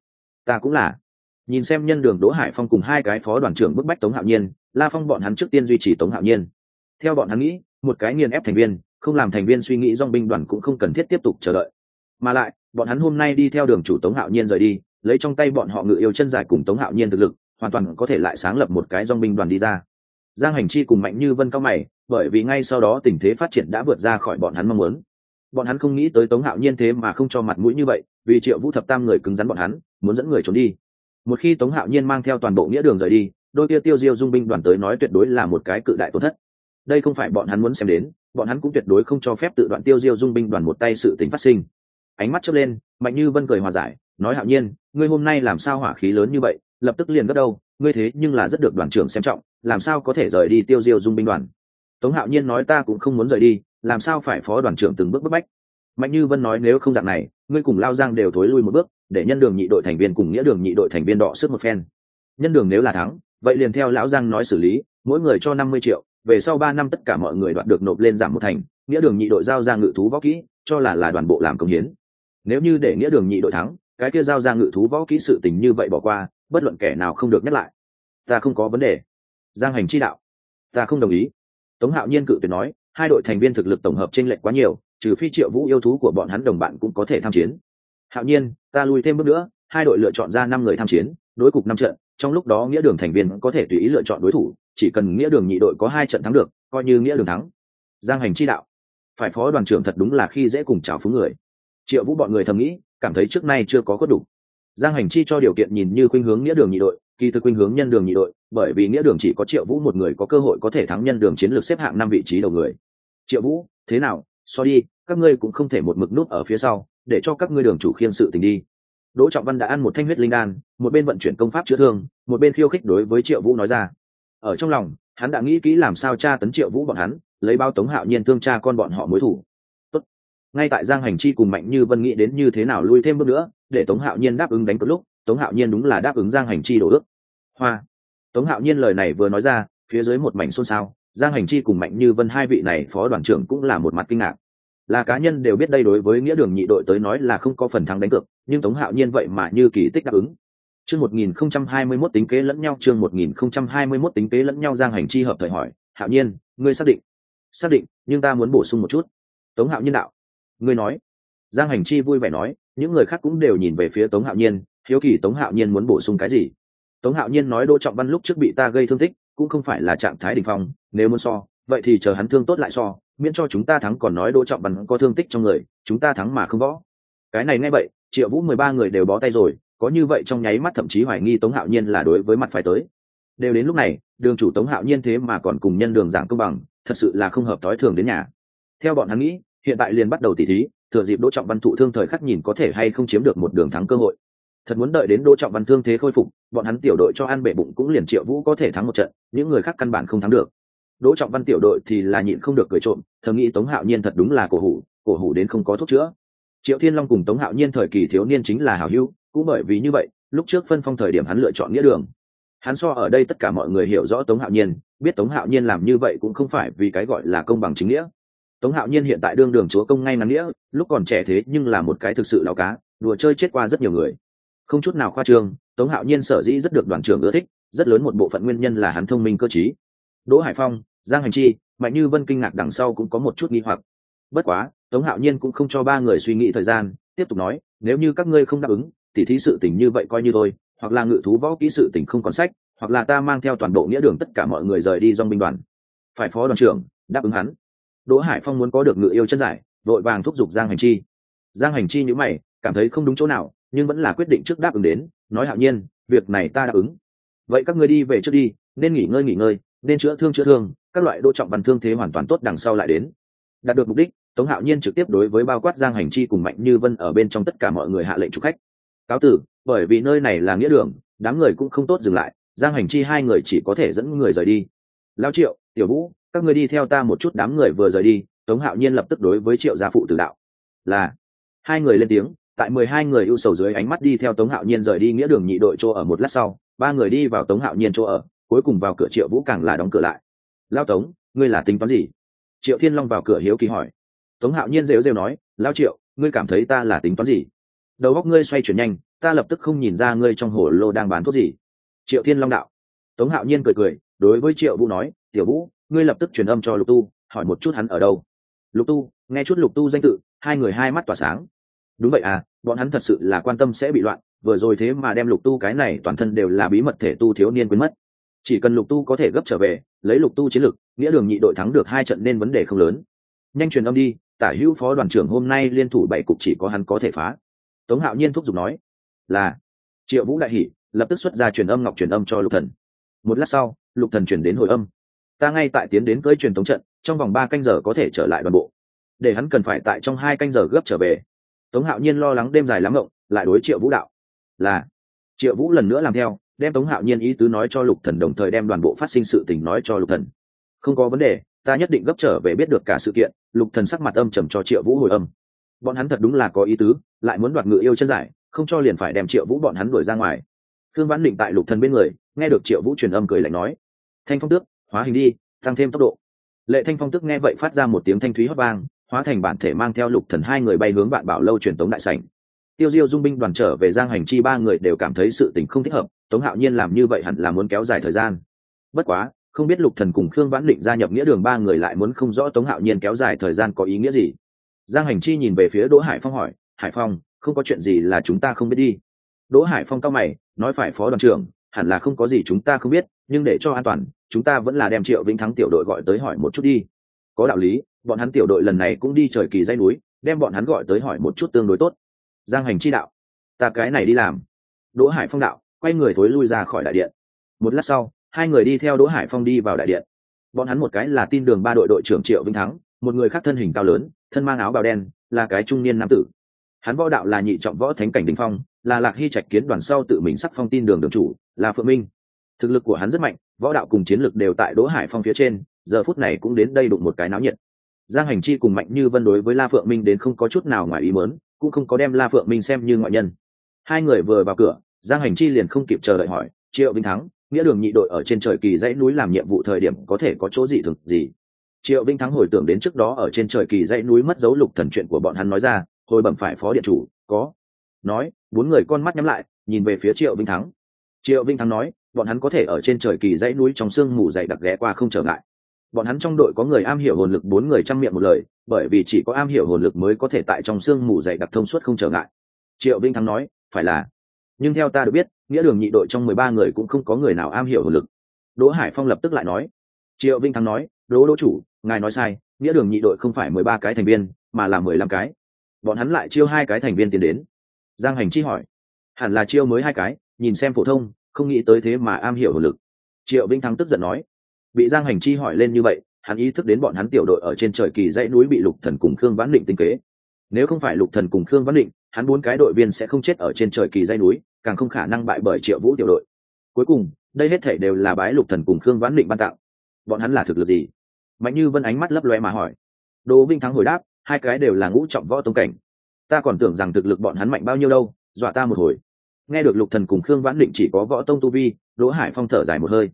ta cũng là. Nhìn xem nhân đường đỗ hải phong cùng hai cái phó đoàn trưởng bức bách tống hạo nhiên la phong bọn hắn trước tiên duy trì tống hạo nhiên. Theo bọn hắn nghĩ, một cái nghiền ép thành viên, không làm thành viên suy nghĩ dong binh đoàn cũng không cần thiết tiếp tục chờ đợi. Mà lại, bọn hắn hôm nay đi theo đường chủ tống hạo nhiên rời đi, lấy trong tay bọn họ ngự yêu chân giải cùng tống hạo nhiên thực lực, hoàn toàn có thể lại sáng lập một cái dong binh đoàn đi ra. Giang hành chi cùng mạnh như vân cao mày, bởi vì ngay sau đó tình thế phát triển đã vượt ra khỏi bọn hắn mong muốn. Bọn hắn không nghĩ tới tống hạo nhiên thế mà không cho mặt mũi như vậy, vì triệu vũ thập tam người cứng rắn bọn hắn, muốn dẫn người trốn đi. Một khi tống hạo nhiên mang theo toàn bộ nghĩa đường rời đi đôi kia tiêu diêu dung binh đoàn tới nói tuyệt đối là một cái cự đại tổn thất. Đây không phải bọn hắn muốn xem đến, bọn hắn cũng tuyệt đối không cho phép tự đoạn tiêu diêu dung binh đoàn một tay sự tính phát sinh. Ánh mắt chớp lên, mạnh như vân cười hòa giải, nói hạo nhiên, ngươi hôm nay làm sao hỏa khí lớn như vậy, lập tức liền gấp đâu, ngươi thế nhưng là rất được đoàn trưởng xem trọng, làm sao có thể rời đi tiêu diêu dung binh đoàn? Tống hạo nhiên nói, ta cũng không muốn rời đi, làm sao phải phó đoàn trưởng từng bước bức bách? Mạnh như vân nói, nếu không dạng này, ngươi cùng lao giang đều thối lui một bước, để nhân đường nhị đội thành viên cùng nghĩa đường nhị đội thành viên đọ sức một phen. Nhân đường nếu là thắng vậy liền theo lão giang nói xử lý, mỗi người cho năm mươi triệu, về sau ba năm tất cả mọi người đoạt được nộp lên giảm một thành, nghĩa đường nhị đội giao ra ngự thú võ kỹ, cho là là đoàn bộ làm công hiến. Nếu như để nghĩa đường nhị đội thắng, cái kia giao ra ngự thú võ kỹ sự tình như vậy bỏ qua, bất luận kẻ nào không được nhắc lại. Ta không có vấn đề. Giang hành chi đạo. Ta không đồng ý. Tống hạo nhiên cự tuyệt nói, hai đội thành viên thực lực tổng hợp t r ê n lệch quá nhiều, trừ phi triệu vũ yêu thú của bọn hắn đồng bạn cũng có thể tham chiến. Hạo nhiên, ta lùi thêm bước nữa, hai đội lựa chọn ra năm người tham chiến, đối cục năm trận trong lúc đó nghĩa đường thành viên có thể tùy ý lựa chọn đối thủ, chỉ cần nghĩa đường nhị đội có hai trận thắng được, coi như nghĩa đường thắng. Giang hành chi đạo. Phải phó đoàn trưởng thật đúng là khi dễ cùng chào phúng người. Triệu vũ bọn người thầm nghĩ, cảm thấy trước nay chưa có cốt đủ. Giang hành chi cho điều kiện nhìn như khuynh hướng nghĩa đường nhị đội, kỳ thực khuynh hướng nhân đường nhị đội, bởi vì nghĩa đường chỉ có triệu vũ một người có cơ hội có thể thắng nhân đường chiến lược xếp hạng năm vị trí đầu người. Triệu vũ, thế nào? So đi, các ngươi cũng không thể một mực nút ở phía sau, để cho các ngươi đường chủ khiên sự tình đi đỗ trọng văn đã ăn một thanh huyết linh đan, một bên vận chuyển công pháp chữa thương, một bên khiêu khích đối với triệu vũ nói ra. Ở trong lòng, hắn đã nghĩ kỹ làm sao tra tấn triệu vũ bọn hắn, lấy bao tống hạo nhiên tương tra con bọn họ mối thủ. Tốt. ngay tại giang hành chi cùng mạnh như vân nghĩ đến như thế nào lui thêm bước nữa, để tống hạo nhiên đáp ứng đánh cược lúc, tống hạo nhiên đúng là đáp ứng giang hành chi đổ ước. Hoa. Tống hạo nhiên lời này vừa nói ra, phía dưới một mảnh xôn xao, giang hành chi cùng mạnh như vân hai vị này phó đoàn trưởng cũng là một mặt kinh ngạc là cá nhân đều biết đây đối với nghĩa đường nhị đội tới nói là không có phần thắng đánh cược, nhưng tống hạo nhiên vậy mà như kỳ tích đáp ứng. Chương một nghìn không trăm hai mươi mốt tính kế lẫn nhau, chương một nghìn không trăm hai mươi mốt tính kế lẫn nhau giang hành chi hợp thời hỏi, hạo nhiên, ngươi xác định? Xác định, nhưng ta muốn bổ sung một chút. Tống hạo nhiên đạo, ngươi nói. Giang hành chi vui vẻ nói, những người khác cũng đều nhìn về phía tống hạo nhiên, hiếu kỳ tống hạo nhiên muốn bổ sung cái gì? Tống hạo nhiên nói đỗ trọng văn lúc trước bị ta gây thương tích, cũng không phải là trạng thái đ ỉ n h phong, nếu muốn so, vậy thì chờ hắn thương tốt lại so miễn cho chúng ta thắng còn nói đỗ trọng văn có thương tích trong người, chúng ta thắng mà không võ. Cái này nghe vậy, triệu vũ mười ba người đều bó tay rồi, có như vậy trong nháy mắt thậm chí hoài nghi tống hạo nhiên là đối với mặt phải tới. Đều đến lúc này, đường chủ tống hạo nhiên thế mà còn cùng nhân đường giảng công bằng, thật sự là không hợp thói thường đến nhà. Theo bọn hắn nghĩ, hiện tại liền bắt đầu tỉ thí, thừa dịp đỗ trọng văn thụ thương thời khắc nhìn có thể hay không chiếm được một đường thắng cơ hội. Thật muốn đợi đến đỗ trọng văn thương thế khôi phục, bọn hắn tiểu đội cho ăn bể bụng cũng liền triệu vũ có thể thắng một trận, những người khác căn bản không thắng được đỗ trọng văn tiểu đội thì là nhịn không được cười trộm, thầm nghĩ tống hạo nhiên thật đúng là cổ hủ cổ hủ đến không có thuốc chữa. Triệu thiên long cùng tống hạo nhiên thời kỳ thiếu niên chính là hảo hữu, cũng bởi vì như vậy, lúc trước phân phong thời điểm hắn lựa chọn nghĩa đường. Hắn so ở đây tất cả mọi người hiểu rõ tống hạo nhiên, biết tống hạo nhiên làm như vậy cũng không phải vì cái gọi là công bằng chính nghĩa. Tống hạo nhiên hiện tại đương đường chúa công ngay ngắn nghĩa, lúc còn trẻ thế nhưng là một cái thực sự lao cá, đùa chơi chết qua rất nhiều người. Không chút nào khoa trương, tống hạo nhiên sở dĩ rất được đoàn trưởng ưa thích, rất lớn một bộ phận nguyên nhân là hắn thông minh cơ t đỗ hải phong giang hành chi, mạnh như vân kinh ngạc đằng sau cũng có một chút nghi hoặc. Bất quá, tống hạo nhiên cũng không cho ba người suy nghĩ thời gian, tiếp tục nói, nếu như các ngươi không đáp ứng thì thí sự tình như vậy coi như tôi hoặc là ngự thú võ kỹ sự tình không còn sách, hoặc là ta mang theo toàn bộ nghĩa đường tất cả mọi người rời đi dong binh đoàn. Phải phó đoàn trưởng, đáp ứng hắn. Đỗ hải phong muốn có được ngự yêu chân giải, vội vàng thúc giục giang hành chi. Giang hành chi nhữ mày, cảm thấy không đúng chỗ nào, nhưng vẫn là quyết định trước đáp ứng đến, nói hạo nhiên, việc này ta đáp ứng. Vậy các ngươi đi về trước đi, nên nghỉ ngơi nghỉ ngơi nên chữa thương chữa thương, các loại đỗ trọng văn thương thế hoàn toàn tốt đằng sau lại đến. Đạt được mục đích, tống hạo nhiên trực tiếp đối với bao quát giang hành chi cùng mạnh như vân ở bên trong tất cả mọi người hạ lệnh trục khách. Cáo tử, bởi vì nơi này là nghĩa đường, đám người cũng không tốt dừng lại, giang hành chi hai người chỉ có thể dẫn người rời đi. Lao triệu, tiểu vũ, các người đi theo ta một chút đám người vừa rời đi, tống hạo nhiên lập tức đối với triệu gia phụ tử đạo. Là, hai người lên tiếng, tại mười hai người ưu sầu dưới ánh mắt đi theo tống hạo nhiên rời đi nghĩa đường nhị đội chỗ ở một lát sau, ba người đi vào tống hạo nhiên chỗ ở cuối cùng vào cửa triệu vũ càng là đóng cửa lại. Lao tống, ngươi là tính toán gì? Triệu thiên long vào cửa hiếu kỳ hỏi. Tống hạo nhiên rêu rêu nói, lao triệu, ngươi cảm thấy ta là tính toán gì? Đầu góc ngươi xoay chuyển nhanh, ta lập tức không nhìn ra ngươi trong hồ lô đang bán thuốc gì. Triệu thiên long đạo. Tống hạo nhiên cười cười, đối với triệu vũ nói, tiểu vũ, ngươi lập tức truyền âm cho lục tu, hỏi một chút hắn ở đâu. Lục tu, nghe chút lục tu danh tự, hai người hai mắt tỏa sáng. Đúng vậy à bọn hắn thật sự là quan tâm sẽ bị loạn, vừa rồi thế mà đem lục tu cái này toàn thân đều là bí mật thể tu thiếu niên quên mất chỉ cần lục tu có thể gấp trở về, lấy lục tu chiến lực, nghĩa đường nhị đội thắng được hai trận nên vấn đề không lớn. Nhanh truyền âm đi, tả hữu phó đoàn trưởng hôm nay liên thủ bảy cục chỉ có hắn có thể phá. Tống hạo nhiên thúc giục nói, là. Triệu vũ đại hỷ lập tức xuất ra truyền âm ngọc truyền âm cho lục thần. Một lát sau, lục thần chuyển đến hồi âm. Ta ngay tại tiến đến cưỡi truyền tống trận, trong vòng ba canh giờ có thể trở lại đoàn bộ. Để hắn cần phải tại trong hai canh giờ gấp trở về. Tống hạo nhiên lo lắng đêm dài lắm ngộng lại đối triệu vũ đạo, là. Triệu vũ lần nữa làm theo đem tống hạo nhiên ý tứ nói cho lục thần đồng thời đem đoàn bộ phát sinh sự tình nói cho lục thần. Không có vấn đề, ta nhất định gấp trở về biết được cả sự kiện, lục thần sắc mặt âm trầm cho triệu vũ hồi âm. Bọn hắn thật đúng là có ý tứ, lại muốn đoạt ngự yêu chân giải, không cho liền phải đem triệu vũ bọn hắn đuổi ra ngoài. Thương vãn định tại lục thần bên người, nghe được triệu vũ truyền âm cười lạnh nói, thanh phong tước, hóa hình đi, tăng thêm tốc độ. Lệ thanh phong tước nghe vậy phát ra một tiếng thanh thúy hót vang, hóa thành bản thể mang theo lục thần hai người bay hướng bạn bảo lâu truyền tống đại sảnh tiêu diêu dung binh đoàn trở về giang hành chi, ba người đều cảm thấy sự tình không thích hợp, tống hạo nhiên làm như vậy hẳn là muốn kéo dài thời gian. Bất quá, không biết lục thần cùng khương vãn định gia nhập nghĩa đường, ba người lại muốn không rõ tống hạo nhiên kéo dài thời gian có ý nghĩa gì. Giang hành chi nhìn về phía đỗ hải phong hỏi, hải phong, không có chuyện gì là chúng ta không biết đi. Đỗ hải phong cao mày, nói phải phó đoàn trưởng, hẳn là không có gì chúng ta không biết, nhưng để cho an toàn, chúng ta vẫn là đem triệu vĩnh thắng tiểu đội gọi tới hỏi một chút đi. Có đạo lý, bọn hắn tiểu đội lần này cũng đi trời kỳ dây núi, đem bọn hắn gọi tới hỏi một chút tương đối tốt giang hành chi đạo. Ta cái này đi làm. Đỗ hải phong đạo, quay người thối lui ra khỏi đại điện. Một lát sau, hai người đi theo đỗ hải phong đi vào đại điện. Bọn hắn một cái là tin đường ba đội đội trưởng triệu vinh thắng, một người khác thân hình cao lớn, thân mang áo bào đen, là cái trung niên nam tử. Hắn võ đạo là nhị trọng võ thánh cảnh đình phong, là lạc hy trạch kiến đoàn sau tự mình sắc phong tin đường đường chủ, là phượng minh. Thực lực của hắn rất mạnh, võ đạo cùng chiến lực đều tại đỗ hải phong phía trên, giờ phút này cũng đến đây đụng một cái náo nhiệt. Giang hành chi cùng mạnh như vân đối với la phượng minh đến không có chút nào ngoài ý mớn cũng không có đem la phượng minh xem như ngoại nhân. Hai người vừa vào cửa, giang hành chi liền không kịp chờ đợi hỏi, triệu vĩnh thắng, nghĩa đường nhị đội ở trên trời kỳ dãy núi làm nhiệm vụ thời điểm có thể có chỗ gì thường gì? Triệu vĩnh thắng hồi tưởng đến trước đó ở trên trời kỳ dãy núi mất dấu lục thần chuyện của bọn hắn nói ra, hồi bẩm phải phó điện chủ, có. Nói, bốn người con mắt nhắm lại, nhìn về phía triệu vĩnh thắng. Triệu vĩnh thắng nói, bọn hắn có thể ở trên trời kỳ dãy núi trong sương mù dày đặc ghé qua không trở ngại bọn hắn trong đội có người am hiểu hồn lực, bốn người trăm miệng một lời, bởi vì chỉ có am hiểu hồn lực mới có thể tại trong sương mù dày đặc thông suốt không trở ngại. Triệu vinh thắng nói, phải là, nhưng theo ta được biết, nghĩa đường nhị đội trong mười ba người cũng không có người nào am hiểu hồn lực. Đỗ hải phong lập tức lại nói, triệu vinh thắng nói, đỗ đỗ chủ, ngài nói sai, nghĩa đường nhị đội không phải mười ba cái thành viên, mà là mười lăm cái. Bọn hắn lại chiêu hai cái thành viên tiến đến. Giang hành chi hỏi, hẳn là chiêu mới hai cái, nhìn xem phổ thông, không nghĩ tới thế mà am hiểu hồn lực. Triệu vinh thắng tức giận nói bị giang hành chi hỏi lên như vậy, hắn ý thức đến bọn hắn tiểu đội ở trên trời kỳ dãy núi bị lục thần cùng khương vãn định tinh kế. Nếu không phải lục thần cùng khương vãn định, hắn bốn cái đội viên sẽ không chết ở trên trời kỳ dãy núi, càng không khả năng bại bởi triệu vũ tiểu đội. Cuối cùng, đây hết thể đều là bái lục thần cùng khương vãn định ban tạo. Bọn hắn là thực lực gì? Mạnh như vân ánh mắt lấp loe mà hỏi. Đỗ vinh thắng hồi đáp, hai cái đều là ngũ trọng võ tông cảnh. Ta còn tưởng rằng thực lực bọn hắn mạnh bao nhiêu đâu, dọa ta một hồi. Nghe được lục thần cùng khương vãn định chỉ có võ tông tu vi, đỗ hải phong thở dài một hơi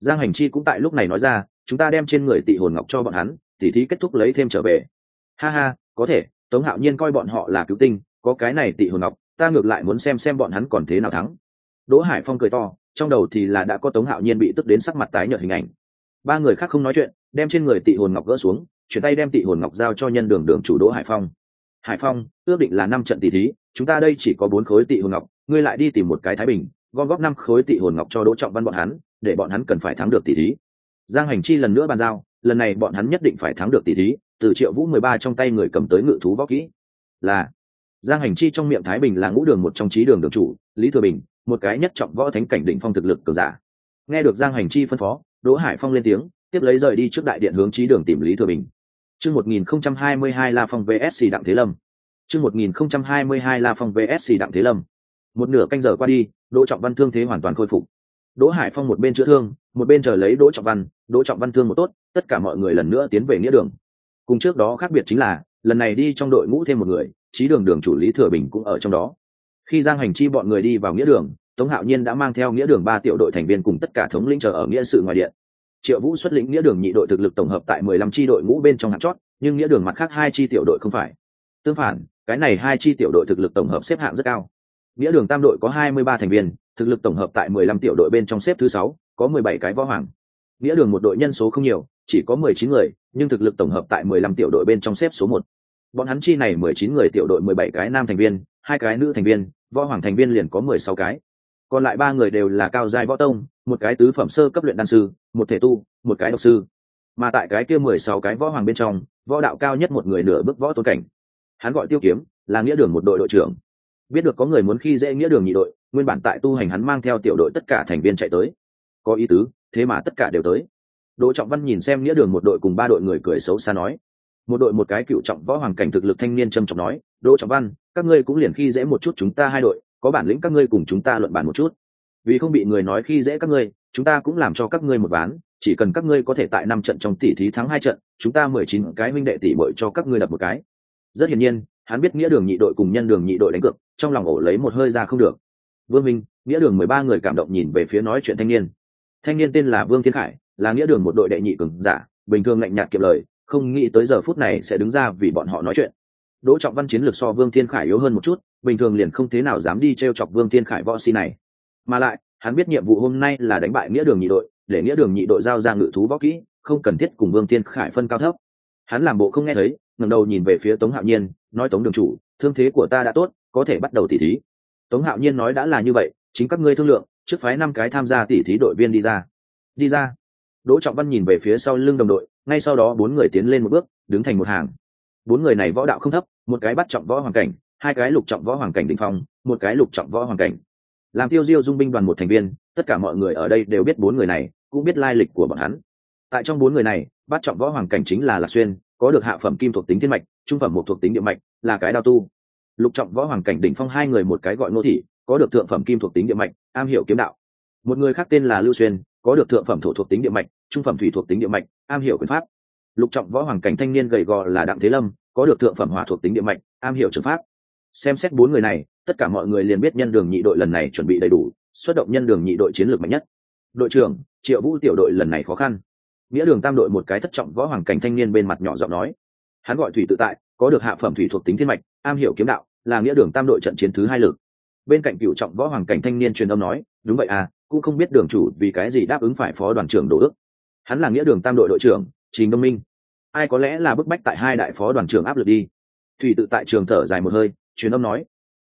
giang hành chi cũng tại lúc này nói ra, chúng ta đem trên người tị hồn ngọc cho bọn hắn, tỉ thí kết thúc lấy thêm trở về. Ha ha, có thể, tống hạo nhiên coi bọn họ là cứu tinh, có cái này tị hồn ngọc, ta ngược lại muốn xem xem bọn hắn còn thế nào thắng. Đỗ hải phong cười to, trong đầu thì là đã có tống hạo nhiên bị tức đến sắc mặt tái nhợt hình ảnh. Ba người khác không nói chuyện, đem trên người tị hồn ngọc gỡ xuống, chuyển tay đem tị hồn ngọc giao cho nhân đường đường chủ đỗ hải phong. Hải phong, ước định là năm trận tỷ thí, chúng ta đây chỉ có bốn khối tị hồn ngọc, ngươi lại đi tìm một cái thái bình, gom góp năm khối tị hồn ngọc cho đỗ trọng văn bọn hắn để bọn hắn cần phải thắng được tỷ thí. Giang hành chi lần nữa bàn giao, lần này bọn hắn nhất định phải thắng được tỷ thí, từ triệu vũ mười ba trong tay người cầm tới ngự thú võ kỹ. Là, giang hành chi trong miệng thái bình là ngũ đường một trong trí đường đường chủ, lý thừa bình, một cái nhất trọng võ thánh cảnh định phong thực lực cường giả. Nghe được giang hành chi phân phó, đỗ hải phong lên tiếng, tiếp lấy rời đi trước đại điện hướng trí đường tìm lý thừa bình. Chương một nghìn không trăm hai mươi hai la phong vsc đặng thế lâm. Chương một nghìn không trăm hai mươi hai la phong vsc đặng thế lâm. Một nửa canh giờ qua đi, đỗ trọng văn thương thế hoàn toàn khôi phục đỗ hải phong một bên chữa thương, một bên chờ lấy đỗ trọng văn, đỗ trọng văn thương một tốt, tất cả mọi người lần nữa tiến về nghĩa đường. Cùng trước đó khác biệt chính là, lần này đi trong đội ngũ thêm một người trí đường đường chủ lý thừa bình cũng ở trong đó. Khi giang hành chi bọn người đi vào nghĩa đường, tống hạo nhiên đã mang theo nghĩa đường ba tiểu đội thành viên cùng tất cả thống lĩnh chờ ở nghĩa sự ngoài điện. Triệu vũ xuất lĩnh nghĩa đường nhị đội thực lực tổng hợp tại mười lăm tri đội ngũ bên trong hạt chót, nhưng nghĩa đường mặt khác hai chi tiểu đội không phải. Tương phản, cái này hai chi tiểu đội thực lực tổng hợp xếp hạng rất cao. Nghĩa đường tam đội có hai mươi ba thành viên thực lực tổng hợp tại mười lăm tiểu đội bên trong xếp thứ sáu, có mười bảy cái võ hoàng. Nghĩa đường một đội nhân số không nhiều, chỉ có mười chín người, nhưng thực lực tổng hợp tại mười lăm tiểu đội bên trong xếp số một. Bọn hắn chi này mười chín người tiểu đội mười bảy cái nam thành viên, hai cái nữ thành viên, võ hoàng thành viên liền có mười sáu cái. Còn lại ba người đều là cao giai võ tông, một cái tứ phẩm sơ cấp luyện đan sư, một thể tu, một cái độc sư. Mà tại cái kia mười sáu cái võ hoàng bên trong, võ đạo cao nhất một người nửa bước võ tôn cảnh. Hắn gọi tiêu kiếm, là nghĩa đường một đội đội trưởng. Biết được có người muốn khi dễ nghĩa đường nhị đội nguyên bản tại tu hành hắn mang theo tiểu đội tất cả thành viên chạy tới. Có ý tứ, thế mà tất cả đều tới. Đỗ trọng văn nhìn xem nghĩa đường một đội cùng ba đội người cười xấu xa nói. Một đội một cái cựu trọng võ hoàng cảnh thực lực thanh niên trầm trọng nói, đỗ trọng văn, các ngươi cũng liền khi dễ một chút chúng ta hai đội, có bản lĩnh các ngươi cùng chúng ta luận bàn một chút. Vì không bị người nói khi dễ các ngươi, chúng ta cũng làm cho các ngươi một ván, chỉ cần các ngươi có thể tại năm trận trong tỷ thí thắng hai trận, chúng ta mười chín cái minh đệ tỷ bội cho các ngươi đập một cái. Rất hiển nhiên, hắn biết nghĩa đường nhị đội cùng nhân đường nhị đội đánh cược, trong lòng ổ lấy một hơi ra không được vương minh, nghĩa đường mười ba người cảm động nhìn về phía nói chuyện thanh niên. Thanh niên tên là vương thiên khải, là nghĩa đường một đội đệ nhị cường giả, bình thường lạnh nhạt kiệm lời, không nghĩ tới giờ phút này sẽ đứng ra vì bọn họ nói chuyện. Đỗ trọng văn chiến lược so vương thiên khải yếu hơn một chút, bình thường liền không thế nào dám đi t r e o chọc vương thiên khải võ si này. Mà lại, hắn biết nhiệm vụ hôm nay là đánh bại nghĩa đường nhị đội, để nghĩa đường nhị đội giao ra ngự thú võ kỹ, không cần thiết cùng vương thiên khải phân cao thấp. Hắn làm bộ không nghe thấy, ngẩng đầu nhìn về phía tống hạo nhiên, nói tống đường chủ, thương thế của ta đã tốt, có thể bắt đầu tỉ thí tống hạo nhiên nói đã là như vậy, chính các ngươi thương lượng, trước phái năm cái tham gia tỉ thí đội viên đi ra. Đi ra. Đỗ trọng văn nhìn về phía sau lưng đồng đội, ngay sau đó bốn người tiến lên một bước, đứng thành một hàng. Bốn người này võ đạo không thấp, một cái bắt trọng võ hoàng cảnh, hai cái lục trọng võ hoàng cảnh đ ỉ n h phong, một cái lục trọng võ hoàng cảnh. Làm tiêu diêu dung binh đoàn một thành viên, tất cả mọi người ở đây đều biết bốn người này, cũng biết lai lịch của bọn hắn. Tại trong bốn người này, bắt trọng võ hoàng cảnh chính là lạc xuyên, có được hạ phẩm kim thuộc tính thiên mạch, trung phẩm một thuộc tính địa mạch, là cái đao tu lục trọng võ hoàng cảnh đỉnh phong hai người một cái gọi nô thị, có được thượng phẩm kim thuộc tính địa mạch, am hiểu kiếm đạo. Một người khác tên là lưu xuyên, có được thượng phẩm thổ thuộc tính địa mạch, trung phẩm thủy thuộc tính địa mạch, am hiểu quyền pháp. Lục trọng võ hoàng cảnh thanh niên gầy gò là đặng thế lâm, có được thượng phẩm hỏa thuộc tính địa mạch, am hiểu trường pháp. Xem xét bốn người này, tất cả mọi người liền biết nhân đường nhị đội lần này chuẩn bị đầy đủ, xuất động nhân đường nhị đội chiến lược mạnh nhất. Đội trưởng, triệu vũ tiểu đội lần này khó khăn. Nghĩa đường tam đội một cái thất trọng võ hoàng cảnh thanh niên bên mặt nhỏ giọng nói. Hắn gọi thủy tự tại, có được hạ phẩm thủy thuộc tính thiên mạch, am hiểu kiếm đạo là nghĩa đường tam đội trận chiến thứ hai lực. Bên cạnh cựu trọng võ hoàng cảnh thanh niên truyền âm nói, đúng vậy à cũng không biết đường chủ vì cái gì đáp ứng phải phó đoàn trưởng đỗ ước. Hắn là nghĩa đường tam đội đội trưởng, trình đông minh. Ai có lẽ là bức bách tại hai đại phó đoàn trưởng áp lực đi. Thủy tự tại trường thở dài một hơi, truyền âm nói,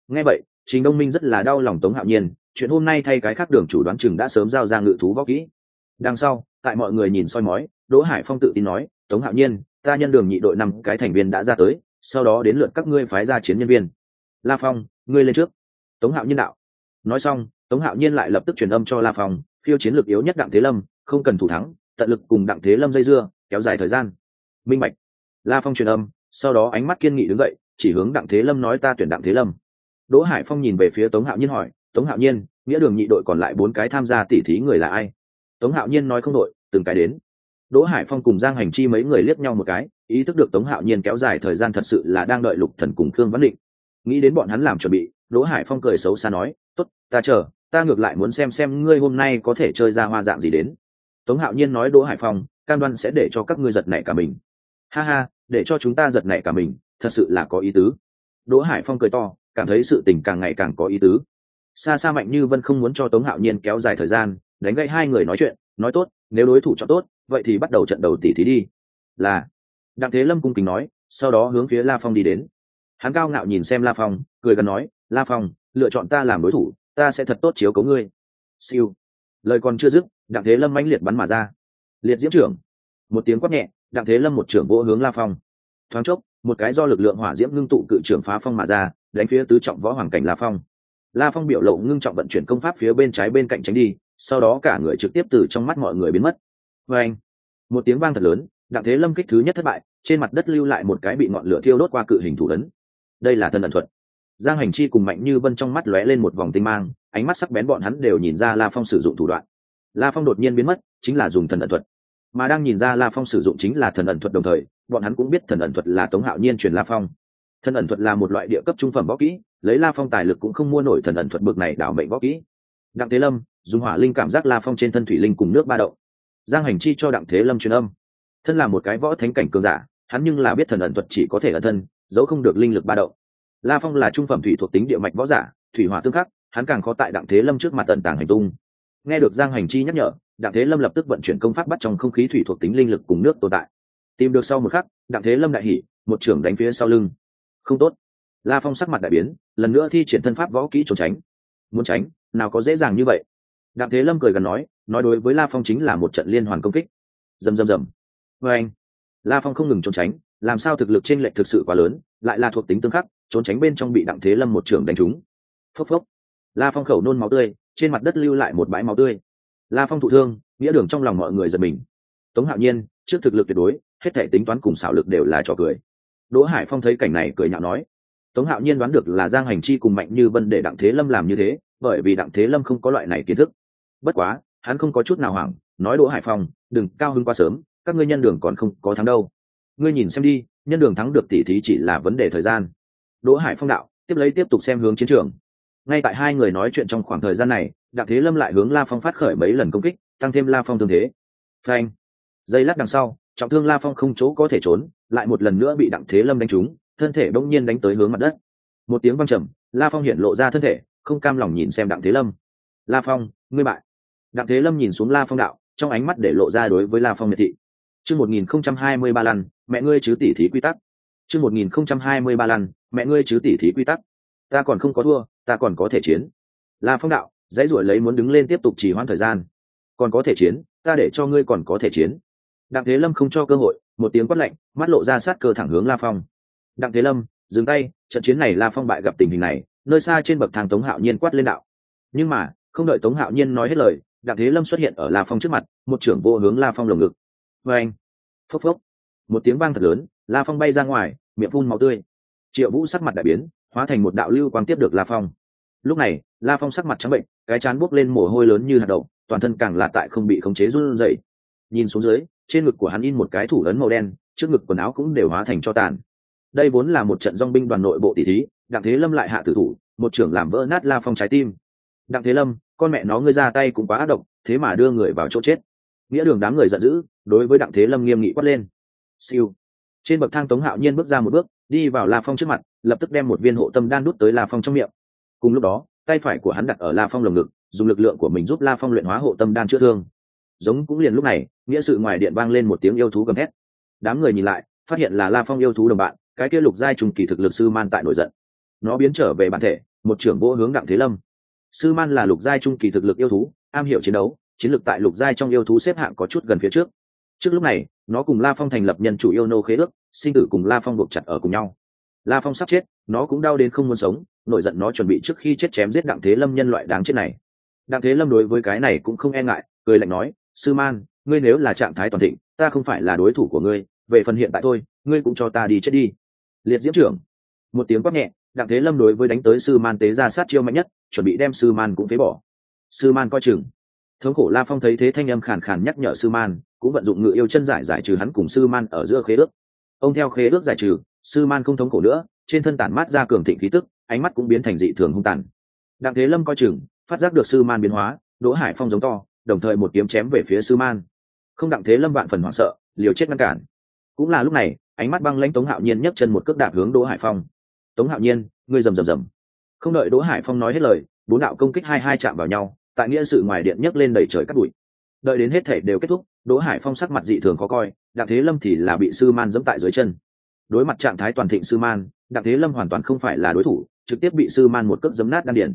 nghe vậy, trình đông minh rất là đau lòng tống hạo nhiên, chuyện hôm nay thay cái khác đường chủ đoán chừng đã sớm giao ra ngự thú võ kỹ. Đằng sau, tại mọi người nhìn soi mói, đỗ hải phong tự tin nói, tống hạo nhiên, ta nhân đường nhị đội năm cái thành viên đã ra tới, sau đó đến lượt các ngươi phái ra chiến nhân viên la phong, ngươi lên trước. Tống hạo nhiên đạo. Nói xong, tống hạo nhiên lại lập tức truyền âm cho la phong phiêu chiến lược yếu nhất đặng thế lâm, không cần thủ thắng, tận lực cùng đặng thế lâm dây dưa, kéo dài thời gian. Minh bạch. La phong truyền âm, sau đó ánh mắt kiên nghị đứng dậy, chỉ hướng đặng thế lâm nói ta tuyển đặng thế lâm. Đỗ hải phong nhìn về phía tống hạo nhiên hỏi, tống hạo nhiên, nghĩa đường nhị đội còn lại bốn cái tham gia tỉ thí người là ai? Tống hạo nhiên nói không đội, từng cái đến. Đỗ hải phong cùng giang hành chi mấy người liếc nhau một cái, ý thức được tống hạo nhiên kéo dài thời gian thật sự là đang đợi lục thần cùng khương văn định nghĩ đến bọn hắn làm chuẩn bị, đỗ hải phong cười xấu xa nói, tốt, ta chờ, ta ngược lại muốn xem xem ngươi hôm nay có thể chơi ra hoa dạng gì đến. Tống hạo nhiên nói, đỗ hải phong, cam đoan sẽ để cho các ngươi giật nảy cả mình. Ha ha, để cho chúng ta giật nảy cả mình, thật sự là có ý tứ. Đỗ hải phong cười to, cảm thấy sự tình càng ngày càng có ý tứ. Xa xa mạnh như vân không muốn cho tống hạo nhiên kéo dài thời gian, đánh gãy hai người nói chuyện, nói tốt, nếu đối thủ chọn tốt, vậy thì bắt đầu trận đầu tỷ thí đi. Là, đặng thế lâm cung kính nói, sau đó hướng phía la phong đi đến hắn cao ngạo nhìn xem la phong, cười gần nói, la phong, lựa chọn ta làm đối thủ, ta sẽ thật tốt chiếu cấu ngươi. Siêu. Lời còn chưa dứt, đặng thế lâm mãnh liệt bắn mà ra. Liệt diễm trưởng. Một tiếng quát nhẹ, đặng thế lâm một trưởng vỗ hướng la phong. Thoáng chốc, một cái do lực lượng hỏa diễm ngưng tụ cự trưởng phá phong mà ra, đánh phía tứ trọng võ hoàng cảnh la phong. La phong biểu lộ ngưng trọng vận chuyển công pháp phía bên trái bên cạnh tránh đi, sau đó cả người trực tiếp từ trong mắt mọi người biến mất. Và anh, một tiếng vang thật lớn, đặng thế lâm kích thứ nhất thất bại, trên mặt đất lưu lại một cái bị ngọn lửa thiêu đốt qua cự hình thủ lớn đây là thân ẩn thuật. Giang hành chi cùng mạnh như vân trong mắt lóe lên một vòng tinh mang, ánh mắt sắc bén bọn hắn đều nhìn ra la phong sử dụng thủ đoạn. La phong đột nhiên biến mất, chính là dùng thần ẩn thuật. Mà đang nhìn ra la phong sử dụng chính là thần ẩn thuật đồng thời, bọn hắn cũng biết thần ẩn thuật là tống hạo nhiên truyền la phong. Thần ẩn thuật là một loại địa cấp trung phẩm võ kỹ, lấy la phong tài lực cũng không mua nổi thần ẩn thuật bực này đảo mệnh võ kỹ. Đặng thế lâm, dùng hỏa linh cảm giác la phong trên thân thủy linh cùng nước ba đậu giang hành chi cho đặng thế lâm truyền âm. Thân là một cái võ thánh cảnh cường giả, hắn nhưng là biết thần ẩn thuật chỉ có thể ở thân giấu không được linh lực ba động. La phong là trung phẩm thủy thuộc tính địa mạch võ giả, thủy hỏa tương khắc, hắn càng khó tại đặng thế lâm trước mặt tận tàng hành tung. Nghe được giang hành chi nhắc nhở, đặng thế lâm lập tức vận chuyển công pháp bắt trong không khí thủy thuộc tính linh lực cùng nước tồn tại. Tìm được sau một khắc, đặng thế lâm đại hỉ, một trưởng đánh phía sau lưng. Không tốt. La phong sắc mặt đại biến, lần nữa thi triển thân pháp võ kỹ trốn tránh. Muốn tránh, nào có dễ dàng như vậy. Đặng thế lâm cười gần nói nói đối với la phong chính là một trận liên hoàn công kích. Rầm rầm rầm. vê anh la phong không ngừng trốn tránh làm sao thực lực t r ê n lệch thực sự quá lớn, lại là thuộc tính tương khắc, trốn tránh bên trong bị đặng thế lâm một trưởng đánh trúng. Phốc phốc. La phong khẩu nôn máu tươi, trên mặt đất lưu lại một bãi máu tươi. La phong thụ thương, nghĩa đường trong lòng mọi người giật mình. Tống hạo nhiên, trước thực lực tuyệt đối, hết thể tính toán cùng xảo lực đều là trò cười. Đỗ hải phong thấy cảnh này cười nhạo nói, tống hạo nhiên đoán được là giang hành chi cùng mạnh như vân để đặng thế lâm làm như thế, bởi vì đặng thế lâm không có loại này kiến thức. Bất quá, hắn không có chút nào hoảng, nói đỗ hải phong, đừng, cao hơn quá sớm, các ngươi nhân đường còn không có thắng đâu ngươi nhìn xem đi, nhân đường thắng được tỷ thí chỉ là vấn đề thời gian. Đỗ hải phong đạo, tiếp lấy tiếp tục xem hướng chiến trường. Ngay tại hai người nói chuyện trong khoảng thời gian này, đặng thế lâm lại hướng la phong phát khởi mấy lần công kích, tăng thêm la phong thương thế. Phanh. Dây lát đằng sau, trọng thương la phong không chỗ có thể trốn, lại một lần nữa bị đặng thế lâm đánh trúng, thân thể bỗng nhiên đánh tới hướng mặt đất. Một tiếng văng trầm, la phong hiện lộ ra thân thể, không cam lòng nhìn xem đặng thế lâm. La phong, ngươi bại. Đặng thế lâm nhìn xuống la phong đạo, trong ánh mắt để lộ ra đối với la phong miệt thị. Chương một nghìn không trăm hai mươi ba lần mẹ ngươi chứ tỷ thí quy tắc. Chương một nghìn không trăm hai mươi ba lần mẹ ngươi chứ tỷ thí quy tắc. Ta còn không có thua, ta còn có thể chiến. La phong đạo, dãy ruổi lấy muốn đứng lên tiếp tục trì hoãn thời gian. Còn có thể chiến, ta để cho ngươi còn có thể chiến. Đặng thế lâm không cho cơ hội, một tiếng quát lạnh, mắt lộ ra sát cơ thẳng hướng la phong. Đặng thế lâm, dừng tay, trận chiến này la phong bại gặp tình hình này, nơi xa trên bậc thang tống hạo nhiên quát lên đạo. Nhưng mà, không đợi tống hạo nhiên nói hết lời, đặng thế lâm xuất hiện ở la phong trước mặt, một trưởng vô hướng la phong lồng ngực. Vê anh phốc phốc một tiếng vang thật lớn, la phong bay ra ngoài, miệng phun màu tươi. Triệu vũ sắc mặt đại biến, hóa thành một đạo lưu quang tiếp được la phong. Lúc này, la phong sắc mặt trắng bệnh, cái chán buốc lên mồ hôi lớn như hạt đậu, toàn thân càng là tại không bị khống chế run rẩy. Nhìn xuống dưới, trên ngực của hắn in một cái thủ lớn màu đen, trước ngực quần áo cũng đều hóa thành cho tàn. Đây vốn là một trận dong binh đoàn nội bộ tỷ thí, đặng thế lâm lại hạ tử thủ, một trưởng làm vỡ nát la phong trái tim. Đặng thế lâm, con mẹ nó ngươi ra tay cũng quá ác độc, thế mà đưa người vào chỗ chết. Nghĩa đường đám người giận dữ, đối với đặng thế lâm nghiêm nghị quát lên siêu. Trên bậc thang tống hạo nhiên bước ra một bước, đi vào la phong trước mặt, lập tức đem một viên hộ tâm đan đút tới la phong trong miệng. Cùng lúc đó, tay phải của hắn đặt ở la phong lồng ngực, dùng lực lượng của mình giúp la phong luyện hóa hộ tâm đan chữa thương. Giống cũng liền lúc này, nghĩa sự ngoài điện vang lên một tiếng yêu thú gầm thét. Đám người nhìn lại, phát hiện là la phong yêu thú đồng bạn, cái kia lục giai trùng kỳ thực lực sư man tại nổi giận. Nó biến trở về bản thể, một trưởng vô hướng đặng thế lâm. Sư man là lục giai trung kỳ thực lực yêu thú, am hiểu chiến đấu, chiến lược tại lục giai trong yêu thú xếp hạng có chút gần phía trước trước lúc này, nó cùng la phong thành lập nhân chủ yêu nô khế ước, sinh tử cùng la phong buộc chặt ở cùng nhau. La phong sắp chết, nó cũng đau đến không muốn sống, nổi giận nó chuẩn bị trước khi chết chém giết đặng thế lâm nhân loại đáng chết này. Đặng thế lâm đối với cái này cũng không e ngại, cười lạnh nói, sư man, ngươi nếu là trạng thái toàn thịnh, ta không phải là đối thủ của ngươi, về phần hiện tại thôi, ngươi cũng cho ta đi chết đi. Liệt diễm trưởng. Một tiếng quát nhẹ, đặng thế lâm đối với đánh tới sư man tế ra sát chiêu mạnh nhất, chuẩn bị đem sư man cũng phế bỏ. Sư man coi chừng thống khổ la phong thấy thế thanh âm khàn khàn nhắc nhở sư man, cũng vận dụng ngự yêu chân giải giải trừ hắn cùng sư man ở giữa khế ước. Ông theo khế ước giải trừ, sư man không thống khổ nữa, trên thân tản mát ra cường thịnh khí tức, ánh mắt cũng biến thành dị thường hung tàn. Đặng thế lâm coi chừng, phát giác được sư man biến hóa, đỗ hải phong giống to, đồng thời một kiếm chém về phía sư man. Không đặng thế lâm vạn phần hoảng sợ, liều chết ngăn cản. Cũng là lúc này, ánh mắt băng lãnh tống hạo nhiên nhấc chân một cước đạp hướng đỗ hải phong. Tống hạo nhiên, ngươi rầm rầm rầm. Không đợi đỗ hải phong nói hết lời, bốn đạo công kích hai hai chạm vào nhau tại nghĩa sự ngoài điện nhấc lên đầy trời cắt bụi. Đợi đến hết thể đều kết thúc, đỗ hải phong sắc mặt dị thường khó coi, đặng thế lâm thì là bị sư man dẫm tại dưới chân. Đối mặt trạng thái toàn thịnh sư man, đặng thế lâm hoàn toàn không phải là đối thủ, trực tiếp bị sư man một cước dấm nát đan điển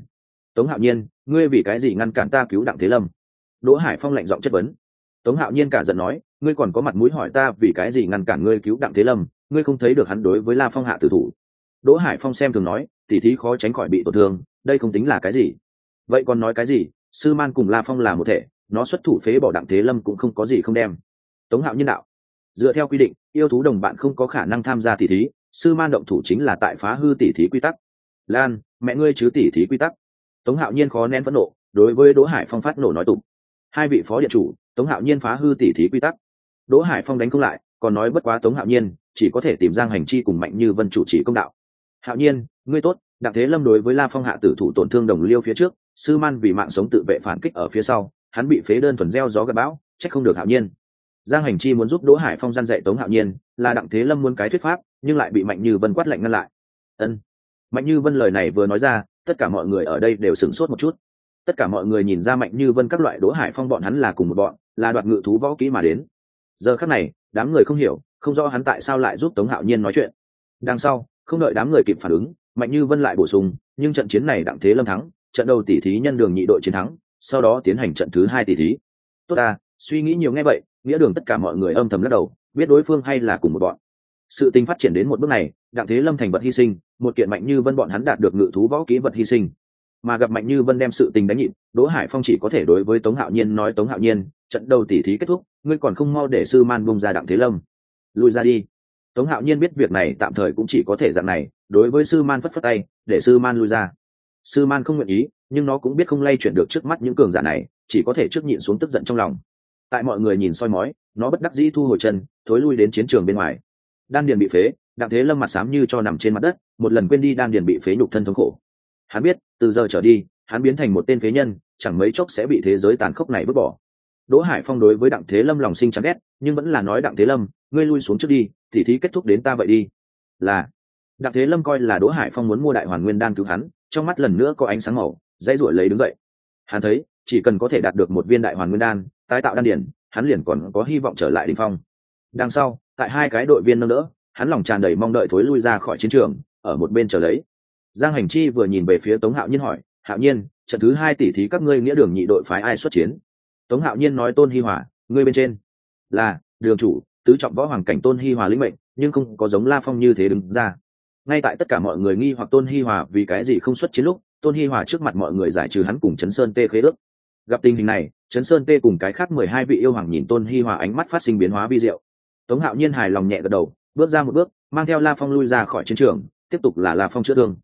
tống hạo nhiên, ngươi vì cái gì ngăn cản ta cứu đặng thế lâm? Đỗ hải phong lạnh giọng chất vấn. Tống hạo nhiên cả giận nói, ngươi còn có mặt mũi hỏi ta vì cái gì ngăn cản ngươi cứu đặng thế lâm, ngươi không thấy được hắn đối với la phong hạ tử thủ. Đỗ hải phong xem thường nói, tỉ thí khó tránh khỏi bị tổn thương, đây không tính là cái gì. Vậy còn nói cái gì? Sư man cùng la phong là một thể, nó xuất thủ phế bỏ đặng thế lâm cũng không có gì không đem. Tống hạo nhân đạo, dựa theo quy định, yêu thú đồng bạn không có khả năng tham gia tỉ thí, sư man động thủ chính là tại phá hư tỉ thí quy tắc. Lan, mẹ ngươi chứ tỉ thí quy tắc. Tống hạo nhiên khó nén phẫn nộ, đối với đỗ hải phong phát nổ nói tục. Hai vị phó điện chủ, tống hạo nhiên phá hư tỉ thí quy tắc. Đỗ hải phong đánh không lại, còn nói bất quá tống hạo nhiên, chỉ có thể tìm giang hành chi cùng mạnh như vân chủ chỉ công đạo. Hạo nhiên, ngươi tốt, đặng thế lâm đối với la phong hạ tử thủ tổn thương đồng liêu phía trước sư man vì mạng sống tự vệ phản kích ở phía sau, hắn bị phế đơn thuần gieo gió gặp bão, trách không được hạo nhiên. Giang hành chi muốn giúp đỗ hải phong gian dạy tống hạo nhiên, là đặng thế lâm muốn cái thuyết pháp, nhưng lại bị mạnh như vân quát lạnh ngăn lại. Ân. Mạnh như vân lời này vừa nói ra, tất cả mọi người ở đây đều sửng sốt một chút. Tất cả mọi người nhìn ra mạnh như vân các loại đỗ hải phong bọn hắn là cùng một bọn, là đoạt ngự thú võ kỹ mà đến. Giờ khắc này, đám người không hiểu, không rõ hắn tại sao lại giúp tống hạo nhiên nói chuyện. Đằng sau, không đợi đám người kịp phản ứng, mạnh như vân lại bổ sung, nhưng trận chiến này đặng thế lâm thắng trận đầu tỷ thí nhân đường nhị đội chiến thắng sau đó tiến hành trận thứ hai tỷ thí. Tốt ta suy nghĩ nhiều nghe vậy nghĩa đường tất cả mọi người âm thầm lắc đầu biết đối phương hay là cùng một bọn. Sự tình phát triển đến một bước này đặng thế lâm thành vật hy sinh một kiện mạnh như vân bọn hắn đạt được ngự thú võ kỹ vật hy sinh. Mà gặp mạnh như vân đem sự tình đánh nhịp, đỗ hải phong chỉ có thể đối với tống hạo nhiên nói tống hạo nhiên trận đầu tỷ thí kết thúc ngươi còn không mau để sư man bung ra đặng thế lâm. Lùi ra đi. Tống hạo nhiên biết việc này tạm thời cũng chỉ có thể dạng này đối với sư man phất phất tay để sư man lui ra sư man không nguyện ý, nhưng nó cũng biết không lay chuyển được trước mắt những cường giả này, chỉ có thể trước nhịn xuống tức giận trong lòng. Tại mọi người nhìn soi mói, nó bất đắc dĩ thu hồi chân, thối lui đến chiến trường bên ngoài. Đan điền bị phế, đặng thế lâm mặt xám như cho nằm trên mặt đất, một lần quên đi đan điền bị phế nhục thân thống khổ. Hắn biết, từ giờ trở đi, hắn biến thành một tên phế nhân, chẳng mấy chốc sẽ bị thế giới tàn khốc này vứt bỏ. Đỗ hải phong đối với đặng thế lâm lòng sinh chán ghét, nhưng vẫn là nói đặng thế lâm, ngươi lui xuống trước đi, tỉ thí kết thúc đến ta vậy đi. Là, đặng thế lâm coi là đỗ hải phong muốn mua đại hoàn nguyên đan cứu hắn trong mắt lần nữa có ánh sáng màu, dãy ruổi lấy đứng dậy. Hắn thấy, chỉ cần có thể đạt được một viên đại hoàn nguyên đan, tái tạo đan điển hắn liền còn có hy vọng trở lại đ phong. Đằng sau, tại hai cái đội viên nâng đỡ, hắn lòng tràn đầy mong đợi thối lui ra khỏi chiến trường, ở một bên chờ lấy. Giang hành chi vừa nhìn về phía tống hạo nhiên hỏi, hạo nhiên, trận thứ hai tỷ thí các ngươi nghĩa đường nhị đội phái ai xuất chiến? Tống hạo nhiên nói tôn hi hòa, ngươi bên trên. Là, đường chủ, tứ trọng võ hoàng cảnh tôn hi hòa lĩnh mệnh, nhưng không có giống la phong như thế đứng ra ngay tại tất cả mọi người nghi hoặc tôn hi hòa vì cái gì không xuất chiến lúc, tôn hi hòa trước mặt mọi người giải trừ hắn cùng chấn sơn tê khế ước. Gặp tình hình này chấn sơn tê cùng cái khác mười hai vị yêu hoàng nhìn tôn hi hòa ánh mắt phát sinh biến hóa vi diệu. Tống hạo nhiên hài lòng nhẹ gật đầu, bước ra một bước, mang theo la phong lui ra khỏi chiến trường, tiếp tục là la phong chữa thương.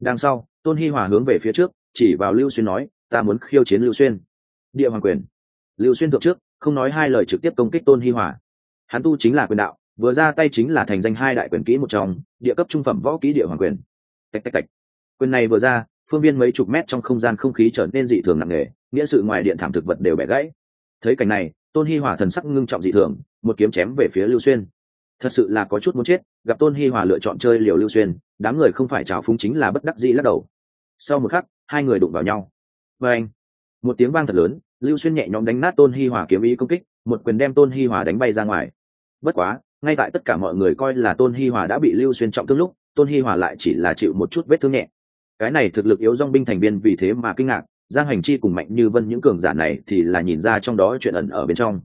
Đằng sau, tôn hi hòa hướng về phía trước, chỉ vào lưu xuyên nói, ta muốn khiêu chiến lưu xuyên. Địa hoàng quyền. Lưu xuyên thượng trước, không nói hai lời trực tiếp công kích tôn hi hòa. Hắn tu chính là quyền đạo vừa ra tay chính là thành danh hai đại quyền kỹ một trong, địa cấp trung phẩm võ kỹ địa hoàng quyền. Tạch tạch tạch. Quyền này vừa ra, phương viên mấy chục mét trong không gian không khí trở nên dị thường nặng nề, nghĩa sự ngoài điện thảm thực vật đều bẻ gãy. Thấy cảnh này, tôn hi hòa thần sắc ngưng trọng dị thường, một kiếm chém về phía lưu xuyên. Thật sự là có chút muốn chết, gặp tôn hi hòa lựa chọn chơi liều lưu xuyên, đám người không phải trào phúng chính là bất đắc dĩ lắc đầu. Sau một khắc, hai người đụng vào nhau. Và anh, một tiếng vang thật lớn, lưu xuyên nhẹ nhõm đánh nát tôn hi hòa kiếm ý công kích, một quyền đem tôn hi hòa đánh bay ra ngoài. Bất quá ngay tại tất cả mọi người coi là tôn hi hòa đã bị lưu xuyên trọng thương lúc, tôn hi hòa lại chỉ là chịu một chút vết thương nhẹ. Cái này thực lực yếu dong binh thành viên vì thế mà kinh ngạc, giang hành chi cùng mạnh như vân những cường giả này thì là nhìn ra trong đó chuyện ẩn ở bên trong.